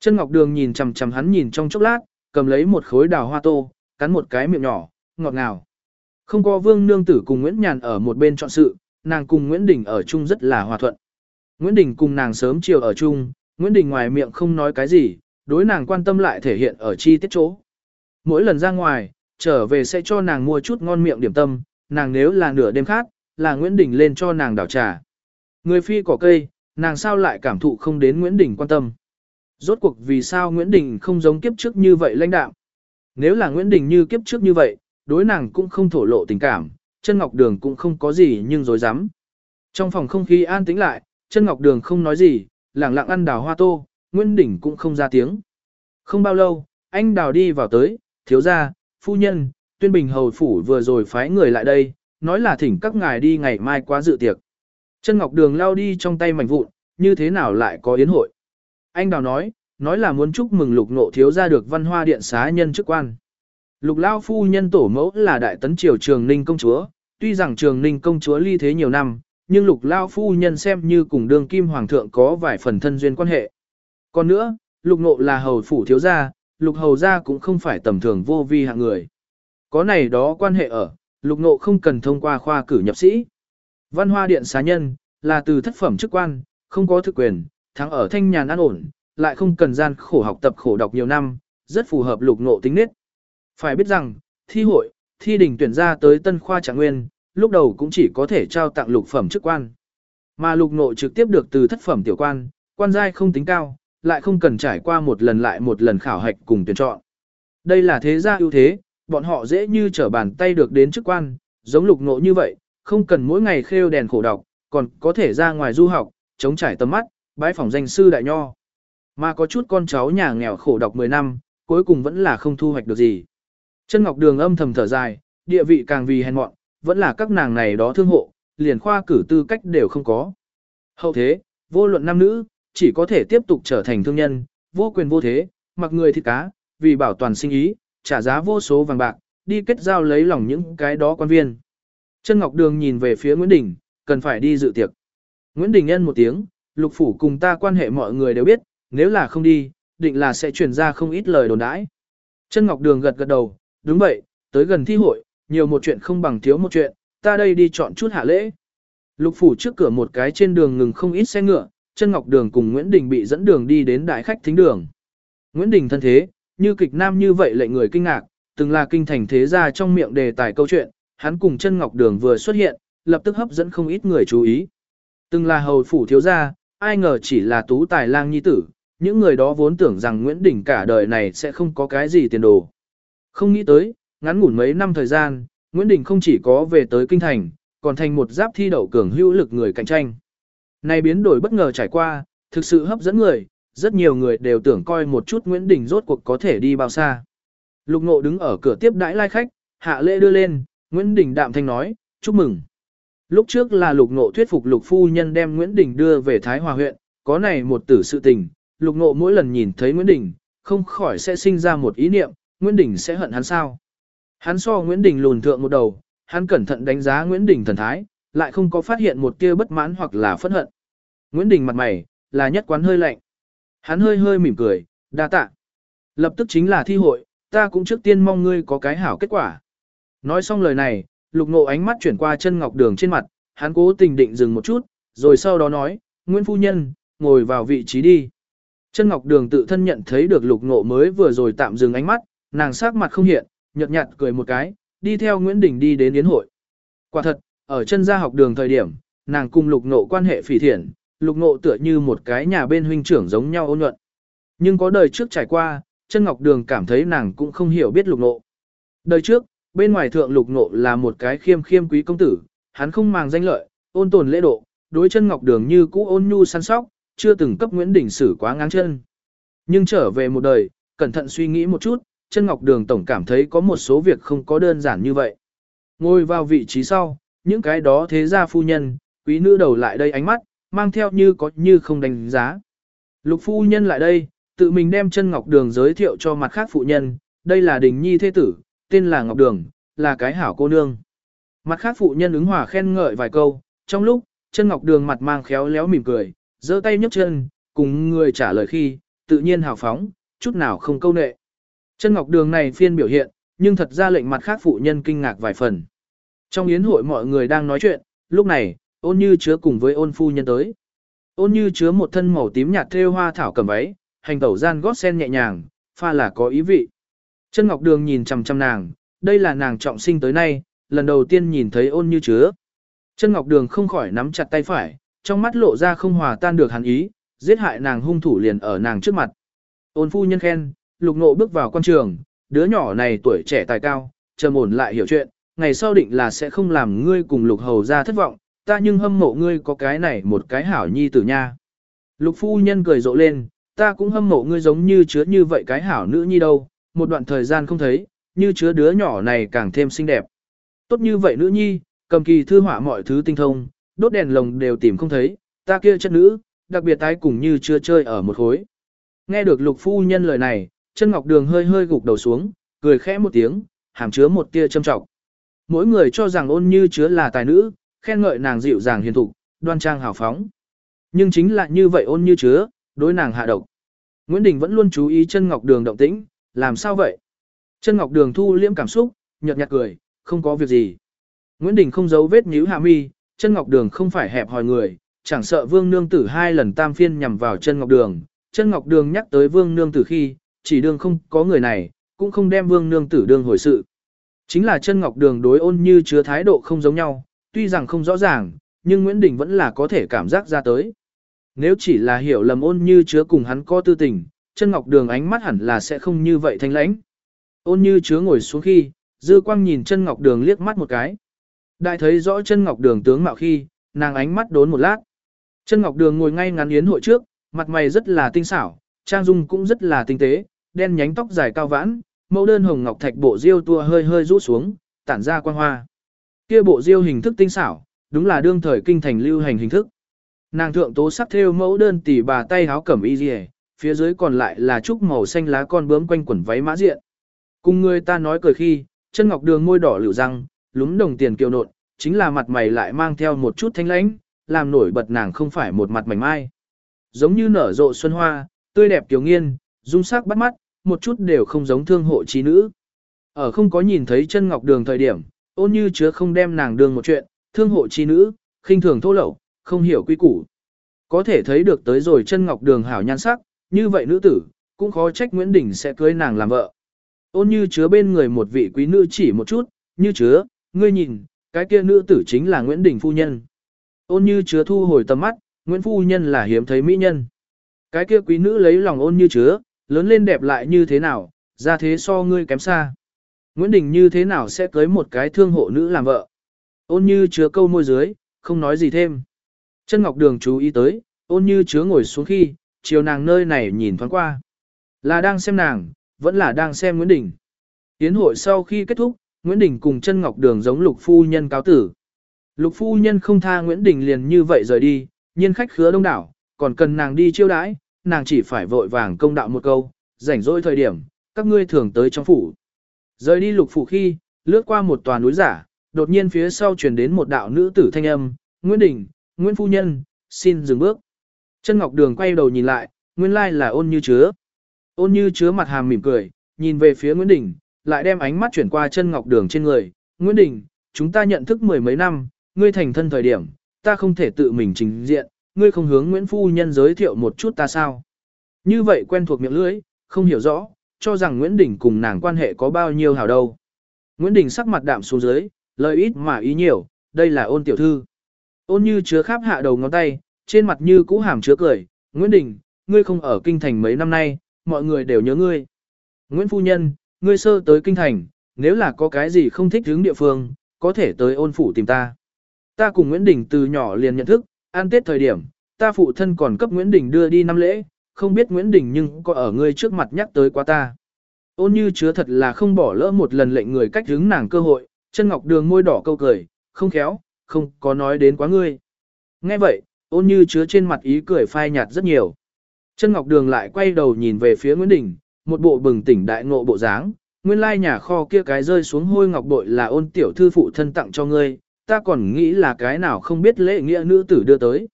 Speaker 1: Chân ngọc đường nhìn chằm chằm hắn nhìn trong chốc lát, cầm lấy một khối đào hoa tô, cắn một cái miệng nhỏ, ngọt ngào. Không có vương nương tử cùng Nguyễn Nhàn ở một bên chọn sự, nàng cùng Nguyễn Đình ở chung rất là hòa thuận. Nguyễn Đình cùng nàng sớm chiều ở chung, Nguyễn Đình ngoài miệng không nói cái gì, đối nàng quan tâm lại thể hiện ở chi tiết chỗ. Mỗi lần ra ngoài, trở về sẽ cho nàng mua chút ngon miệng điểm tâm, nàng nếu là nửa đêm khác, là Nguyễn Đình lên cho nàng đảo trà. Người phi cỏ cây, nàng sao lại cảm thụ không đến Nguyễn Đình quan tâm. Rốt cuộc vì sao Nguyễn Đình không giống kiếp trước như vậy lãnh đạo. Nếu là Nguyễn Đình như kiếp trước như vậy, đối nàng cũng không thổ lộ tình cảm, chân ngọc đường cũng không có gì nhưng dối dám. Trong phòng không khí an tĩnh lại, chân ngọc đường không nói gì, lẳng lặng ăn đào hoa tô, Nguyễn Đình cũng không ra tiếng. Không bao lâu, anh đào đi vào tới, thiếu gia, phu nhân, tuyên bình hầu phủ vừa rồi phái người lại đây, nói là thỉnh các ngài đi ngày mai quá dự tiệc. Chân ngọc đường lao đi trong tay mảnh vụn, như thế nào lại có yến hội. Anh đào nói, nói là muốn chúc mừng lục nộ thiếu gia được văn hoa điện xá nhân chức quan. Lục lao phu nhân tổ mẫu là đại tấn triều trường ninh công chúa, tuy rằng trường ninh công chúa ly thế nhiều năm, nhưng lục lao phu nhân xem như cùng đường kim hoàng thượng có vài phần thân duyên quan hệ. Còn nữa, lục nộ là hầu phủ thiếu gia, lục hầu gia cũng không phải tầm thường vô vi hạng người. Có này đó quan hệ ở, lục nộ không cần thông qua khoa cử nhập sĩ. Văn hoa điện xá nhân, là từ thất phẩm chức quan, không có thực quyền, thắng ở thanh nhàn an ổn, lại không cần gian khổ học tập khổ đọc nhiều năm, rất phù hợp lục nộ tính nết. Phải biết rằng, thi hội, thi đình tuyển ra tới tân khoa trạng nguyên, lúc đầu cũng chỉ có thể trao tặng lục phẩm chức quan. Mà lục nộ trực tiếp được từ thất phẩm tiểu quan, quan giai không tính cao, lại không cần trải qua một lần lại một lần khảo hạch cùng tuyển chọn. Đây là thế gia ưu thế, bọn họ dễ như trở bàn tay được đến chức quan, giống lục nộ như vậy, không cần mỗi ngày khêu đèn khổ đọc, còn có thể ra ngoài du học, chống trải tầm mắt, bái phỏng danh sư đại nho. Mà có chút con cháu nhà nghèo khổ đọc 10 năm, cuối cùng vẫn là không thu hoạch được gì. Chân Ngọc Đường âm thầm thở dài, địa vị càng vì hèn mọn, vẫn là các nàng này đó thương hộ, liền khoa cử tư cách đều không có. Hậu thế, vô luận nam nữ, chỉ có thể tiếp tục trở thành thương nhân, vô quyền vô thế, mặc người thịt cá, vì bảo toàn sinh ý, trả giá vô số vàng bạc, đi kết giao lấy lòng những cái đó quan viên. Chân Ngọc Đường nhìn về phía Nguyễn Đình, cần phải đi dự tiệc. Nguyễn Đình nhân một tiếng, lục phủ cùng ta quan hệ mọi người đều biết, nếu là không đi, định là sẽ truyền ra không ít lời đồn đãi. Chân Ngọc Đường gật gật đầu, đúng vậy, tới gần thi hội, nhiều một chuyện không bằng thiếu một chuyện, ta đây đi chọn chút hạ lễ. Lục phủ trước cửa một cái trên đường ngừng không ít xe ngựa, chân Ngọc Đường cùng Nguyễn Đình bị dẫn đường đi đến đại khách thính đường. Nguyễn Đình thân thế, như kịch nam như vậy lệnh người kinh ngạc, từng là kinh thành thế gia trong miệng đề tài câu chuyện, hắn cùng chân Ngọc Đường vừa xuất hiện, lập tức hấp dẫn không ít người chú ý. Từng là hầu phủ thiếu gia, ai ngờ chỉ là tú tài lang nhi tử, những người đó vốn tưởng rằng Nguyễn Đình cả đời này sẽ không có cái gì tiền đồ. Không nghĩ tới, ngắn ngủn mấy năm thời gian, Nguyễn Đình không chỉ có về tới kinh thành, còn thành một giáp thi đậu cường hữu lực người cạnh tranh. Này biến đổi bất ngờ trải qua, thực sự hấp dẫn người, rất nhiều người đều tưởng coi một chút Nguyễn Đình rốt cuộc có thể đi bao xa. Lục Ngộ đứng ở cửa tiếp đãi lai khách, hạ lễ đưa lên, Nguyễn Đình đạm thanh nói, chúc mừng. Lúc trước là Lục Ngộ thuyết phục Lục Phu Nhân đem Nguyễn Đình đưa về Thái Hòa huyện, có này một tử sự tình, Lục Ngộ mỗi lần nhìn thấy Nguyễn Đình, không khỏi sẽ sinh ra một ý niệm, Nguyễn Đình sẽ hận hắn sao. Hắn so Nguyễn Đình lùn thượng một đầu, hắn cẩn thận đánh giá Nguyễn Đình thần thái, lại không có phát hiện một tia bất mãn hoặc là phẫn hận. Nguyễn Đình mặt mày, là nhất quán hơi lạnh. Hắn hơi hơi mỉm cười, đa tạ. Lập tức chính là thi hội, ta cũng trước tiên mong ngươi có cái hảo kết quả. Nói xong lời này, lục ngộ ánh mắt chuyển qua chân ngọc đường trên mặt, hắn cố tình định dừng một chút, rồi sau đó nói, Nguyễn Phu Nhân, ngồi vào vị trí đi. Chân ngọc đường tự thân nhận thấy được lục ngộ mới vừa rồi tạm dừng ánh mắt, nàng sắc mặt không hiện, nhợt nhạt cười một cái, đi theo Nguyễn Đình đi đến yến hội. Quả thật, ở chân gia học đường thời điểm, nàng cùng lục ngộ quan hệ phỉ thiện, lục ngộ tựa như một cái nhà bên huynh trưởng giống nhau ôn nhuận. Nhưng có đời trước trải qua, chân ngọc đường cảm thấy nàng cũng không hiểu biết lục ngộ. Đời trước, bên ngoài thượng lục ngộ là một cái khiêm khiêm quý công tử, hắn không màng danh lợi, ôn tồn lễ độ, đối chân ngọc đường như cũ ôn nhu săn sóc, chưa từng cấp Nguyễn Đình xử quá ngang chân. Nhưng trở về một đời, cẩn thận suy nghĩ một chút, chân ngọc đường tổng cảm thấy có một số việc không có đơn giản như vậy. Ngồi vào vị trí sau, những cái đó thế gia phu nhân, quý nữ đầu lại đây ánh mắt, mang theo như có như không đánh giá. Lục phu nhân lại đây, tự mình đem chân ngọc đường giới thiệu cho mặt khác phụ nhân, đây là đình nhi thế tử, tên là Ngọc Đường, là cái hảo cô nương. Mặt khác phụ nhân ứng hòa khen ngợi vài câu, trong lúc, chân ngọc đường mặt mang khéo léo mỉm cười, giơ tay nhấc chân, cùng người trả lời khi, tự nhiên hào phóng, chút nào không câu nệ. Chân ngọc đường này phiên biểu hiện, nhưng thật ra lệnh mặt khác phụ nhân kinh ngạc vài phần. Trong yến hội mọi người đang nói chuyện, lúc này, ôn như chứa cùng với ôn phu nhân tới. Ôn như chứa một thân màu tím nhạt thêu hoa thảo cầm váy, hành tẩu gian gót sen nhẹ nhàng, pha là có ý vị. Chân Ngọc Đường nhìn chằm chằm nàng, đây là nàng trọng sinh tới nay, lần đầu tiên nhìn thấy ôn như chứa. Chân Ngọc Đường không khỏi nắm chặt tay phải, trong mắt lộ ra không hòa tan được hắn ý, giết hại nàng hung thủ liền ở nàng trước mặt. Ôn phu nhân khen, lục nộ bước vào quan trường, đứa nhỏ này tuổi trẻ tài cao, trầm ổn lại hiểu chuyện, ngày sau định là sẽ không làm ngươi cùng lục hầu ra thất vọng, ta nhưng hâm mộ ngươi có cái này một cái hảo nhi tử nha. Lục phu nhân cười rộ lên, ta cũng hâm mộ ngươi giống như chứa như vậy cái hảo nữ nhi đâu, một đoạn thời gian không thấy, như chứa đứa nhỏ này càng thêm xinh đẹp. Tốt như vậy nữ nhi, cầm kỳ thư họa mọi thứ tinh thông, đốt đèn lồng đều tìm không thấy, ta kia chất nữ, đặc biệt tái cùng như chưa chơi ở một khối. Nghe được lục phu nhân lời này, chân ngọc đường hơi hơi gục đầu xuống, cười khẽ một tiếng, hàm chứa một tia châm trọng. Mỗi người cho rằng ôn như chứa là tài nữ, khen ngợi nàng dịu dàng hiền thục, đoan trang hào phóng. Nhưng chính là như vậy ôn như chứa, đối nàng hạ độc. Nguyễn Đình vẫn luôn chú ý chân ngọc đường động tĩnh, làm sao vậy? Chân ngọc đường thu liễm cảm xúc, nhợt nhạt cười, không có việc gì. Nguyễn Đình không giấu vết nhíu hạ mi, chân ngọc đường không phải hẹp hòi người, chẳng sợ vương nương tử hai lần tam phiên nhằm vào chân ngọc đường. Chân ngọc đường nhắc tới vương nương tử khi, chỉ đường không có người này, cũng không đem vương nương tử đương hồi sự. Chính là chân ngọc đường đối ôn như chứa thái độ không giống nhau, tuy rằng không rõ ràng, nhưng Nguyễn Đình vẫn là có thể cảm giác ra tới. Nếu chỉ là hiểu lầm ôn như chứa cùng hắn có tư tình, chân ngọc đường ánh mắt hẳn là sẽ không như vậy thanh lãnh. Ôn như chứa ngồi xuống khi, dư quang nhìn chân ngọc đường liếc mắt một cái. Đại thấy rõ chân ngọc đường tướng mạo khi, nàng ánh mắt đốn một lát. Chân ngọc đường ngồi ngay ngắn yến hội trước, mặt mày rất là tinh xảo, trang dung cũng rất là tinh tế, đen nhánh tóc dài cao vãn, mẫu đơn hồng ngọc thạch bộ diêu tua hơi hơi rũ xuống, tản ra quang hoa. Kia bộ diêu hình thức tinh xảo, đúng là đương thời kinh thành lưu hành hình thức. Nàng thượng tố sắc theo mẫu đơn tỉ bà tay háo cẩm y rìa, phía dưới còn lại là trúc màu xanh lá con bướm quanh quẩn váy mã diện. Cùng người ta nói cười khi, chân ngọc đường môi đỏ liễu răng, lúm đồng tiền kiều nộn, chính là mặt mày lại mang theo một chút thanh lãnh, làm nổi bật nàng không phải một mặt mảnh mai. Giống như nở rộ xuân hoa, tươi đẹp kiều nghiên, dung sắc bắt mắt, một chút đều không giống thương hộ trí nữ. Ở không có nhìn thấy chân ngọc đường thời điểm, ôn như chứa không đem nàng đường một chuyện, thương hộ trí nữ, khinh thường thô lậu, không hiểu quy củ. Có thể thấy được tới rồi chân ngọc đường hảo nhan sắc, như vậy nữ tử, cũng khó trách Nguyễn Đình sẽ cưới nàng làm vợ. Ôn như chứa bên người một vị quý nữ chỉ một chút, như chứa, ngươi nhìn, cái kia nữ tử chính là Nguyễn Đình phu nhân. Ôn như chứa thu hồi tầm mắt, Nguyễn phu nhân là hiếm thấy mỹ nhân. Cái kia quý nữ lấy lòng ôn như chứa, lớn lên đẹp lại như thế nào, ra thế so ngươi kém xa. Nguyễn Đình như thế nào sẽ cưới một cái thương hộ nữ làm vợ. Ôn như chứa câu môi dưới, không nói gì thêm. Chân Ngọc Đường chú ý tới, ôn như chứa ngồi xuống khi, chiều nàng nơi này nhìn thoáng qua. Là đang xem nàng, vẫn là đang xem Nguyễn Đình. Tiến hội sau khi kết thúc, Nguyễn Đình cùng chân Ngọc Đường giống lục phu nhân cáo tử. Lục phu nhân không tha Nguyễn Đình liền như vậy rời đi, nhiên khách khứa đông đảo, còn cần nàng đi chiêu đãi, nàng chỉ phải vội vàng công đạo một câu, rảnh rỗi thời điểm, các ngươi thường tới trong phủ. Rời đi lục phủ khi, lướt qua một tòa núi giả, đột nhiên phía sau truyền đến một đạo nữ tử thanh âm, Nguyễn Đình, Nguyễn Phu Nhân, xin dừng bước. Chân Ngọc Đường quay đầu nhìn lại, nguyên lai là ôn như chứa. Ôn như chứa mặt hàm mỉm cười, nhìn về phía Nguyễn Đình, lại đem ánh mắt chuyển qua chân Ngọc Đường trên người. Nguyễn Đình, chúng ta nhận thức mười mấy năm, ngươi thành thân thời điểm, ta không thể tự mình trình diện, ngươi không hướng Nguyễn Phu Nhân giới thiệu một chút ta sao. Như vậy quen thuộc miệng lưỡi, không hiểu rõ, cho rằng Nguyễn Đình cùng nàng quan hệ có bao nhiêu hảo đâu. Nguyễn Đình sắc mặt đạm xuống dưới, lời ít mà ý nhiều, đây là ôn tiểu thư. Ôn như chứa khắp hạ đầu ngón tay, trên mặt như cũ hàm chứa cười, Nguyễn Đình, ngươi không ở kinh thành mấy năm nay, mọi người đều nhớ ngươi. Nguyễn Phu Nhân, ngươi sơ tới kinh thành, nếu là có cái gì không thích hướng địa phương, có thể tới ôn phủ tìm ta. Ta cùng Nguyễn Đình từ nhỏ liền nhận thức, an tết thời điểm, ta phụ thân còn cấp Nguyễn Đình đưa đi năm lễ, không biết Nguyễn Đình nhưng có ở ngươi trước mặt nhắc tới quá ta. Ôn như chứa thật là không bỏ lỡ một lần lệnh người cách hướng nàng cơ hội, chân ngọc đường môi đỏ câu cười, không khéo, không có nói đến quá ngươi. Nghe vậy, ôn như chứa trên mặt ý cười phai nhạt rất nhiều. Chân ngọc đường lại quay đầu nhìn về phía Nguyễn Đình, một bộ bừng tỉnh đại ngộ bộ dáng, nguyên lai nhà kho kia cái rơi xuống hôi ngọc bội là ôn tiểu thư phụ thân tặng cho ngươi, ta còn nghĩ là cái nào không biết lễ nghĩa nữ tử đưa tới.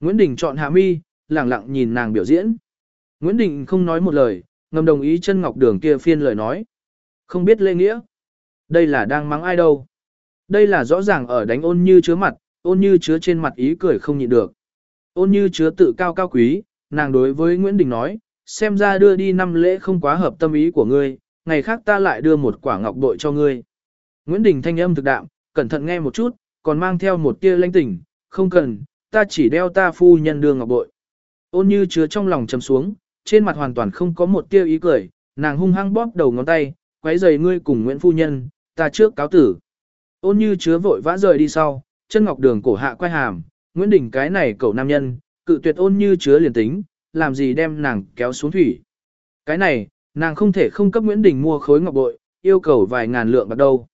Speaker 1: Nguyễn Đình chọn hạ mi, lặng lặng nhìn nàng biểu diễn. Nguyễn Đình không nói một lời, ngầm đồng ý chân ngọc đường kia phiên lời nói. Không biết lễ nghĩa. Đây là đang mắng ai đâu. Đây là rõ ràng ở đánh ôn như chứa mặt, ôn như chứa trên mặt ý cười không nhịn được. Ôn như chứa tự cao cao quý, nàng đối với Nguyễn Đình nói, xem ra đưa đi năm lễ không quá hợp tâm ý của ngươi, ngày khác ta lại đưa một quả ngọc bội cho ngươi. Nguyễn Đình thanh âm thực đạm, cẩn thận nghe một chút, còn mang theo một tia lanh tỉnh, không cần, ta chỉ đeo ta phu nhân đưa ngọc bội. Ôn như chứa trong lòng chầm xuống, trên mặt hoàn toàn không có một tia ý cười, nàng hung hăng bóp đầu ngón tay, quấy giày ngươi cùng Nguyễn phu nhân, ta trước cáo tử. Ôn như chứa vội vã rời đi sau, chân ngọc đường cổ hạ quay hàm, Nguyễn Đình cái này cậu nam nhân, cự tuyệt ôn như chứa liền tính, làm gì đem nàng kéo xuống thủy. Cái này, nàng không thể không cấp Nguyễn Đình mua khối ngọc bội, yêu cầu vài ngàn lượng bạc đâu.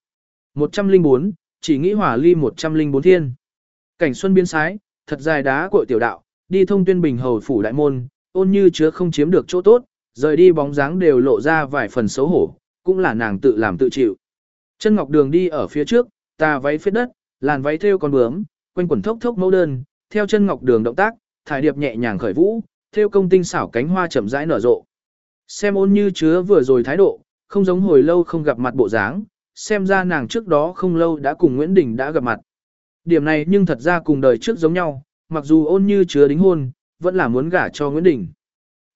Speaker 1: 104, chỉ nghĩ hỏa ly 104 thiên. Cảnh xuân biến sái, thật dài đá cội tiểu đạo, đi thông tuyên bình hầu phủ đại môn, ôn như chứa không chiếm được chỗ tốt, rời đi bóng dáng đều lộ ra vài phần xấu hổ, cũng là nàng tự làm tự chịu. Chân ngọc đường đi ở phía trước, tà váy phết đất, làn váy thêu con bướm, quanh quần thốc thốc mẫu đơn, theo chân ngọc đường động tác, thải điệp nhẹ nhàng khởi vũ, thêu công tinh xảo cánh hoa chậm rãi nở rộ. Xem ôn như chứa vừa rồi thái độ, không giống hồi lâu không gặp mặt bộ dáng, xem ra nàng trước đó không lâu đã cùng Nguyễn Đình đã gặp mặt. Điểm này nhưng thật ra cùng đời trước giống nhau, mặc dù ôn như chứa đính hôn, vẫn là muốn gả cho Nguyễn Đình.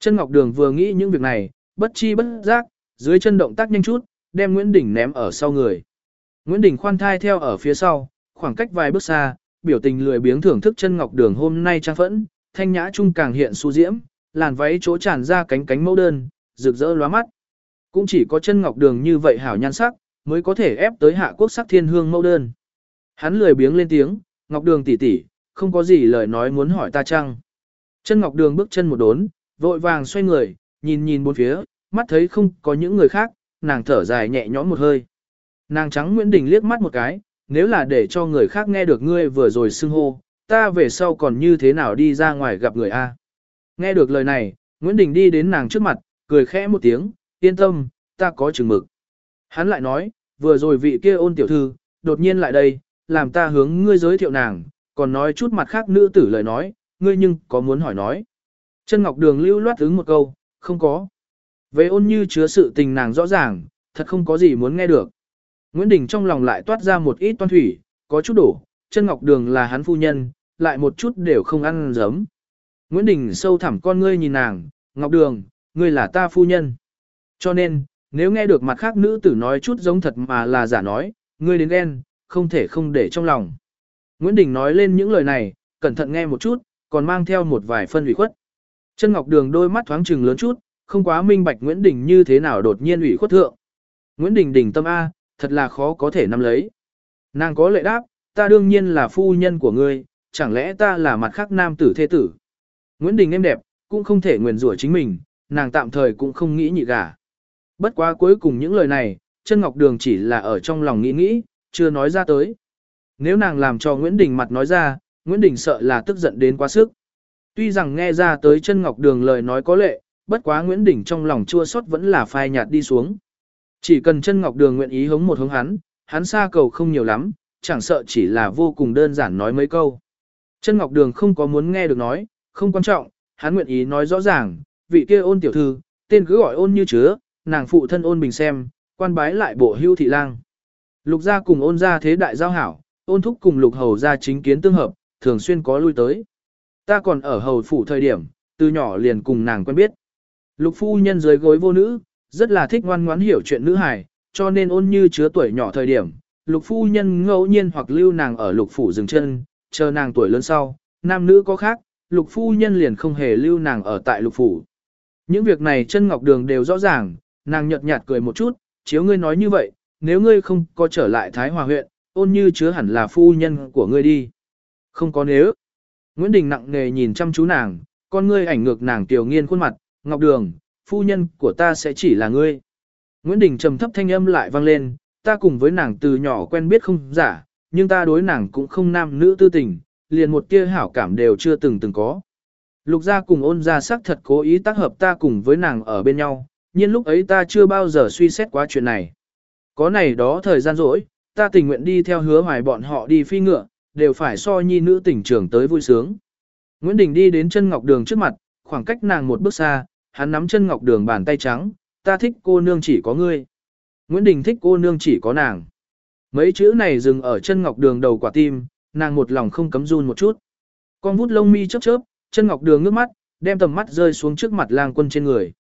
Speaker 1: Chân Ngọc Đường vừa nghĩ những việc này, bất chi bất giác, dưới chân động tác nhanh chút, đem Nguyễn Đình ném ở sau người. Nguyễn Đình khoan thai theo ở phía sau, khoảng cách vài bước xa, biểu tình lười biếng thưởng thức chân Ngọc Đường hôm nay trang phẫn, thanh nhã trung càng hiện su diễm, làn váy chỗ tràn ra cánh cánh mẫu đơn, rực rỡ lóa mắt. Cũng chỉ có chân Ngọc Đường như vậy hảo nhan sắc, mới có thể ép tới hạ quốc sắc thiên hương mẫu đơn. Hắn lười biếng lên tiếng, Ngọc Đường tỷ tỷ, không có gì lời nói muốn hỏi ta chăng. Chân Ngọc Đường bước chân một đốn, vội vàng xoay người, nhìn nhìn bốn phía, mắt thấy không có những người khác, nàng thở dài nhẹ nhõm một hơi. Nàng trắng Nguyễn Đình liếc mắt một cái, nếu là để cho người khác nghe được ngươi vừa rồi xưng hô, ta về sau còn như thế nào đi ra ngoài gặp người a? Nghe được lời này, Nguyễn Đình đi đến nàng trước mặt, cười khẽ một tiếng, yên tâm, ta có chừng mực. Hắn lại nói, vừa rồi vị kia ôn tiểu thư, đột nhiên lại đây, làm ta hướng ngươi giới thiệu nàng, còn nói chút mặt khác nữ tử lời nói, ngươi nhưng có muốn hỏi nói. Chân Ngọc Đường lưu loát ứng một câu, không có. Về ôn như chứa sự tình nàng rõ ràng, thật không có gì muốn nghe được. Nguyễn Đình trong lòng lại toát ra một ít toan thủy, có chút đổ, chân Ngọc Đường là hắn phu nhân, lại một chút đều không ăn giấm. Nguyễn Đình sâu thẳm con ngươi nhìn nàng, Ngọc Đường, ngươi là ta phu nhân. Cho nên, nếu nghe được mặt khác nữ tử nói chút giống thật mà là giả nói, ngươi đến ghen, không thể không để trong lòng. Nguyễn Đình nói lên những lời này, cẩn thận nghe một chút, còn mang theo một vài phân ủy khuất. Chân Ngọc Đường đôi mắt thoáng trừng lớn chút, không quá minh bạch Nguyễn Đình như thế nào đột nhiên ủy khuất thượng. Nguyễn Đình đỉnh tâm A, thật là khó có thể nắm lấy. Nàng có lệ đáp, ta đương nhiên là phu nhân của ngươi, chẳng lẽ ta là mặt khác nam tử thế tử. Nguyễn Đình em đẹp, cũng không thể nguyền rủa chính mình, nàng tạm thời cũng không nghĩ nhị gả. Bất quá cuối cùng những lời này, chân Ngọc Đường chỉ là ở trong lòng nghĩ nghĩ, chưa nói ra tới. Nếu nàng làm cho Nguyễn Đình mặt nói ra, Nguyễn Đình sợ là tức giận đến quá sức. Tuy rằng nghe ra tới chân Ngọc Đường lời nói có lệ, bất quá Nguyễn Đình trong lòng chua xót vẫn là phai nhạt đi xuống. Chỉ cần chân Ngọc Đường nguyện ý hống một hống hắn, hắn xa cầu không nhiều lắm, chẳng sợ chỉ là vô cùng đơn giản nói mấy câu. Chân Ngọc Đường không có muốn nghe được nói, không quan trọng, hắn nguyện ý nói rõ ràng, vị kia ôn tiểu thư, tên cứ gọi ôn như chứa, nàng phụ thân ôn bình xem, quan bái lại bộ hưu thị lang. Lục gia cùng ôn gia thế đại giao hảo, ôn thúc cùng lục hầu gia chính kiến tương hợp, thường xuyên có lui tới. Ta còn ở hầu phủ thời điểm, từ nhỏ liền cùng nàng quen biết. Lục phu nhân dưới gối vô nữ, rất là thích ngoan ngoãn hiểu chuyện nữ hài, cho nên ôn như chứa tuổi nhỏ thời điểm, lục phu nhân ngẫu nhiên hoặc lưu nàng ở lục phủ dừng chân, chờ nàng tuổi lớn sau, nam nữ có khác, lục phu nhân liền không hề lưu nàng ở tại lục phủ. Những việc này chân ngọc đường đều rõ ràng, nàng nhợt nhạt cười một chút, chiếu ngươi nói như vậy, nếu ngươi không có trở lại Thái Hòa huyện, ôn như chứa hẳn là phu nhân của ngươi đi. Không có nếu. Nguyễn Đình nặng nề nhìn chăm chú nàng, con ngươi ảnh ngược nàng tiểu nghiên khuôn mặt, ngọc đường, phu nhân của ta sẽ chỉ là ngươi. Nguyễn Đình trầm thấp thanh âm lại vang lên, ta cùng với nàng từ nhỏ quen biết không giả, nhưng ta đối nàng cũng không nam nữ tư tình, liền một tia hảo cảm đều chưa từng từng có. Lục gia cùng ôn gia sắc thật cố ý tác hợp ta cùng với nàng ở bên nhau, nhưng lúc ấy ta chưa bao giờ suy xét quá chuyện này. Có này đó thời gian rỗi, ta tình nguyện đi theo hứa hoài bọn họ đi phi ngựa, đều phải so nhi nữ tỉnh trưởng tới vui sướng. Nguyễn Đình đi đến chân ngọc đường trước mặt, khoảng cách nàng một bước xa, hắn nắm chân ngọc đường bàn tay trắng, ta thích cô nương chỉ có ngươi. Nguyễn Đình thích cô nương chỉ có nàng. Mấy chữ này dừng ở chân ngọc đường đầu quả tim, nàng một lòng không cấm run một chút. Con vút lông mi chớp chớp, chân ngọc đường ngước mắt, đem tầm mắt rơi xuống trước mặt lang quân trên người.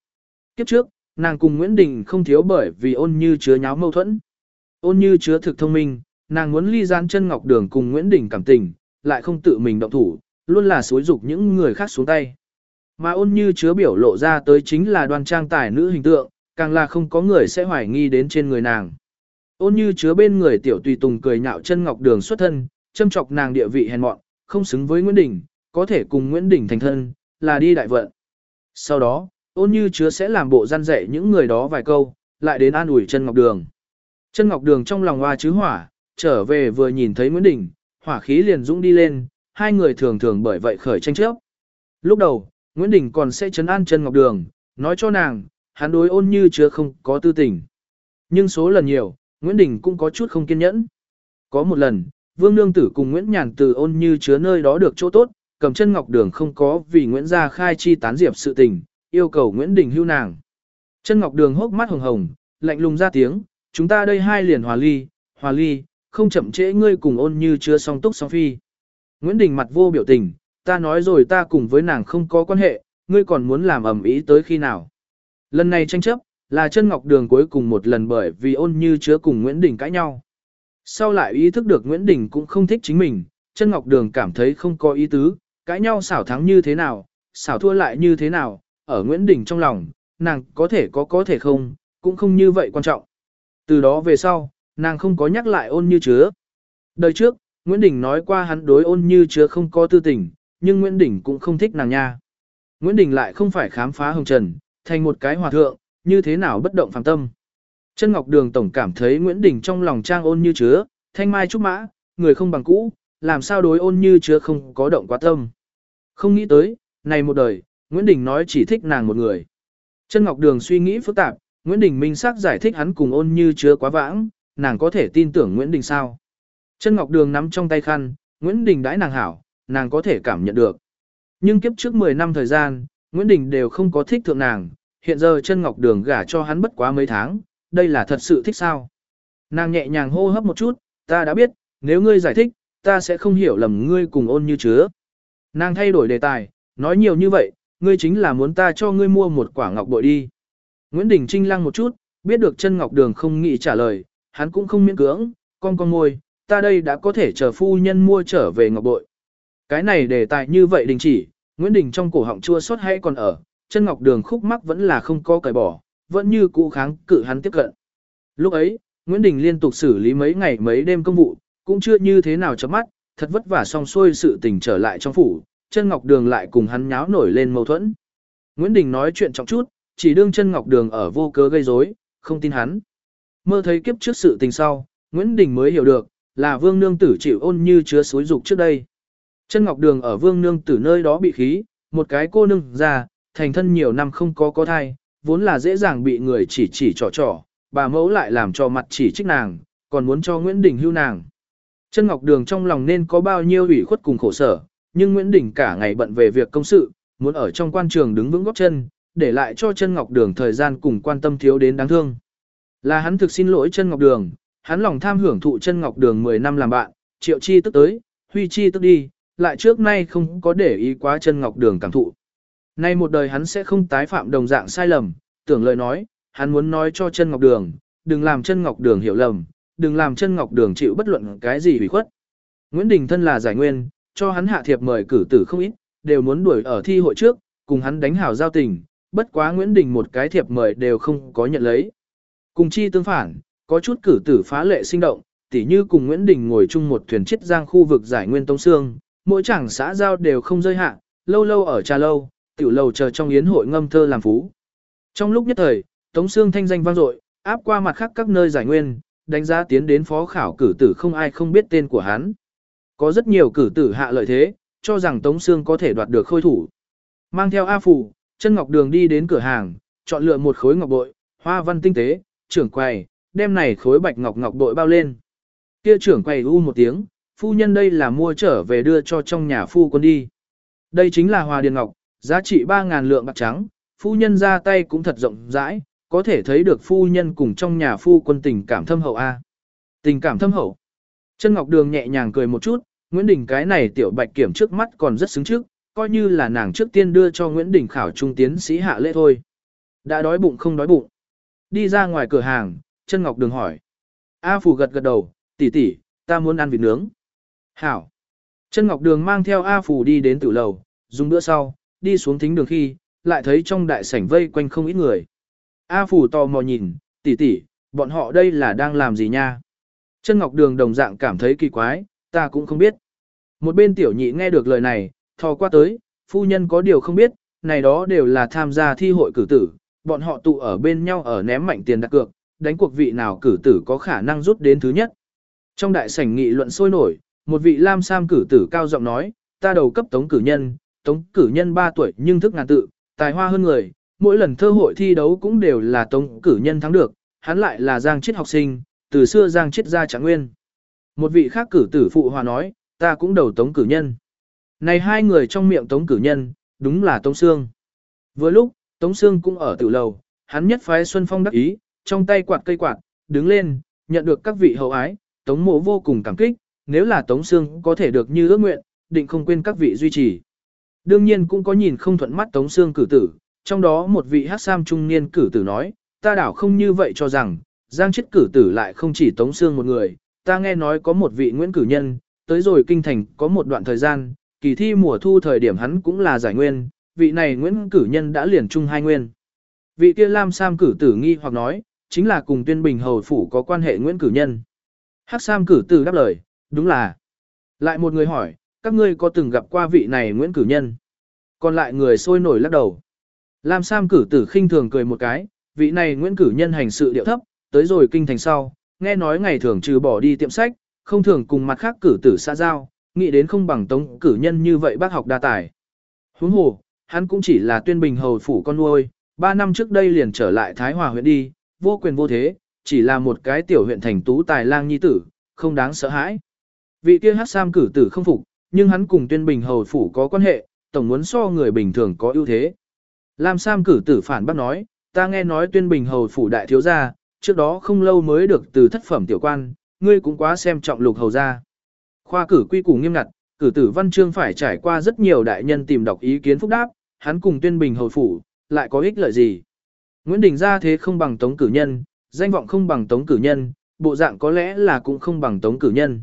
Speaker 1: Kiếp trước, nàng cùng Nguyễn Đình không thiếu bởi vì ôn như chứa nháo mâu thuẫn. Ôn như chứa thực thông minh, nàng muốn ly gián chân ngọc đường cùng Nguyễn Đình cảm tình, lại không tự mình động thủ, luôn là xối dục những người khác xuống tay. Mà ôn như chứa biểu lộ ra tới chính là đoan trang tài nữ hình tượng, càng là không có người sẽ hoài nghi đến trên người nàng. Ôn như chứa bên người tiểu tùy tùng cười nhạo chân ngọc đường xuất thân, châm chọc nàng địa vị hèn mọn, không xứng với Nguyễn Đình, có thể cùng Nguyễn Đình thành thân, là đi đại vận. Sau đó, ôn như chứa sẽ làm bộ gian dạy những người đó vài câu, lại đến an ủi chân ngọc đường. Chân ngọc đường trong lòng hoa chứ hỏa, trở về vừa nhìn thấy Nguyễn Đình, hỏa khí liền dũng đi lên, hai người thường thường bởi vậy khởi tranh chấp. Lúc đầu, Nguyễn Đình còn sẽ chấn an chân ngọc đường, nói cho nàng, hắn đối ôn như chứa không có tư tình. Nhưng số lần nhiều, Nguyễn Đình cũng có chút không kiên nhẫn. Có một lần, Vương Nương Tử cùng Nguyễn Nhàn từ ôn như chứa nơi đó được chỗ tốt, cầm chân ngọc đường không có vì Nguyễn gia khai chi tán diệp sự tình, yêu cầu Nguyễn Đình hưu nàng. Chân ngọc đường hốc mắt hồng hồng, lạnh lùng ra tiếng, chúng ta đây hai liền hòa ly, hòa ly, không chậm trễ ngươi cùng ôn như chứa song túc song phi. Nguyễn Đình mặt vô biểu tình, ta nói rồi ta cùng với nàng không có quan hệ, ngươi còn muốn làm ẩm ý tới khi nào. Lần này tranh chấp, là chân ngọc đường cuối cùng một lần bởi vì ôn như chứa cùng Nguyễn Đình cãi nhau. Sau lại ý thức được Nguyễn Đình cũng không thích chính mình, chân ngọc đường cảm thấy không có ý tứ, cãi nhau xảo thắng như thế nào, xảo thua lại như thế nào, ở Nguyễn Đình trong lòng, nàng có thể có có thể không, cũng không như vậy quan trọng. Từ đó về sau, nàng không có nhắc lại ôn như chứa. Đời trước, Nguyễn Đình nói qua hắn đối ôn như chứa không có tư tình, nhưng Nguyễn Đình cũng không thích nàng nha. Nguyễn Đình lại không phải khám phá hồng trần, thành một cái hòa thượng, như thế nào bất động phàm tâm. Chân Ngọc Đường Tổng cảm thấy Nguyễn Đình trong lòng trang ôn như chứa, thanh mai trúc mã, người không bằng cũ, làm sao đối ôn như chứa không có động quá tâm. Không nghĩ tới, này một đời, Nguyễn Đình nói chỉ thích nàng một người. Chân Ngọc Đường suy nghĩ phức tạp, Nguyễn Đình minh xác giải thích hắn cùng ôn như chứa quá vãng, nàng có thể tin tưởng Nguyễn Đình sao. Chân Ngọc Đường nắm trong tay khăn, Nguyễn Đình đãi nàng hảo, nàng có thể cảm nhận được. Nhưng kiếp trước 10 năm thời gian, Nguyễn Đình đều không có thích thượng nàng, hiện giờ chân Ngọc Đường gả cho hắn bất quá mấy tháng, đây là thật sự thích sao. Nàng nhẹ nhàng hô hấp một chút, ta đã biết, nếu ngươi giải thích, ta sẽ không hiểu lầm ngươi cùng ôn như chứa. Nàng thay đổi đề tài, nói nhiều như vậy, ngươi chính là muốn ta cho ngươi mua một quả ngọc bội đi. Nguyễn Đình Trinh lăng một chút, biết được chân ngọc đường không nghĩ trả lời, hắn cũng không miễn cưỡng, con con ngồi, ta đây đã có thể chờ phu nhân mua trở về ngọc bội. Cái này đề tài như vậy đình chỉ, Nguyễn Đình trong cổ họng chua xót hay còn ở, chân ngọc đường khúc mắc vẫn là không có cởi bỏ, vẫn như cũ kháng cự hắn tiếp cận. Lúc ấy, Nguyễn Đình liên tục xử lý mấy ngày mấy đêm công vụ, cũng chưa như thế nào chấm mắt, thật vất vả xong xuôi sự tình trở lại trong phủ, chân ngọc đường lại cùng hắn nháo nổi lên mâu thuẫn. Nguyễn Đình nói chuyện trọng chút, chỉ đương chân ngọc đường ở vô cớ gây rối, không tin hắn. Mơ thấy kiếp trước sự tình sau, Nguyễn Đình mới hiểu được, là vương nương tử chịu ôn như chứa suối dục trước đây. Chân ngọc đường ở vương nương tử nơi đó bị khí, một cái cô nương già, thành thân nhiều năm không có có thai, vốn là dễ dàng bị người chỉ chỉ trò trò, bà mẫu lại làm cho mặt chỉ trích nàng, còn muốn cho Nguyễn Đình hưu nàng. Chân Ngọc Đường trong lòng nên có bao nhiêu ủy khuất cùng khổ sở, nhưng Nguyễn Đình cả ngày bận về việc công sự, muốn ở trong quan trường đứng vững góp chân, để lại cho chân Ngọc Đường thời gian cùng quan tâm thiếu đến đáng thương. Là hắn thực xin lỗi chân Ngọc Đường, hắn lòng tham hưởng thụ chân Ngọc Đường 10 năm làm bạn, triệu chi tức tới, huy chi tức đi, lại trước nay không có để ý quá chân Ngọc Đường cảm thụ. Nay một đời hắn sẽ không tái phạm đồng dạng sai lầm, tưởng lời nói, hắn muốn nói cho chân Ngọc Đường, đừng làm chân Ngọc Đường hiểu lầm, đừng làm chân Ngọc Đường chịu bất luận cái gì hủy khuất. Nguyễn Đình thân là giải nguyên, cho hắn hạ thiệp mời cử tử không ít, đều muốn đuổi ở thi hội trước, cùng hắn đánh hảo giao tình, bất quá Nguyễn Đình một cái thiệp mời đều không có nhận lấy. Cùng chi tương phản, có chút cử tử phá lệ sinh động, tỉ như cùng Nguyễn Đình ngồi chung một thuyền chiết giang khu vực giải nguyên tông xương, mỗi chẳng xã giao đều không rơi hạ, lâu lâu ở trà lâu, tiểu lầu chờ trong yến hội ngâm thơ làm phú. Trong lúc nhất thời, Tống Sương thanh danh vang dội, áp qua mặt khác các nơi giải nguyên, đánh giá tiến đến phó khảo cử tử không ai không biết tên của hắn. Có rất nhiều cử tử hạ lợi thế, cho rằng Tống Sương có thể đoạt được khôi thủ. Mang theo A Phủ, chân ngọc đường đi đến cửa hàng, chọn lựa một khối ngọc bội, hoa văn tinh tế, trưởng quầy, đem này khối bạch ngọc ngọc bội bao lên. Kia trưởng quầy u một tiếng, phu nhân đây là mua trở về đưa cho trong nhà phu quân đi. Đây chính là hoa điền ngọc, giá trị 3.000 lượng bạc trắng, phu nhân ra tay cũng thật rộng rãi, có thể thấy được phu nhân cùng trong nhà phu quân tình cảm thâm hậu A. Tình cảm thâm hậu. Chân Ngọc Đường nhẹ nhàng cười một chút, Nguyễn Đình cái này tiểu bạch kiểm trước mắt còn rất xứng trước, coi như là nàng trước tiên đưa cho Nguyễn Đình khảo trung tiến sĩ hạ lễ thôi. Đã đói bụng không đói bụng. Đi ra ngoài cửa hàng, chân Ngọc Đường hỏi. A Phù gật gật đầu, tỷ tỷ, ta muốn ăn vịt nướng. Hảo. Chân Ngọc Đường mang theo A Phù đi đến tử lầu, dùng bữa sau, đi xuống thính đường khi, lại thấy trong đại sảnh vây quanh không ít người. A Phủ tò mò nhìn, tỷ tỷ, bọn họ đây là đang làm gì nha? Chân Ngọc Đường đồng dạng cảm thấy kỳ quái, ta cũng không biết. Một bên tiểu nhị nghe được lời này, thò qua tới, phu nhân có điều không biết, này đó đều là tham gia thi hội cử tử, bọn họ tụ ở bên nhau ở ném mạnh tiền đặt cược, đánh cuộc vị nào cử tử có khả năng rút đến thứ nhất. Trong đại sảnh nghị luận sôi nổi, một vị lam sam cử tử cao giọng nói, ta đầu cấp tống cử nhân, tống cử nhân 3 tuổi nhưng thức ngàn tự, tài hoa hơn người, mỗi lần thơ hội thi đấu cũng đều là tống cử nhân thắng được, hắn lại là giang chết học sinh, từ xưa giang chết ra trạng nguyên. Một vị khác cử tử phụ hòa nói, ta cũng đầu tống cử nhân. Này hai người trong miệng tống cử nhân, đúng là tống xương. Vừa lúc, tống xương cũng ở tử lầu, hắn nhất phái xuân phong đắc ý, trong tay quạt cây quạt, đứng lên, nhận được các vị hậu ái, tống mộ vô cùng cảm kích, nếu là tống xương có thể được như ước nguyện, định không quên các vị duy trì. Đương nhiên cũng có nhìn không thuận mắt tống xương cử tử, trong đó một vị hát sam trung niên cử tử nói, ta đảo không như vậy cho rằng, giang chết cử tử lại không chỉ tống xương một người, ta nghe nói có một vị Nguyễn cử nhân, tới rồi kinh thành có một đoạn thời gian, kỳ thi mùa thu thời điểm hắn cũng là giải nguyên, vị này Nguyễn cử nhân đã liền chung hai nguyên. Vị kia Lam Sam cử tử nghi hoặc nói, chính là cùng tuyên bình hầu phủ có quan hệ Nguyễn cử nhân. Hắc Sam cử tử đáp lời, đúng là. Lại một người hỏi, các ngươi có từng gặp qua vị này Nguyễn cử nhân? Còn lại người sôi nổi lắc đầu. Lam Sam cử tử khinh thường cười một cái, vị này Nguyễn cử nhân hành sự điệu thấp, tới rồi kinh thành sau, nghe nói ngày thường trừ bỏ đi tiệm sách, không thường cùng mặt khác cử tử xã giao, nghĩ đến không bằng tống cử nhân như vậy bác học đa tài. Huống hồ, hắn cũng chỉ là tuyên bình hầu phủ con nuôi, ba năm trước đây liền trở lại Thái Hòa huyện đi, vô quyền vô thế, chỉ là một cái tiểu huyện thành tú tài lang nhi tử, không đáng sợ hãi. Vị kia hát sam cử tử không phục, nhưng hắn cùng tuyên bình hầu phủ có quan hệ, tổng muốn so người bình thường có ưu thế. Lam Sam cử tử phản bác nói, ta nghe nói tuyên bình hầu phủ đại thiếu gia, trước đó không lâu mới được từ thất phẩm tiểu quan, ngươi cũng quá xem trọng lục hầu gia. Khoa cử quy củ nghiêm ngặt, cử tử văn chương phải trải qua rất nhiều đại nhân tìm đọc ý kiến phúc đáp, hắn cùng tuyên bình hầu phủ, lại có ích lợi gì. Nguyễn Đình ra thế không bằng tống cử nhân, danh vọng không bằng tống cử nhân, bộ dạng có lẽ là cũng không bằng tống cử nhân.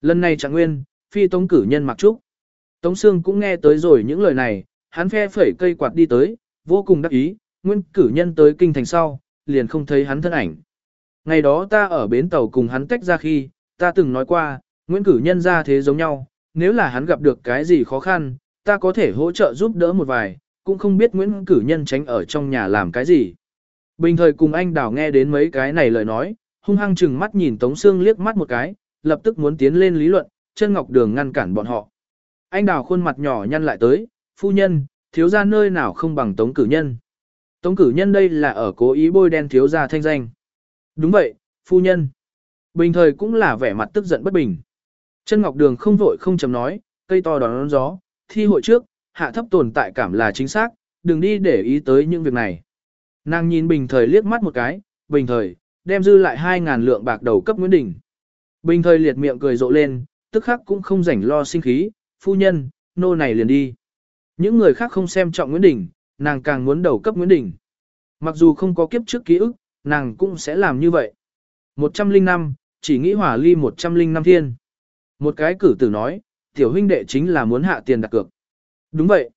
Speaker 1: Lần này chẳng nguyên, phi tống cử nhân mặc trúc. Tống Sương cũng nghe tới rồi những lời này, hắn phe phẩy cây quạt đi tới, vô cùng đắc ý, nguyễn cử nhân tới kinh thành sau, liền không thấy hắn thân ảnh. Ngày đó ta ở bến tàu cùng hắn tách ra khi, ta từng nói qua, Nguyễn cử nhân ra thế giống nhau, nếu là hắn gặp được cái gì khó khăn, ta có thể hỗ trợ giúp đỡ một vài, cũng không biết Nguyễn cử nhân tránh ở trong nhà làm cái gì. Bình thời cùng anh đào nghe đến mấy cái này lời nói, hung hăng chừng mắt nhìn Tống Sương liếc mắt một cái, lập tức muốn tiến lên lý luận, chân ngọc đường ngăn cản bọn họ. Anh đào khuôn mặt nhỏ nhăn lại tới, phu nhân, thiếu ra nơi nào không bằng tống cử nhân. Tống cử nhân đây là ở cố ý bôi đen thiếu gia thanh danh. Đúng vậy, phu nhân. Bình thời cũng là vẻ mặt tức giận bất bình. Chân Ngọc Đường không vội không chấm nói, cây to đón gió, thi hội trước, hạ thấp tồn tại cảm là chính xác, đừng đi để ý tới những việc này. Nàng nhìn bình thời liếc mắt một cái, bình thời, đem dư lại 2.000 lượng bạc đầu cấp Nguyễn Đình. Bình thời liệt miệng cười rộ lên, tức khắc cũng không rảnh lo sinh khí, phu nhân, nô này liền đi. Những người khác không xem trọng Nguyễn Đình, nàng càng muốn đầu cấp Nguyễn Đình. Mặc dù không có kiếp trước ký ức, nàng cũng sẽ làm như vậy. 105, chỉ nghĩ hỏa ly 105 thiên. Một cái cử tử nói, tiểu huynh đệ chính là muốn hạ tiền đặt cược. Đúng vậy.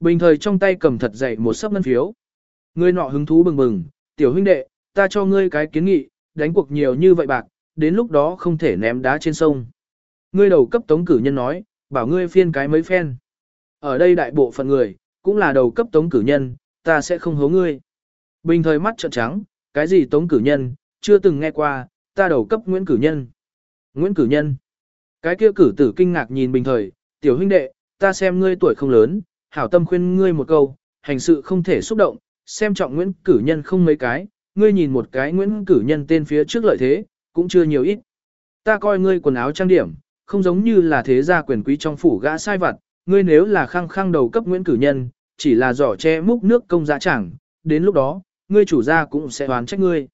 Speaker 1: Bình thời trong tay cầm thật dày một sấp ngân phiếu. Người nọ hứng thú bừng bừng, tiểu huynh đệ, ta cho ngươi cái kiến nghị, đánh cuộc nhiều như vậy bạc, đến lúc đó không thể ném đá trên sông. Ngươi đầu cấp tống cử nhân nói, bảo ngươi phiên cái mấy phen. Ở đây đại bộ phận người, cũng là đầu cấp tống cử nhân, ta sẽ không hố ngươi. Bình thời mắt trợn trắng, cái gì tống cử nhân, chưa từng nghe qua, ta đầu cấp Nguyễn cử nhân. Nguyễn cử nhân. Cái kia cử tử kinh ngạc nhìn bình thời, tiểu huynh đệ, ta xem ngươi tuổi không lớn, hảo tâm khuyên ngươi một câu, hành sự không thể xúc động, xem trọng Nguyễn cử nhân không mấy cái, ngươi nhìn một cái Nguyễn cử nhân tên phía trước lợi thế, cũng chưa nhiều ít. Ta coi ngươi quần áo trang điểm, không giống như là thế gia quyền quý trong phủ gã sai vặt, ngươi nếu là khăng khăng đầu cấp Nguyễn cử nhân, chỉ là giỏ che múc nước công giá chẳng, đến lúc đó, ngươi chủ gia cũng sẽ oán trách ngươi.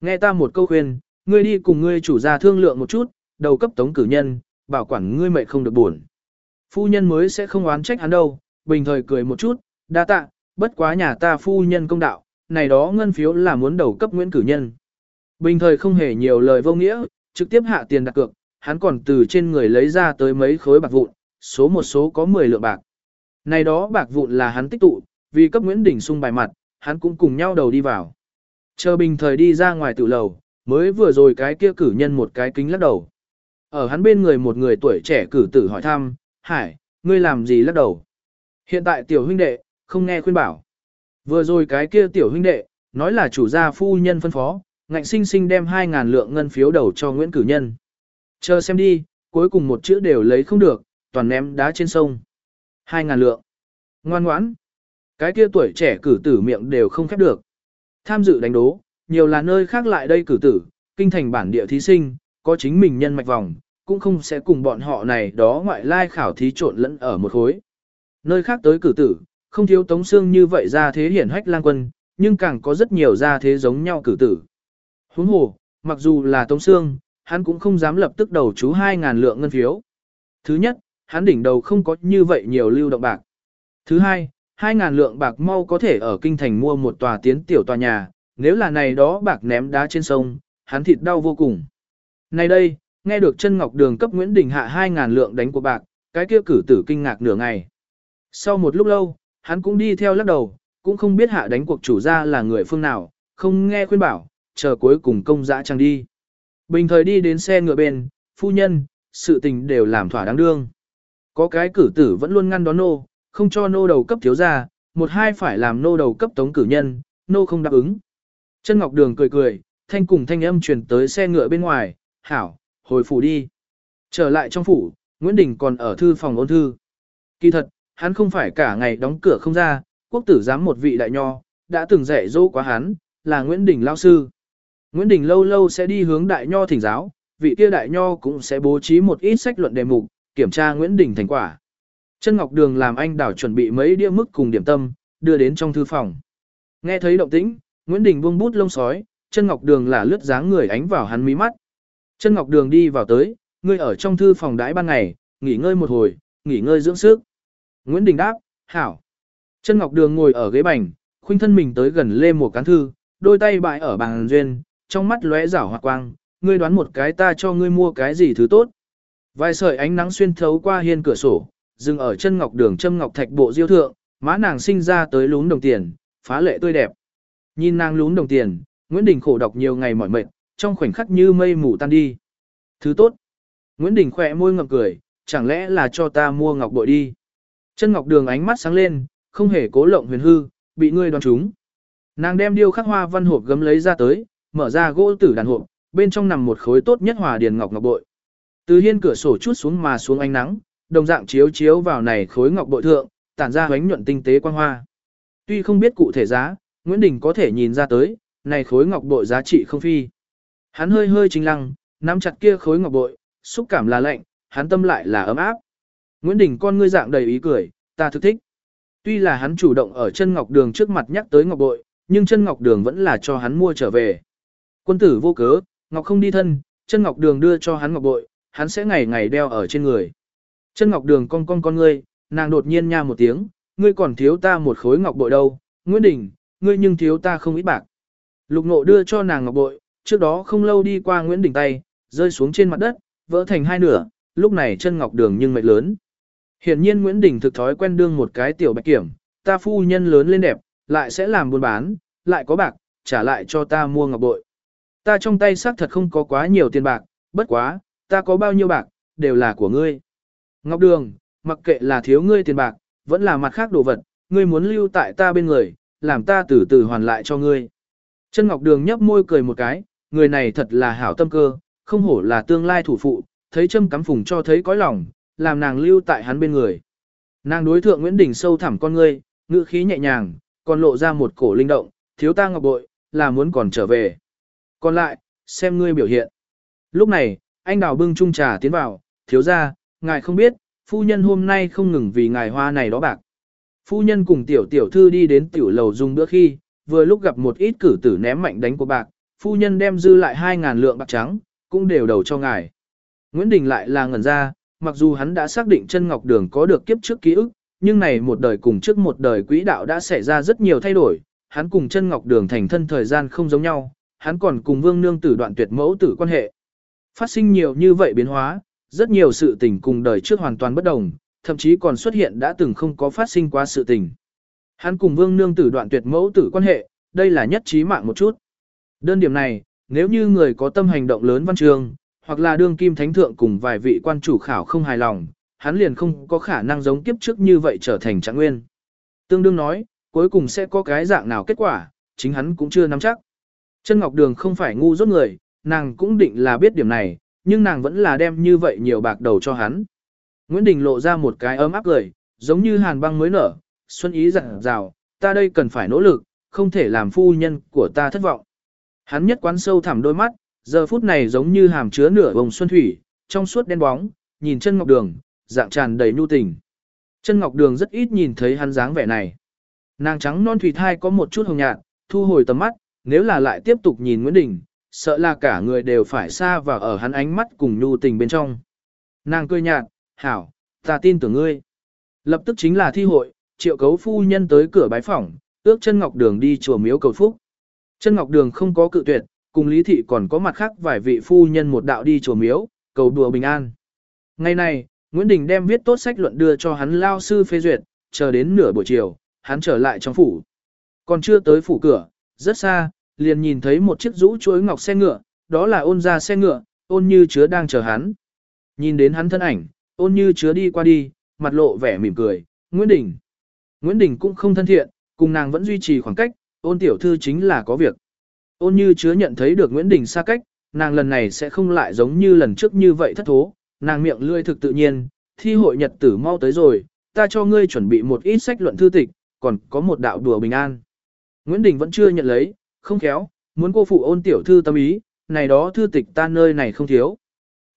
Speaker 1: Nghe ta một câu khuyên, ngươi đi cùng ngươi chủ gia thương lượng một chút, đầu cấp tống cử nhân, bảo quản ngươi mệnh không được buồn. Phu nhân mới sẽ không oán trách hắn đâu, bình thời cười một chút, đa tạ, bất quá nhà ta phu nhân công đạo, này đó ngân phiếu là muốn đầu cấp Nguyễn cử nhân. Bình thời không hề nhiều lời vô nghĩa, trực tiếp hạ tiền đặt cược, hắn còn từ trên người lấy ra tới mấy khối bạc vụn, số một số có 10 lượng bạc. Này đó bạc vụn là hắn tích tụ, vì cấp Nguyễn Đình sung bài mặt, hắn cũng cùng nhau đầu đi vào. Chờ bình thời đi ra ngoài tự lầu, mới vừa rồi cái kia cử nhân một cái kính lắc đầu. Ở hắn bên người một người tuổi trẻ cử tử hỏi thăm, Hải, ngươi làm gì lắc đầu? Hiện tại tiểu huynh đệ, không nghe khuyên bảo. Vừa rồi cái kia tiểu huynh đệ, nói là chủ gia phu nhân phân phó, ngạnh sinh sinh đem 2.000 lượng ngân phiếu đầu cho Nguyễn Cử Nhân. Chờ xem đi, cuối cùng một chữ đều lấy không được, toàn ném đá trên sông. hai ngàn lượng. Ngoan ngoãn. Cái kia tuổi trẻ cử tử miệng đều không khép được. Tham dự đánh đố, nhiều là nơi khác lại đây cử tử, kinh thành bản địa thí sinh, có chính mình nhân mạch vòng, cũng không sẽ cùng bọn họ này đó ngoại lai khảo thí trộn lẫn ở một khối. Nơi khác tới cử tử, không thiếu tống xương như vậy ra thế hiển hách lang quân, nhưng càng có rất nhiều ra thế giống nhau cử tử. Huống hồ, mặc dù là tống xương, hắn cũng không dám lập tức đầu chú 2.000 lượng ngân phiếu. Thứ nhất, hắn đỉnh đầu không có như vậy nhiều lưu động bạc. Thứ hai, 2.000 lượng bạc mau có thể ở kinh thành mua một tòa tiến tiểu tòa nhà, nếu là này đó bạc ném đá trên sông, hắn thịt đau vô cùng. Này đây, nghe được chân ngọc đường cấp Nguyễn Đình hạ 2.000 lượng đánh của bạc, cái kia cử tử kinh ngạc nửa ngày. Sau một lúc lâu, hắn cũng đi theo lắc đầu, cũng không biết hạ đánh cuộc chủ gia là người phương nào, không nghe khuyên bảo, chờ cuối cùng công dã trăng đi. Bình thời đi đến xe ngựa bên, phu nhân, sự tình đều làm thỏa đáng đương. Có cái cử tử vẫn luôn ngăn đón nô, không cho nô đầu cấp thiếu gia, một hai phải làm nô đầu cấp tống cử nhân, nô không đáp ứng. Chân Ngọc Đường cười cười, thanh cùng thanh âm truyền tới xe ngựa bên ngoài, hảo, hồi phủ đi. Trở lại trong phủ, Nguyễn Đình còn ở thư phòng ôn thư. Kỳ thật, hắn không phải cả ngày đóng cửa không ra, quốc tử giám một vị đại nho, đã từng dạy dỗ quá hắn, là Nguyễn Đình lao sư. Nguyễn Đình lâu lâu sẽ đi hướng đại nho thỉnh giáo, vị kia đại nho cũng sẽ bố trí một ít sách luận đề mục, kiểm tra Nguyễn Đình thành quả. Chân Ngọc Đường làm anh đảo chuẩn bị mấy đĩa mức cùng điểm tâm, đưa đến trong thư phòng. Nghe thấy động tĩnh, Nguyễn Đình buông bút lông sói, chân Ngọc Đường là lướt dáng người ánh vào hắn mí mắt. Chân Ngọc Đường đi vào tới, ngươi ở trong thư phòng đãi ban ngày, nghỉ ngơi một hồi, nghỉ ngơi dưỡng sức. Nguyễn Đình đáp, hảo. Chân Ngọc Đường ngồi ở ghế bành, khuynh thân mình tới gần lê một cán thư, đôi tay bại ở bàn duyên, trong mắt lóe rảo hoạt quang, ngươi đoán một cái ta cho ngươi mua cái gì thứ tốt. Vài sợi ánh nắng xuyên thấu qua hiên cửa sổ, dừng ở chân ngọc đường châm ngọc thạch bộ diêu thượng, má nàng sinh ra tới lún đồng tiền, phá lệ tươi đẹp. Nhìn nàng lún đồng tiền, Nguyễn Đình khổ đọc nhiều ngày mỏi mệt, trong khoảnh khắc như mây mù tan đi. Thứ tốt. Nguyễn Đình khỏe môi ngậm cười, chẳng lẽ là cho ta mua ngọc bội đi. Chân ngọc đường ánh mắt sáng lên, không hề cố lộng huyền hư, bị ngươi đoán trúng. Nàng đem điêu khắc hoa văn hộp gấm lấy ra tới, mở ra gỗ tử đàn hộp, bên trong nằm một khối tốt nhất hòa điền ngọc ngọc bội. Từ hiên cửa sổ chút xuống mà xuống ánh nắng, đồng dạng chiếu chiếu vào này khối ngọc bội thượng, tản ra ánh nhuận tinh tế quang hoa. Tuy không biết cụ thể giá, Nguyễn Đình có thể nhìn ra tới, này khối ngọc bội giá trị không phi. Hắn hơi hơi chính lăng, nắm chặt kia khối ngọc bội, xúc cảm là lạnh, hắn tâm lại là ấm áp. Nguyễn Đình con ngươi dạng đầy ý cười, ta thực thích. Tuy là hắn chủ động ở chân ngọc đường trước mặt nhắc tới ngọc bội, nhưng chân ngọc đường vẫn là cho hắn mua trở về. Quân tử vô cớ, ngọc không đi thân, chân ngọc đường đưa cho hắn ngọc bội, hắn sẽ ngày ngày đeo ở trên người. Chân ngọc đường cong cong con ngươi, nàng đột nhiên nha một tiếng, ngươi còn thiếu ta một khối ngọc bội đâu, Nguyễn Đình, ngươi nhưng thiếu ta không ít bạc. Lục nộ đưa cho nàng ngọc bội, trước đó không lâu đi qua Nguyễn Đình tay, rơi xuống trên mặt đất, vỡ thành hai nửa, lúc này chân ngọc đường nhưng mệt lớn. Hiển nhiên Nguyễn Đình thực thói quen đương một cái tiểu bạch kiểm, ta phu nhân lớn lên đẹp, lại sẽ làm buôn bán, lại có bạc, trả lại cho ta mua ngọc bội. Ta trong tay xác thật không có quá nhiều tiền bạc, bất quá, ta có bao nhiêu bạc, đều là của ngươi. Ngọc Đường, mặc kệ là thiếu ngươi tiền bạc, vẫn là mặt khác đồ vật, ngươi muốn lưu tại ta bên người, làm ta từ từ hoàn lại cho ngươi. Chân Ngọc Đường nhấp môi cười một cái, người này thật là hảo tâm cơ, không hổ là tương lai thủ phụ, thấy châm cắm phùng cho thấy cõi lòng, làm nàng lưu tại hắn bên người. Nàng đối thượng Nguyễn Đình sâu thẳm con ngươi, ngữ khí nhẹ nhàng, còn lộ ra một cổ linh động, thiếu ta ngọc bội, là muốn còn trở về. Còn lại, xem ngươi biểu hiện. Lúc này, anh đào bưng chung trà tiến vào, thiếu ra, ngài không biết, phu nhân hôm nay không ngừng vì ngài hoa này đó bạc. Phu nhân cùng tiểu tiểu thư đi đến tiểu lầu dùng bữa khi, vừa lúc gặp một ít cử tử ném mạnh đánh của bạc, phu nhân đem dư lại 2.000 lượng bạc trắng, cũng đều đầu cho ngài. Nguyễn Đình lại là ngẩn ra, mặc dù hắn đã xác định chân ngọc đường có được kiếp trước ký ức, nhưng này một đời cùng trước một đời quỹ đạo đã xảy ra rất nhiều thay đổi, hắn cùng chân ngọc đường thành thân thời gian không giống nhau, hắn còn cùng vương nương tử đoạn tuyệt mẫu tử quan hệ. Phát sinh nhiều như vậy biến hóa, rất nhiều sự tình cùng đời trước hoàn toàn bất đồng, thậm chí còn xuất hiện đã từng không có phát sinh qua sự tình. Hắn cùng vương nương tử đoạn tuyệt mẫu tử quan hệ, đây là nhất trí mạng một chút. Đơn điểm này, nếu như người có tâm hành động lớn văn trường, hoặc là đương kim thánh thượng cùng vài vị quan chủ khảo không hài lòng, hắn liền không có khả năng giống kiếp trước như vậy trở thành trạng nguyên. Tương đương nói, cuối cùng sẽ có cái dạng nào kết quả, chính hắn cũng chưa nắm chắc. Chân Ngọc Đường không phải ngu dốt người, nàng cũng định là biết điểm này, nhưng nàng vẫn là đem như vậy nhiều bạc đầu cho hắn. Nguyễn Đình lộ ra một cái ấm áp cười, giống như hàn băng mới nở, xuân ý dặn rào, ta đây cần phải nỗ lực, không thể làm phu nhân của ta thất vọng. Hắn nhất quán sâu thẳm đôi mắt, giờ phút này giống như hàm chứa nửa vòng xuân thủy, trong suốt đen bóng, nhìn chân ngọc đường, dạng tràn đầy nhu tình. Chân ngọc đường rất ít nhìn thấy hắn dáng vẻ này. Nàng trắng non thủy thai có một chút hồng nhạt, thu hồi tầm mắt, nếu là lại tiếp tục nhìn Nguyễn Đình, sợ là cả người đều phải xa vào ở hắn ánh mắt cùng nhu tình bên trong. Nàng cười nhạt, hảo, ta tin tưởng ngươi. Lập tức chính là thi hội, triệu cấu phu nhân tới cửa bái phỏng, ước chân ngọc đường đi chùa miếu cầu phúc. Chân ngọc đường không có cự tuyệt, cùng lý thị còn có mặt khác vài vị phu nhân một đạo đi chùa miếu, cầu đùa bình an. Ngày này, Nguyễn Đình đem viết tốt sách luận đưa cho hắn lao sư phê duyệt, chờ đến nửa buổi chiều, hắn trở lại trong phủ. Còn chưa tới phủ cửa, rất xa, liền nhìn thấy một chiếc rũ chuối ngọc xe ngựa, đó là ôn ra xe ngựa, ôn như chứa đang chờ hắn. Nhìn đến hắn thân ảnh, ôn như chứa đi qua đi, mặt lộ vẻ mỉm cười, Nguyễn Đình. Nguyễn Đình cũng không thân thiện, cùng nàng vẫn duy trì khoảng cách, ôn tiểu thư chính là có việc. Ôn như chứa nhận thấy được Nguyễn Đình xa cách, nàng lần này sẽ không lại giống như lần trước như vậy thất thố, nàng miệng lươi thực tự nhiên, thi hội nhật tử mau tới rồi, ta cho ngươi chuẩn bị một ít sách luận thư tịch, còn có một đạo đùa bình an. Nguyễn Đình vẫn chưa nhận lấy, không khéo, muốn cô phụ ôn tiểu thư tâm ý, này đó thư tịch ta nơi này không thiếu.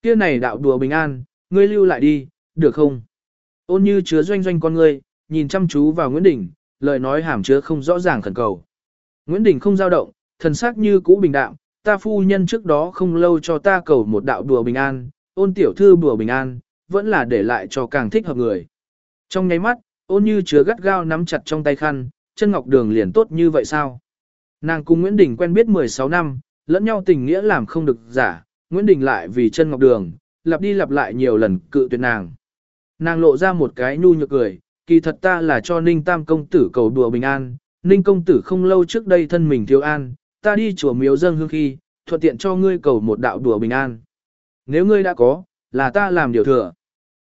Speaker 1: Kia này đạo đùa bình an, ngươi lưu lại đi, được không? Ôn như chứa doanh doanh con ngươi, nhìn chăm chú vào Nguyễn Đình, lời nói hàm chứa không rõ ràng khẩn cầu. Nguyễn Đình không dao động, thần sắc như cũ bình đạm, ta phu nhân trước đó không lâu cho ta cầu một đạo đùa bình an, ôn tiểu thư đùa bình an, vẫn là để lại cho càng thích hợp người. Trong nháy mắt, ôn như chứa gắt gao nắm chặt trong tay khăn, chân ngọc đường liền tốt như vậy sao? Nàng cùng Nguyễn Đình quen biết 16 năm, lẫn nhau tình nghĩa làm không được giả, Nguyễn Đình lại vì chân ngọc đường, lặp đi lặp lại nhiều lần cự tuyệt nàng. Nàng lộ ra một cái nhu nhược cười, kỳ thật ta là cho Ninh Tam công tử cầu đùa bình an, Ninh công tử không lâu trước đây thân mình thiếu an, ta đi chùa miếu dâng hương khi, thuận tiện cho ngươi cầu một đạo đùa bình an. Nếu ngươi đã có, là ta làm điều thừa.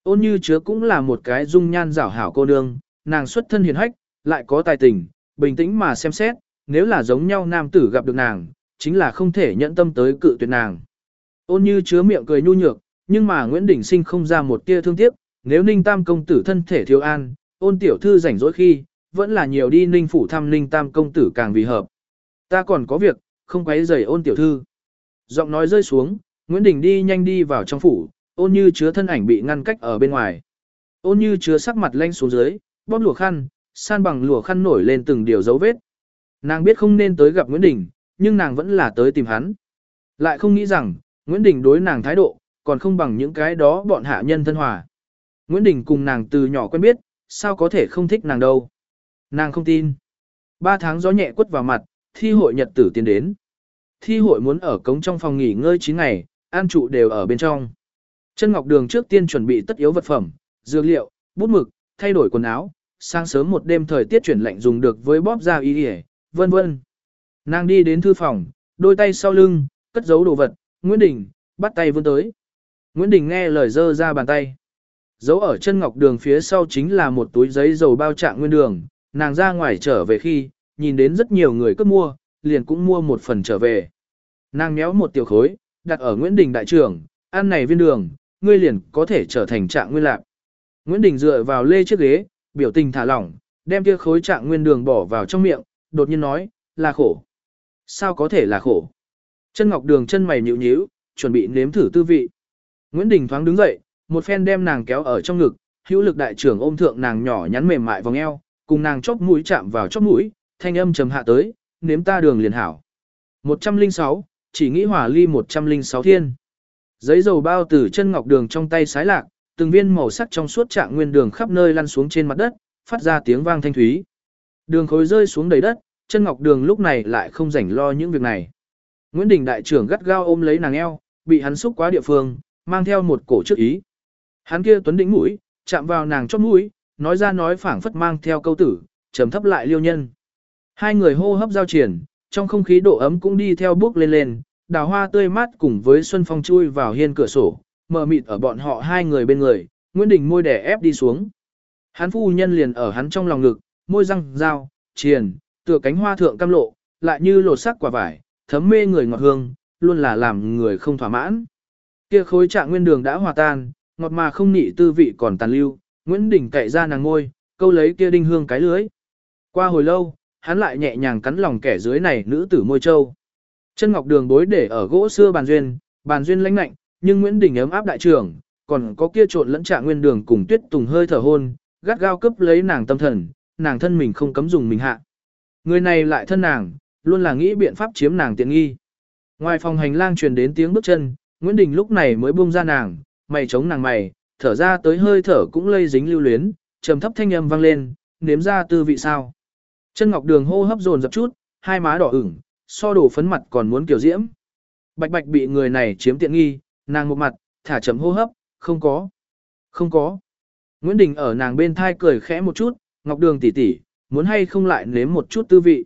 Speaker 1: Ôn như chứa cũng là một cái dung nhan rảo hảo cô nương, nàng xuất thân hiền hách, lại có tài tình, bình tĩnh mà xem xét, nếu là giống nhau nam tử gặp được nàng, chính là không thể nhẫn tâm tới cự tuyệt nàng. Ôn như chứa miệng cười nhu nhược, nhưng mà Nguyễn Đình Sinh không ra một tia thương tiếc, nếu Ninh Tam công tử thân thể thiếu an, ôn tiểu thư rảnh rỗi khi, vẫn là nhiều đi Ninh phủ thăm Ninh Tam công tử càng vì hợp. Ta còn có việc, không quấy rầy ôn tiểu thư. Giọng nói rơi xuống, Nguyễn Đình đi nhanh đi vào trong phủ, ôn như chứa thân ảnh bị ngăn cách ở bên ngoài. Ôn như chứa sắc mặt lanh xuống dưới, bóp lụa khăn, san bằng lụa khăn nổi lên từng điều dấu vết. Nàng biết không nên tới gặp Nguyễn Đình, nhưng nàng vẫn là tới tìm hắn. Lại không nghĩ rằng, Nguyễn Đình đối nàng thái độ, còn không bằng những cái đó bọn hạ nhân thân hòa. Nguyễn Đình cùng nàng từ nhỏ quen biết, sao có thể không thích nàng đâu. Nàng không tin. Ba tháng gió nhẹ quất vào mặt, thi hội nhật tử tiến đến. Thi hội muốn ở cống trong phòng nghỉ ngơi 9 ngày, an trụ đều ở bên trong. Chân Ngọc Đường trước tiên chuẩn bị tất yếu vật phẩm, dược liệu, bút mực, thay đổi quần áo, sáng sớm một đêm thời tiết chuyển lạnh dùng được với bóp da y y, vân vân. Nàng đi đến thư phòng, đôi tay sau lưng, cất giấu đồ vật, Nguyễn Đình, bắt tay vươn tới. Nguyễn Đình nghe lời dơ ra bàn tay. Giấu ở chân ngọc đường phía sau chính là một túi giấy dầu bao trạng nguyên đường, nàng ra ngoài trở về khi, nhìn đến rất nhiều người cất mua, liền cũng mua một phần trở về. Nàng méo một tiểu khối, đặt ở Nguyễn Đình đại trưởng, ăn này viên đường, ngươi liền có thể trở thành trạng nguyên lạc. Nguyễn Đình dựa vào lê chiếc ghế, biểu tình thả lỏng, đem kia khối trạng nguyên đường bỏ vào trong miệng, đột nhiên nói, là khổ. Sao có thể là khổ? Chân ngọc đường chân mày nhịu nhíu, chuẩn bị nếm thử tư vị. Nguyễn Đình thoáng đứng dậy, một phen đem nàng kéo ở trong ngực, hữu lực đại trưởng ôm thượng nàng nhỏ nhắn mềm mại vòng eo, cùng nàng chóp mũi chạm vào chóp mũi, thanh âm trầm hạ tới, nếm ta đường liền hảo. 106, chỉ nghĩ hỏa ly 106 thiên. Giấy dầu bao từ chân ngọc đường trong tay sái lạc, từng viên màu sắc trong suốt trạng nguyên đường khắp nơi lăn xuống trên mặt đất, phát ra tiếng vang thanh thúy. Đường khối rơi xuống đầy đất, chân ngọc đường lúc này lại không rảnh lo những việc này. Nguyễn Đình đại trưởng gắt gao ôm lấy nàng eo, bị hắn xúc quá địa phương, mang theo một cổ trước ý. Hắn kia tuấn đỉnh mũi, chạm vào nàng chóp mũi, nói ra nói phảng phất mang theo câu tử, trầm thấp lại liêu nhân. Hai người hô hấp giao triển, trong không khí độ ấm cũng đi theo bước lên lên, đào hoa tươi mát cùng với xuân phong chui vào hiên cửa sổ, mờ mịt ở bọn họ hai người bên người, Nguyễn Đình môi đẻ ép đi xuống. Hắn phu nhân liền ở hắn trong lòng ngực, môi răng, dao, triền, tựa cánh hoa thượng cam lộ, lại như lột sắc quả vải, thấm mê người ngọt hương, luôn là làm người không thỏa mãn. Kia khối trạng nguyên đường đã hòa tan, ngọt mà không nị tư vị còn tàn lưu, Nguyễn Đình cậy ra nàng ngôi, câu lấy kia đinh hương cái lưới. Qua hồi lâu, hắn lại nhẹ nhàng cắn lòng kẻ dưới này nữ tử môi châu. Chân ngọc đường bối để ở gỗ xưa bàn duyên, bàn duyên lãnh lạnh, nhưng Nguyễn Đình ấm áp đại trưởng, còn có kia trộn lẫn trạng nguyên đường cùng tuyết tùng hơi thở hôn, gắt gao cấp lấy nàng tâm thần, nàng thân mình không cấm dùng mình hạ. Người này lại thân nàng, luôn là nghĩ biện pháp chiếm nàng tiện nghi. Ngoài phòng hành lang truyền đến tiếng bước chân, Nguyễn Đình lúc này mới buông ra nàng, mày chống nàng mày, thở ra tới hơi thở cũng lây dính lưu luyến, trầm thấp thanh âm vang lên, nếm ra tư vị sao. Chân ngọc đường hô hấp dồn dập chút, hai má đỏ ửng, so đổ phấn mặt còn muốn kiểu diễm. Bạch bạch bị người này chiếm tiện nghi, nàng một mặt, thả chấm hô hấp, không có, không có. Nguyễn Đình ở nàng bên thai cười khẽ một chút, ngọc đường tỷ tỷ, muốn hay không lại nếm một chút tư vị.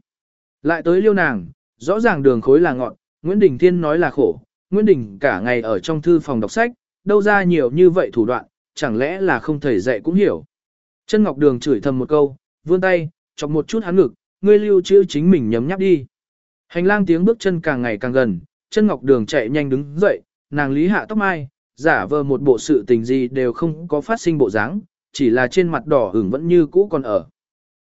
Speaker 1: Lại tới liêu nàng, rõ ràng đường khối là ngọn, Nguyễn Đình Thiên nói là khổ, Nguyễn Đình cả ngày ở trong thư phòng đọc sách, đâu ra nhiều như vậy thủ đoạn, chẳng lẽ là không thầy dạy cũng hiểu. Chân Ngọc Đường chửi thầm một câu, vươn tay, chọc một chút hắn ngực, ngươi lưu chữ chính mình nhấm nháp đi. Hành lang tiếng bước chân càng ngày càng gần, chân Ngọc Đường chạy nhanh đứng dậy, nàng lý hạ tóc mai, giả vờ một bộ sự tình gì đều không có phát sinh bộ dáng, chỉ là trên mặt đỏ ửng vẫn như cũ còn ở.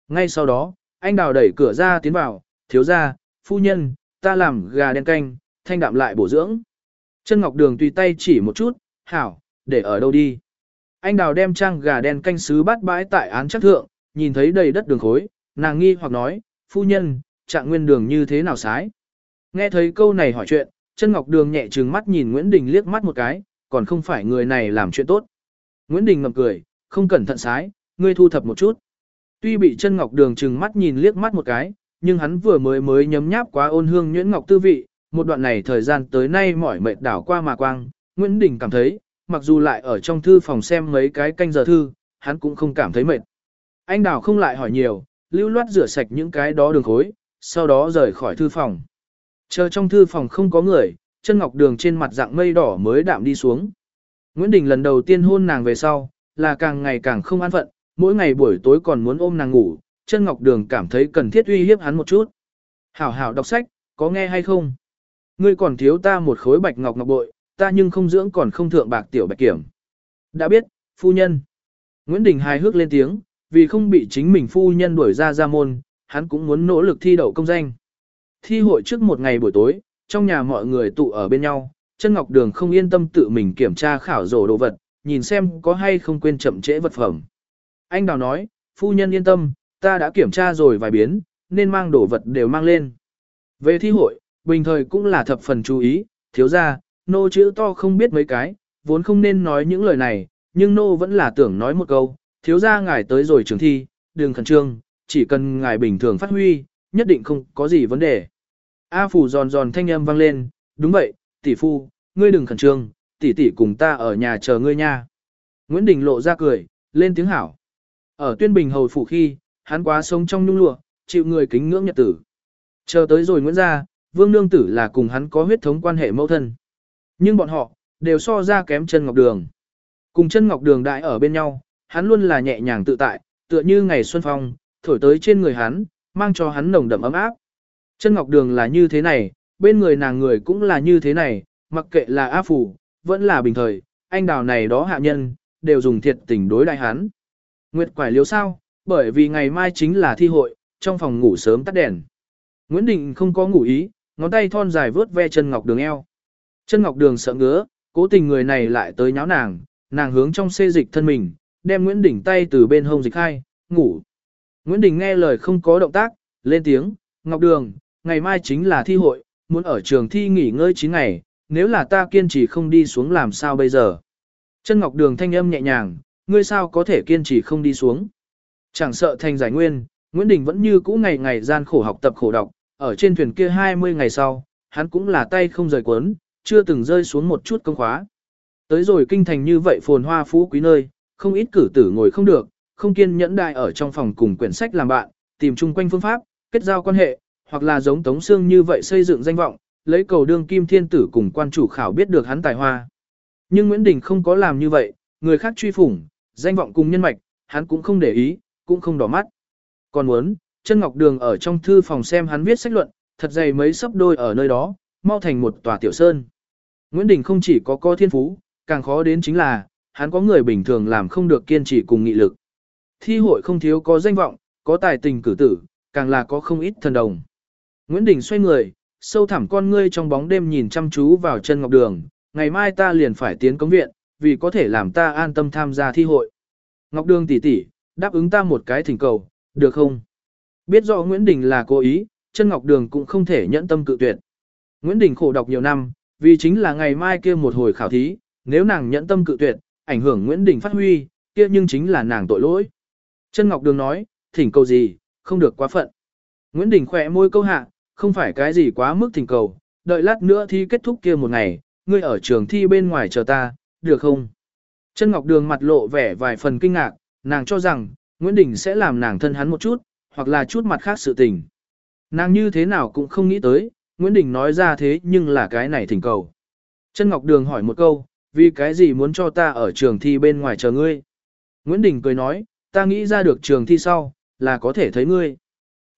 Speaker 1: Ngay sau đó, anh đào đẩy cửa ra tiến vào, thiếu ra, phu nhân, ta làm gà đen canh, thanh đạm lại bổ dưỡng. Chân Ngọc Đường tùy tay chỉ một chút, hảo, để ở đâu đi. Anh đào đem trang gà đen canh sứ bát bãi tại án chắc thượng, nhìn thấy đầy đất đường khối, nàng nghi hoặc nói, phu nhân, trạng nguyên đường như thế nào sái. Nghe thấy câu này hỏi chuyện, chân Ngọc Đường nhẹ trừng mắt nhìn Nguyễn Đình liếc mắt một cái, còn không phải người này làm chuyện tốt. Nguyễn Đình ngậm cười, không cẩn thận sái, ngươi thu thập một chút. Tuy bị chân Ngọc Đường trừng mắt nhìn liếc mắt một cái, nhưng hắn vừa mới mới nhấm nháp quá ôn hương nhuyễn ngọc tư vị, một đoạn này thời gian tới nay mỏi mệt đảo qua mà quang, Nguyễn Đình cảm thấy, mặc dù lại ở trong thư phòng xem mấy cái canh giờ thư, hắn cũng không cảm thấy mệt. Anh đảo không lại hỏi nhiều, lưu loát rửa sạch những cái đó đường khối, sau đó rời khỏi thư phòng. Chờ trong thư phòng không có người, chân ngọc đường trên mặt dạng mây đỏ mới đạm đi xuống. Nguyễn Đình lần đầu tiên hôn nàng về sau, là càng ngày càng không an phận, mỗi ngày buổi tối còn muốn ôm nàng ngủ, chân ngọc đường cảm thấy cần thiết uy hiếp hắn một chút. Hảo hảo đọc sách, có nghe hay không? Ngươi còn thiếu ta một khối bạch ngọc ngọc bội, ta nhưng không dưỡng còn không thượng bạc tiểu bạch kiểm. Đã biết, phu nhân. Nguyễn Đình hài hước lên tiếng, vì không bị chính mình phu nhân đuổi ra ra môn, hắn cũng muốn nỗ lực thi đậu công danh. Thi hội trước một ngày buổi tối, trong nhà mọi người tụ ở bên nhau, chân ngọc đường không yên tâm tự mình kiểm tra khảo rổ đồ vật, nhìn xem có hay không quên chậm trễ vật phẩm. Anh Đào nói, phu nhân yên tâm, ta đã kiểm tra rồi vài biến, nên mang đồ vật đều mang lên. Về thi hội, bình thời cũng là thập phần chú ý, thiếu ra, nô chữ to không biết mấy cái, vốn không nên nói những lời này, nhưng nô vẫn là tưởng nói một câu, thiếu ra ngài tới rồi trường thi, đừng khẩn trương, chỉ cần ngài bình thường phát huy, nhất định không có gì vấn đề. A phủ giòn giòn thanh âm vang lên, đúng vậy, tỷ phu, ngươi đừng khẩn trương, tỷ tỷ cùng ta ở nhà chờ ngươi nha. Nguyễn Đình lộ ra cười, lên tiếng hảo. Ở tuyên bình hầu phủ khi, hắn quá sống trong nhung lụa, chịu người kính ngưỡng nhật tử. Chờ tới rồi Nguyễn gia, Vương Nương Tử là cùng hắn có huyết thống quan hệ mẫu thân. Nhưng bọn họ, đều so ra kém chân ngọc đường. Cùng chân ngọc đường đại ở bên nhau, hắn luôn là nhẹ nhàng tự tại, tựa như ngày xuân phong, thổi tới trên người hắn, mang cho hắn nồng đậm ấm áp. Chân ngọc đường là như thế này, bên người nàng người cũng là như thế này, mặc kệ là A Phủ, vẫn là bình thời, anh đào này đó hạ nhân, đều dùng thiệt tình đối đại hắn. Nguyệt quải liếu sao, bởi vì ngày mai chính là thi hội, trong phòng ngủ sớm tắt đèn. Nguyễn Đình không có ngủ ý, ngón tay thon dài vớt ve chân ngọc đường eo. Chân ngọc đường sợ ngứa, cố tình người này lại tới nháo nàng, nàng hướng trong xê dịch thân mình, đem Nguyễn Đình tay từ bên hông dịch hai, ngủ. Nguyễn Đình nghe lời không có động tác, lên tiếng, Ngọc Đường, ngày mai chính là thi hội, muốn ở trường thi nghỉ ngơi 9 ngày, nếu là ta kiên trì không đi xuống làm sao bây giờ. Chân Ngọc Đường thanh âm nhẹ nhàng, ngươi sao có thể kiên trì không đi xuống. Chẳng sợ thành giải nguyên, Nguyễn Đình vẫn như cũ ngày ngày gian khổ học tập khổ đọc, ở trên thuyền kia 20 ngày sau, hắn cũng là tay không rời cuốn, chưa từng rơi xuống một chút công khóa. Tới rồi kinh thành như vậy phồn hoa phú quý nơi, không ít cử tử ngồi không được, không kiên nhẫn đại ở trong phòng cùng quyển sách làm bạn, tìm chung quanh phương pháp, kết giao quan hệ, hoặc là giống Tống Sương như vậy xây dựng danh vọng, lấy cầu đương kim thiên tử cùng quan chủ khảo biết được hắn tài hoa. Nhưng Nguyễn Đình không có làm như vậy, người khác truy phủng, danh vọng cùng nhân mạch, hắn cũng không để ý, cũng không đỏ mắt. Còn muốn, chân ngọc đường ở trong thư phòng xem hắn viết sách luận, thật dày mấy sấp đôi ở nơi đó, mau thành một tòa tiểu sơn. Nguyễn Đình không chỉ có co thiên phú, càng khó đến chính là, hắn có người bình thường làm không được kiên trì cùng nghị lực. Thi hội không thiếu có danh vọng, có tài tình cử tử, càng là có không ít thần đồng. Nguyễn Đình xoay người, sâu thẳm con ngươi trong bóng đêm nhìn chăm chú vào chân ngọc đường, ngày mai ta liền phải tiến cống viện, vì có thể làm ta an tâm tham gia thi hội. Ngọc đường tỷ tỷ, đáp ứng ta một cái thỉnh cầu, được không? Biết rõ Nguyễn Đình là cố ý, chân ngọc đường cũng không thể nhẫn tâm cự tuyệt. Nguyễn Đình khổ đọc nhiều năm, vì chính là ngày mai kia một hồi khảo thí, nếu nàng nhẫn tâm cự tuyệt, ảnh hưởng Nguyễn Đình phát huy, kia nhưng chính là nàng tội lỗi. Chân Ngọc Đường nói, thỉnh cầu gì, không được quá phận. Nguyễn Đình khỏe môi câu hạ, không phải cái gì quá mức thỉnh cầu, đợi lát nữa thi kết thúc kia một ngày, ngươi ở trường thi bên ngoài chờ ta, được không? Chân Ngọc Đường mặt lộ vẻ vài phần kinh ngạc, nàng cho rằng, Nguyễn Đình sẽ làm nàng thân hắn một chút, hoặc là chút mặt khác sự tình. Nàng như thế nào cũng không nghĩ tới, Nguyễn Đình nói ra thế nhưng là cái này thỉnh cầu. Chân Ngọc Đường hỏi một câu, vì cái gì muốn cho ta ở trường thi bên ngoài chờ ngươi? Nguyễn Đình cười nói, ta nghĩ ra được trường thi sau, là có thể thấy ngươi.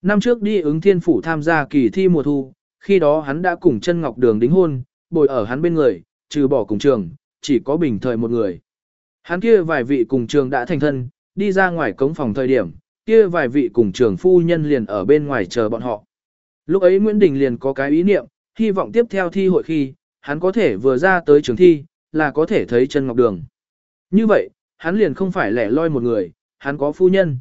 Speaker 1: Năm trước đi ứng thiên phủ tham gia kỳ thi mùa thu, khi đó hắn đã cùng chân Ngọc Đường đính hôn, bồi ở hắn bên người, trừ bỏ cùng trường, chỉ có bình thời một người. Hắn kia vài vị cùng trường đã thành thân, đi ra ngoài cống phòng thời điểm, kia vài vị cùng trường phu nhân liền ở bên ngoài chờ bọn họ. Lúc ấy Nguyễn Đình liền có cái ý niệm, hy vọng tiếp theo thi hội khi, hắn có thể vừa ra tới trường thi, là có thể thấy chân ngọc đường. Như vậy, hắn liền không phải lẻ loi một người, hắn có phu nhân.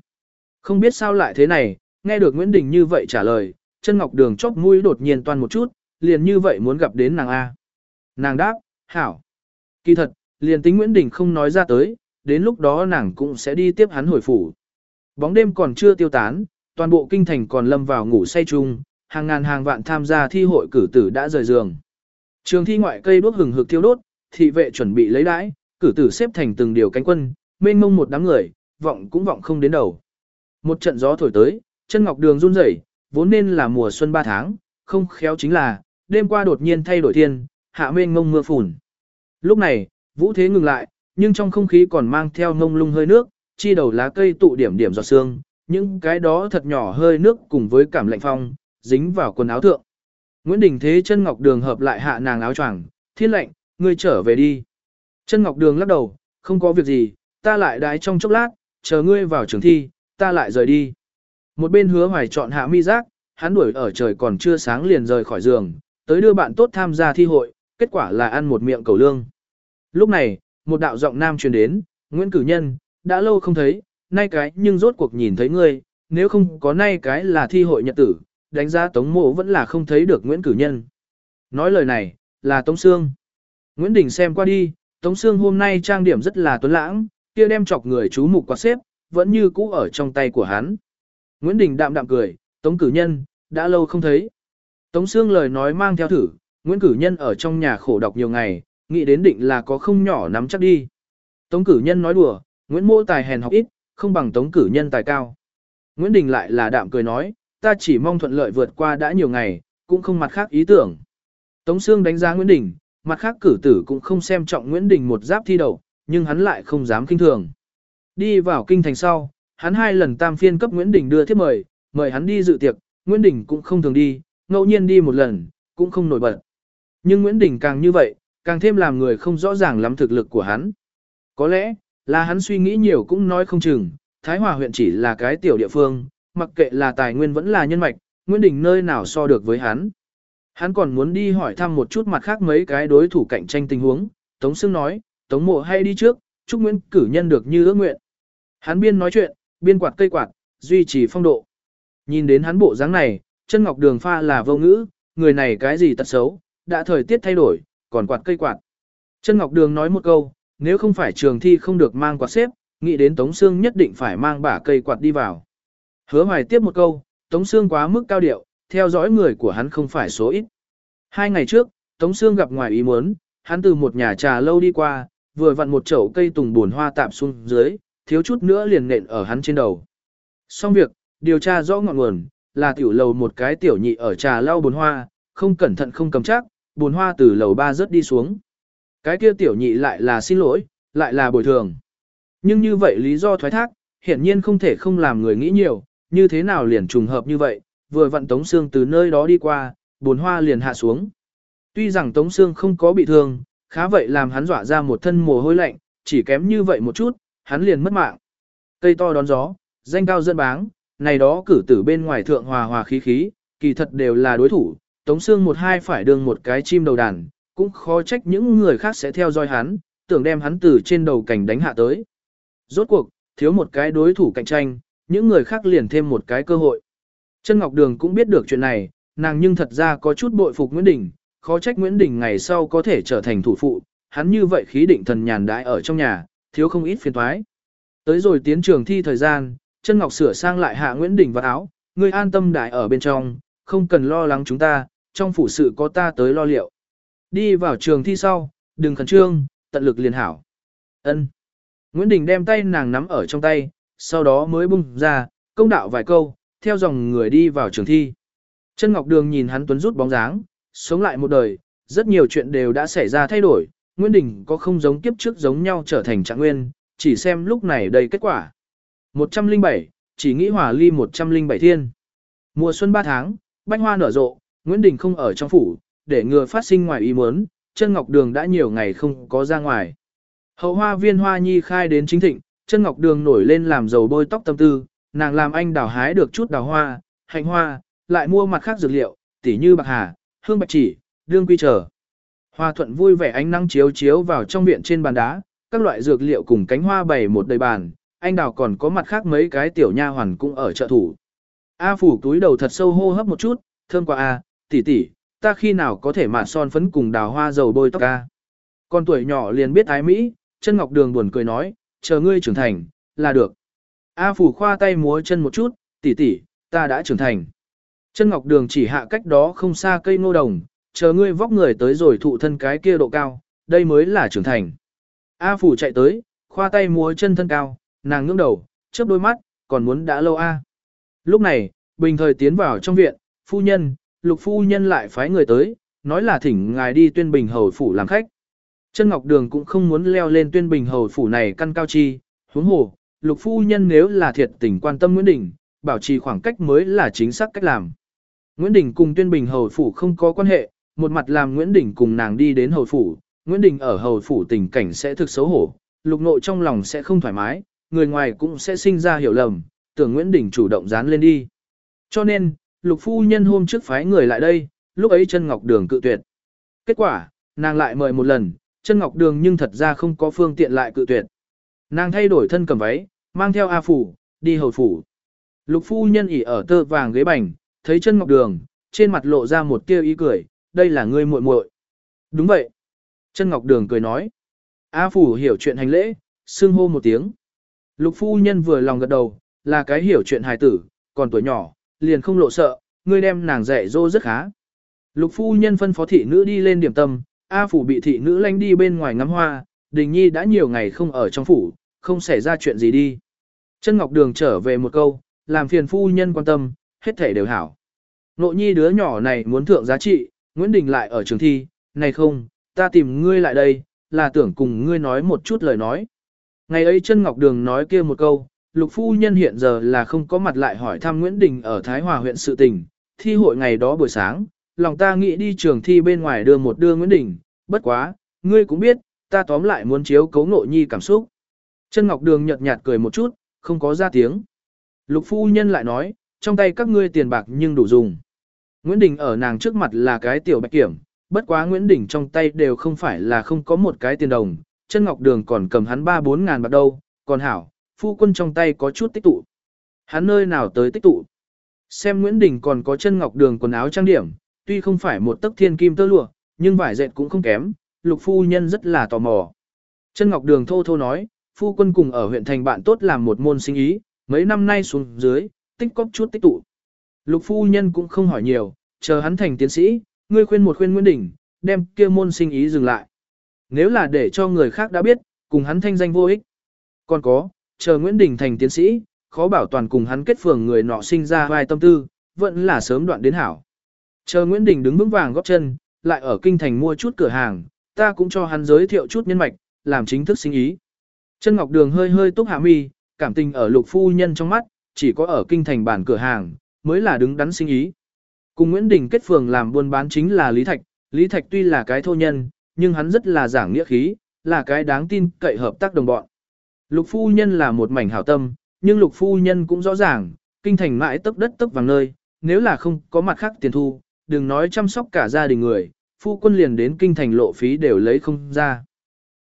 Speaker 1: Không biết sao lại thế này, nghe được Nguyễn Đình như vậy trả lời, chân ngọc đường chốc mũi đột nhiên toan một chút, liền như vậy muốn gặp đến nàng A. Nàng đáp, hảo. Kỳ thật, liền tính Nguyễn Đình không nói ra tới, đến lúc đó nàng cũng sẽ đi tiếp hắn hồi phủ. Bóng đêm còn chưa tiêu tán, toàn bộ kinh thành còn lâm vào ngủ say chung, hàng ngàn hàng vạn tham gia thi hội cử tử đã rời giường. Trường thi ngoại cây đuốc hừng hực thiêu đốt, thị vệ chuẩn bị lấy đãi, cử tử xếp thành từng điều cánh quân, mênh mông một đám người, vọng cũng vọng không đến đầu. Một trận gió thổi tới, chân ngọc đường run rẩy, vốn nên là mùa xuân ba tháng, không khéo chính là, đêm qua đột nhiên thay đổi thiên, hạ mênh mông mưa phùn. Lúc này, vũ thế ngừng lại, nhưng trong không khí còn mang theo ngông lung hơi nước, chi đầu lá cây tụ điểm điểm giọt sương, những cái đó thật nhỏ hơi nước cùng với cảm lạnh phong, dính vào quần áo thượng. Nguyễn Đình Thế chân ngọc đường hợp lại hạ nàng áo choàng, thiên lệnh, ngươi trở về đi. Chân ngọc đường lắc đầu, không có việc gì, ta lại đái trong chốc lát, chờ ngươi vào trường thi, ta lại rời đi. Một bên hứa hoài chọn hạ mi giác, hắn đuổi ở trời còn chưa sáng liền rời khỏi giường, tới đưa bạn tốt tham gia thi hội, kết quả là ăn một miệng cầu lương. Lúc này, một đạo giọng nam truyền đến, Nguyễn Cử Nhân, đã lâu không thấy, nay cái nhưng rốt cuộc nhìn thấy ngươi, nếu không có nay cái là thi hội nhật tử, đánh giá Tống Mộ vẫn là không thấy được Nguyễn Cử Nhân. Nói lời này, là Tống Sương. Nguyễn Đình xem qua đi, Tống Sương hôm nay trang điểm rất là tuấn lãng, kia đem chọc người chú mục quạt xếp, vẫn như cũ ở trong tay của hắn. Nguyễn Đình đạm đạm cười, Tống Cử Nhân, đã lâu không thấy. Tống Sương lời nói mang theo thử, Nguyễn Cử Nhân ở trong nhà khổ đọc nhiều ngày, nghĩ đến định là có không nhỏ nắm chắc đi. Tống Cử Nhân nói đùa, Nguyễn Mô tài hèn học ít, không bằng Tống Cử Nhân tài cao. Nguyễn Đình lại là đạm cười nói, ta chỉ mong thuận lợi vượt qua đã nhiều ngày, cũng không mặt khác ý tưởng. Tống Sương đánh giá Nguyễn Đình, mặt khác cử tử cũng không xem trọng Nguyễn Đình một giáp thi đầu, nhưng hắn lại không dám kinh thường. Đi vào kinh thành sau, hắn hai lần tam phiên cấp Nguyễn Đình đưa thiếp mời, mời hắn đi dự tiệc, Nguyễn Đình cũng không thường đi, ngẫu nhiên đi một lần, cũng không nổi bật. Nhưng Nguyễn Đình càng như vậy, càng thêm làm người không rõ ràng lắm thực lực của hắn. Có lẽ, là hắn suy nghĩ nhiều cũng nói không chừng, Thái Hòa huyện chỉ là cái tiểu địa phương, mặc kệ là tài nguyên vẫn là nhân mạch, Nguyễn Đình nơi nào so được với hắn. Hắn còn muốn đi hỏi thăm một chút mặt khác mấy cái đối thủ cạnh tranh tình huống, Tống Sương nói, Tống Mộ hay đi trước, chúc Nguyễn cử nhân được như ước nguyện. Hắn biên nói chuyện, biên quạt cây quạt, duy trì phong độ. Nhìn đến hắn bộ dáng này, chân ngọc đường pha là vô ngữ, người này cái gì tật xấu, đã thời tiết thay đổi, còn quạt cây quạt. Chân ngọc đường nói một câu, nếu không phải trường thi không được mang quạt xếp, nghĩ đến Tống Sương nhất định phải mang bả cây quạt đi vào. Hứa hoài tiếp một câu, Tống Sương quá mức cao điệu, theo dõi người của hắn không phải số ít. Hai ngày trước, Tống Sương gặp ngoài ý muốn, hắn từ một nhà trà lâu đi qua, vừa vặn một chậu cây tùng buồn hoa tạm xuống dưới, thiếu chút nữa liền nện ở hắn trên đầu. Xong việc, điều tra rõ ngọn nguồn, là tiểu lầu một cái tiểu nhị ở trà lau buồn hoa, không cẩn thận không cầm chắc, buồn hoa từ lầu ba rớt đi xuống. Cái kia tiểu nhị lại là xin lỗi, lại là bồi thường. Nhưng như vậy lý do thoái thác, hiển nhiên không thể không làm người nghĩ nhiều, như thế nào liền trùng hợp như vậy, vừa vặn Tống Sương từ nơi đó đi qua, buồn hoa liền hạ xuống. Tuy rằng Tống Sương không có bị thương, khá vậy làm hắn dọa ra một thân mồ hôi lạnh, chỉ kém như vậy một chút, hắn liền mất mạng. Cây to đón gió, danh cao dân báng, này đó cử tử bên ngoài thượng hòa hòa khí khí, kỳ thật đều là đối thủ, Tống Sương một hai phải đương một cái chim đầu đàn, cũng khó trách những người khác sẽ theo dõi hắn, tưởng đem hắn từ trên đầu cảnh đánh hạ tới. Rốt cuộc, thiếu một cái đối thủ cạnh tranh, những người khác liền thêm một cái cơ hội. Chân Ngọc Đường cũng biết được chuyện này, nàng nhưng thật ra có chút bội phục Nguyễn Đình, khó trách Nguyễn Đình ngày sau có thể trở thành thủ phụ, hắn như vậy khí định thần nhàn đãi ở trong nhà, thiếu không ít phiền toái. Tới rồi tiến trường thi thời gian, chân Ngọc sửa sang lại hạ Nguyễn Đình vào áo, ngươi an tâm đại ở bên trong, không cần lo lắng chúng ta, trong phủ sự có ta tới lo liệu. Đi vào trường thi sau, đừng khẩn trương, tận lực liền hảo. Ân. Nguyễn Đình đem tay nàng nắm ở trong tay, sau đó mới bung ra, công đạo vài câu, theo dòng người đi vào trường thi. Chân Ngọc Đường nhìn hắn tuấn rút bóng dáng, sống lại một đời, rất nhiều chuyện đều đã xảy ra thay đổi, Nguyễn Đình có không giống kiếp trước giống nhau trở thành trạng nguyên, chỉ xem lúc này đầy kết quả. 107, chỉ nghĩ hỏa ly 107 thiên. Mùa xuân 3 tháng, bánh hoa nở rộ, Nguyễn Đình không ở trong phủ, để ngừa phát sinh ngoài ý muốn, chân ngọc đường đã nhiều ngày không có ra ngoài. Hậu hoa viên hoa nhi khai đến chính thịnh, chân ngọc đường nổi lên làm dầu bôi tóc tâm tư, nàng làm anh đào hái được chút đào hoa, hành hoa, lại mua mặt khác dược liệu, tỉ như bạc hà, hương bạch chỉ, đương quy trở. Hoa thuận vui vẻ ánh nắng chiếu chiếu vào trong viện trên bàn đá, các loại dược liệu cùng cánh hoa bày một đầy bàn, anh đào còn có mặt khác mấy cái tiểu nha hoàn cũng ở trợ thủ. A phủ túi đầu thật sâu hô hấp một chút, thơm quá a, tỷ tỷ, ta khi nào có thể mạt son phấn cùng đào hoa dầu bôi tóc ca. Con tuổi nhỏ liền biết ái Mỹ, chân ngọc đường buồn cười nói, chờ ngươi trưởng thành, là được. A phủ khoa tay múa chân một chút, tỷ tỷ, ta đã trưởng thành. Chân ngọc đường chỉ hạ cách đó không xa cây ngô đồng, chờ ngươi vóc người tới rồi thụ thân cái kia độ cao, đây mới là trưởng thành. A phủ chạy tới, khoa tay múa chân thân cao, nàng ngưỡng đầu, chớp đôi mắt, còn muốn đã lâu a. Lúc này, bình thời tiến vào trong viện, phu nhân, lục phu nhân lại phái người tới, nói là thỉnh ngài đi tuyên bình hầu phủ làm khách. Chân Ngọc Đường cũng không muốn leo lên tuyên bình hầu phủ này căn cao chi, huống hồ, lục phu nhân nếu là thiệt tình quan tâm Nguyễn Đình, bảo trì khoảng cách mới là chính xác cách làm. Nguyễn Đình cùng tuyên bình hầu phủ không có quan hệ, một mặt làm Nguyễn Đình cùng nàng đi đến hầu phủ, Nguyễn Đình ở hầu phủ tình cảnh sẽ thực xấu hổ, lục nội trong lòng sẽ không thoải mái, người ngoài cũng sẽ sinh ra hiểu lầm, tưởng Nguyễn Đình chủ động dán lên đi. Cho nên, lục phu nhân hôm trước phái người lại đây, lúc ấy chân ngọc đường cự tuyệt. Kết quả, nàng lại mời một lần, chân ngọc đường nhưng thật ra không có phương tiện lại cự tuyệt. Nàng thay đổi thân cầm váy, mang theo A phủ, đi hầu phủ. Lục phu nhân ỉ ở tơ vàng ghế bành, thấy chân ngọc đường, trên mặt lộ ra một tia ý cười, đây là ngươi muội muội. Đúng vậy. Chân ngọc đường cười nói. A phủ hiểu chuyện hành lễ, xưng hô một tiếng. Lục phu nhân vừa lòng gật đầu, là cái hiểu chuyện hài tử, còn tuổi nhỏ, liền không lộ sợ, ngươi đem nàng dạy dỗ rất khá. Lục phu nhân phân phó thị nữ đi lên điểm tâm, A phủ bị thị nữ lánh đi bên ngoài ngắm hoa, đình nhi đã nhiều ngày không ở trong phủ, không xảy ra chuyện gì đi. Chân Ngọc Đường trở về một câu, làm phiền phu nhân quan tâm, hết thể đều hảo. Nộ nhi đứa nhỏ này muốn thượng giá trị, Nguyễn Đình lại ở trường thi, này không, ta tìm ngươi lại đây, là tưởng cùng ngươi nói một chút lời nói. Ngày ấy chân Ngọc Đường nói kia một câu, lục phu nhân hiện giờ là không có mặt lại hỏi thăm Nguyễn Đình ở Thái Hòa huyện sự tình, thi hội ngày đó buổi sáng, lòng ta nghĩ đi trường thi bên ngoài đưa một đưa Nguyễn Đình, bất quá, ngươi cũng biết, ta tóm lại muốn chiếu cấu nội nhi cảm xúc. Chân Ngọc Đường nhợt nhạt cười một chút, không có ra tiếng. Lục phu nhân lại nói, trong tay các ngươi tiền bạc nhưng đủ dùng. Nguyễn Đình ở nàng trước mặt là cái tiểu bạch kiểm, bất quá Nguyễn Đình trong tay đều không phải là không có một cái tiền đồng, chân Ngọc Đường còn cầm hắn ba bốn ngàn bạc đâu, còn hảo, phu quân trong tay có chút tích tụ. Hắn nơi nào tới tích tụ. Xem Nguyễn Đình còn có chân Ngọc Đường quần áo trang điểm, tuy không phải một tấc thiên kim tơ lụa, nhưng vải dệt cũng không kém, lục phu nhân rất là tò mò. Chân Ngọc Đường thô thô nói, phu quân cùng ở huyện thành bạn tốt làm một môn sinh ý, mấy năm nay xuống dưới, tích cóp chút tích tụ. Lục phu nhân cũng không hỏi nhiều, chờ hắn thành tiến sĩ, ngươi khuyên một khuyên Nguyễn Đình, đem kia môn sinh ý dừng lại. Nếu là để cho người khác đã biết, cùng hắn thanh danh vô ích. Còn có, chờ Nguyễn Đình thành tiến sĩ, khó bảo toàn cùng hắn kết phường người nọ sinh ra vài tâm tư, vẫn là sớm đoạn đến hảo. Chờ Nguyễn Đình đứng vững vàng góp chân, lại ở kinh thành mua chút cửa hàng, ta cũng cho hắn giới thiệu chút nhân mạch, làm chính thức sinh ý. Chân Ngọc Đường hơi hơi túc hạ mi, cảm tình ở lục phu nhân trong mắt, chỉ có ở kinh thành bản cửa hàng, mới là đứng đắn sinh ý. Cùng Nguyễn Đình kết phường làm buôn bán chính là Lý Thạch, Lý Thạch tuy là cái thô nhân, nhưng hắn rất là giảng nghĩa khí, là cái đáng tin cậy hợp tác đồng bọn. Lục phu nhân là một mảnh hảo tâm, nhưng lục phu nhân cũng rõ ràng, kinh thành mãi tấp đất tấp vàng nơi, nếu là không có mặt khác tiền thu, đừng nói chăm sóc cả gia đình người, phu quân liền đến kinh thành lộ phí đều lấy không ra.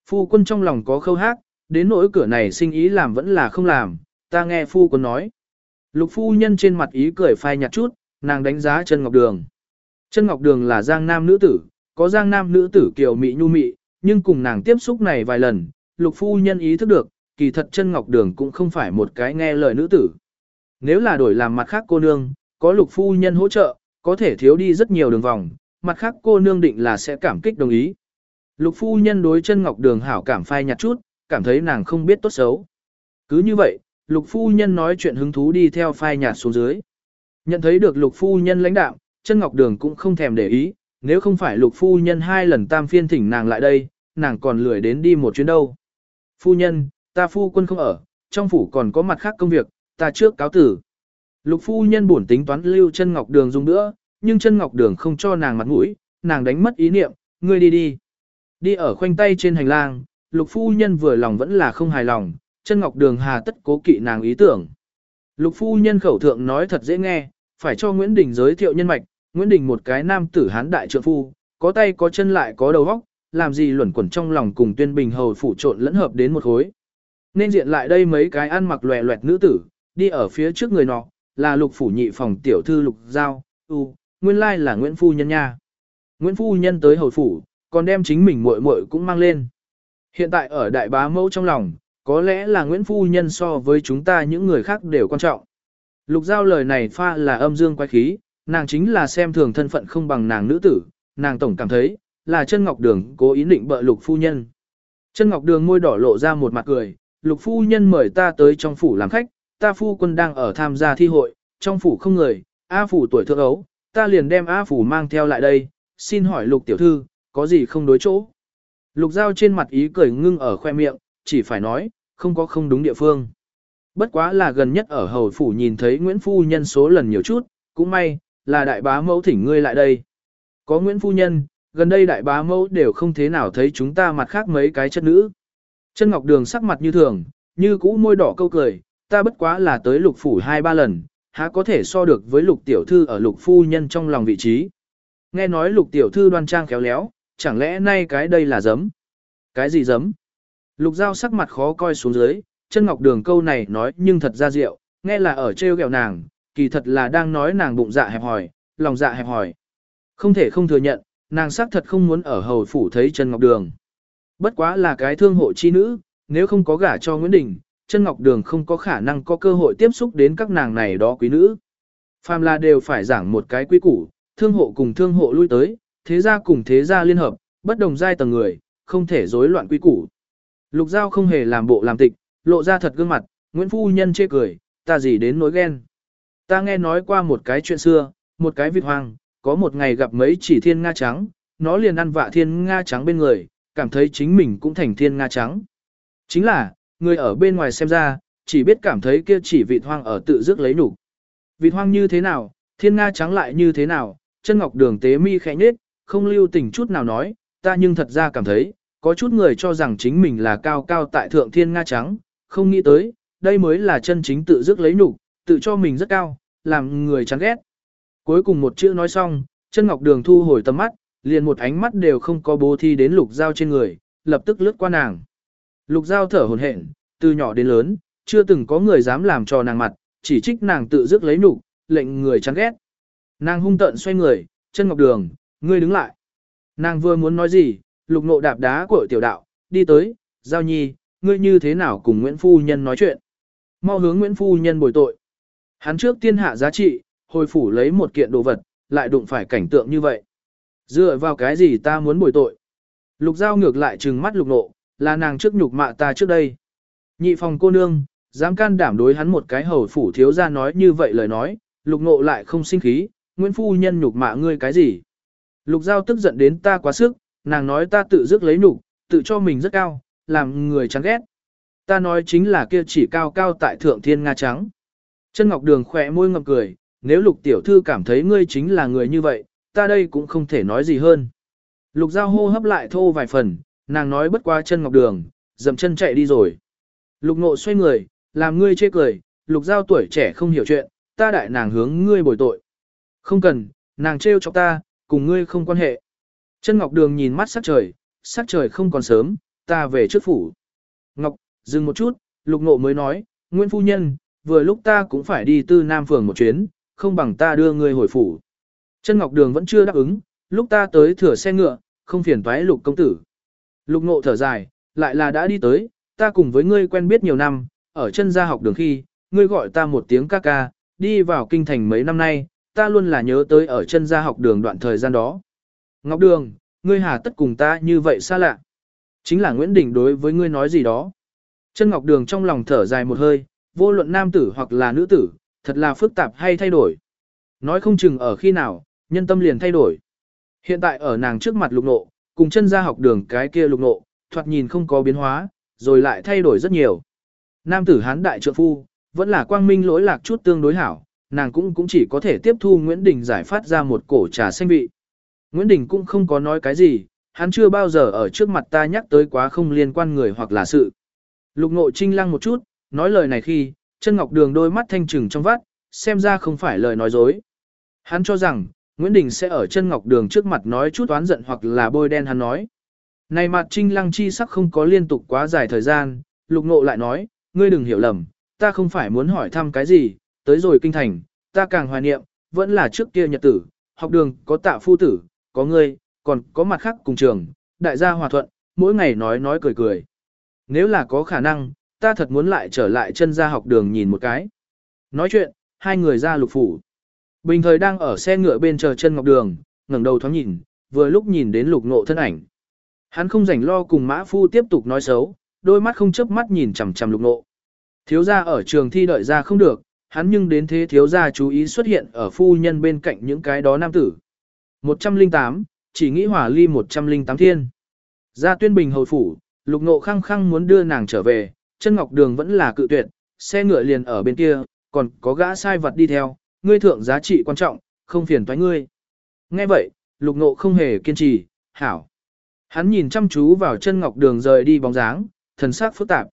Speaker 1: Phu quân trong lòng có khâu hát, đến nỗi cửa này sinh ý làm vẫn là không làm, ta nghe phu quân nói. Lục phu nhân trên mặt ý cười phai nhạt chút, nàng đánh giá chân ngọc đường. Chân ngọc đường là giang nam nữ tử, có giang nam nữ tử kiều mị nhu mị, nhưng cùng nàng tiếp xúc này vài lần, lục phu nhân ý thức được, kỳ thật chân ngọc đường cũng không phải một cái nghe lời nữ tử. Nếu là đổi làm mặt khác cô nương, có lục phu nhân hỗ trợ, có thể thiếu đi rất nhiều đường vòng, mặt khác cô nương định là sẽ cảm kích đồng ý. Lục phu nhân đối chân ngọc đường hảo cảm phai nhạt chút, cảm thấy nàng không biết tốt xấu. Cứ như vậy, lục phu nhân nói chuyện hứng thú đi theo phai nhạt xuống dưới. Nhận thấy được lục phu nhân lãnh đạo, chân ngọc đường cũng không thèm để ý, nếu không phải lục phu nhân hai lần tam phiên thỉnh nàng lại đây, nàng còn lười đến đi một chuyến đâu. Phu nhân, ta phu quân không ở, trong phủ còn có mặt khác công việc, ta trước cáo tử. Lục phu nhân buồn tính toán lưu chân ngọc đường dùng nữa, nhưng chân ngọc đường không cho nàng mặt mũi, nàng đánh mất ý niệm, ngươi đi đi. Đi ở khoanh tay trên hành lang, lục phu nhân vừa lòng vẫn là không hài lòng, chân ngọc đường hà tất cố kỵ nàng ý tưởng. Lục phu nhân khẩu thượng nói thật dễ nghe, phải cho Nguyễn Đình giới thiệu nhân mạch, Nguyễn Đình một cái nam tử hán đại trượng phu, có tay có chân lại có đầu óc, làm gì luẩn quẩn trong lòng cùng tuyên bình hầu phủ trộn lẫn hợp đến một khối. Nên diện lại đây mấy cái ăn mặc loẹ loẹt nữ tử, đi ở phía trước người nọ, là lục phủ nhị phòng tiểu thư lục giao, u, nguyên lai là Nguyễn Phu Nhân nha. Nguyễn Phu Nhân tới hầu phủ, còn đem chính mình muội muội cũng mang lên. Hiện tại ở đại bá mẫu trong lòng, có lẽ là Nguyễn Phu Nhân so với chúng ta những người khác đều quan trọng. Lục giao lời này pha là âm dương quái khí, nàng chính là xem thường thân phận không bằng nàng nữ tử, nàng tổng cảm thấy, là chân ngọc đường cố ý định bợ lục phu nhân. Chân ngọc đường môi đỏ lộ ra một mặt cười, lục phu nhân mời ta tới trong phủ làm khách, ta phu quân đang ở tham gia thi hội, trong phủ không người, A phủ tuổi thượng ấu, ta liền đem A phủ mang theo lại đây, xin hỏi lục tiểu thư, có gì không đối chỗ. Lục giao trên mặt ý cười ngưng ở khoe miệng, chỉ phải nói, không có không đúng địa phương. Bất quá là gần nhất ở hầu phủ nhìn thấy Nguyễn Phu Nhân số lần nhiều chút, cũng may, là đại bá mẫu thỉnh ngươi lại đây. Có Nguyễn Phu Nhân, gần đây đại bá mẫu đều không thế nào thấy chúng ta mặt khác mấy cái chất nữ. Chân Ngọc Đường sắc mặt như thường, như cũ môi đỏ câu cười, ta bất quá là tới lục phủ hai ba lần, há có thể so được với lục tiểu thư ở lục phu nhân trong lòng vị trí. Nghe nói lục tiểu thư đoan trang khéo léo, chẳng lẽ nay cái đây là giấm? Cái gì giấm? Lục giao sắc mặt khó coi xuống dưới, chân ngọc đường câu này nói nhưng thật ra diệu, nghe là ở trêu ghẹo nàng, kỳ thật là đang nói nàng bụng dạ hẹp hòi, lòng dạ hẹp hòi. Không thể không thừa nhận, nàng xác thật không muốn ở hầu phủ thấy chân ngọc đường. Bất quá là cái thương hộ chi nữ, nếu không có gả cho Nguyễn Đình, chân ngọc đường không có khả năng có cơ hội tiếp xúc đến các nàng này đó quý nữ. Phàm là đều phải giảng một cái quý củ, thương hộ cùng thương hộ lui tới, thế gia cùng thế gia liên hợp, bất đồng giai tầng người, không thể rối loạn quý củ. Lục Giao không hề làm bộ làm tịch, lộ ra thật gương mặt, Nguyễn Phu Nhân chê cười, ta gì đến nỗi ghen. Ta nghe nói qua một cái chuyện xưa, một cái vịt hoang, có một ngày gặp mấy chỉ thiên nga trắng, nó liền ăn vạ thiên nga trắng bên người, cảm thấy chính mình cũng thành thiên nga trắng. Chính là, người ở bên ngoài xem ra, chỉ biết cảm thấy kia chỉ vịt hoang ở tự dứt lấy nụ. Vịt hoang như thế nào, thiên nga trắng lại như thế nào, chân ngọc đường tế mi khẽ nhết, không lưu tình chút nào nói, ta nhưng thật ra cảm thấy, có chút người cho rằng chính mình là cao cao tại thượng thiên nga trắng, không nghĩ tới, đây mới là chân chính tự dứt lấy nụ, tự cho mình rất cao, làm người chán ghét. Cuối cùng một chữ nói xong, chân ngọc đường thu hồi tầm mắt, liền một ánh mắt đều không có bố thi đến lục dao trên người, lập tức lướt qua nàng. Lục dao thở hồn hển, từ nhỏ đến lớn, chưa từng có người dám làm cho nàng mặt, chỉ trích nàng tự dứt lấy nụ, lệnh người chán ghét. Nàng hung tợn xoay người, chân ngọc đường, ngươi đứng lại. Nàng vừa muốn nói gì, lục nộ đạp đá của tiểu đạo, đi tới, giao nhi, ngươi như thế nào cùng Nguyễn Phu Nhân nói chuyện. Mau hướng Nguyễn Phu Nhân bồi tội. Hắn trước tiên hạ giá trị, hồi phủ lấy một kiện đồ vật, lại đụng phải cảnh tượng như vậy. Dựa vào cái gì ta muốn bồi tội? Lục giao ngược lại trừng mắt lục nộ, là nàng trước nhục mạ ta trước đây. Nhị phòng cô nương, dám can đảm đối hắn một cái hầu phủ thiếu ra nói như vậy lời nói, lục nộ lại không sinh khí, Nguyễn Phu Nhân nhục mạ ngươi cái gì? Lục giao tức giận đến ta quá sức, nàng nói ta tự dứt lấy nhục, tự cho mình rất cao, làm người chán ghét. Ta nói chính là kia chỉ cao cao tại thượng thiên Nga trắng. Chân Ngọc Đường khỏe môi ngập cười, nếu lục tiểu thư cảm thấy ngươi chính là người như vậy, ta đây cũng không thể nói gì hơn. Lục giao hô hấp lại thô vài phần, nàng nói bất qua chân Ngọc Đường, dậm chân chạy đi rồi. Lục ngộ xoay người, làm ngươi chê cười, lục giao tuổi trẻ không hiểu chuyện, ta đại nàng hướng ngươi bồi tội. Không cần, nàng trêu cho ta, cùng ngươi không quan hệ. Chân Ngọc Đường nhìn mắt sắc trời, sắc trời không còn sớm, ta về trước phủ. Ngọc, dừng một chút, lục ngộ mới nói, Nguyễn Phu Nhân, vừa lúc ta cũng phải đi tư Nam Phường một chuyến, không bằng ta đưa ngươi hồi phủ. Chân Ngọc Đường vẫn chưa đáp ứng, lúc ta tới thửa xe ngựa, không phiền toái lục công tử. Lục ngộ thở dài, lại là đã đi tới, ta cùng với ngươi quen biết nhiều năm, ở chân gia học đường khi, ngươi gọi ta một tiếng ca ca, đi vào kinh thành mấy năm nay, ta luôn là nhớ tới ở chân gia học đường đoạn thời gian đó. Ngọc Đường, ngươi hà tất cùng ta như vậy xa lạ. Chính là Nguyễn Đình đối với ngươi nói gì đó. Chân Ngọc Đường trong lòng thở dài một hơi, vô luận nam tử hoặc là nữ tử, thật là phức tạp hay thay đổi. Nói không chừng ở khi nào, nhân tâm liền thay đổi. Hiện tại ở nàng trước mặt lục nộ, cùng chân ra học đường cái kia lục nộ, thoạt nhìn không có biến hóa, rồi lại thay đổi rất nhiều. Nam tử hán đại trượng phu, vẫn là quang minh lỗi lạc chút tương đối hảo, nàng cũng cũng chỉ có thể tiếp thu Nguyễn Đình giải phát ra một cổ trà xanh vị. Nguyễn Đình cũng không có nói cái gì, hắn chưa bao giờ ở trước mặt ta nhắc tới quá không liên quan người hoặc là sự. Lục ngộ trinh lăng một chút, nói lời này khi, chân ngọc đường đôi mắt thanh trừng trong vắt, xem ra không phải lời nói dối. Hắn cho rằng, Nguyễn Đình sẽ ở chân ngọc đường trước mặt nói chút oán giận hoặc là bôi đen hắn nói. Này mặt trinh lăng chi sắc không có liên tục quá dài thời gian, lục ngộ lại nói, ngươi đừng hiểu lầm, ta không phải muốn hỏi thăm cái gì, tới rồi kinh thành, ta càng hoài niệm, vẫn là trước kia nhật tử, học đường có tạ phu tử, có ngươi, còn có mặt khác cùng trường, đại gia hòa thuận, mỗi ngày nói nói cười cười. Nếu là có khả năng, ta thật muốn lại trở lại chân ra học đường nhìn một cái. Nói chuyện, hai người ra lục phủ. Bình thời đang ở xe ngựa bên chờ chân ngọc đường, ngẩng đầu thoáng nhìn, vừa lúc nhìn đến lục ngộ thân ảnh. Hắn không rảnh lo cùng mã phu tiếp tục nói xấu, đôi mắt không chớp mắt nhìn chằm chằm lục ngộ. Thiếu gia ở trường thi đợi ra không được, hắn nhưng đến thế thiếu gia chú ý xuất hiện ở phu nhân bên cạnh những cái đó nam tử. 108, chỉ nghĩ hỏa ly 108 thiên. Ra tuyên bình hồi phủ, lục ngộ khăng khăng muốn đưa nàng trở về, chân ngọc đường vẫn là cự tuyệt, xe ngựa liền ở bên kia, còn có gã sai vật đi theo, ngươi thượng giá trị quan trọng, không phiền toái ngươi. Nghe vậy, lục ngộ không hề kiên trì, hảo. Hắn nhìn chăm chú vào chân ngọc đường rời đi bóng dáng, thần sắc phức tạp.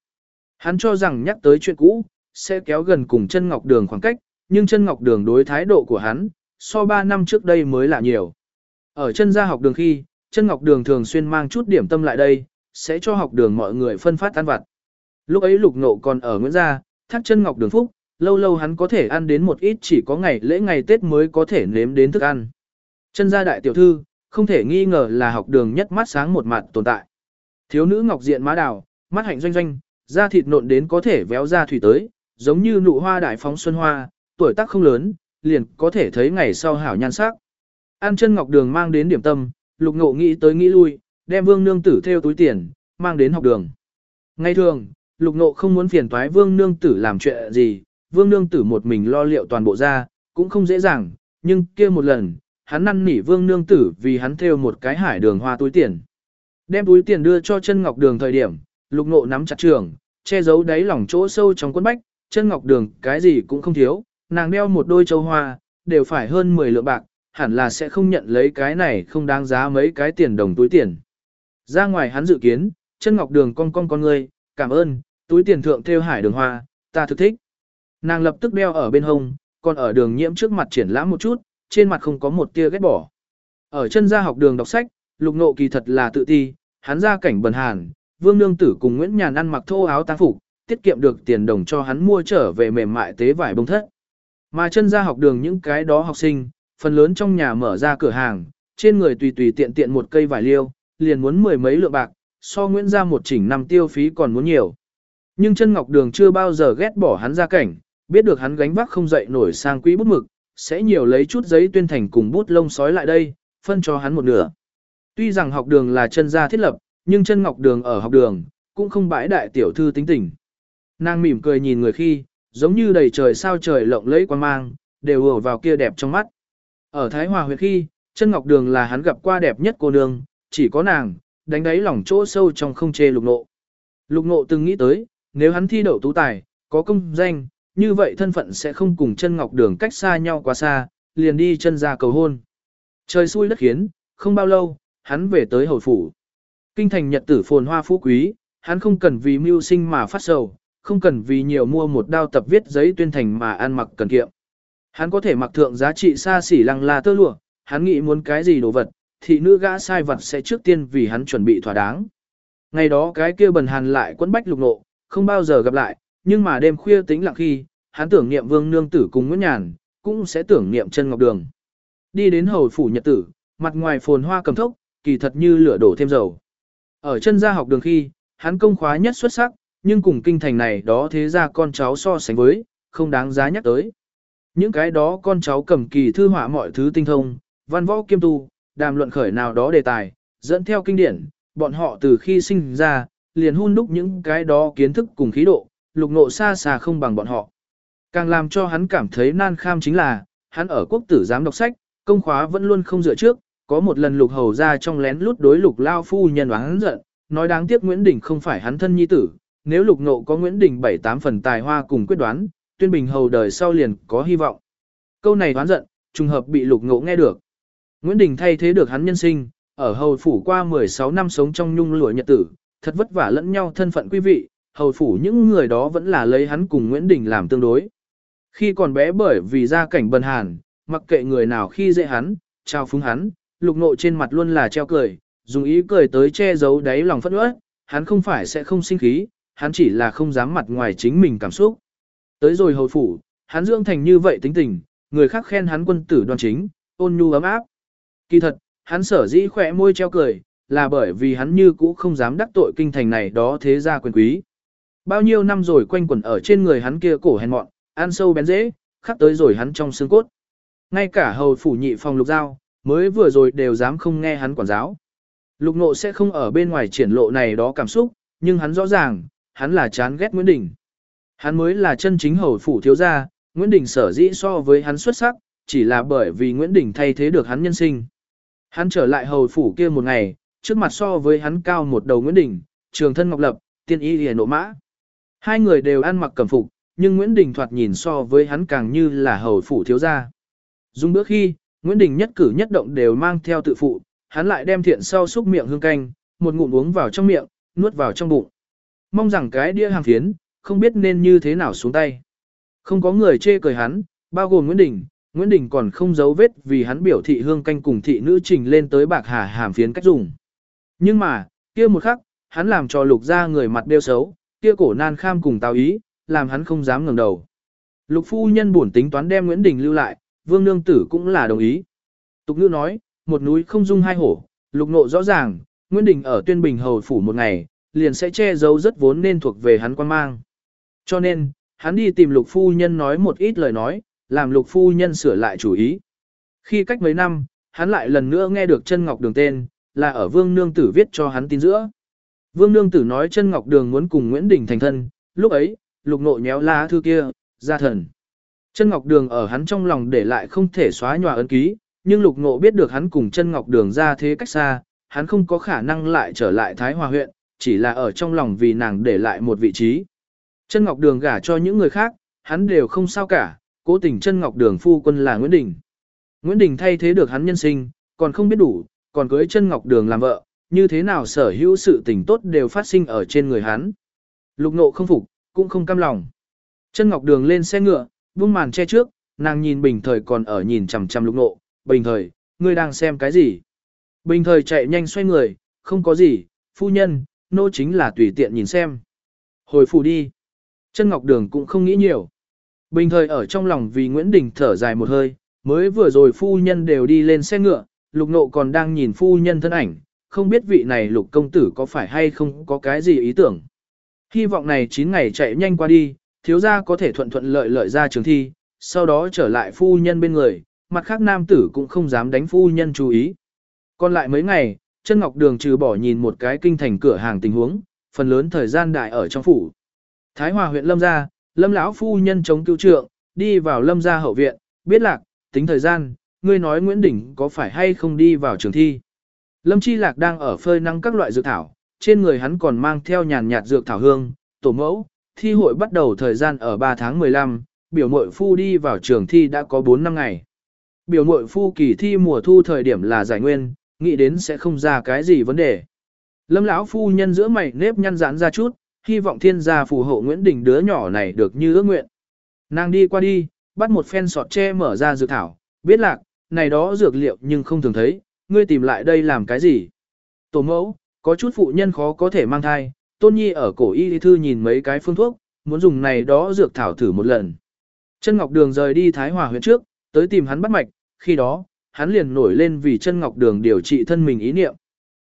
Speaker 1: Hắn cho rằng nhắc tới chuyện cũ, sẽ kéo gần cùng chân ngọc đường khoảng cách, nhưng chân ngọc đường đối thái độ của hắn, so 3 năm trước đây mới là nhiều. Ở chân gia học đường khi, chân ngọc đường thường xuyên mang chút điểm tâm lại đây, sẽ cho học đường mọi người phân phát ăn vặt. Lúc ấy lục nộ còn ở Nguyễn Gia, thác chân ngọc đường phúc, lâu lâu hắn có thể ăn đến một ít chỉ có ngày lễ ngày Tết mới có thể nếm đến thức ăn. Chân gia đại tiểu thư, không thể nghi ngờ là học đường nhất mắt sáng một mặt tồn tại. Thiếu nữ ngọc diện má đào, mắt hạnh doanh doanh, da thịt nộn đến có thể véo ra thủy tới, giống như nụ hoa đại phóng xuân hoa, tuổi tác không lớn, liền có thể thấy ngày sau hảo nhan sắc. An chân ngọc đường mang đến điểm tâm, lục ngộ nghĩ tới nghĩ lui, đem vương nương tử theo túi tiền, mang đến học đường. Ngay thường, lục ngộ không muốn phiền toái vương nương tử làm chuyện gì, vương nương tử một mình lo liệu toàn bộ ra, cũng không dễ dàng, nhưng kia một lần, hắn năn nỉ vương nương tử vì hắn theo một cái hải đường hoa túi tiền. Đem túi tiền đưa cho chân ngọc đường thời điểm, lục nộ nắm chặt trường, che giấu đáy lỏng chỗ sâu trong quân bách, chân ngọc đường cái gì cũng không thiếu, nàng đeo một đôi châu hoa, đều phải hơn 10 lượng bạc, hẳn là sẽ không nhận lấy cái này không đáng giá mấy cái tiền đồng túi tiền. Ra ngoài hắn dự kiến, chân ngọc đường con con con ngươi, cảm ơn, túi tiền thượng theo hải đường hoa, ta thực thích. Nàng lập tức đeo ở bên hông, còn ở đường nhiễm trước mặt triển lãm một chút, trên mặt không có một tia ghét bỏ. Ở chân gia học đường đọc sách, lục nộ kỳ thật là tự ti, hắn ra cảnh bần hàn, vương nương tử cùng Nguyễn Nhàn ăn mặc thô áo tang phục, tiết kiệm được tiền đồng cho hắn mua trở về mềm mại tế vải bông thất. Mà chân gia học đường những cái đó học sinh, phần lớn trong nhà mở ra cửa hàng, trên người tùy tùy tiện tiện một cây vải liêu, liền muốn mười mấy lượng bạc, so Nguyễn gia một chỉnh năm tiêu phí còn muốn nhiều. Nhưng chân ngọc đường chưa bao giờ ghét bỏ hắn ra cảnh, biết được hắn gánh vác không dậy nổi sang quỹ bút mực, sẽ nhiều lấy chút giấy tuyên thành cùng bút lông sói lại đây, phân cho hắn một nửa. Tuy rằng học đường là chân gia thiết lập, nhưng chân ngọc đường ở học đường, cũng không bãi đại tiểu thư tính tình. Nàng mỉm cười nhìn người khi, giống như đầy trời sao trời lộng lẫy quan mang, đều ùa vào kia đẹp trong mắt. Ở Thái Hòa huyện khi, chân ngọc đường là hắn gặp qua đẹp nhất cô nương, chỉ có nàng, đánh đáy lòng chỗ sâu trong không chê lục nộ. Lục nộ từng nghĩ tới, nếu hắn thi đậu tú tài, có công danh, như vậy thân phận sẽ không cùng chân ngọc đường cách xa nhau quá xa, liền đi chân ra cầu hôn. Trời xui đất khiến, không bao lâu, hắn về tới hồi phủ. Kinh thành nhật tử phồn hoa phú quý, hắn không cần vì mưu sinh mà phát sầu, không cần vì nhiều mua một đao tập viết giấy tuyên thành mà ăn mặc cần kiệm. Hắn có thể mặc thượng giá trị xa xỉ lăng la tơ lụa, hắn nghĩ muốn cái gì đồ vật, thì nữ gã sai vật sẽ trước tiên vì hắn chuẩn bị thỏa đáng. Ngày đó cái kia bần hàn lại quấn bách lục nộ, không bao giờ gặp lại, nhưng mà đêm khuya tính lặng khi, hắn tưởng niệm vương nương tử cùng Nguyễn Nhàn, cũng sẽ tưởng niệm chân ngọc đường. Đi đến hầu phủ nhật tử, mặt ngoài phồn hoa cầm thốc, kỳ thật như lửa đổ thêm dầu. Ở chân gia học đường khi, hắn công khóa nhất xuất sắc, nhưng cùng kinh thành này đó thế ra con cháu so sánh với, không đáng giá nhắc tới. Những cái đó con cháu cầm kỳ thư họa mọi thứ tinh thông, văn võ kiêm tu, đàm luận khởi nào đó đề tài, dẫn theo kinh điển, bọn họ từ khi sinh ra, liền hun đúc những cái đó kiến thức cùng khí độ, lục nộ xa xa không bằng bọn họ. Càng làm cho hắn cảm thấy nan kham chính là, hắn ở quốc tử giám đọc sách, công khóa vẫn luôn không dựa trước, có một lần lục hầu ra trong lén lút đối lục lao phu nhân hắn giận, nói đáng tiếc Nguyễn Đình không phải hắn thân nhi tử, nếu lục nộ có Nguyễn Đình bảy tám phần tài hoa cùng quyết đoán, tuyên bình hầu đời sau liền có hy vọng. Câu này đoán giận, trùng hợp bị lục ngộ nghe được. Nguyễn Đình thay thế được hắn nhân sinh, ở hầu phủ qua 16 năm sống trong nhung lụa nhật tử, thật vất vả lẫn nhau thân phận quý vị, hầu phủ những người đó vẫn là lấy hắn cùng Nguyễn Đình làm tương đối. Khi còn bé bởi vì gia cảnh bần hàn, mặc kệ người nào khi dễ hắn, trao phúng hắn, lục nộ trên mặt luôn là treo cười, dùng ý cười tới che giấu đáy lòng phẫn uất, hắn không phải sẽ không sinh khí, hắn chỉ là không dám mặt ngoài chính mình cảm xúc. Tới rồi hầu phủ, hắn dưỡng thành như vậy tính tình, người khác khen hắn quân tử đoan chính, ôn nhu ấm áp. Kỳ thật, hắn sở dĩ khỏe môi treo cười, là bởi vì hắn như cũ không dám đắc tội kinh thành này đó thế gia quyền quý. Bao nhiêu năm rồi quanh quẩn ở trên người hắn kia cổ hèn mọn, ăn sâu bén dễ, khắc tới rồi hắn trong xương cốt. Ngay cả hầu phủ nhị phòng lục giao, mới vừa rồi đều dám không nghe hắn quản giáo. Lục nộ sẽ không ở bên ngoài triển lộ này đó cảm xúc, nhưng hắn rõ ràng, hắn là chán ghét Nguyễn Đình. Hắn mới là chân chính hầu phủ thiếu gia, Nguyễn Đình sở dĩ so với hắn xuất sắc, chỉ là bởi vì Nguyễn Đình thay thế được hắn nhân sinh. Hắn trở lại hầu phủ kia một ngày, trước mặt so với hắn cao một đầu Nguyễn Đình, trường thân ngọc lập, tiên y hề nộ mã. Hai người đều ăn mặc cẩm phục, nhưng Nguyễn Đình thoạt nhìn so với hắn càng như là hầu phủ thiếu gia. Dùng bữa khi, Nguyễn Đình nhất cử nhất động đều mang theo tự phụ, hắn lại đem thiện sau xúc miệng hương canh, một ngụm uống vào trong miệng, nuốt vào trong bụng. Mong rằng cái đĩa hàng phiến, không biết nên như thế nào xuống tay. Không có người chê cười hắn, bao gồm Nguyễn Đình, Nguyễn Đình còn không giấu vết vì hắn biểu thị hương canh cùng thị nữ trình lên tới bạc hà hàm phiến cách dùng. Nhưng mà, kia một khắc, hắn làm cho lục ra người mặt đeo xấu, kia cổ nan kham cùng tào ý, làm hắn không dám ngẩng đầu. Lục phu nhân buồn tính toán đem Nguyễn Đình lưu lại, vương nương tử cũng là đồng ý. Tục ngữ nói, một núi không dung hai hổ, lục nộ rõ ràng, Nguyễn Đình ở tuyên bình hầu phủ một ngày, liền sẽ che giấu rất vốn nên thuộc về hắn quan mang. Cho nên, hắn đi tìm lục phu nhân nói một ít lời nói, làm lục phu nhân sửa lại chủ ý. Khi cách mấy năm, hắn lại lần nữa nghe được chân ngọc đường tên, là ở vương nương tử viết cho hắn tin giữa. Vương nương tử nói chân ngọc đường muốn cùng Nguyễn Đình thành thân, lúc ấy, lục nộ nhéo lá thư kia, ra thần. Chân ngọc đường ở hắn trong lòng để lại không thể xóa nhòa ấn ký, nhưng lục nộ biết được hắn cùng chân ngọc đường ra thế cách xa, hắn không có khả năng lại trở lại Thái Hòa huyện, chỉ là ở trong lòng vì nàng để lại một vị trí. Chân ngọc đường gả cho những người khác, hắn đều không sao cả, cố tình chân ngọc đường phu quân là Nguyễn Đình. Nguyễn Đình thay thế được hắn nhân sinh, còn không biết đủ, còn cưới chân ngọc đường làm vợ, như thế nào sở hữu sự tình tốt đều phát sinh ở trên người hắn. Lục nộ không phục, cũng không cam lòng. Chân ngọc đường lên xe ngựa, buông màn che trước, nàng nhìn bình thời còn ở nhìn chằm chằm lục nộ, bình thời, ngươi đang xem cái gì? Bình thời chạy nhanh xoay người, không có gì, phu nhân, nô chính là tùy tiện nhìn xem. Hồi phủ đi. Chân ngọc đường cũng không nghĩ nhiều. Bình thời ở trong lòng vì Nguyễn Đình thở dài một hơi, mới vừa rồi phu nhân đều đi lên xe ngựa, lục nộ còn đang nhìn phu nhân thân ảnh, không biết vị này lục công tử có phải hay không có cái gì ý tưởng. Hy vọng này 9 ngày chạy nhanh qua đi, thiếu gia có thể thuận thuận lợi lợi ra trường thi, sau đó trở lại phu nhân bên người, mặt khác nam tử cũng không dám đánh phu nhân chú ý. Còn lại mấy ngày, chân ngọc đường trừ bỏ nhìn một cái kinh thành cửa hàng tình huống, phần lớn thời gian đại ở trong phủ. Thái Hòa huyện Lâm gia, Lâm lão phu nhân chống cứu trượng, đi vào Lâm gia hậu viện, biết lạc, tính thời gian, ngươi nói Nguyễn Đình có phải hay không đi vào trường thi. Lâm Chi Lạc đang ở phơi nắng các loại dược thảo, trên người hắn còn mang theo nhàn nhạt dược thảo hương, tổ mẫu, thi hội bắt đầu thời gian ở 3 tháng 15, biểu mội phu đi vào trường thi đã có 4 năm ngày. Biểu mội phu kỳ thi mùa thu thời điểm là giải nguyên, nghĩ đến sẽ không ra cái gì vấn đề. Lâm lão phu nhân giữa mày nếp nhăn giãn ra chút, hy vọng thiên gia phù hộ Nguyễn Đình đứa nhỏ này được như ước nguyện. Nàng đi qua đi, bắt một phen sọt tre mở ra dược thảo, biết lạc, này đó dược liệu nhưng không thường thấy, ngươi tìm lại đây làm cái gì? Tổ mẫu, có chút phụ nhân khó có thể mang thai, tôn nhi ở cổ y thư nhìn mấy cái phương thuốc, muốn dùng này đó dược thảo thử một lần. Chân Ngọc Đường rời đi Thái Hòa huyện trước, tới tìm hắn bắt mạch, khi đó, hắn liền nổi lên vì chân Ngọc Đường điều trị thân mình ý niệm.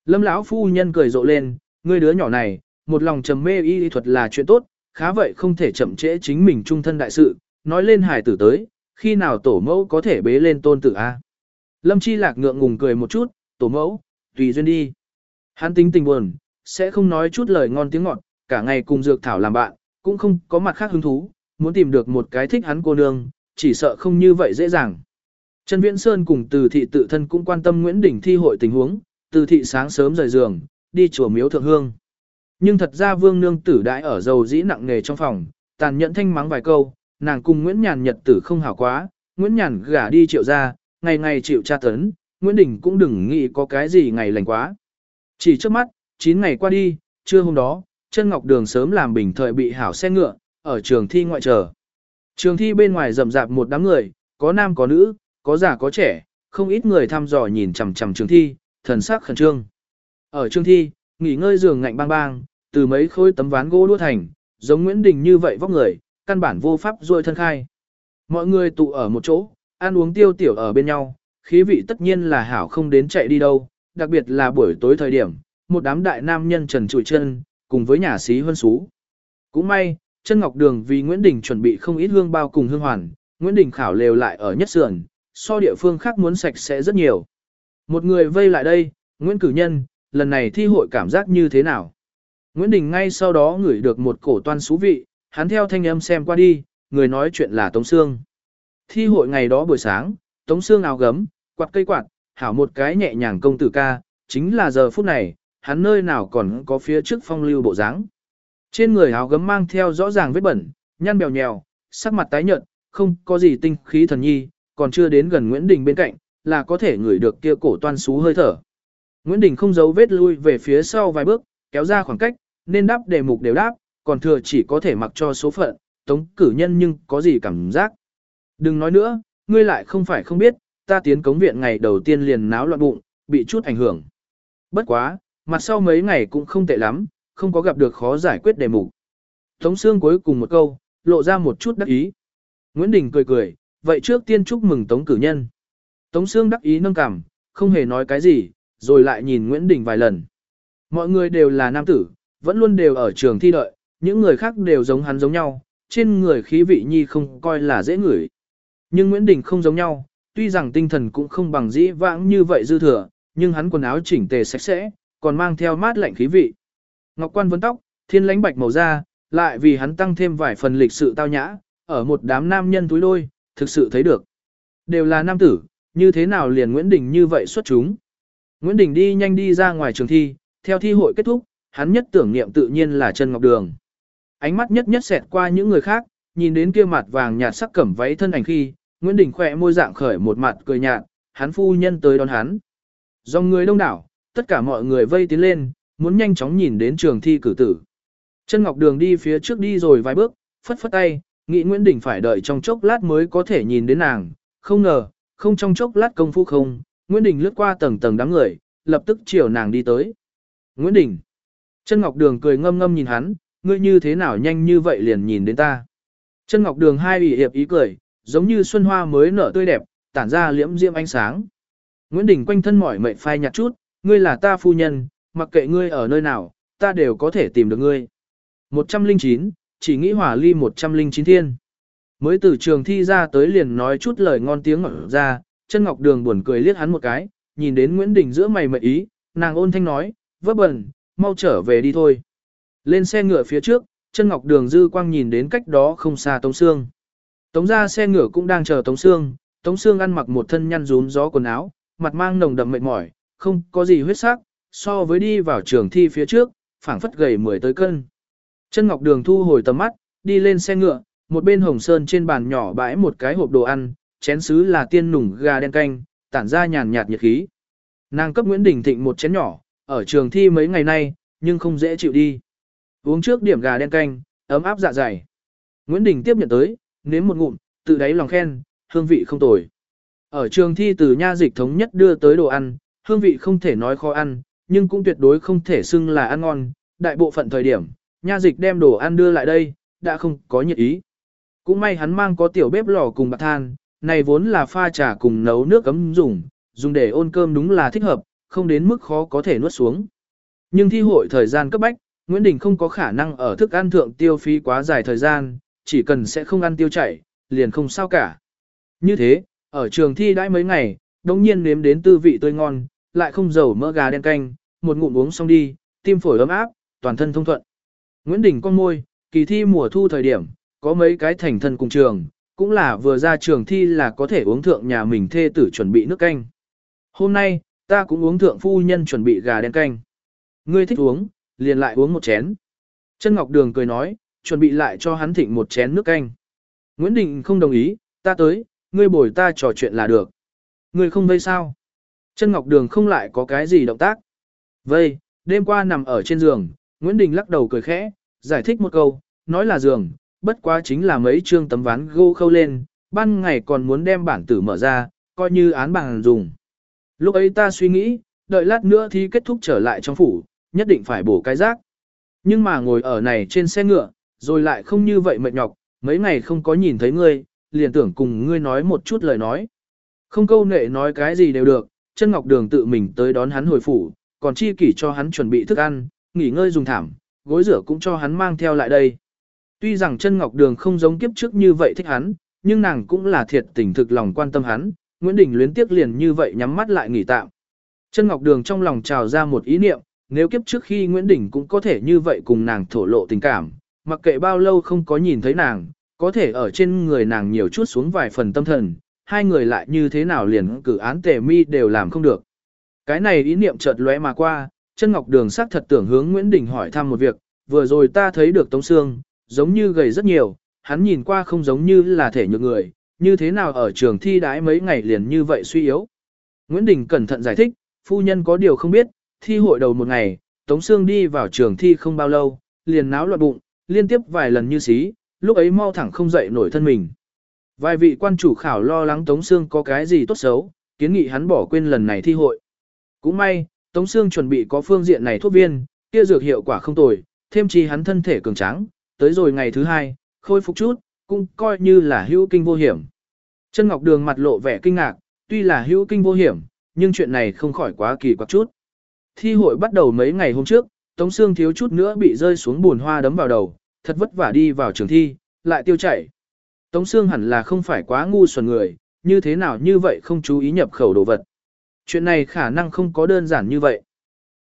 Speaker 1: Lâm lão phu nhân cười rộ lên, ngươi đứa nhỏ này, một lòng trầm mê y thuật là chuyện tốt, khá vậy không thể chậm trễ chính mình trung thân đại sự, nói lên hài tử tới, khi nào tổ mẫu có thể bế lên tôn tử a? Lâm Chi Lạc ngượng ngùng cười một chút, tổ mẫu, tùy duyên đi. Hắn tính tình buồn, sẽ không nói chút lời ngon tiếng ngọt, cả ngày cùng dược thảo làm bạn, cũng không có mặt khác hứng thú, muốn tìm được một cái thích hắn cô nương, chỉ sợ không như vậy dễ dàng. Trần Viễn Sơn cùng từ thị tự thân cũng quan tâm Nguyễn Đình thi hội tình huống, từ thị sáng sớm rời giường, đi chùa miếu thượng hương. Nhưng thật ra vương nương tử đãi ở dầu dĩ nặng nghề trong phòng, tàn nhẫn thanh mắng vài câu, nàng cùng Nguyễn Nhàn nhật tử không hảo quá, Nguyễn Nhàn gả đi triệu ra, ngày ngày chịu tra tấn, Nguyễn Đình cũng đừng nghĩ có cái gì ngày lành quá. Chỉ trước mắt, 9 ngày qua đi, trưa hôm đó, chân ngọc đường sớm làm bình thời bị hảo xe ngựa, ở trường thi ngoại trở. Trường thi bên ngoài rầm rạp một đám người, có nam có nữ, có già có trẻ, không ít người thăm dò nhìn chằm chằm trường thi, thần sắc khẩn trương. Ở trường thi, nghỉ ngơi giường ngạnh bang bang, từ mấy khối tấm ván gỗ đua thành, giống Nguyễn Đình như vậy vóc người, căn bản vô pháp ruôi thân khai. Mọi người tụ ở một chỗ, ăn uống tiêu tiểu ở bên nhau, khí vị tất nhiên là hảo không đến chạy đi đâu, đặc biệt là buổi tối thời điểm, một đám đại nam nhân trần trụi chân, cùng với nhà sĩ huân xú. Cũng may, chân ngọc đường vì Nguyễn Đình chuẩn bị không ít hương bao cùng hương hoàn, Nguyễn Đình khảo lều lại ở nhất sườn, so địa phương khác muốn sạch sẽ rất nhiều. Một người vây lại đây, Nguyễn Cử Nhân, lần này thi hội cảm giác như thế nào? Nguyễn Đình ngay sau đó ngửi được một cổ toan xú vị, hắn theo thanh âm xem qua đi, người nói chuyện là Tống Sương. Thi hội ngày đó buổi sáng, Tống xương áo gấm, quạt cây quạt, hảo một cái nhẹ nhàng công tử ca, chính là giờ phút này, hắn nơi nào còn có phía trước phong lưu bộ dáng. Trên người áo gấm mang theo rõ ràng vết bẩn, nhăn bèo nhèo, sắc mặt tái nhợt, không có gì tinh khí thần nhi, còn chưa đến gần Nguyễn Đình bên cạnh, là có thể ngửi được kia cổ toan xú hơi thở. Nguyễn Đình không giấu vết lui về phía sau vài bước, kéo ra khoảng cách, nên đáp đề mục đều đáp, còn thừa chỉ có thể mặc cho số phận, tống cử nhân nhưng có gì cảm giác. Đừng nói nữa, ngươi lại không phải không biết, ta tiến cống viện ngày đầu tiên liền náo loạn bụng, bị chút ảnh hưởng. Bất quá, mặt sau mấy ngày cũng không tệ lắm, không có gặp được khó giải quyết đề mục. Tống Sương cuối cùng một câu, lộ ra một chút đắc ý. Nguyễn Đình cười cười, vậy trước tiên chúc mừng Tống cử nhân. Tống Sương đắc ý nâng cảm, không hề nói cái gì, rồi lại nhìn Nguyễn Đình vài lần. Mọi người đều là nam tử, vẫn luôn đều ở trường thi đợi, những người khác đều giống hắn giống nhau, trên người khí vị nhi không coi là dễ ngửi. Nhưng Nguyễn Đình không giống nhau, tuy rằng tinh thần cũng không bằng dĩ vãng như vậy dư thừa, nhưng hắn quần áo chỉnh tề sạch sẽ, còn mang theo mát lạnh khí vị. Ngọc quan vấn tóc, thiên lãnh bạch màu da, lại vì hắn tăng thêm vài phần lịch sự tao nhã, ở một đám nam nhân túi đôi, thực sự thấy được. Đều là nam tử, như thế nào liền Nguyễn Đình như vậy xuất chúng. Nguyễn Đình đi nhanh đi ra ngoài trường thi, theo thi hội kết thúc, hắn nhất tưởng niệm tự nhiên là Trần ngọc đường. Ánh mắt nhất nhất xẹt qua những người khác, nhìn đến kia mặt vàng nhạt sắc cẩm váy thân ảnh khi, Nguyễn Đình khỏe môi dạng khởi một mặt cười nhạt, hắn phu nhân tới đón hắn. Dòng người đông đảo, tất cả mọi người vây tiến lên, muốn nhanh chóng nhìn đến trường thi cử tử. Chân Ngọc Đường đi phía trước đi rồi vài bước, phất phất tay, nghĩ Nguyễn Đình phải đợi trong chốc lát mới có thể nhìn đến nàng, không ngờ, không trong chốc lát công phu không, Nguyễn Đình lướt qua tầng tầng đám người, lập tức chiều nàng đi tới. Nguyễn Đình. Chân Ngọc Đường cười ngâm ngâm nhìn hắn, ngươi như thế nào nhanh như vậy liền nhìn đến ta. Chân Ngọc Đường hai ủy hiệp ý cười, giống như xuân hoa mới nở tươi đẹp, tản ra liễm diễm ánh sáng. Nguyễn Đình quanh thân mỏi mệt phai nhạt chút, ngươi là ta phu nhân, mặc kệ ngươi ở nơi nào, ta đều có thể tìm được ngươi. 109, chỉ nghĩ hỏa ly 109 thiên. Mới từ trường thi ra tới liền nói chút lời ngon tiếng ngọt ra, chân ngọc đường buồn cười liếc hắn một cái, nhìn đến Nguyễn Đình giữa mày mệt ý, nàng ôn thanh nói, vấp bẩn, mau trở về đi thôi. Lên xe ngựa phía trước, chân ngọc đường dư quang nhìn đến cách đó không xa Tống Sương. Tống ra xe ngựa cũng đang chờ Tống Sương, Tống Sương ăn mặc một thân nhăn rúm gió quần áo, mặt mang nồng đậm mệt mỏi, không có gì huyết sắc, so với đi vào trường thi phía trước, phảng phất gầy 10 tới cân. Chân Ngọc Đường thu hồi tầm mắt, đi lên xe ngựa, một bên hồng sơn trên bàn nhỏ bãi một cái hộp đồ ăn, chén sứ là tiên nùng gà đen canh, tản ra nhàn nhạt nhiệt khí. Nàng cấp Nguyễn Đình Thịnh một chén nhỏ, ở trường thi mấy ngày nay, nhưng không dễ chịu đi. Uống trước điểm gà đen canh, ấm áp dạ dày. Nguyễn Đình tiếp nhận tới, nếm một ngụm, tự đáy lòng khen, hương vị không tồi. Ở trường thi từ nha dịch thống nhất đưa tới đồ ăn, hương vị không thể nói khó ăn, nhưng cũng tuyệt đối không thể xưng là ăn ngon. Đại bộ phận thời điểm, nha dịch đem đồ ăn đưa lại đây, đã không có nhiệt ý. Cũng may hắn mang có tiểu bếp lò cùng bạc than, này vốn là pha trà cùng nấu nước cấm dùng, dùng để ôn cơm đúng là thích hợp, không đến mức khó có thể nuốt xuống. Nhưng thi hội thời gian cấp bách, Nguyễn Đình không có khả năng ở thức ăn thượng tiêu phí quá dài thời gian, chỉ cần sẽ không ăn tiêu chảy, liền không sao cả. Như thế, ở trường thi đãi mấy ngày, đống nhiên nếm đến tư vị tươi ngon, lại không dầu mỡ gà đen canh, một ngụm uống xong đi, tim phổi ấm áp, toàn thân thông thuận. Nguyễn Đình con môi, kỳ thi mùa thu thời điểm, có mấy cái thành thân cùng trường, cũng là vừa ra trường thi là có thể uống thượng nhà mình thê tử chuẩn bị nước canh. Hôm nay, ta cũng uống thượng phu nhân chuẩn bị gà đen canh. Ngươi thích uống, liền lại uống một chén. Chân Ngọc Đường cười nói, chuẩn bị lại cho hắn thịnh một chén nước canh. Nguyễn Đình không đồng ý, ta tới, ngươi bồi ta trò chuyện là được. Ngươi không vây sao? Chân Ngọc Đường không lại có cái gì động tác. Vây, đêm qua nằm ở trên giường, Nguyễn Đình lắc đầu cười khẽ, giải thích một câu, nói là giường, bất quá chính là mấy chương tấm ván gỗ khâu lên, ban ngày còn muốn đem bản tử mở ra, coi như án bằng dùng. Lúc ấy ta suy nghĩ, đợi lát nữa thì kết thúc trở lại trong phủ, nhất định phải bổ cái rác. Nhưng mà ngồi ở này trên xe ngựa, rồi lại không như vậy mệt nhọc, mấy ngày không có nhìn thấy ngươi, liền tưởng cùng ngươi nói một chút lời nói. Không câu nệ nói cái gì đều được, chân ngọc đường tự mình tới đón hắn hồi phủ, còn chi kỷ cho hắn chuẩn bị thức ăn, nghỉ ngơi dùng thảm, gối rửa cũng cho hắn mang theo lại đây. Tuy rằng chân ngọc đường không giống kiếp trước như vậy thích hắn, nhưng nàng cũng là thiệt tình thực lòng quan tâm hắn, Nguyễn Đình luyến tiếc liền như vậy nhắm mắt lại nghỉ tạm. Chân ngọc đường trong lòng trào ra một ý niệm, nếu kiếp trước khi Nguyễn Đình cũng có thể như vậy cùng nàng thổ lộ tình cảm, mặc kệ bao lâu không có nhìn thấy nàng, có thể ở trên người nàng nhiều chút xuống vài phần tâm thần, hai người lại như thế nào liền cử án tề mi đều làm không được. Cái này ý niệm chợt lóe mà qua, chân ngọc đường sắc thật tưởng hướng Nguyễn Đình hỏi thăm một việc, vừa rồi ta thấy được Tống Sương, giống như gầy rất nhiều, hắn nhìn qua không giống như là thể nhược người, như thế nào ở trường thi đái mấy ngày liền như vậy suy yếu. Nguyễn Đình cẩn thận giải thích, phu nhân có điều không biết, thi hội đầu một ngày, Tống Sương đi vào trường thi không bao lâu, liền náo loạn bụng, liên tiếp vài lần như xí, lúc ấy mau thẳng không dậy nổi thân mình. Vài vị quan chủ khảo lo lắng Tống Sương có cái gì tốt xấu, kiến nghị hắn bỏ quên lần này thi hội. Cũng may, Tống Sương chuẩn bị có phương diện này thuốc viên, kia dược hiệu quả không tồi, thêm chi hắn thân thể cường tráng, tới rồi ngày thứ hai, khôi phục chút, cũng coi như là hữu kinh vô hiểm. Chân Ngọc Đường mặt lộ vẻ kinh ngạc, tuy là hữu kinh vô hiểm, nhưng chuyện này không khỏi quá kỳ quặc chút. Thi hội bắt đầu mấy ngày hôm trước, Tống Sương thiếu chút nữa bị rơi xuống buồn hoa đấm vào đầu, thật vất vả đi vào trường thi, lại tiêu chảy. Tống Sương hẳn là không phải quá ngu xuẩn người, như thế nào như vậy không chú ý nhập khẩu đồ vật. Chuyện này khả năng không có đơn giản như vậy.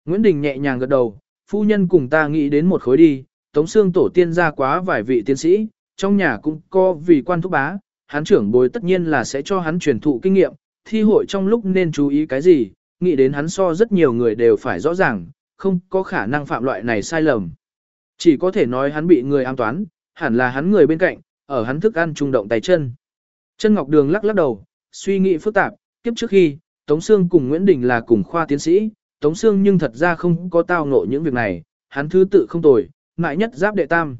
Speaker 1: Nguyễn Đình nhẹ nhàng gật đầu, phu nhân cùng ta nghĩ đến một khối đi, Tống Sương tổ tiên ra quá vài vị tiến sĩ, trong nhà cũng có vì quan thúc bá, hắn trưởng bối tất nhiên là sẽ cho hắn truyền thụ kinh nghiệm, thi hội trong lúc nên chú ý cái gì, nghĩ đến hắn so rất nhiều người đều phải rõ ràng, không có khả năng phạm loại này sai lầm. Chỉ có thể nói hắn bị người am toán, hẳn là hắn người bên cạnh, ở hắn thức ăn trung động tay chân. Chân Ngọc Đường lắc lắc đầu, suy nghĩ phức tạp, kiếp trước khi, Tống Sương cùng Nguyễn Đình là cùng khoa tiến sĩ, Tống Sương nhưng thật ra không có tao ngộ những việc này, hắn thứ tự không tồi, ngại nhất giáp đệ tam.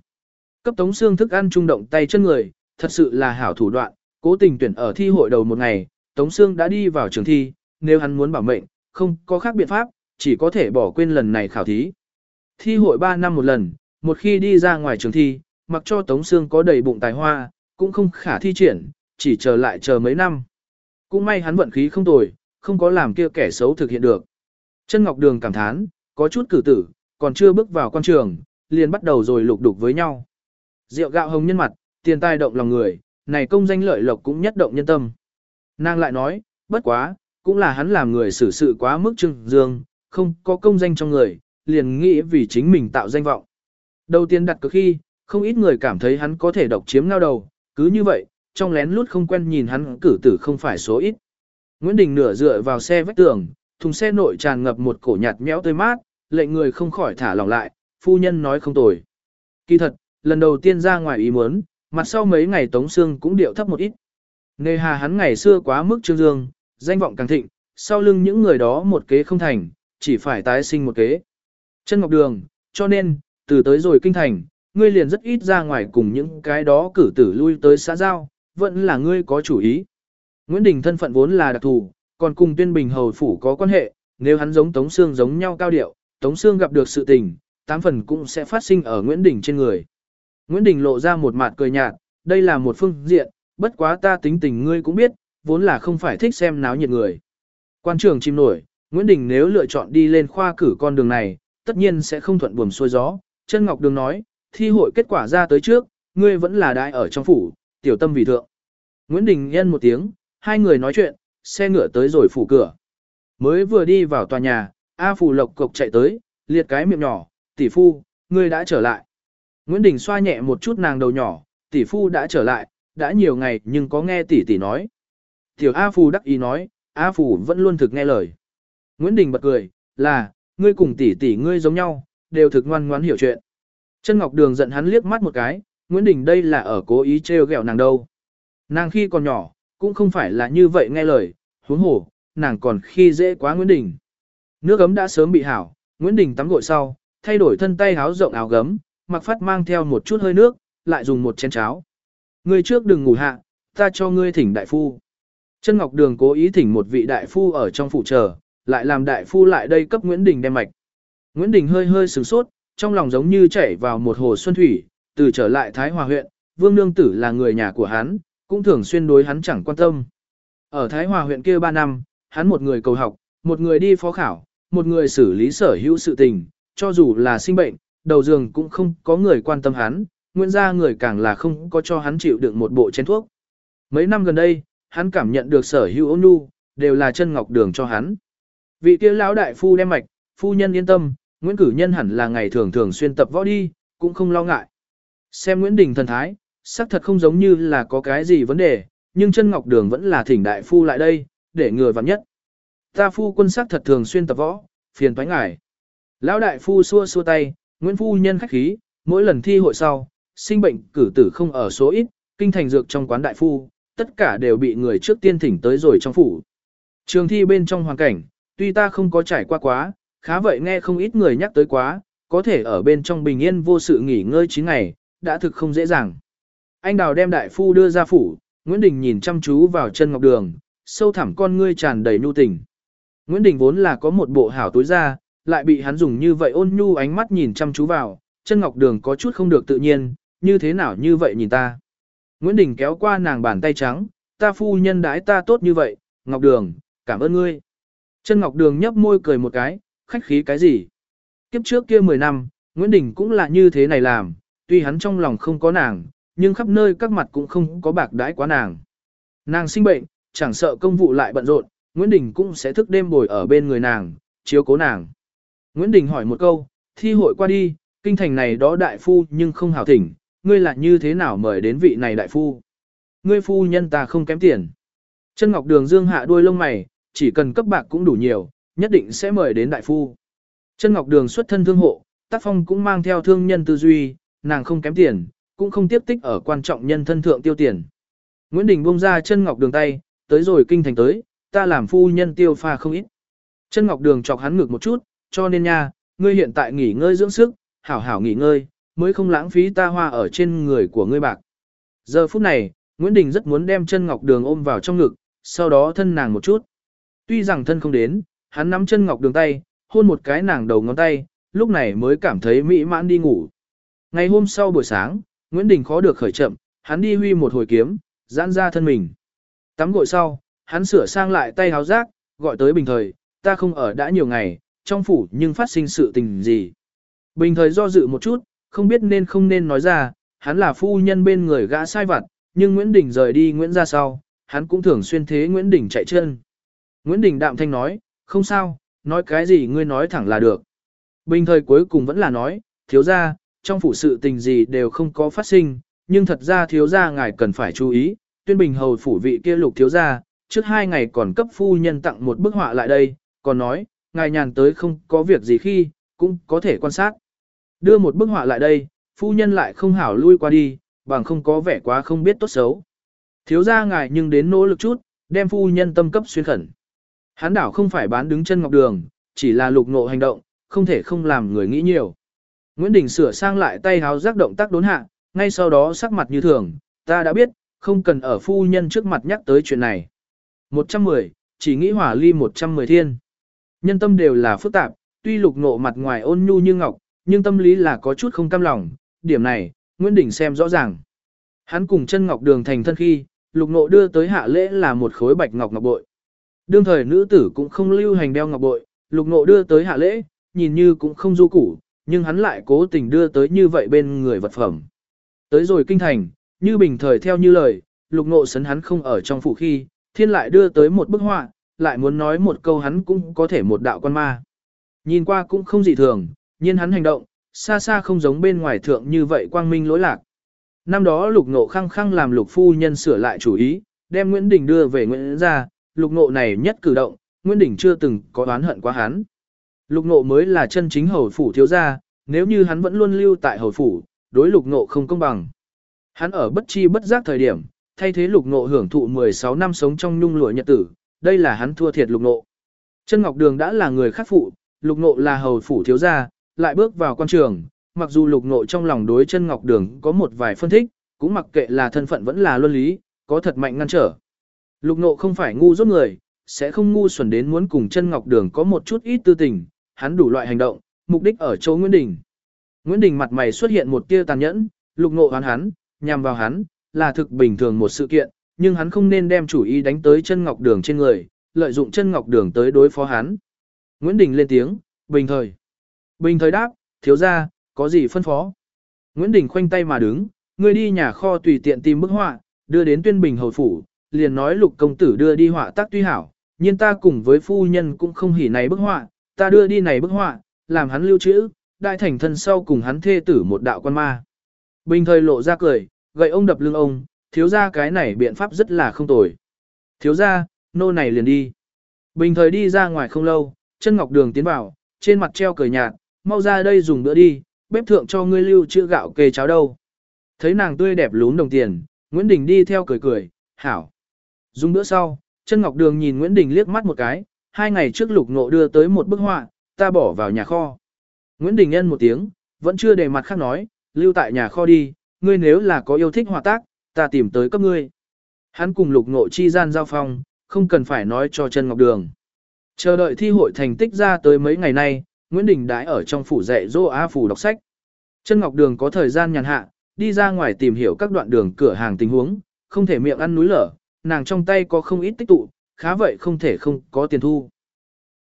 Speaker 1: Cấp Tống Sương thức ăn trung động tay chân người, thật sự là hảo thủ đoạn, cố tình tuyển ở thi hội đầu một ngày, Tống Sương đã đi vào trường thi, nếu hắn muốn bảo mệnh, không có khác biện pháp, chỉ có thể bỏ quên lần này khảo thí. Thi hội 3 năm một lần, một khi đi ra ngoài trường thi, mặc cho Tống Sương có đầy bụng tài hoa, cũng không khả thi triển, chỉ chờ lại chờ mấy năm. Cũng may hắn vận khí không tồi, không có làm kia kẻ xấu thực hiện được. Chân Ngọc Đường cảm thán, có chút cử tử, còn chưa bước vào quan trường, liền bắt đầu rồi lục đục với nhau. Rượu gạo hồng nhân mặt, tiền tài động lòng người, này công danh lợi lộc cũng nhất động nhân tâm. Nàng lại nói, bất quá, cũng là hắn làm người xử sự quá mức trưng dương, không có công danh trong người, liền nghĩ vì chính mình tạo danh vọng. Đầu tiên đặt cực khi, không ít người cảm thấy hắn có thể độc chiếm ngao đầu, cứ như vậy, trong lén lút không quen nhìn hắn cử tử không phải số ít. Nguyễn Đình nửa dựa vào xe vách tường, thùng xe nội tràn ngập một cổ nhạt nhẽo tươi mát, lệnh người không khỏi thả lỏng lại, phu nhân nói không tồi. Kỳ thật, lần đầu tiên ra ngoài ý muốn, mặt sau mấy ngày Tống Sương cũng điệu thấp một ít. Nề hà hắn ngày xưa quá mức trương dương, danh vọng càng thịnh, sau lưng những người đó một kế không thành, chỉ phải tái sinh một kế. Chân Ngọc Đường, cho nên, từ tới rồi kinh thành, ngươi liền rất ít ra ngoài cùng những cái đó cử tử lui tới xã giao, vẫn là ngươi có chủ ý. Nguyễn Đình thân phận vốn là đặc thù, còn cùng tuyên bình hầu phủ có quan hệ, nếu hắn giống Tống Sương giống nhau cao điệu, Tống Sương gặp được sự tình, tám phần cũng sẽ phát sinh ở Nguyễn Đình trên người. Nguyễn Đình lộ ra một mặt cười nhạt, đây là một phương diện, bất quá ta tính tình ngươi cũng biết, vốn là không phải thích xem náo nhiệt người. Quan trường chim nổi, Nguyễn Đình nếu lựa chọn đi lên khoa cử con đường này, tất nhiên sẽ không thuận buồm xuôi gió. Chân Ngọc Đường nói, thi hội kết quả ra tới trước, ngươi vẫn là đại ở trong phủ, tiểu tâm vì thượng. Nguyễn Đình nhân một tiếng, hai người nói chuyện, xe ngựa tới rồi phủ cửa. Mới vừa đi vào tòa nhà, A Phủ Lộc cộc chạy tới, liệt cái miệng nhỏ, tỷ phu, ngươi đã trở lại. Nguyễn Đình xoa nhẹ một chút nàng đầu nhỏ, tỷ phu đã trở lại, đã nhiều ngày nhưng có nghe tỷ tỷ nói. Tiểu A Phù đắc ý nói, A Phù vẫn luôn thực nghe lời. Nguyễn Đình bật cười, là, ngươi cùng tỷ tỷ ngươi giống nhau, đều thực ngoan ngoãn hiểu chuyện. Chân Ngọc Đường giận hắn liếc mắt một cái, Nguyễn Đình đây là ở cố ý trêu ghẹo nàng đâu. Nàng khi còn nhỏ, cũng không phải là như vậy nghe lời, huống hồ, nàng còn khi dễ quá Nguyễn Đình. Nước ấm đã sớm bị hảo, Nguyễn Đình tắm gội sau, thay đổi thân tay háo rộng áo gấm, mặc phát mang theo một chút hơi nước, lại dùng một chén cháo. Ngươi trước đừng ngủ hạ, ta cho ngươi thỉnh đại phu. Chân Ngọc Đường cố ý thỉnh một vị đại phu ở trong phủ chờ, lại làm đại phu lại đây cấp Nguyễn Đình đem mạch. Nguyễn Đình hơi hơi sửng sốt, trong lòng giống như chảy vào một hồ xuân thủy, từ trở lại Thái Hòa huyện, Vương Nương Tử là người nhà của hắn, cũng thường xuyên đối hắn chẳng quan tâm. Ở Thái Hòa huyện kia 3 năm, hắn một người cầu học, một người đi phó khảo, một người xử lý sở hữu sự tình, cho dù là sinh bệnh, đầu giường cũng không có người quan tâm hắn, nguyên gia người càng là không có cho hắn chịu đựng một bộ chén thuốc. Mấy năm gần đây, hắn cảm nhận được sở hữu ôn nhu, đều là chân ngọc đường cho hắn. Vị kia lão đại phu đem mạch, phu nhân yên tâm, Nguyễn Cử Nhân hẳn là ngày thường thường xuyên tập võ đi, cũng không lo ngại. Xem Nguyễn Đình thần thái, xác thật không giống như là có cái gì vấn đề, nhưng chân ngọc đường vẫn là thỉnh đại phu lại đây, để người vặn nhất. Ta phu quân xác thật thường xuyên tập võ, phiền toái ngải. Lão đại phu xua xua tay, Nguyễn phu nhân khách khí, mỗi lần thi hội sau, sinh bệnh cử tử không ở số ít, kinh thành dược trong quán đại phu, tất cả đều bị người trước tiên thỉnh tới rồi trong phủ. Trường thi bên trong hoàn cảnh, tuy ta không có trải qua quá, khá vậy nghe không ít người nhắc tới quá, có thể ở bên trong bình yên vô sự nghỉ ngơi 9 ngày, đã thực không dễ dàng. Anh Đào đem đại phu đưa ra phủ, Nguyễn Đình nhìn chăm chú vào chân ngọc đường, sâu thẳm con ngươi tràn đầy nhu tình. Nguyễn Đình vốn là có một bộ hảo tối ra, lại bị hắn dùng như vậy ôn nhu ánh mắt nhìn chăm chú vào, chân ngọc đường có chút không được tự nhiên, như thế nào như vậy nhìn ta. Nguyễn Đình kéo qua nàng bàn tay trắng, ta phu nhân đãi ta tốt như vậy, ngọc đường, cảm ơn ngươi. Chân ngọc đường nhấp môi cười một cái, khách khí cái gì. Kiếp trước kia 10 năm, Nguyễn Đình cũng là như thế này làm, tuy hắn trong lòng không có nàng, nhưng khắp nơi các mặt cũng không có bạc đãi quá nàng. Nàng sinh bệnh, chẳng sợ công vụ lại bận rộn, Nguyễn Đình cũng sẽ thức đêm bồi ở bên người nàng, chiếu cố nàng. Nguyễn Đình hỏi một câu, thi hội qua đi, kinh thành này đó đại phu nhưng không hảo thỉnh, ngươi là như thế nào mời đến vị này đại phu? Ngươi phu nhân ta không kém tiền. Chân Ngọc Đường dương hạ đuôi lông mày, chỉ cần cấp bạc cũng đủ nhiều, nhất định sẽ mời đến đại phu. Chân Ngọc Đường xuất thân thương hộ, tác phong cũng mang theo thương nhân tư duy, nàng không kém tiền, cũng không tiếp tích ở quan trọng nhân thân thượng tiêu tiền. Nguyễn Đình buông ra chân Ngọc Đường tay, tới rồi kinh thành tới, ta làm phu nhân tiêu pha không ít. Chân Ngọc Đường chọc hắn ngược một chút, cho nên nha, ngươi hiện tại nghỉ ngơi dưỡng sức, hảo hảo nghỉ ngơi, mới không lãng phí ta hoa ở trên người của ngươi bạc. Giờ phút này, Nguyễn Đình rất muốn đem chân Ngọc Đường ôm vào trong ngực, sau đó thân nàng một chút. Tuy rằng thân không đến, hắn nắm chân Ngọc Đường tay, hôn một cái nàng đầu ngón tay, lúc này mới cảm thấy mỹ mãn đi ngủ. Ngày hôm sau buổi sáng, Nguyễn Đình khó được khởi chậm, hắn đi huy một hồi kiếm, giãn ra thân mình. Tắm gội sau, hắn sửa sang lại tay háo rác, gọi tới bình thời, ta không ở đã nhiều ngày, trong phủ nhưng phát sinh sự tình gì. Bình thời do dự một chút, không biết nên không nên nói ra, hắn là phu nhân bên người gã sai vặt, nhưng Nguyễn Đình rời đi Nguyễn ra sau, hắn cũng thường xuyên thế Nguyễn Đình chạy chân. Nguyễn Đình đạm thanh nói, không sao, nói cái gì ngươi nói thẳng là được. Bình thời cuối cùng vẫn là nói, thiếu ra, trong phủ sự tình gì đều không có phát sinh, nhưng thật ra thiếu ra ngài cần phải chú ý, tuyên bình hầu phủ vị kia lục thiếu ra, trước hai ngày còn cấp phu nhân tặng một bức họa lại đây, còn nói, ngài nhàn tới không có việc gì khi, cũng có thể quan sát. Đưa một bức họa lại đây, phu nhân lại không hảo lui qua đi, bằng không có vẻ quá không biết tốt xấu. Thiếu ra ngài nhưng đến nỗ lực chút, đem phu nhân tâm cấp xuyên khẩn. Hán đảo không phải bán đứng chân ngọc đường, chỉ là lục ngộ hành động, không thể không làm người nghĩ nhiều. Nguyễn Đình sửa sang lại tay háo giác động tác đốn hạ, ngay sau đó sắc mặt như thường, ta đã biết, không cần ở phu nhân trước mặt nhắc tới chuyện này. 110, chỉ nghĩ hỏa ly 110 thiên. Nhân tâm đều là phức tạp, tuy lục ngộ mặt ngoài ôn nhu như ngọc, nhưng tâm lý là có chút không cam lòng, điểm này, Nguyễn Đình xem rõ ràng. Hắn cùng chân ngọc đường thành thân khi, lục ngộ đưa tới hạ lễ là một khối bạch ngọc ngọc bội. Đương thời nữ tử cũng không lưu hành đeo ngọc bội, lục nộ đưa tới hạ lễ, nhìn như cũng không du củ, nhưng hắn lại cố tình đưa tới như vậy bên người vật phẩm. Tới rồi kinh thành, như bình thời theo như lời, lục nộ sấn hắn không ở trong phủ khi, thiên lại đưa tới một bức họa, lại muốn nói một câu hắn cũng có thể một đạo quan ma. Nhìn qua cũng không dị thường, nhưng hắn hành động, xa xa không giống bên ngoài thượng như vậy quang minh lỗi lạc. Năm đó lục nộ khăng khăng làm lục phu nhân sửa lại chủ ý, đem Nguyễn Đình đưa về Nguyễn ra, lục Ngộ này nhất cử động, Nguyên Đình chưa từng có oán hận quá hắn. Lục Ngộ mới là chân chính hầu phủ thiếu gia, nếu như hắn vẫn luôn lưu tại hầu phủ, đối lục Ngộ không công bằng. Hắn ở bất chi bất giác thời điểm, thay thế lục Ngộ hưởng thụ 16 năm sống trong nhung lụa nhật tử, đây là hắn thua thiệt lục Ngộ. Chân Ngọc Đường đã là người khác phụ, lục Ngộ là hầu phủ thiếu gia, lại bước vào quan trường, mặc dù lục Ngộ trong lòng đối chân Ngọc Đường có một vài phân thích, cũng mặc kệ là thân phận vẫn là luân lý, có thật mạnh ngăn trở. Lục nộ không phải ngu dốt người, sẽ không ngu xuẩn đến muốn cùng chân Ngọc Đường có một chút ít tư tình, hắn đủ loại hành động, mục đích ở chỗ Nguyễn Đình. Nguyễn Đình mặt mày xuất hiện một tia tàn nhẫn, lục nộ hắn hắn, nhằm vào hắn, là thực bình thường một sự kiện, nhưng hắn không nên đem chủ ý đánh tới chân ngọc đường trên người, lợi dụng chân ngọc đường tới đối phó hắn. Nguyễn Đình lên tiếng, bình thời. Bình thời đáp, thiếu ra, có gì phân phó? Nguyễn Đình khoanh tay mà đứng, người đi nhà kho tùy tiện tìm bức họa, đưa đến tuyên bình hầu phủ, liền nói lục công tử đưa đi họa tác tuy hảo, nhưng ta cùng với phu nhân cũng không hỉ này bức họa, ta đưa đi này bức họa, làm hắn lưu trữ, đại thành thân sau cùng hắn thê tử một đạo quan ma. Bình thời lộ ra cười, gậy ông đập lưng ông, thiếu ra cái này biện pháp rất là không tồi. Thiếu ra, nô này liền đi. Bình thời đi ra ngoài không lâu, chân ngọc đường tiến vào, trên mặt treo cười nhạt, mau ra đây dùng bữa đi, bếp thượng cho ngươi lưu chữa gạo kê cháo đâu. Thấy nàng tươi đẹp lún đồng tiền, Nguyễn Đình đi theo cười cười, hảo. Dùng bữa sau, chân ngọc đường nhìn Nguyễn Đình liếc mắt một cái, hai ngày trước lục ngộ đưa tới một bức họa, ta bỏ vào nhà kho. Nguyễn Đình nhân một tiếng, vẫn chưa để mặt khác nói, lưu tại nhà kho đi, ngươi nếu là có yêu thích họa tác, ta tìm tới cấp ngươi. Hắn cùng lục ngộ chi gian giao phong, không cần phải nói cho chân ngọc đường. Chờ đợi thi hội thành tích ra tới mấy ngày nay, Nguyễn Đình đãi ở trong phủ dạy dỗ A phủ đọc sách. Chân ngọc đường có thời gian nhàn hạ, đi ra ngoài tìm hiểu các đoạn đường cửa hàng tình huống, không thể miệng ăn núi lở, nàng trong tay có không ít tích tụ, khá vậy không thể không có tiền thu.